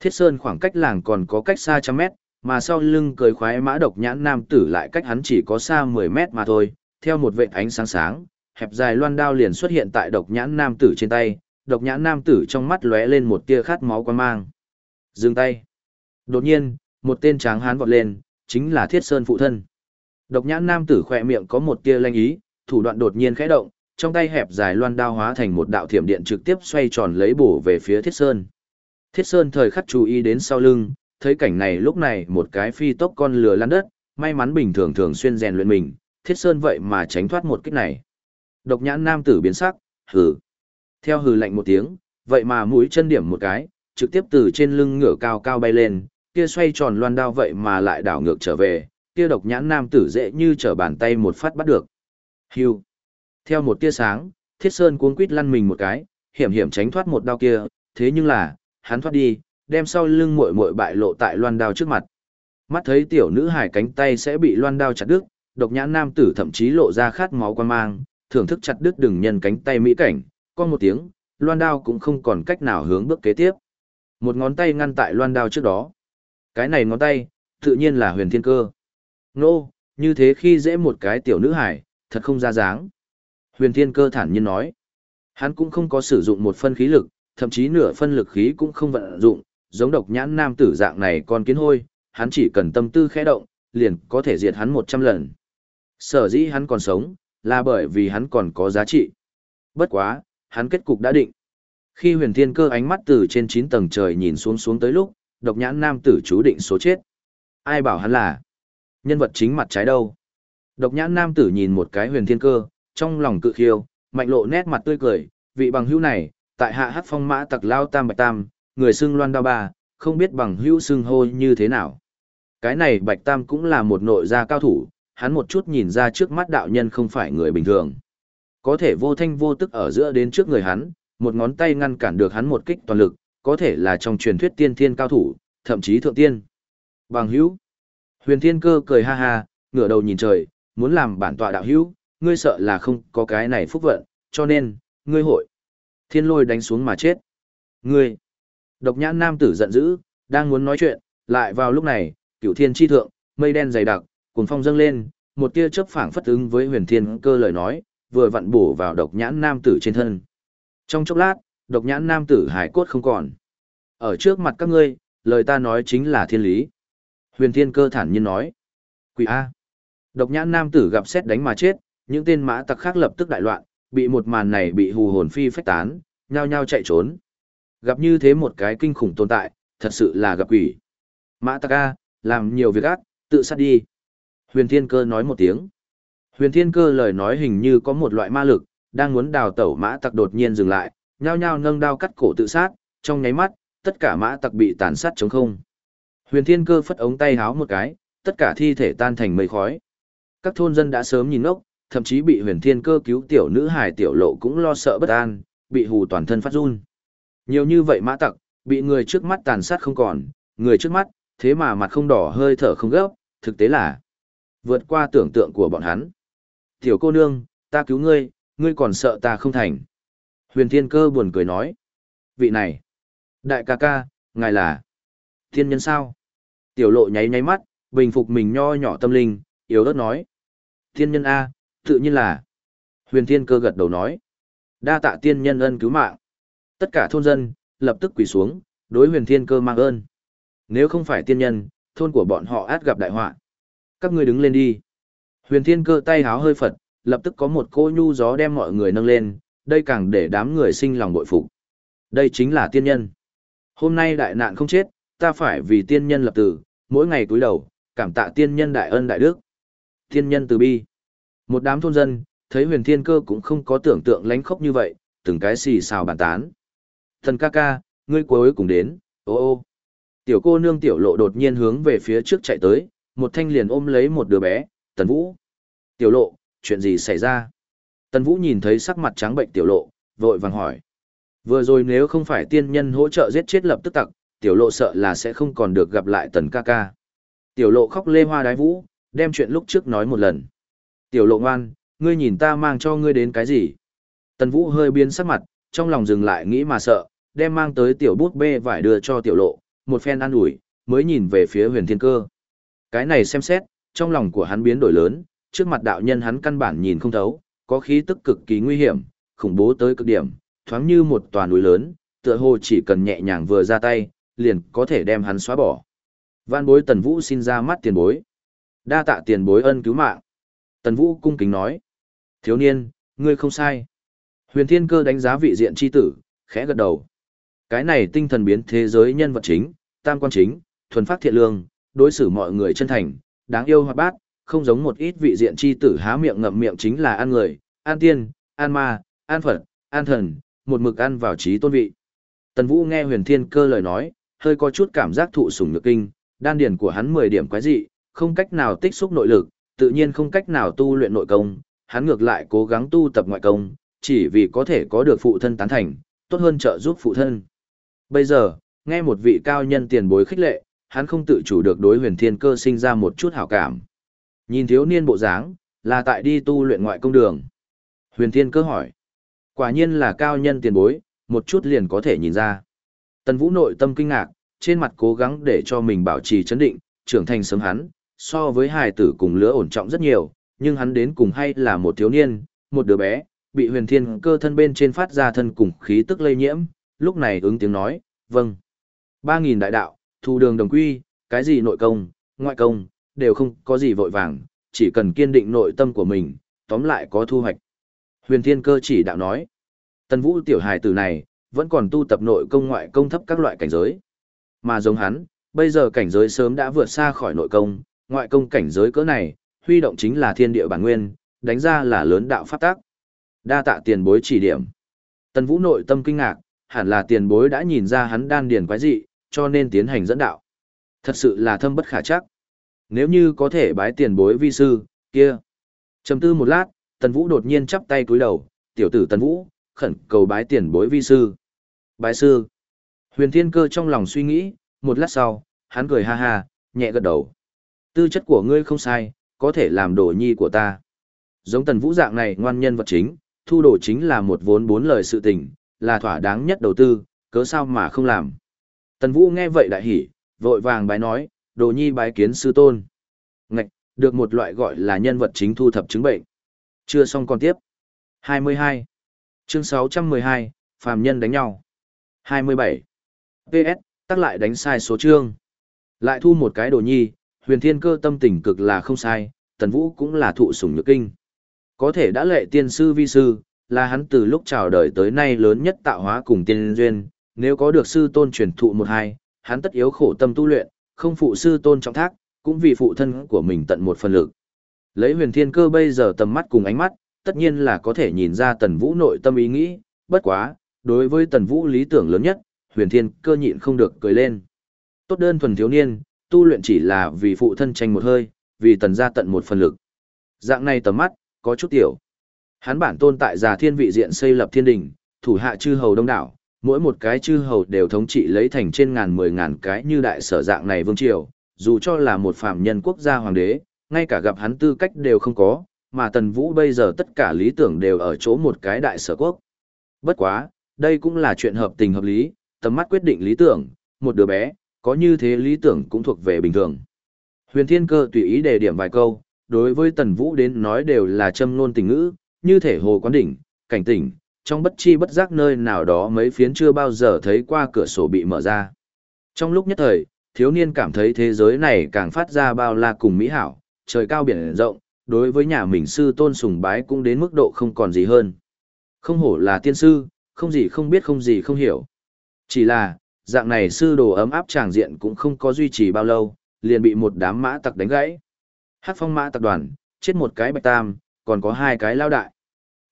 Thiết Sơn khoảng cách làng còn có cách xa trăm mét, mà sau lưng cười khoái mã độc nhãn nam tử lại cách hắn chỉ có xa 10 mét mà thôi, theo một vệt ánh sáng sáng, hẹp dài loan đao liền xuất hiện tại độc nhãn nam tử trên tay, độc nhãn nam tử trong mắt lóe lên một tia khát máu quan mang. Dừng tay. Đột nhiên, một tên tráng hán vọt lên, chính là Thiết Sơn phụ thân. Độc nhãn nam tử khỏe miệng có một tia lanh ý, thủ đoạn đột nhiên khẽ động, trong tay hẹp dài loan đao hóa thành một đạo thiểm điện trực tiếp xoay tròn lấy bổ về phía Thiết Sơn. Thiết Sơn thời khắc chú ý đến sau lưng, thấy cảnh này lúc này một cái phi tốc con lừa lăn đất, may mắn bình thường thường xuyên rèn luyện mình, Thiết Sơn vậy mà tránh thoát một kích này. Độc nhãn nam tử biến sắc, hừ. Theo hừ lạnh một tiếng, vậy mà mũi chân điểm một cái, trực tiếp từ trên lưng ngựa cao cao bay lên, kia xoay tròn loan đao vậy mà lại đảo ngược trở về, kia độc nhãn nam tử dễ như trở bàn tay một phát bắt được. Hưu. Theo một tia sáng, Thiết Sơn cuống quít lăn mình một cái, hiểm hiểm tránh thoát một đao kia, thế nhưng là, hắn thoát đi, đem sau lưng muội muội bại lộ tại loan đao trước mặt. Mắt thấy tiểu nữ hải cánh tay sẽ bị loan đao chặt đứt, độc nhãn nam tử thậm chí lộ ra khát máu quan mang, thưởng thức chặt đứt đừng nhân cánh tay mỹ cảnh, con một tiếng, loan đao cũng không còn cách nào hướng bước kế tiếp. Một ngón tay ngăn tại loan đao trước đó. Cái này ngón tay, tự nhiên là huyền thiên cơ. Nô, như thế khi dễ một cái tiểu nữ hải, thật không ra dáng. Huyền thiên cơ thản nhiên nói. Hắn cũng không có sử dụng một phân khí lực, thậm chí nửa phân lực khí cũng không vận dụng, giống độc nhãn nam tử dạng này con kiến hôi, hắn chỉ cần tâm tư khẽ động, liền có thể diệt hắn 100 lần. Sở dĩ hắn còn sống, là bởi vì hắn còn có giá trị. Bất quá, hắn kết cục đã định. Khi huyền thiên cơ ánh mắt từ trên 9 tầng trời nhìn xuống xuống tới lúc, độc nhãn nam tử chú định số chết. Ai bảo hắn là nhân vật chính mặt trái đâu. Độc nhãn nam tử nhìn một cái huyền thiên cơ, trong lòng cự khiêu, mạnh lộ nét mặt tươi cười, vị bằng hữu này, tại hạ hát phong mã tặc lao tam bạch tam, người xưng loan đao ba, không biết bằng hữu xưng hô như thế nào. Cái này bạch tam cũng là một nội gia cao thủ, hắn một chút nhìn ra trước mắt đạo nhân không phải người bình thường. Có thể vô thanh vô tức ở giữa đến trước người hắn, một ngón tay ngăn cản được hắn một kích toàn lực, có thể là trong truyền thuyết tiên thiên cao thủ, thậm chí thượng tiên. Bằng hữu. Huyền thiên cơ cười ha ha, ngửa đầu nhìn trời, muốn làm bản tọa đạo hữu, ngươi sợ là không có cái này phúc vận, cho nên, ngươi hội. Thiên lôi đánh xuống mà chết. Ngươi. Độc nhãn nam tử giận dữ, đang muốn nói chuyện, lại vào lúc này, cửu thiên chi thượng, mây đen dày đặc, cuồng phong dâng lên, một tia chớp phảng phất ứng với huyền thiên cơ lời nói, vừa vặn bổ vào độc nhãn nam tử trên thân. Trong chốc lát, độc nhãn nam tử hải cốt không còn. Ở trước mặt các ngươi, lời ta nói chính là thiên lý. Huyền thiên cơ thản nhiên nói. Quỷ A. Độc nhãn nam tử gặp xét đánh mà chết, những tên mã tặc khác lập tức đại loạn, bị một màn này bị hù hồn phi phách tán, nhao nhao chạy trốn. Gặp như thế một cái kinh khủng tồn tại, thật sự là gặp quỷ. Mã tặc A, làm nhiều việc ác, tự sát đi. Huyền thiên cơ nói một tiếng. Huyền thiên cơ lời nói hình như có một loại ma lực, đang muốn đào tẩu mã tặc đột nhiên dừng lại, nhao nhao nâng đao cắt cổ tự sát, trong nháy mắt, tất cả mã tặc bị tàn sát chống không. Huyền thiên cơ phất ống tay háo một cái, tất cả thi thể tan thành mây khói. Các thôn dân đã sớm nhìn ngốc, thậm chí bị huyền thiên cơ cứu tiểu nữ hài tiểu lộ cũng lo sợ bất an, bị hù toàn thân phát run. Nhiều như vậy mã tặc, bị người trước mắt tàn sát không còn, người trước mắt, thế mà mặt không đỏ hơi thở không gấp, thực tế là vượt qua tưởng tượng của bọn hắn. Tiểu cô nương, ta cứu ngươi, ngươi còn sợ ta không thành. Huyền thiên cơ buồn cười nói. Vị này, đại ca ca, ngài là thiên nhân sao? Tiểu lộ nháy nháy mắt, bình phục mình nho nhỏ tâm linh, yếu ớt nói. Thiên nhân A, tự nhiên là. Huyền thiên cơ gật đầu nói. Đa tạ tiên nhân ân cứu mạng. Tất cả thôn dân, lập tức quỳ xuống, đối huyền thiên cơ mang ơn. Nếu không phải tiên nhân, thôn của bọn họ át gặp đại họa. Các ngươi đứng lên đi. Huyền thiên cơ tay háo hơi phật, lập tức có một cô nhu gió đem mọi người nâng lên, đây càng để đám người sinh lòng bội phục. Đây chính là tiên nhân. Hôm nay đại nạn không chết, ta phải vì tiên nhân lập tử, mỗi ngày cúi đầu, cảm tạ tiên nhân đại ân đại đức. Tiên nhân từ bi. Một đám thôn dân, thấy huyền thiên cơ cũng không có tưởng tượng lánh khốc như vậy, từng cái xì xào bàn tán. Thần ca ca, ngươi cuối cùng đến, ô ô. Tiểu cô nương tiểu lộ đột nhiên hướng về phía trước chạy tới, một thanh liền ôm lấy một đứa bé, tần vũ. Tiểu lộ, chuyện gì xảy ra? Tần vũ nhìn thấy sắc mặt trắng bệnh tiểu lộ, vội vàng hỏi. Vừa rồi nếu không phải tiên nhân hỗ trợ giết chết lập tức tặc, tiểu lộ sợ là sẽ không còn được gặp lại tần ca ca. Tiểu lộ khóc lê hoa đái vũ, đem chuyện lúc trước nói một lần. Tiểu lộ ngoan, ngươi nhìn ta mang cho ngươi đến cái gì? Tần vũ hơi biến sắc mặt, trong lòng dừng lại nghĩ mà sợ, đem mang tới tiểu bút bê vải đưa cho tiểu lộ, một phen ăn ủi mới nhìn về phía huyền thiên cơ. Cái này xem xét, trong lòng của hắn biến đổi lớn, trước mặt đạo nhân hắn căn bản nhìn không thấu, có khí tức cực kỳ nguy hiểm, khủng bố tới cực điểm, thoáng như một tòa núi lớn, tựa hồ chỉ cần nhẹ nhàng vừa ra tay, liền có thể đem hắn xóa bỏ. Văn bối Tần Vũ xin ra mắt tiền bối. Đa tạ tiền bối ân cứu mạng. Tần Vũ cung kính nói. Thiếu niên, ngươi không sai. Huyền Thiên Cơ đánh giá vị diện chi tử, khẽ gật đầu. Cái này tinh thần biến thế giới nhân vật chính, tam quan chính, thuần phát thiện lương, đối xử mọi người chân thành, đáng yêu hoạt bát, không giống một ít vị diện chi tử há miệng ngậm miệng chính là ăn người, an tiên, an ma, an phật, an thần, một mực ăn vào trí tôn vị. Tần Vũ nghe huyền thiên cơ lời nói, hơi có chút cảm giác thụ sủng nhược kinh, đan điền của hắn 10 điểm quái dị, không cách nào tích xúc nội lực, tự nhiên không cách nào tu luyện nội công, hắn ngược lại cố gắng tu tập ngoại công, chỉ vì có thể có được phụ thân tán thành, tốt hơn trợ giúp phụ thân. Bây giờ, nghe một vị cao nhân tiền bối khích lệ, hắn không tự chủ được đối huyền thiên cơ sinh ra một chút hảo cảm. Nhìn thiếu niên bộ dáng, là tại đi tu luyện ngoại công đường. Huyền thiên cơ hỏi. Quả nhiên là cao nhân tiền bối, một chút liền có thể nhìn ra. Tần Vũ nội tâm kinh ngạc, trên mặt cố gắng để cho mình bảo trì chấn định, trưởng thành sớm hắn, so với hài tử cùng lứa ổn trọng rất nhiều, nhưng hắn đến cùng hay là một thiếu niên, một đứa bé, bị huyền thiên cơ thân bên trên phát ra thân cùng khí tức lây nhiễm, lúc này ứng tiếng nói, vâng. Ba nghìn đại đạo, thu đường đồng quy, cái gì nội công, ngoại công, đều không có gì vội vàng, chỉ cần kiên định nội tâm của mình, tóm lại có thu hoạch. Huyền thiên cơ chỉ đạo nói, tần vũ tiểu hài tử này, vẫn còn tu tập nội công ngoại công thấp các loại cảnh giới. Mà giống hắn, bây giờ cảnh giới sớm đã vượt xa khỏi nội công, ngoại công cảnh giới cỡ này, huy động chính là thiên địa bản nguyên, đánh ra là lớn đạo pháp tác. Đa tạ tiền bối chỉ điểm. Tần Vũ nội tâm kinh ngạc, hẳn là tiền bối đã nhìn ra hắn đan điền quái dị, cho nên tiến hành dẫn đạo. Thật sự là thâm bất khả chắc. Nếu như có thể bái tiền bối vi sư, kia. Trầm tư một lát, Tần Vũ đột nhiên chắp tay cúi đầu, tiểu tử Tần Vũ, khẩn cầu bái tiền bối vi sư. Bái sư. Huyền Thiên Cơ trong lòng suy nghĩ, một lát sau, hắn cười ha ha, nhẹ gật đầu. Tư chất của ngươi không sai, có thể làm đồ nhi của ta. Giống tần vũ dạng này ngoan nhân vật chính, thu đồ chính là một vốn bốn lời sự tình, là thỏa đáng nhất đầu tư, cớ sao mà không làm. Tần vũ nghe vậy đại hỉ, vội vàng bái nói, đồ nhi bái kiến sư tôn. Ngạch, được một loại gọi là nhân vật chính thu thập chứng bệnh. Chưa xong còn tiếp. 22. Chương 612, Phàm nhân đánh nhau. 27. PS, tắt lại đánh sai số chương. Lại thu một cái đồ nhi, huyền thiên cơ tâm tình cực là không sai, tần vũ cũng là thụ sủng nhược kinh. Có thể đã lệ tiên sư vi sư, là hắn từ lúc chào đời tới nay lớn nhất tạo hóa cùng tiên duyên, nếu có được sư tôn truyền thụ một hai, hắn tất yếu khổ tâm tu luyện, không phụ sư tôn trọng thác, cũng vì phụ thân của mình tận một phần lực. Lấy huyền thiên cơ bây giờ tầm mắt cùng ánh mắt, tất nhiên là có thể nhìn ra tần vũ nội tâm ý nghĩ, bất quá, đối với tần vũ lý tưởng lớn nhất, huyền thiên cơ nhịn không được cười lên. Tốt đơn thuần thiếu niên, tu luyện chỉ là vì phụ thân tranh một hơi, vì tần gia tận một phần lực. Dạng này tầm mắt, có chút tiểu. Hắn bản tôn tại già thiên vị diện xây lập thiên đình, thủ hạ chư hầu đông đảo, mỗi một cái chư hầu đều thống trị lấy thành trên ngàn mười ngàn cái như đại sở dạng này vương triều, dù cho là một phạm nhân quốc gia hoàng đế, ngay cả gặp hắn tư cách đều không có, mà tần vũ bây giờ tất cả lý tưởng đều ở chỗ một cái đại sở quốc. Bất quá, đây cũng là chuyện hợp tình hợp lý, tầm mắt quyết định lý tưởng, một đứa bé, có như thế lý tưởng cũng thuộc về bình thường. Huyền Thiên Cơ tùy ý đề điểm vài câu, đối với Tần Vũ đến nói đều là châm ngôn tình ngữ, như thể hồ quán đỉnh, cảnh tỉnh, trong bất chi bất giác nơi nào đó mấy phiến chưa bao giờ thấy qua cửa sổ bị mở ra. Trong lúc nhất thời, thiếu niên cảm thấy thế giới này càng phát ra bao la cùng mỹ hảo, trời cao biển rộng, đối với nhà mình sư tôn sùng bái cũng đến mức độ không còn gì hơn. Không hổ là tiên sư, không gì không biết không gì không hiểu. Chỉ là, dạng này sư đồ ấm áp tràng diện cũng không có duy trì bao lâu, liền bị một đám mã tặc đánh gãy. Hát phong mã tặc đoàn, chết một cái bạch tam, còn có hai cái lao đại.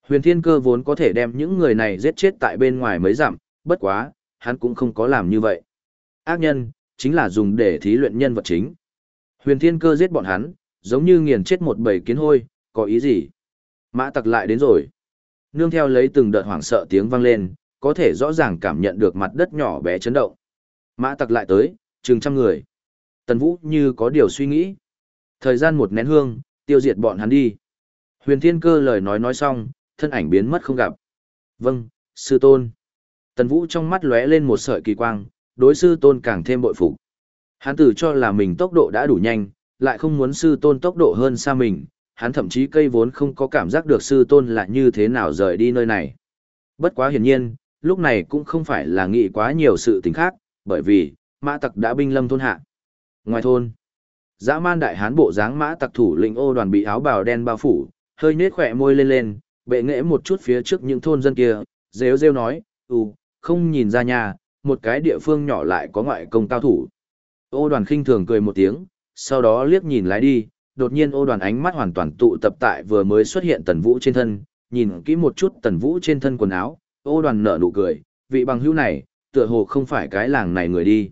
Huyền Thiên Cơ vốn có thể đem những người này giết chết tại bên ngoài mấy dặm, bất quá, hắn cũng không có làm như vậy. Ác nhân, chính là dùng để thí luyện nhân vật chính. Huyền Thiên Cơ giết bọn hắn, giống như nghiền chết một bầy kiến hôi, có ý gì? Mã tặc lại đến rồi. Nương theo lấy từng đợt hoảng sợ tiếng vang lên, có thể rõ ràng cảm nhận được mặt đất nhỏ bé chấn động. Mã tặc lại tới, chừng trăm người. Tần Vũ như có điều suy nghĩ. Thời gian một nén hương, tiêu diệt bọn hắn đi. Huyền Thiên Cơ lời nói nói xong, thân ảnh biến mất không gặp. Vâng, sư tôn. Tần Vũ trong mắt lóe lên một sợi kỳ quang, đối sư tôn càng thêm bội phục. Hắn tử cho là mình tốc độ đã đủ nhanh, lại không muốn sư tôn tốc độ hơn xa mình, hắn thậm chí cây vốn không có cảm giác được sư tôn là như thế nào rời đi nơi này. Bất quá hiển nhiên, lúc này cũng không phải là nghĩ quá nhiều sự tình khác, bởi vì, mã tặc đã binh lâm thôn hạ. Ngoài thôn, dã man đại hán bộ dáng mã tặc thủ lĩnh ô đoàn bị áo bào đen bao phủ, hơi nết khỏe môi lên lên, bệ nghệ một chút phía trước những thôn dân kia, rêu rêu nói, ừ, không nhìn ra nhà, một cái địa phương nhỏ lại có ngoại công cao thủ. Ô đoàn khinh thường cười một tiếng, sau đó liếc nhìn lái đi, đột nhiên ô đoàn ánh mắt hoàn toàn tụ tập tại vừa mới xuất hiện tần vũ trên thân, nhìn kỹ một chút tần vũ trên thân quần áo, ô đoàn nở nụ cười, vị bằng hữu này, tựa hồ không phải cái làng này người đi.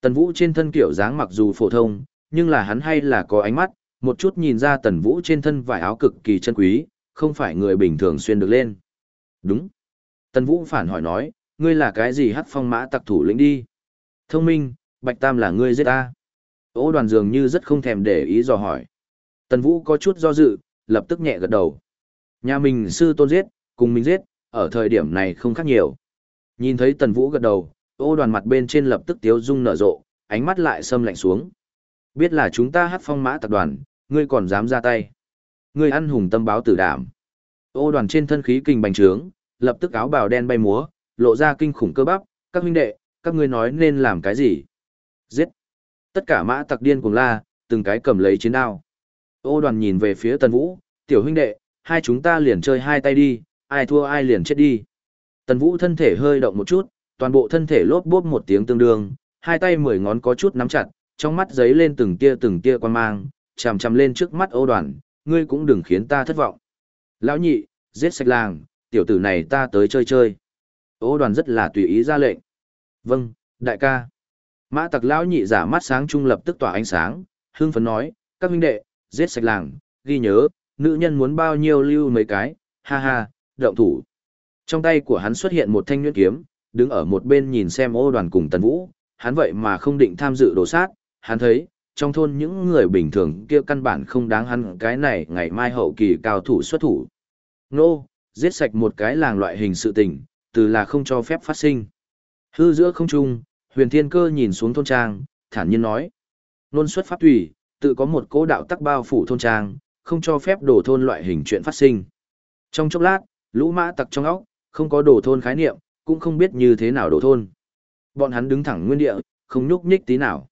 Tần vũ trên thân kiểu dáng mặc dù phổ thông, nhưng là hắn hay là có ánh mắt, một chút nhìn ra tần vũ trên thân vải áo cực kỳ chân quý, không phải người bình thường xuyên được lên. Đúng. Tần vũ phản hỏi nói, ngươi là cái gì hắc phong mã tặc thủ lĩnh đi? Thông minh, Bạch Tam là ngươi giết ta. Ô đoàn dường như rất không thèm để ý dò hỏi. Tần Vũ có chút do dự, lập tức nhẹ gật đầu. Nhà mình sư tôn giết, cùng mình giết, ở thời điểm này không khác nhiều. Nhìn thấy Tần Vũ gật đầu, ô đoàn mặt bên trên lập tức tiếu dung nở rộ, ánh mắt lại sâm lạnh xuống. Biết là chúng ta hát phong mã tập đoàn, ngươi còn dám ra tay. Ngươi ăn hùng tâm báo tử đảm. Ô đoàn trên thân khí kình bành trướng, lập tức áo bào đen bay múa, lộ ra kinh khủng cơ bắp, các huynh đệ, các ngươi nói nên làm cái gì? Giết! Tất cả mã tặc điên cùng la, từng cái cầm lấy chiến đao. Ô đoàn nhìn về phía tần vũ, tiểu huynh đệ, hai chúng ta liền chơi hai tay đi, ai thua ai liền chết đi. Tần vũ thân thể hơi động một chút, toàn bộ thân thể lốp bốp một tiếng tương đương, hai tay mười ngón có chút nắm chặt, trong mắt giấy lên từng tia từng tia quan mang, chằm chằm lên trước mắt ô đoàn, ngươi cũng đừng khiến ta thất vọng. Lão nhị, giết sạch làng, tiểu tử này ta tới chơi chơi. Ô đoàn rất là tùy ý ra lệnh. Vâng, đại ca. Mã tặc lão nhị giả mắt sáng trung lập tức tỏa ánh sáng, hưng phấn nói, các huynh đệ, giết sạch làng, ghi nhớ, nữ nhân muốn bao nhiêu lưu mấy cái, ha ha, động thủ. Trong tay của hắn xuất hiện một thanh nhuyễn kiếm, đứng ở một bên nhìn xem ô đoàn cùng tần vũ, hắn vậy mà không định tham dự đồ sát, hắn thấy, trong thôn những người bình thường kia căn bản không đáng hắn cái này ngày mai hậu kỳ cao thủ xuất thủ. Nô, giết sạch một cái làng loại hình sự tình, từ là không cho phép phát sinh. Hư giữa không trung, huyền thiên cơ nhìn xuống thôn trang, thản nhiên nói. Nôn xuất pháp thủy, tự có một cố đạo tắc bao phủ thôn trang, không cho phép đổ thôn loại hình chuyện phát sinh. Trong chốc lát, lũ mã tặc trong óc, không có đổ thôn khái niệm, cũng không biết như thế nào đổ thôn. Bọn hắn đứng thẳng nguyên địa, không nhúc nhích tí nào.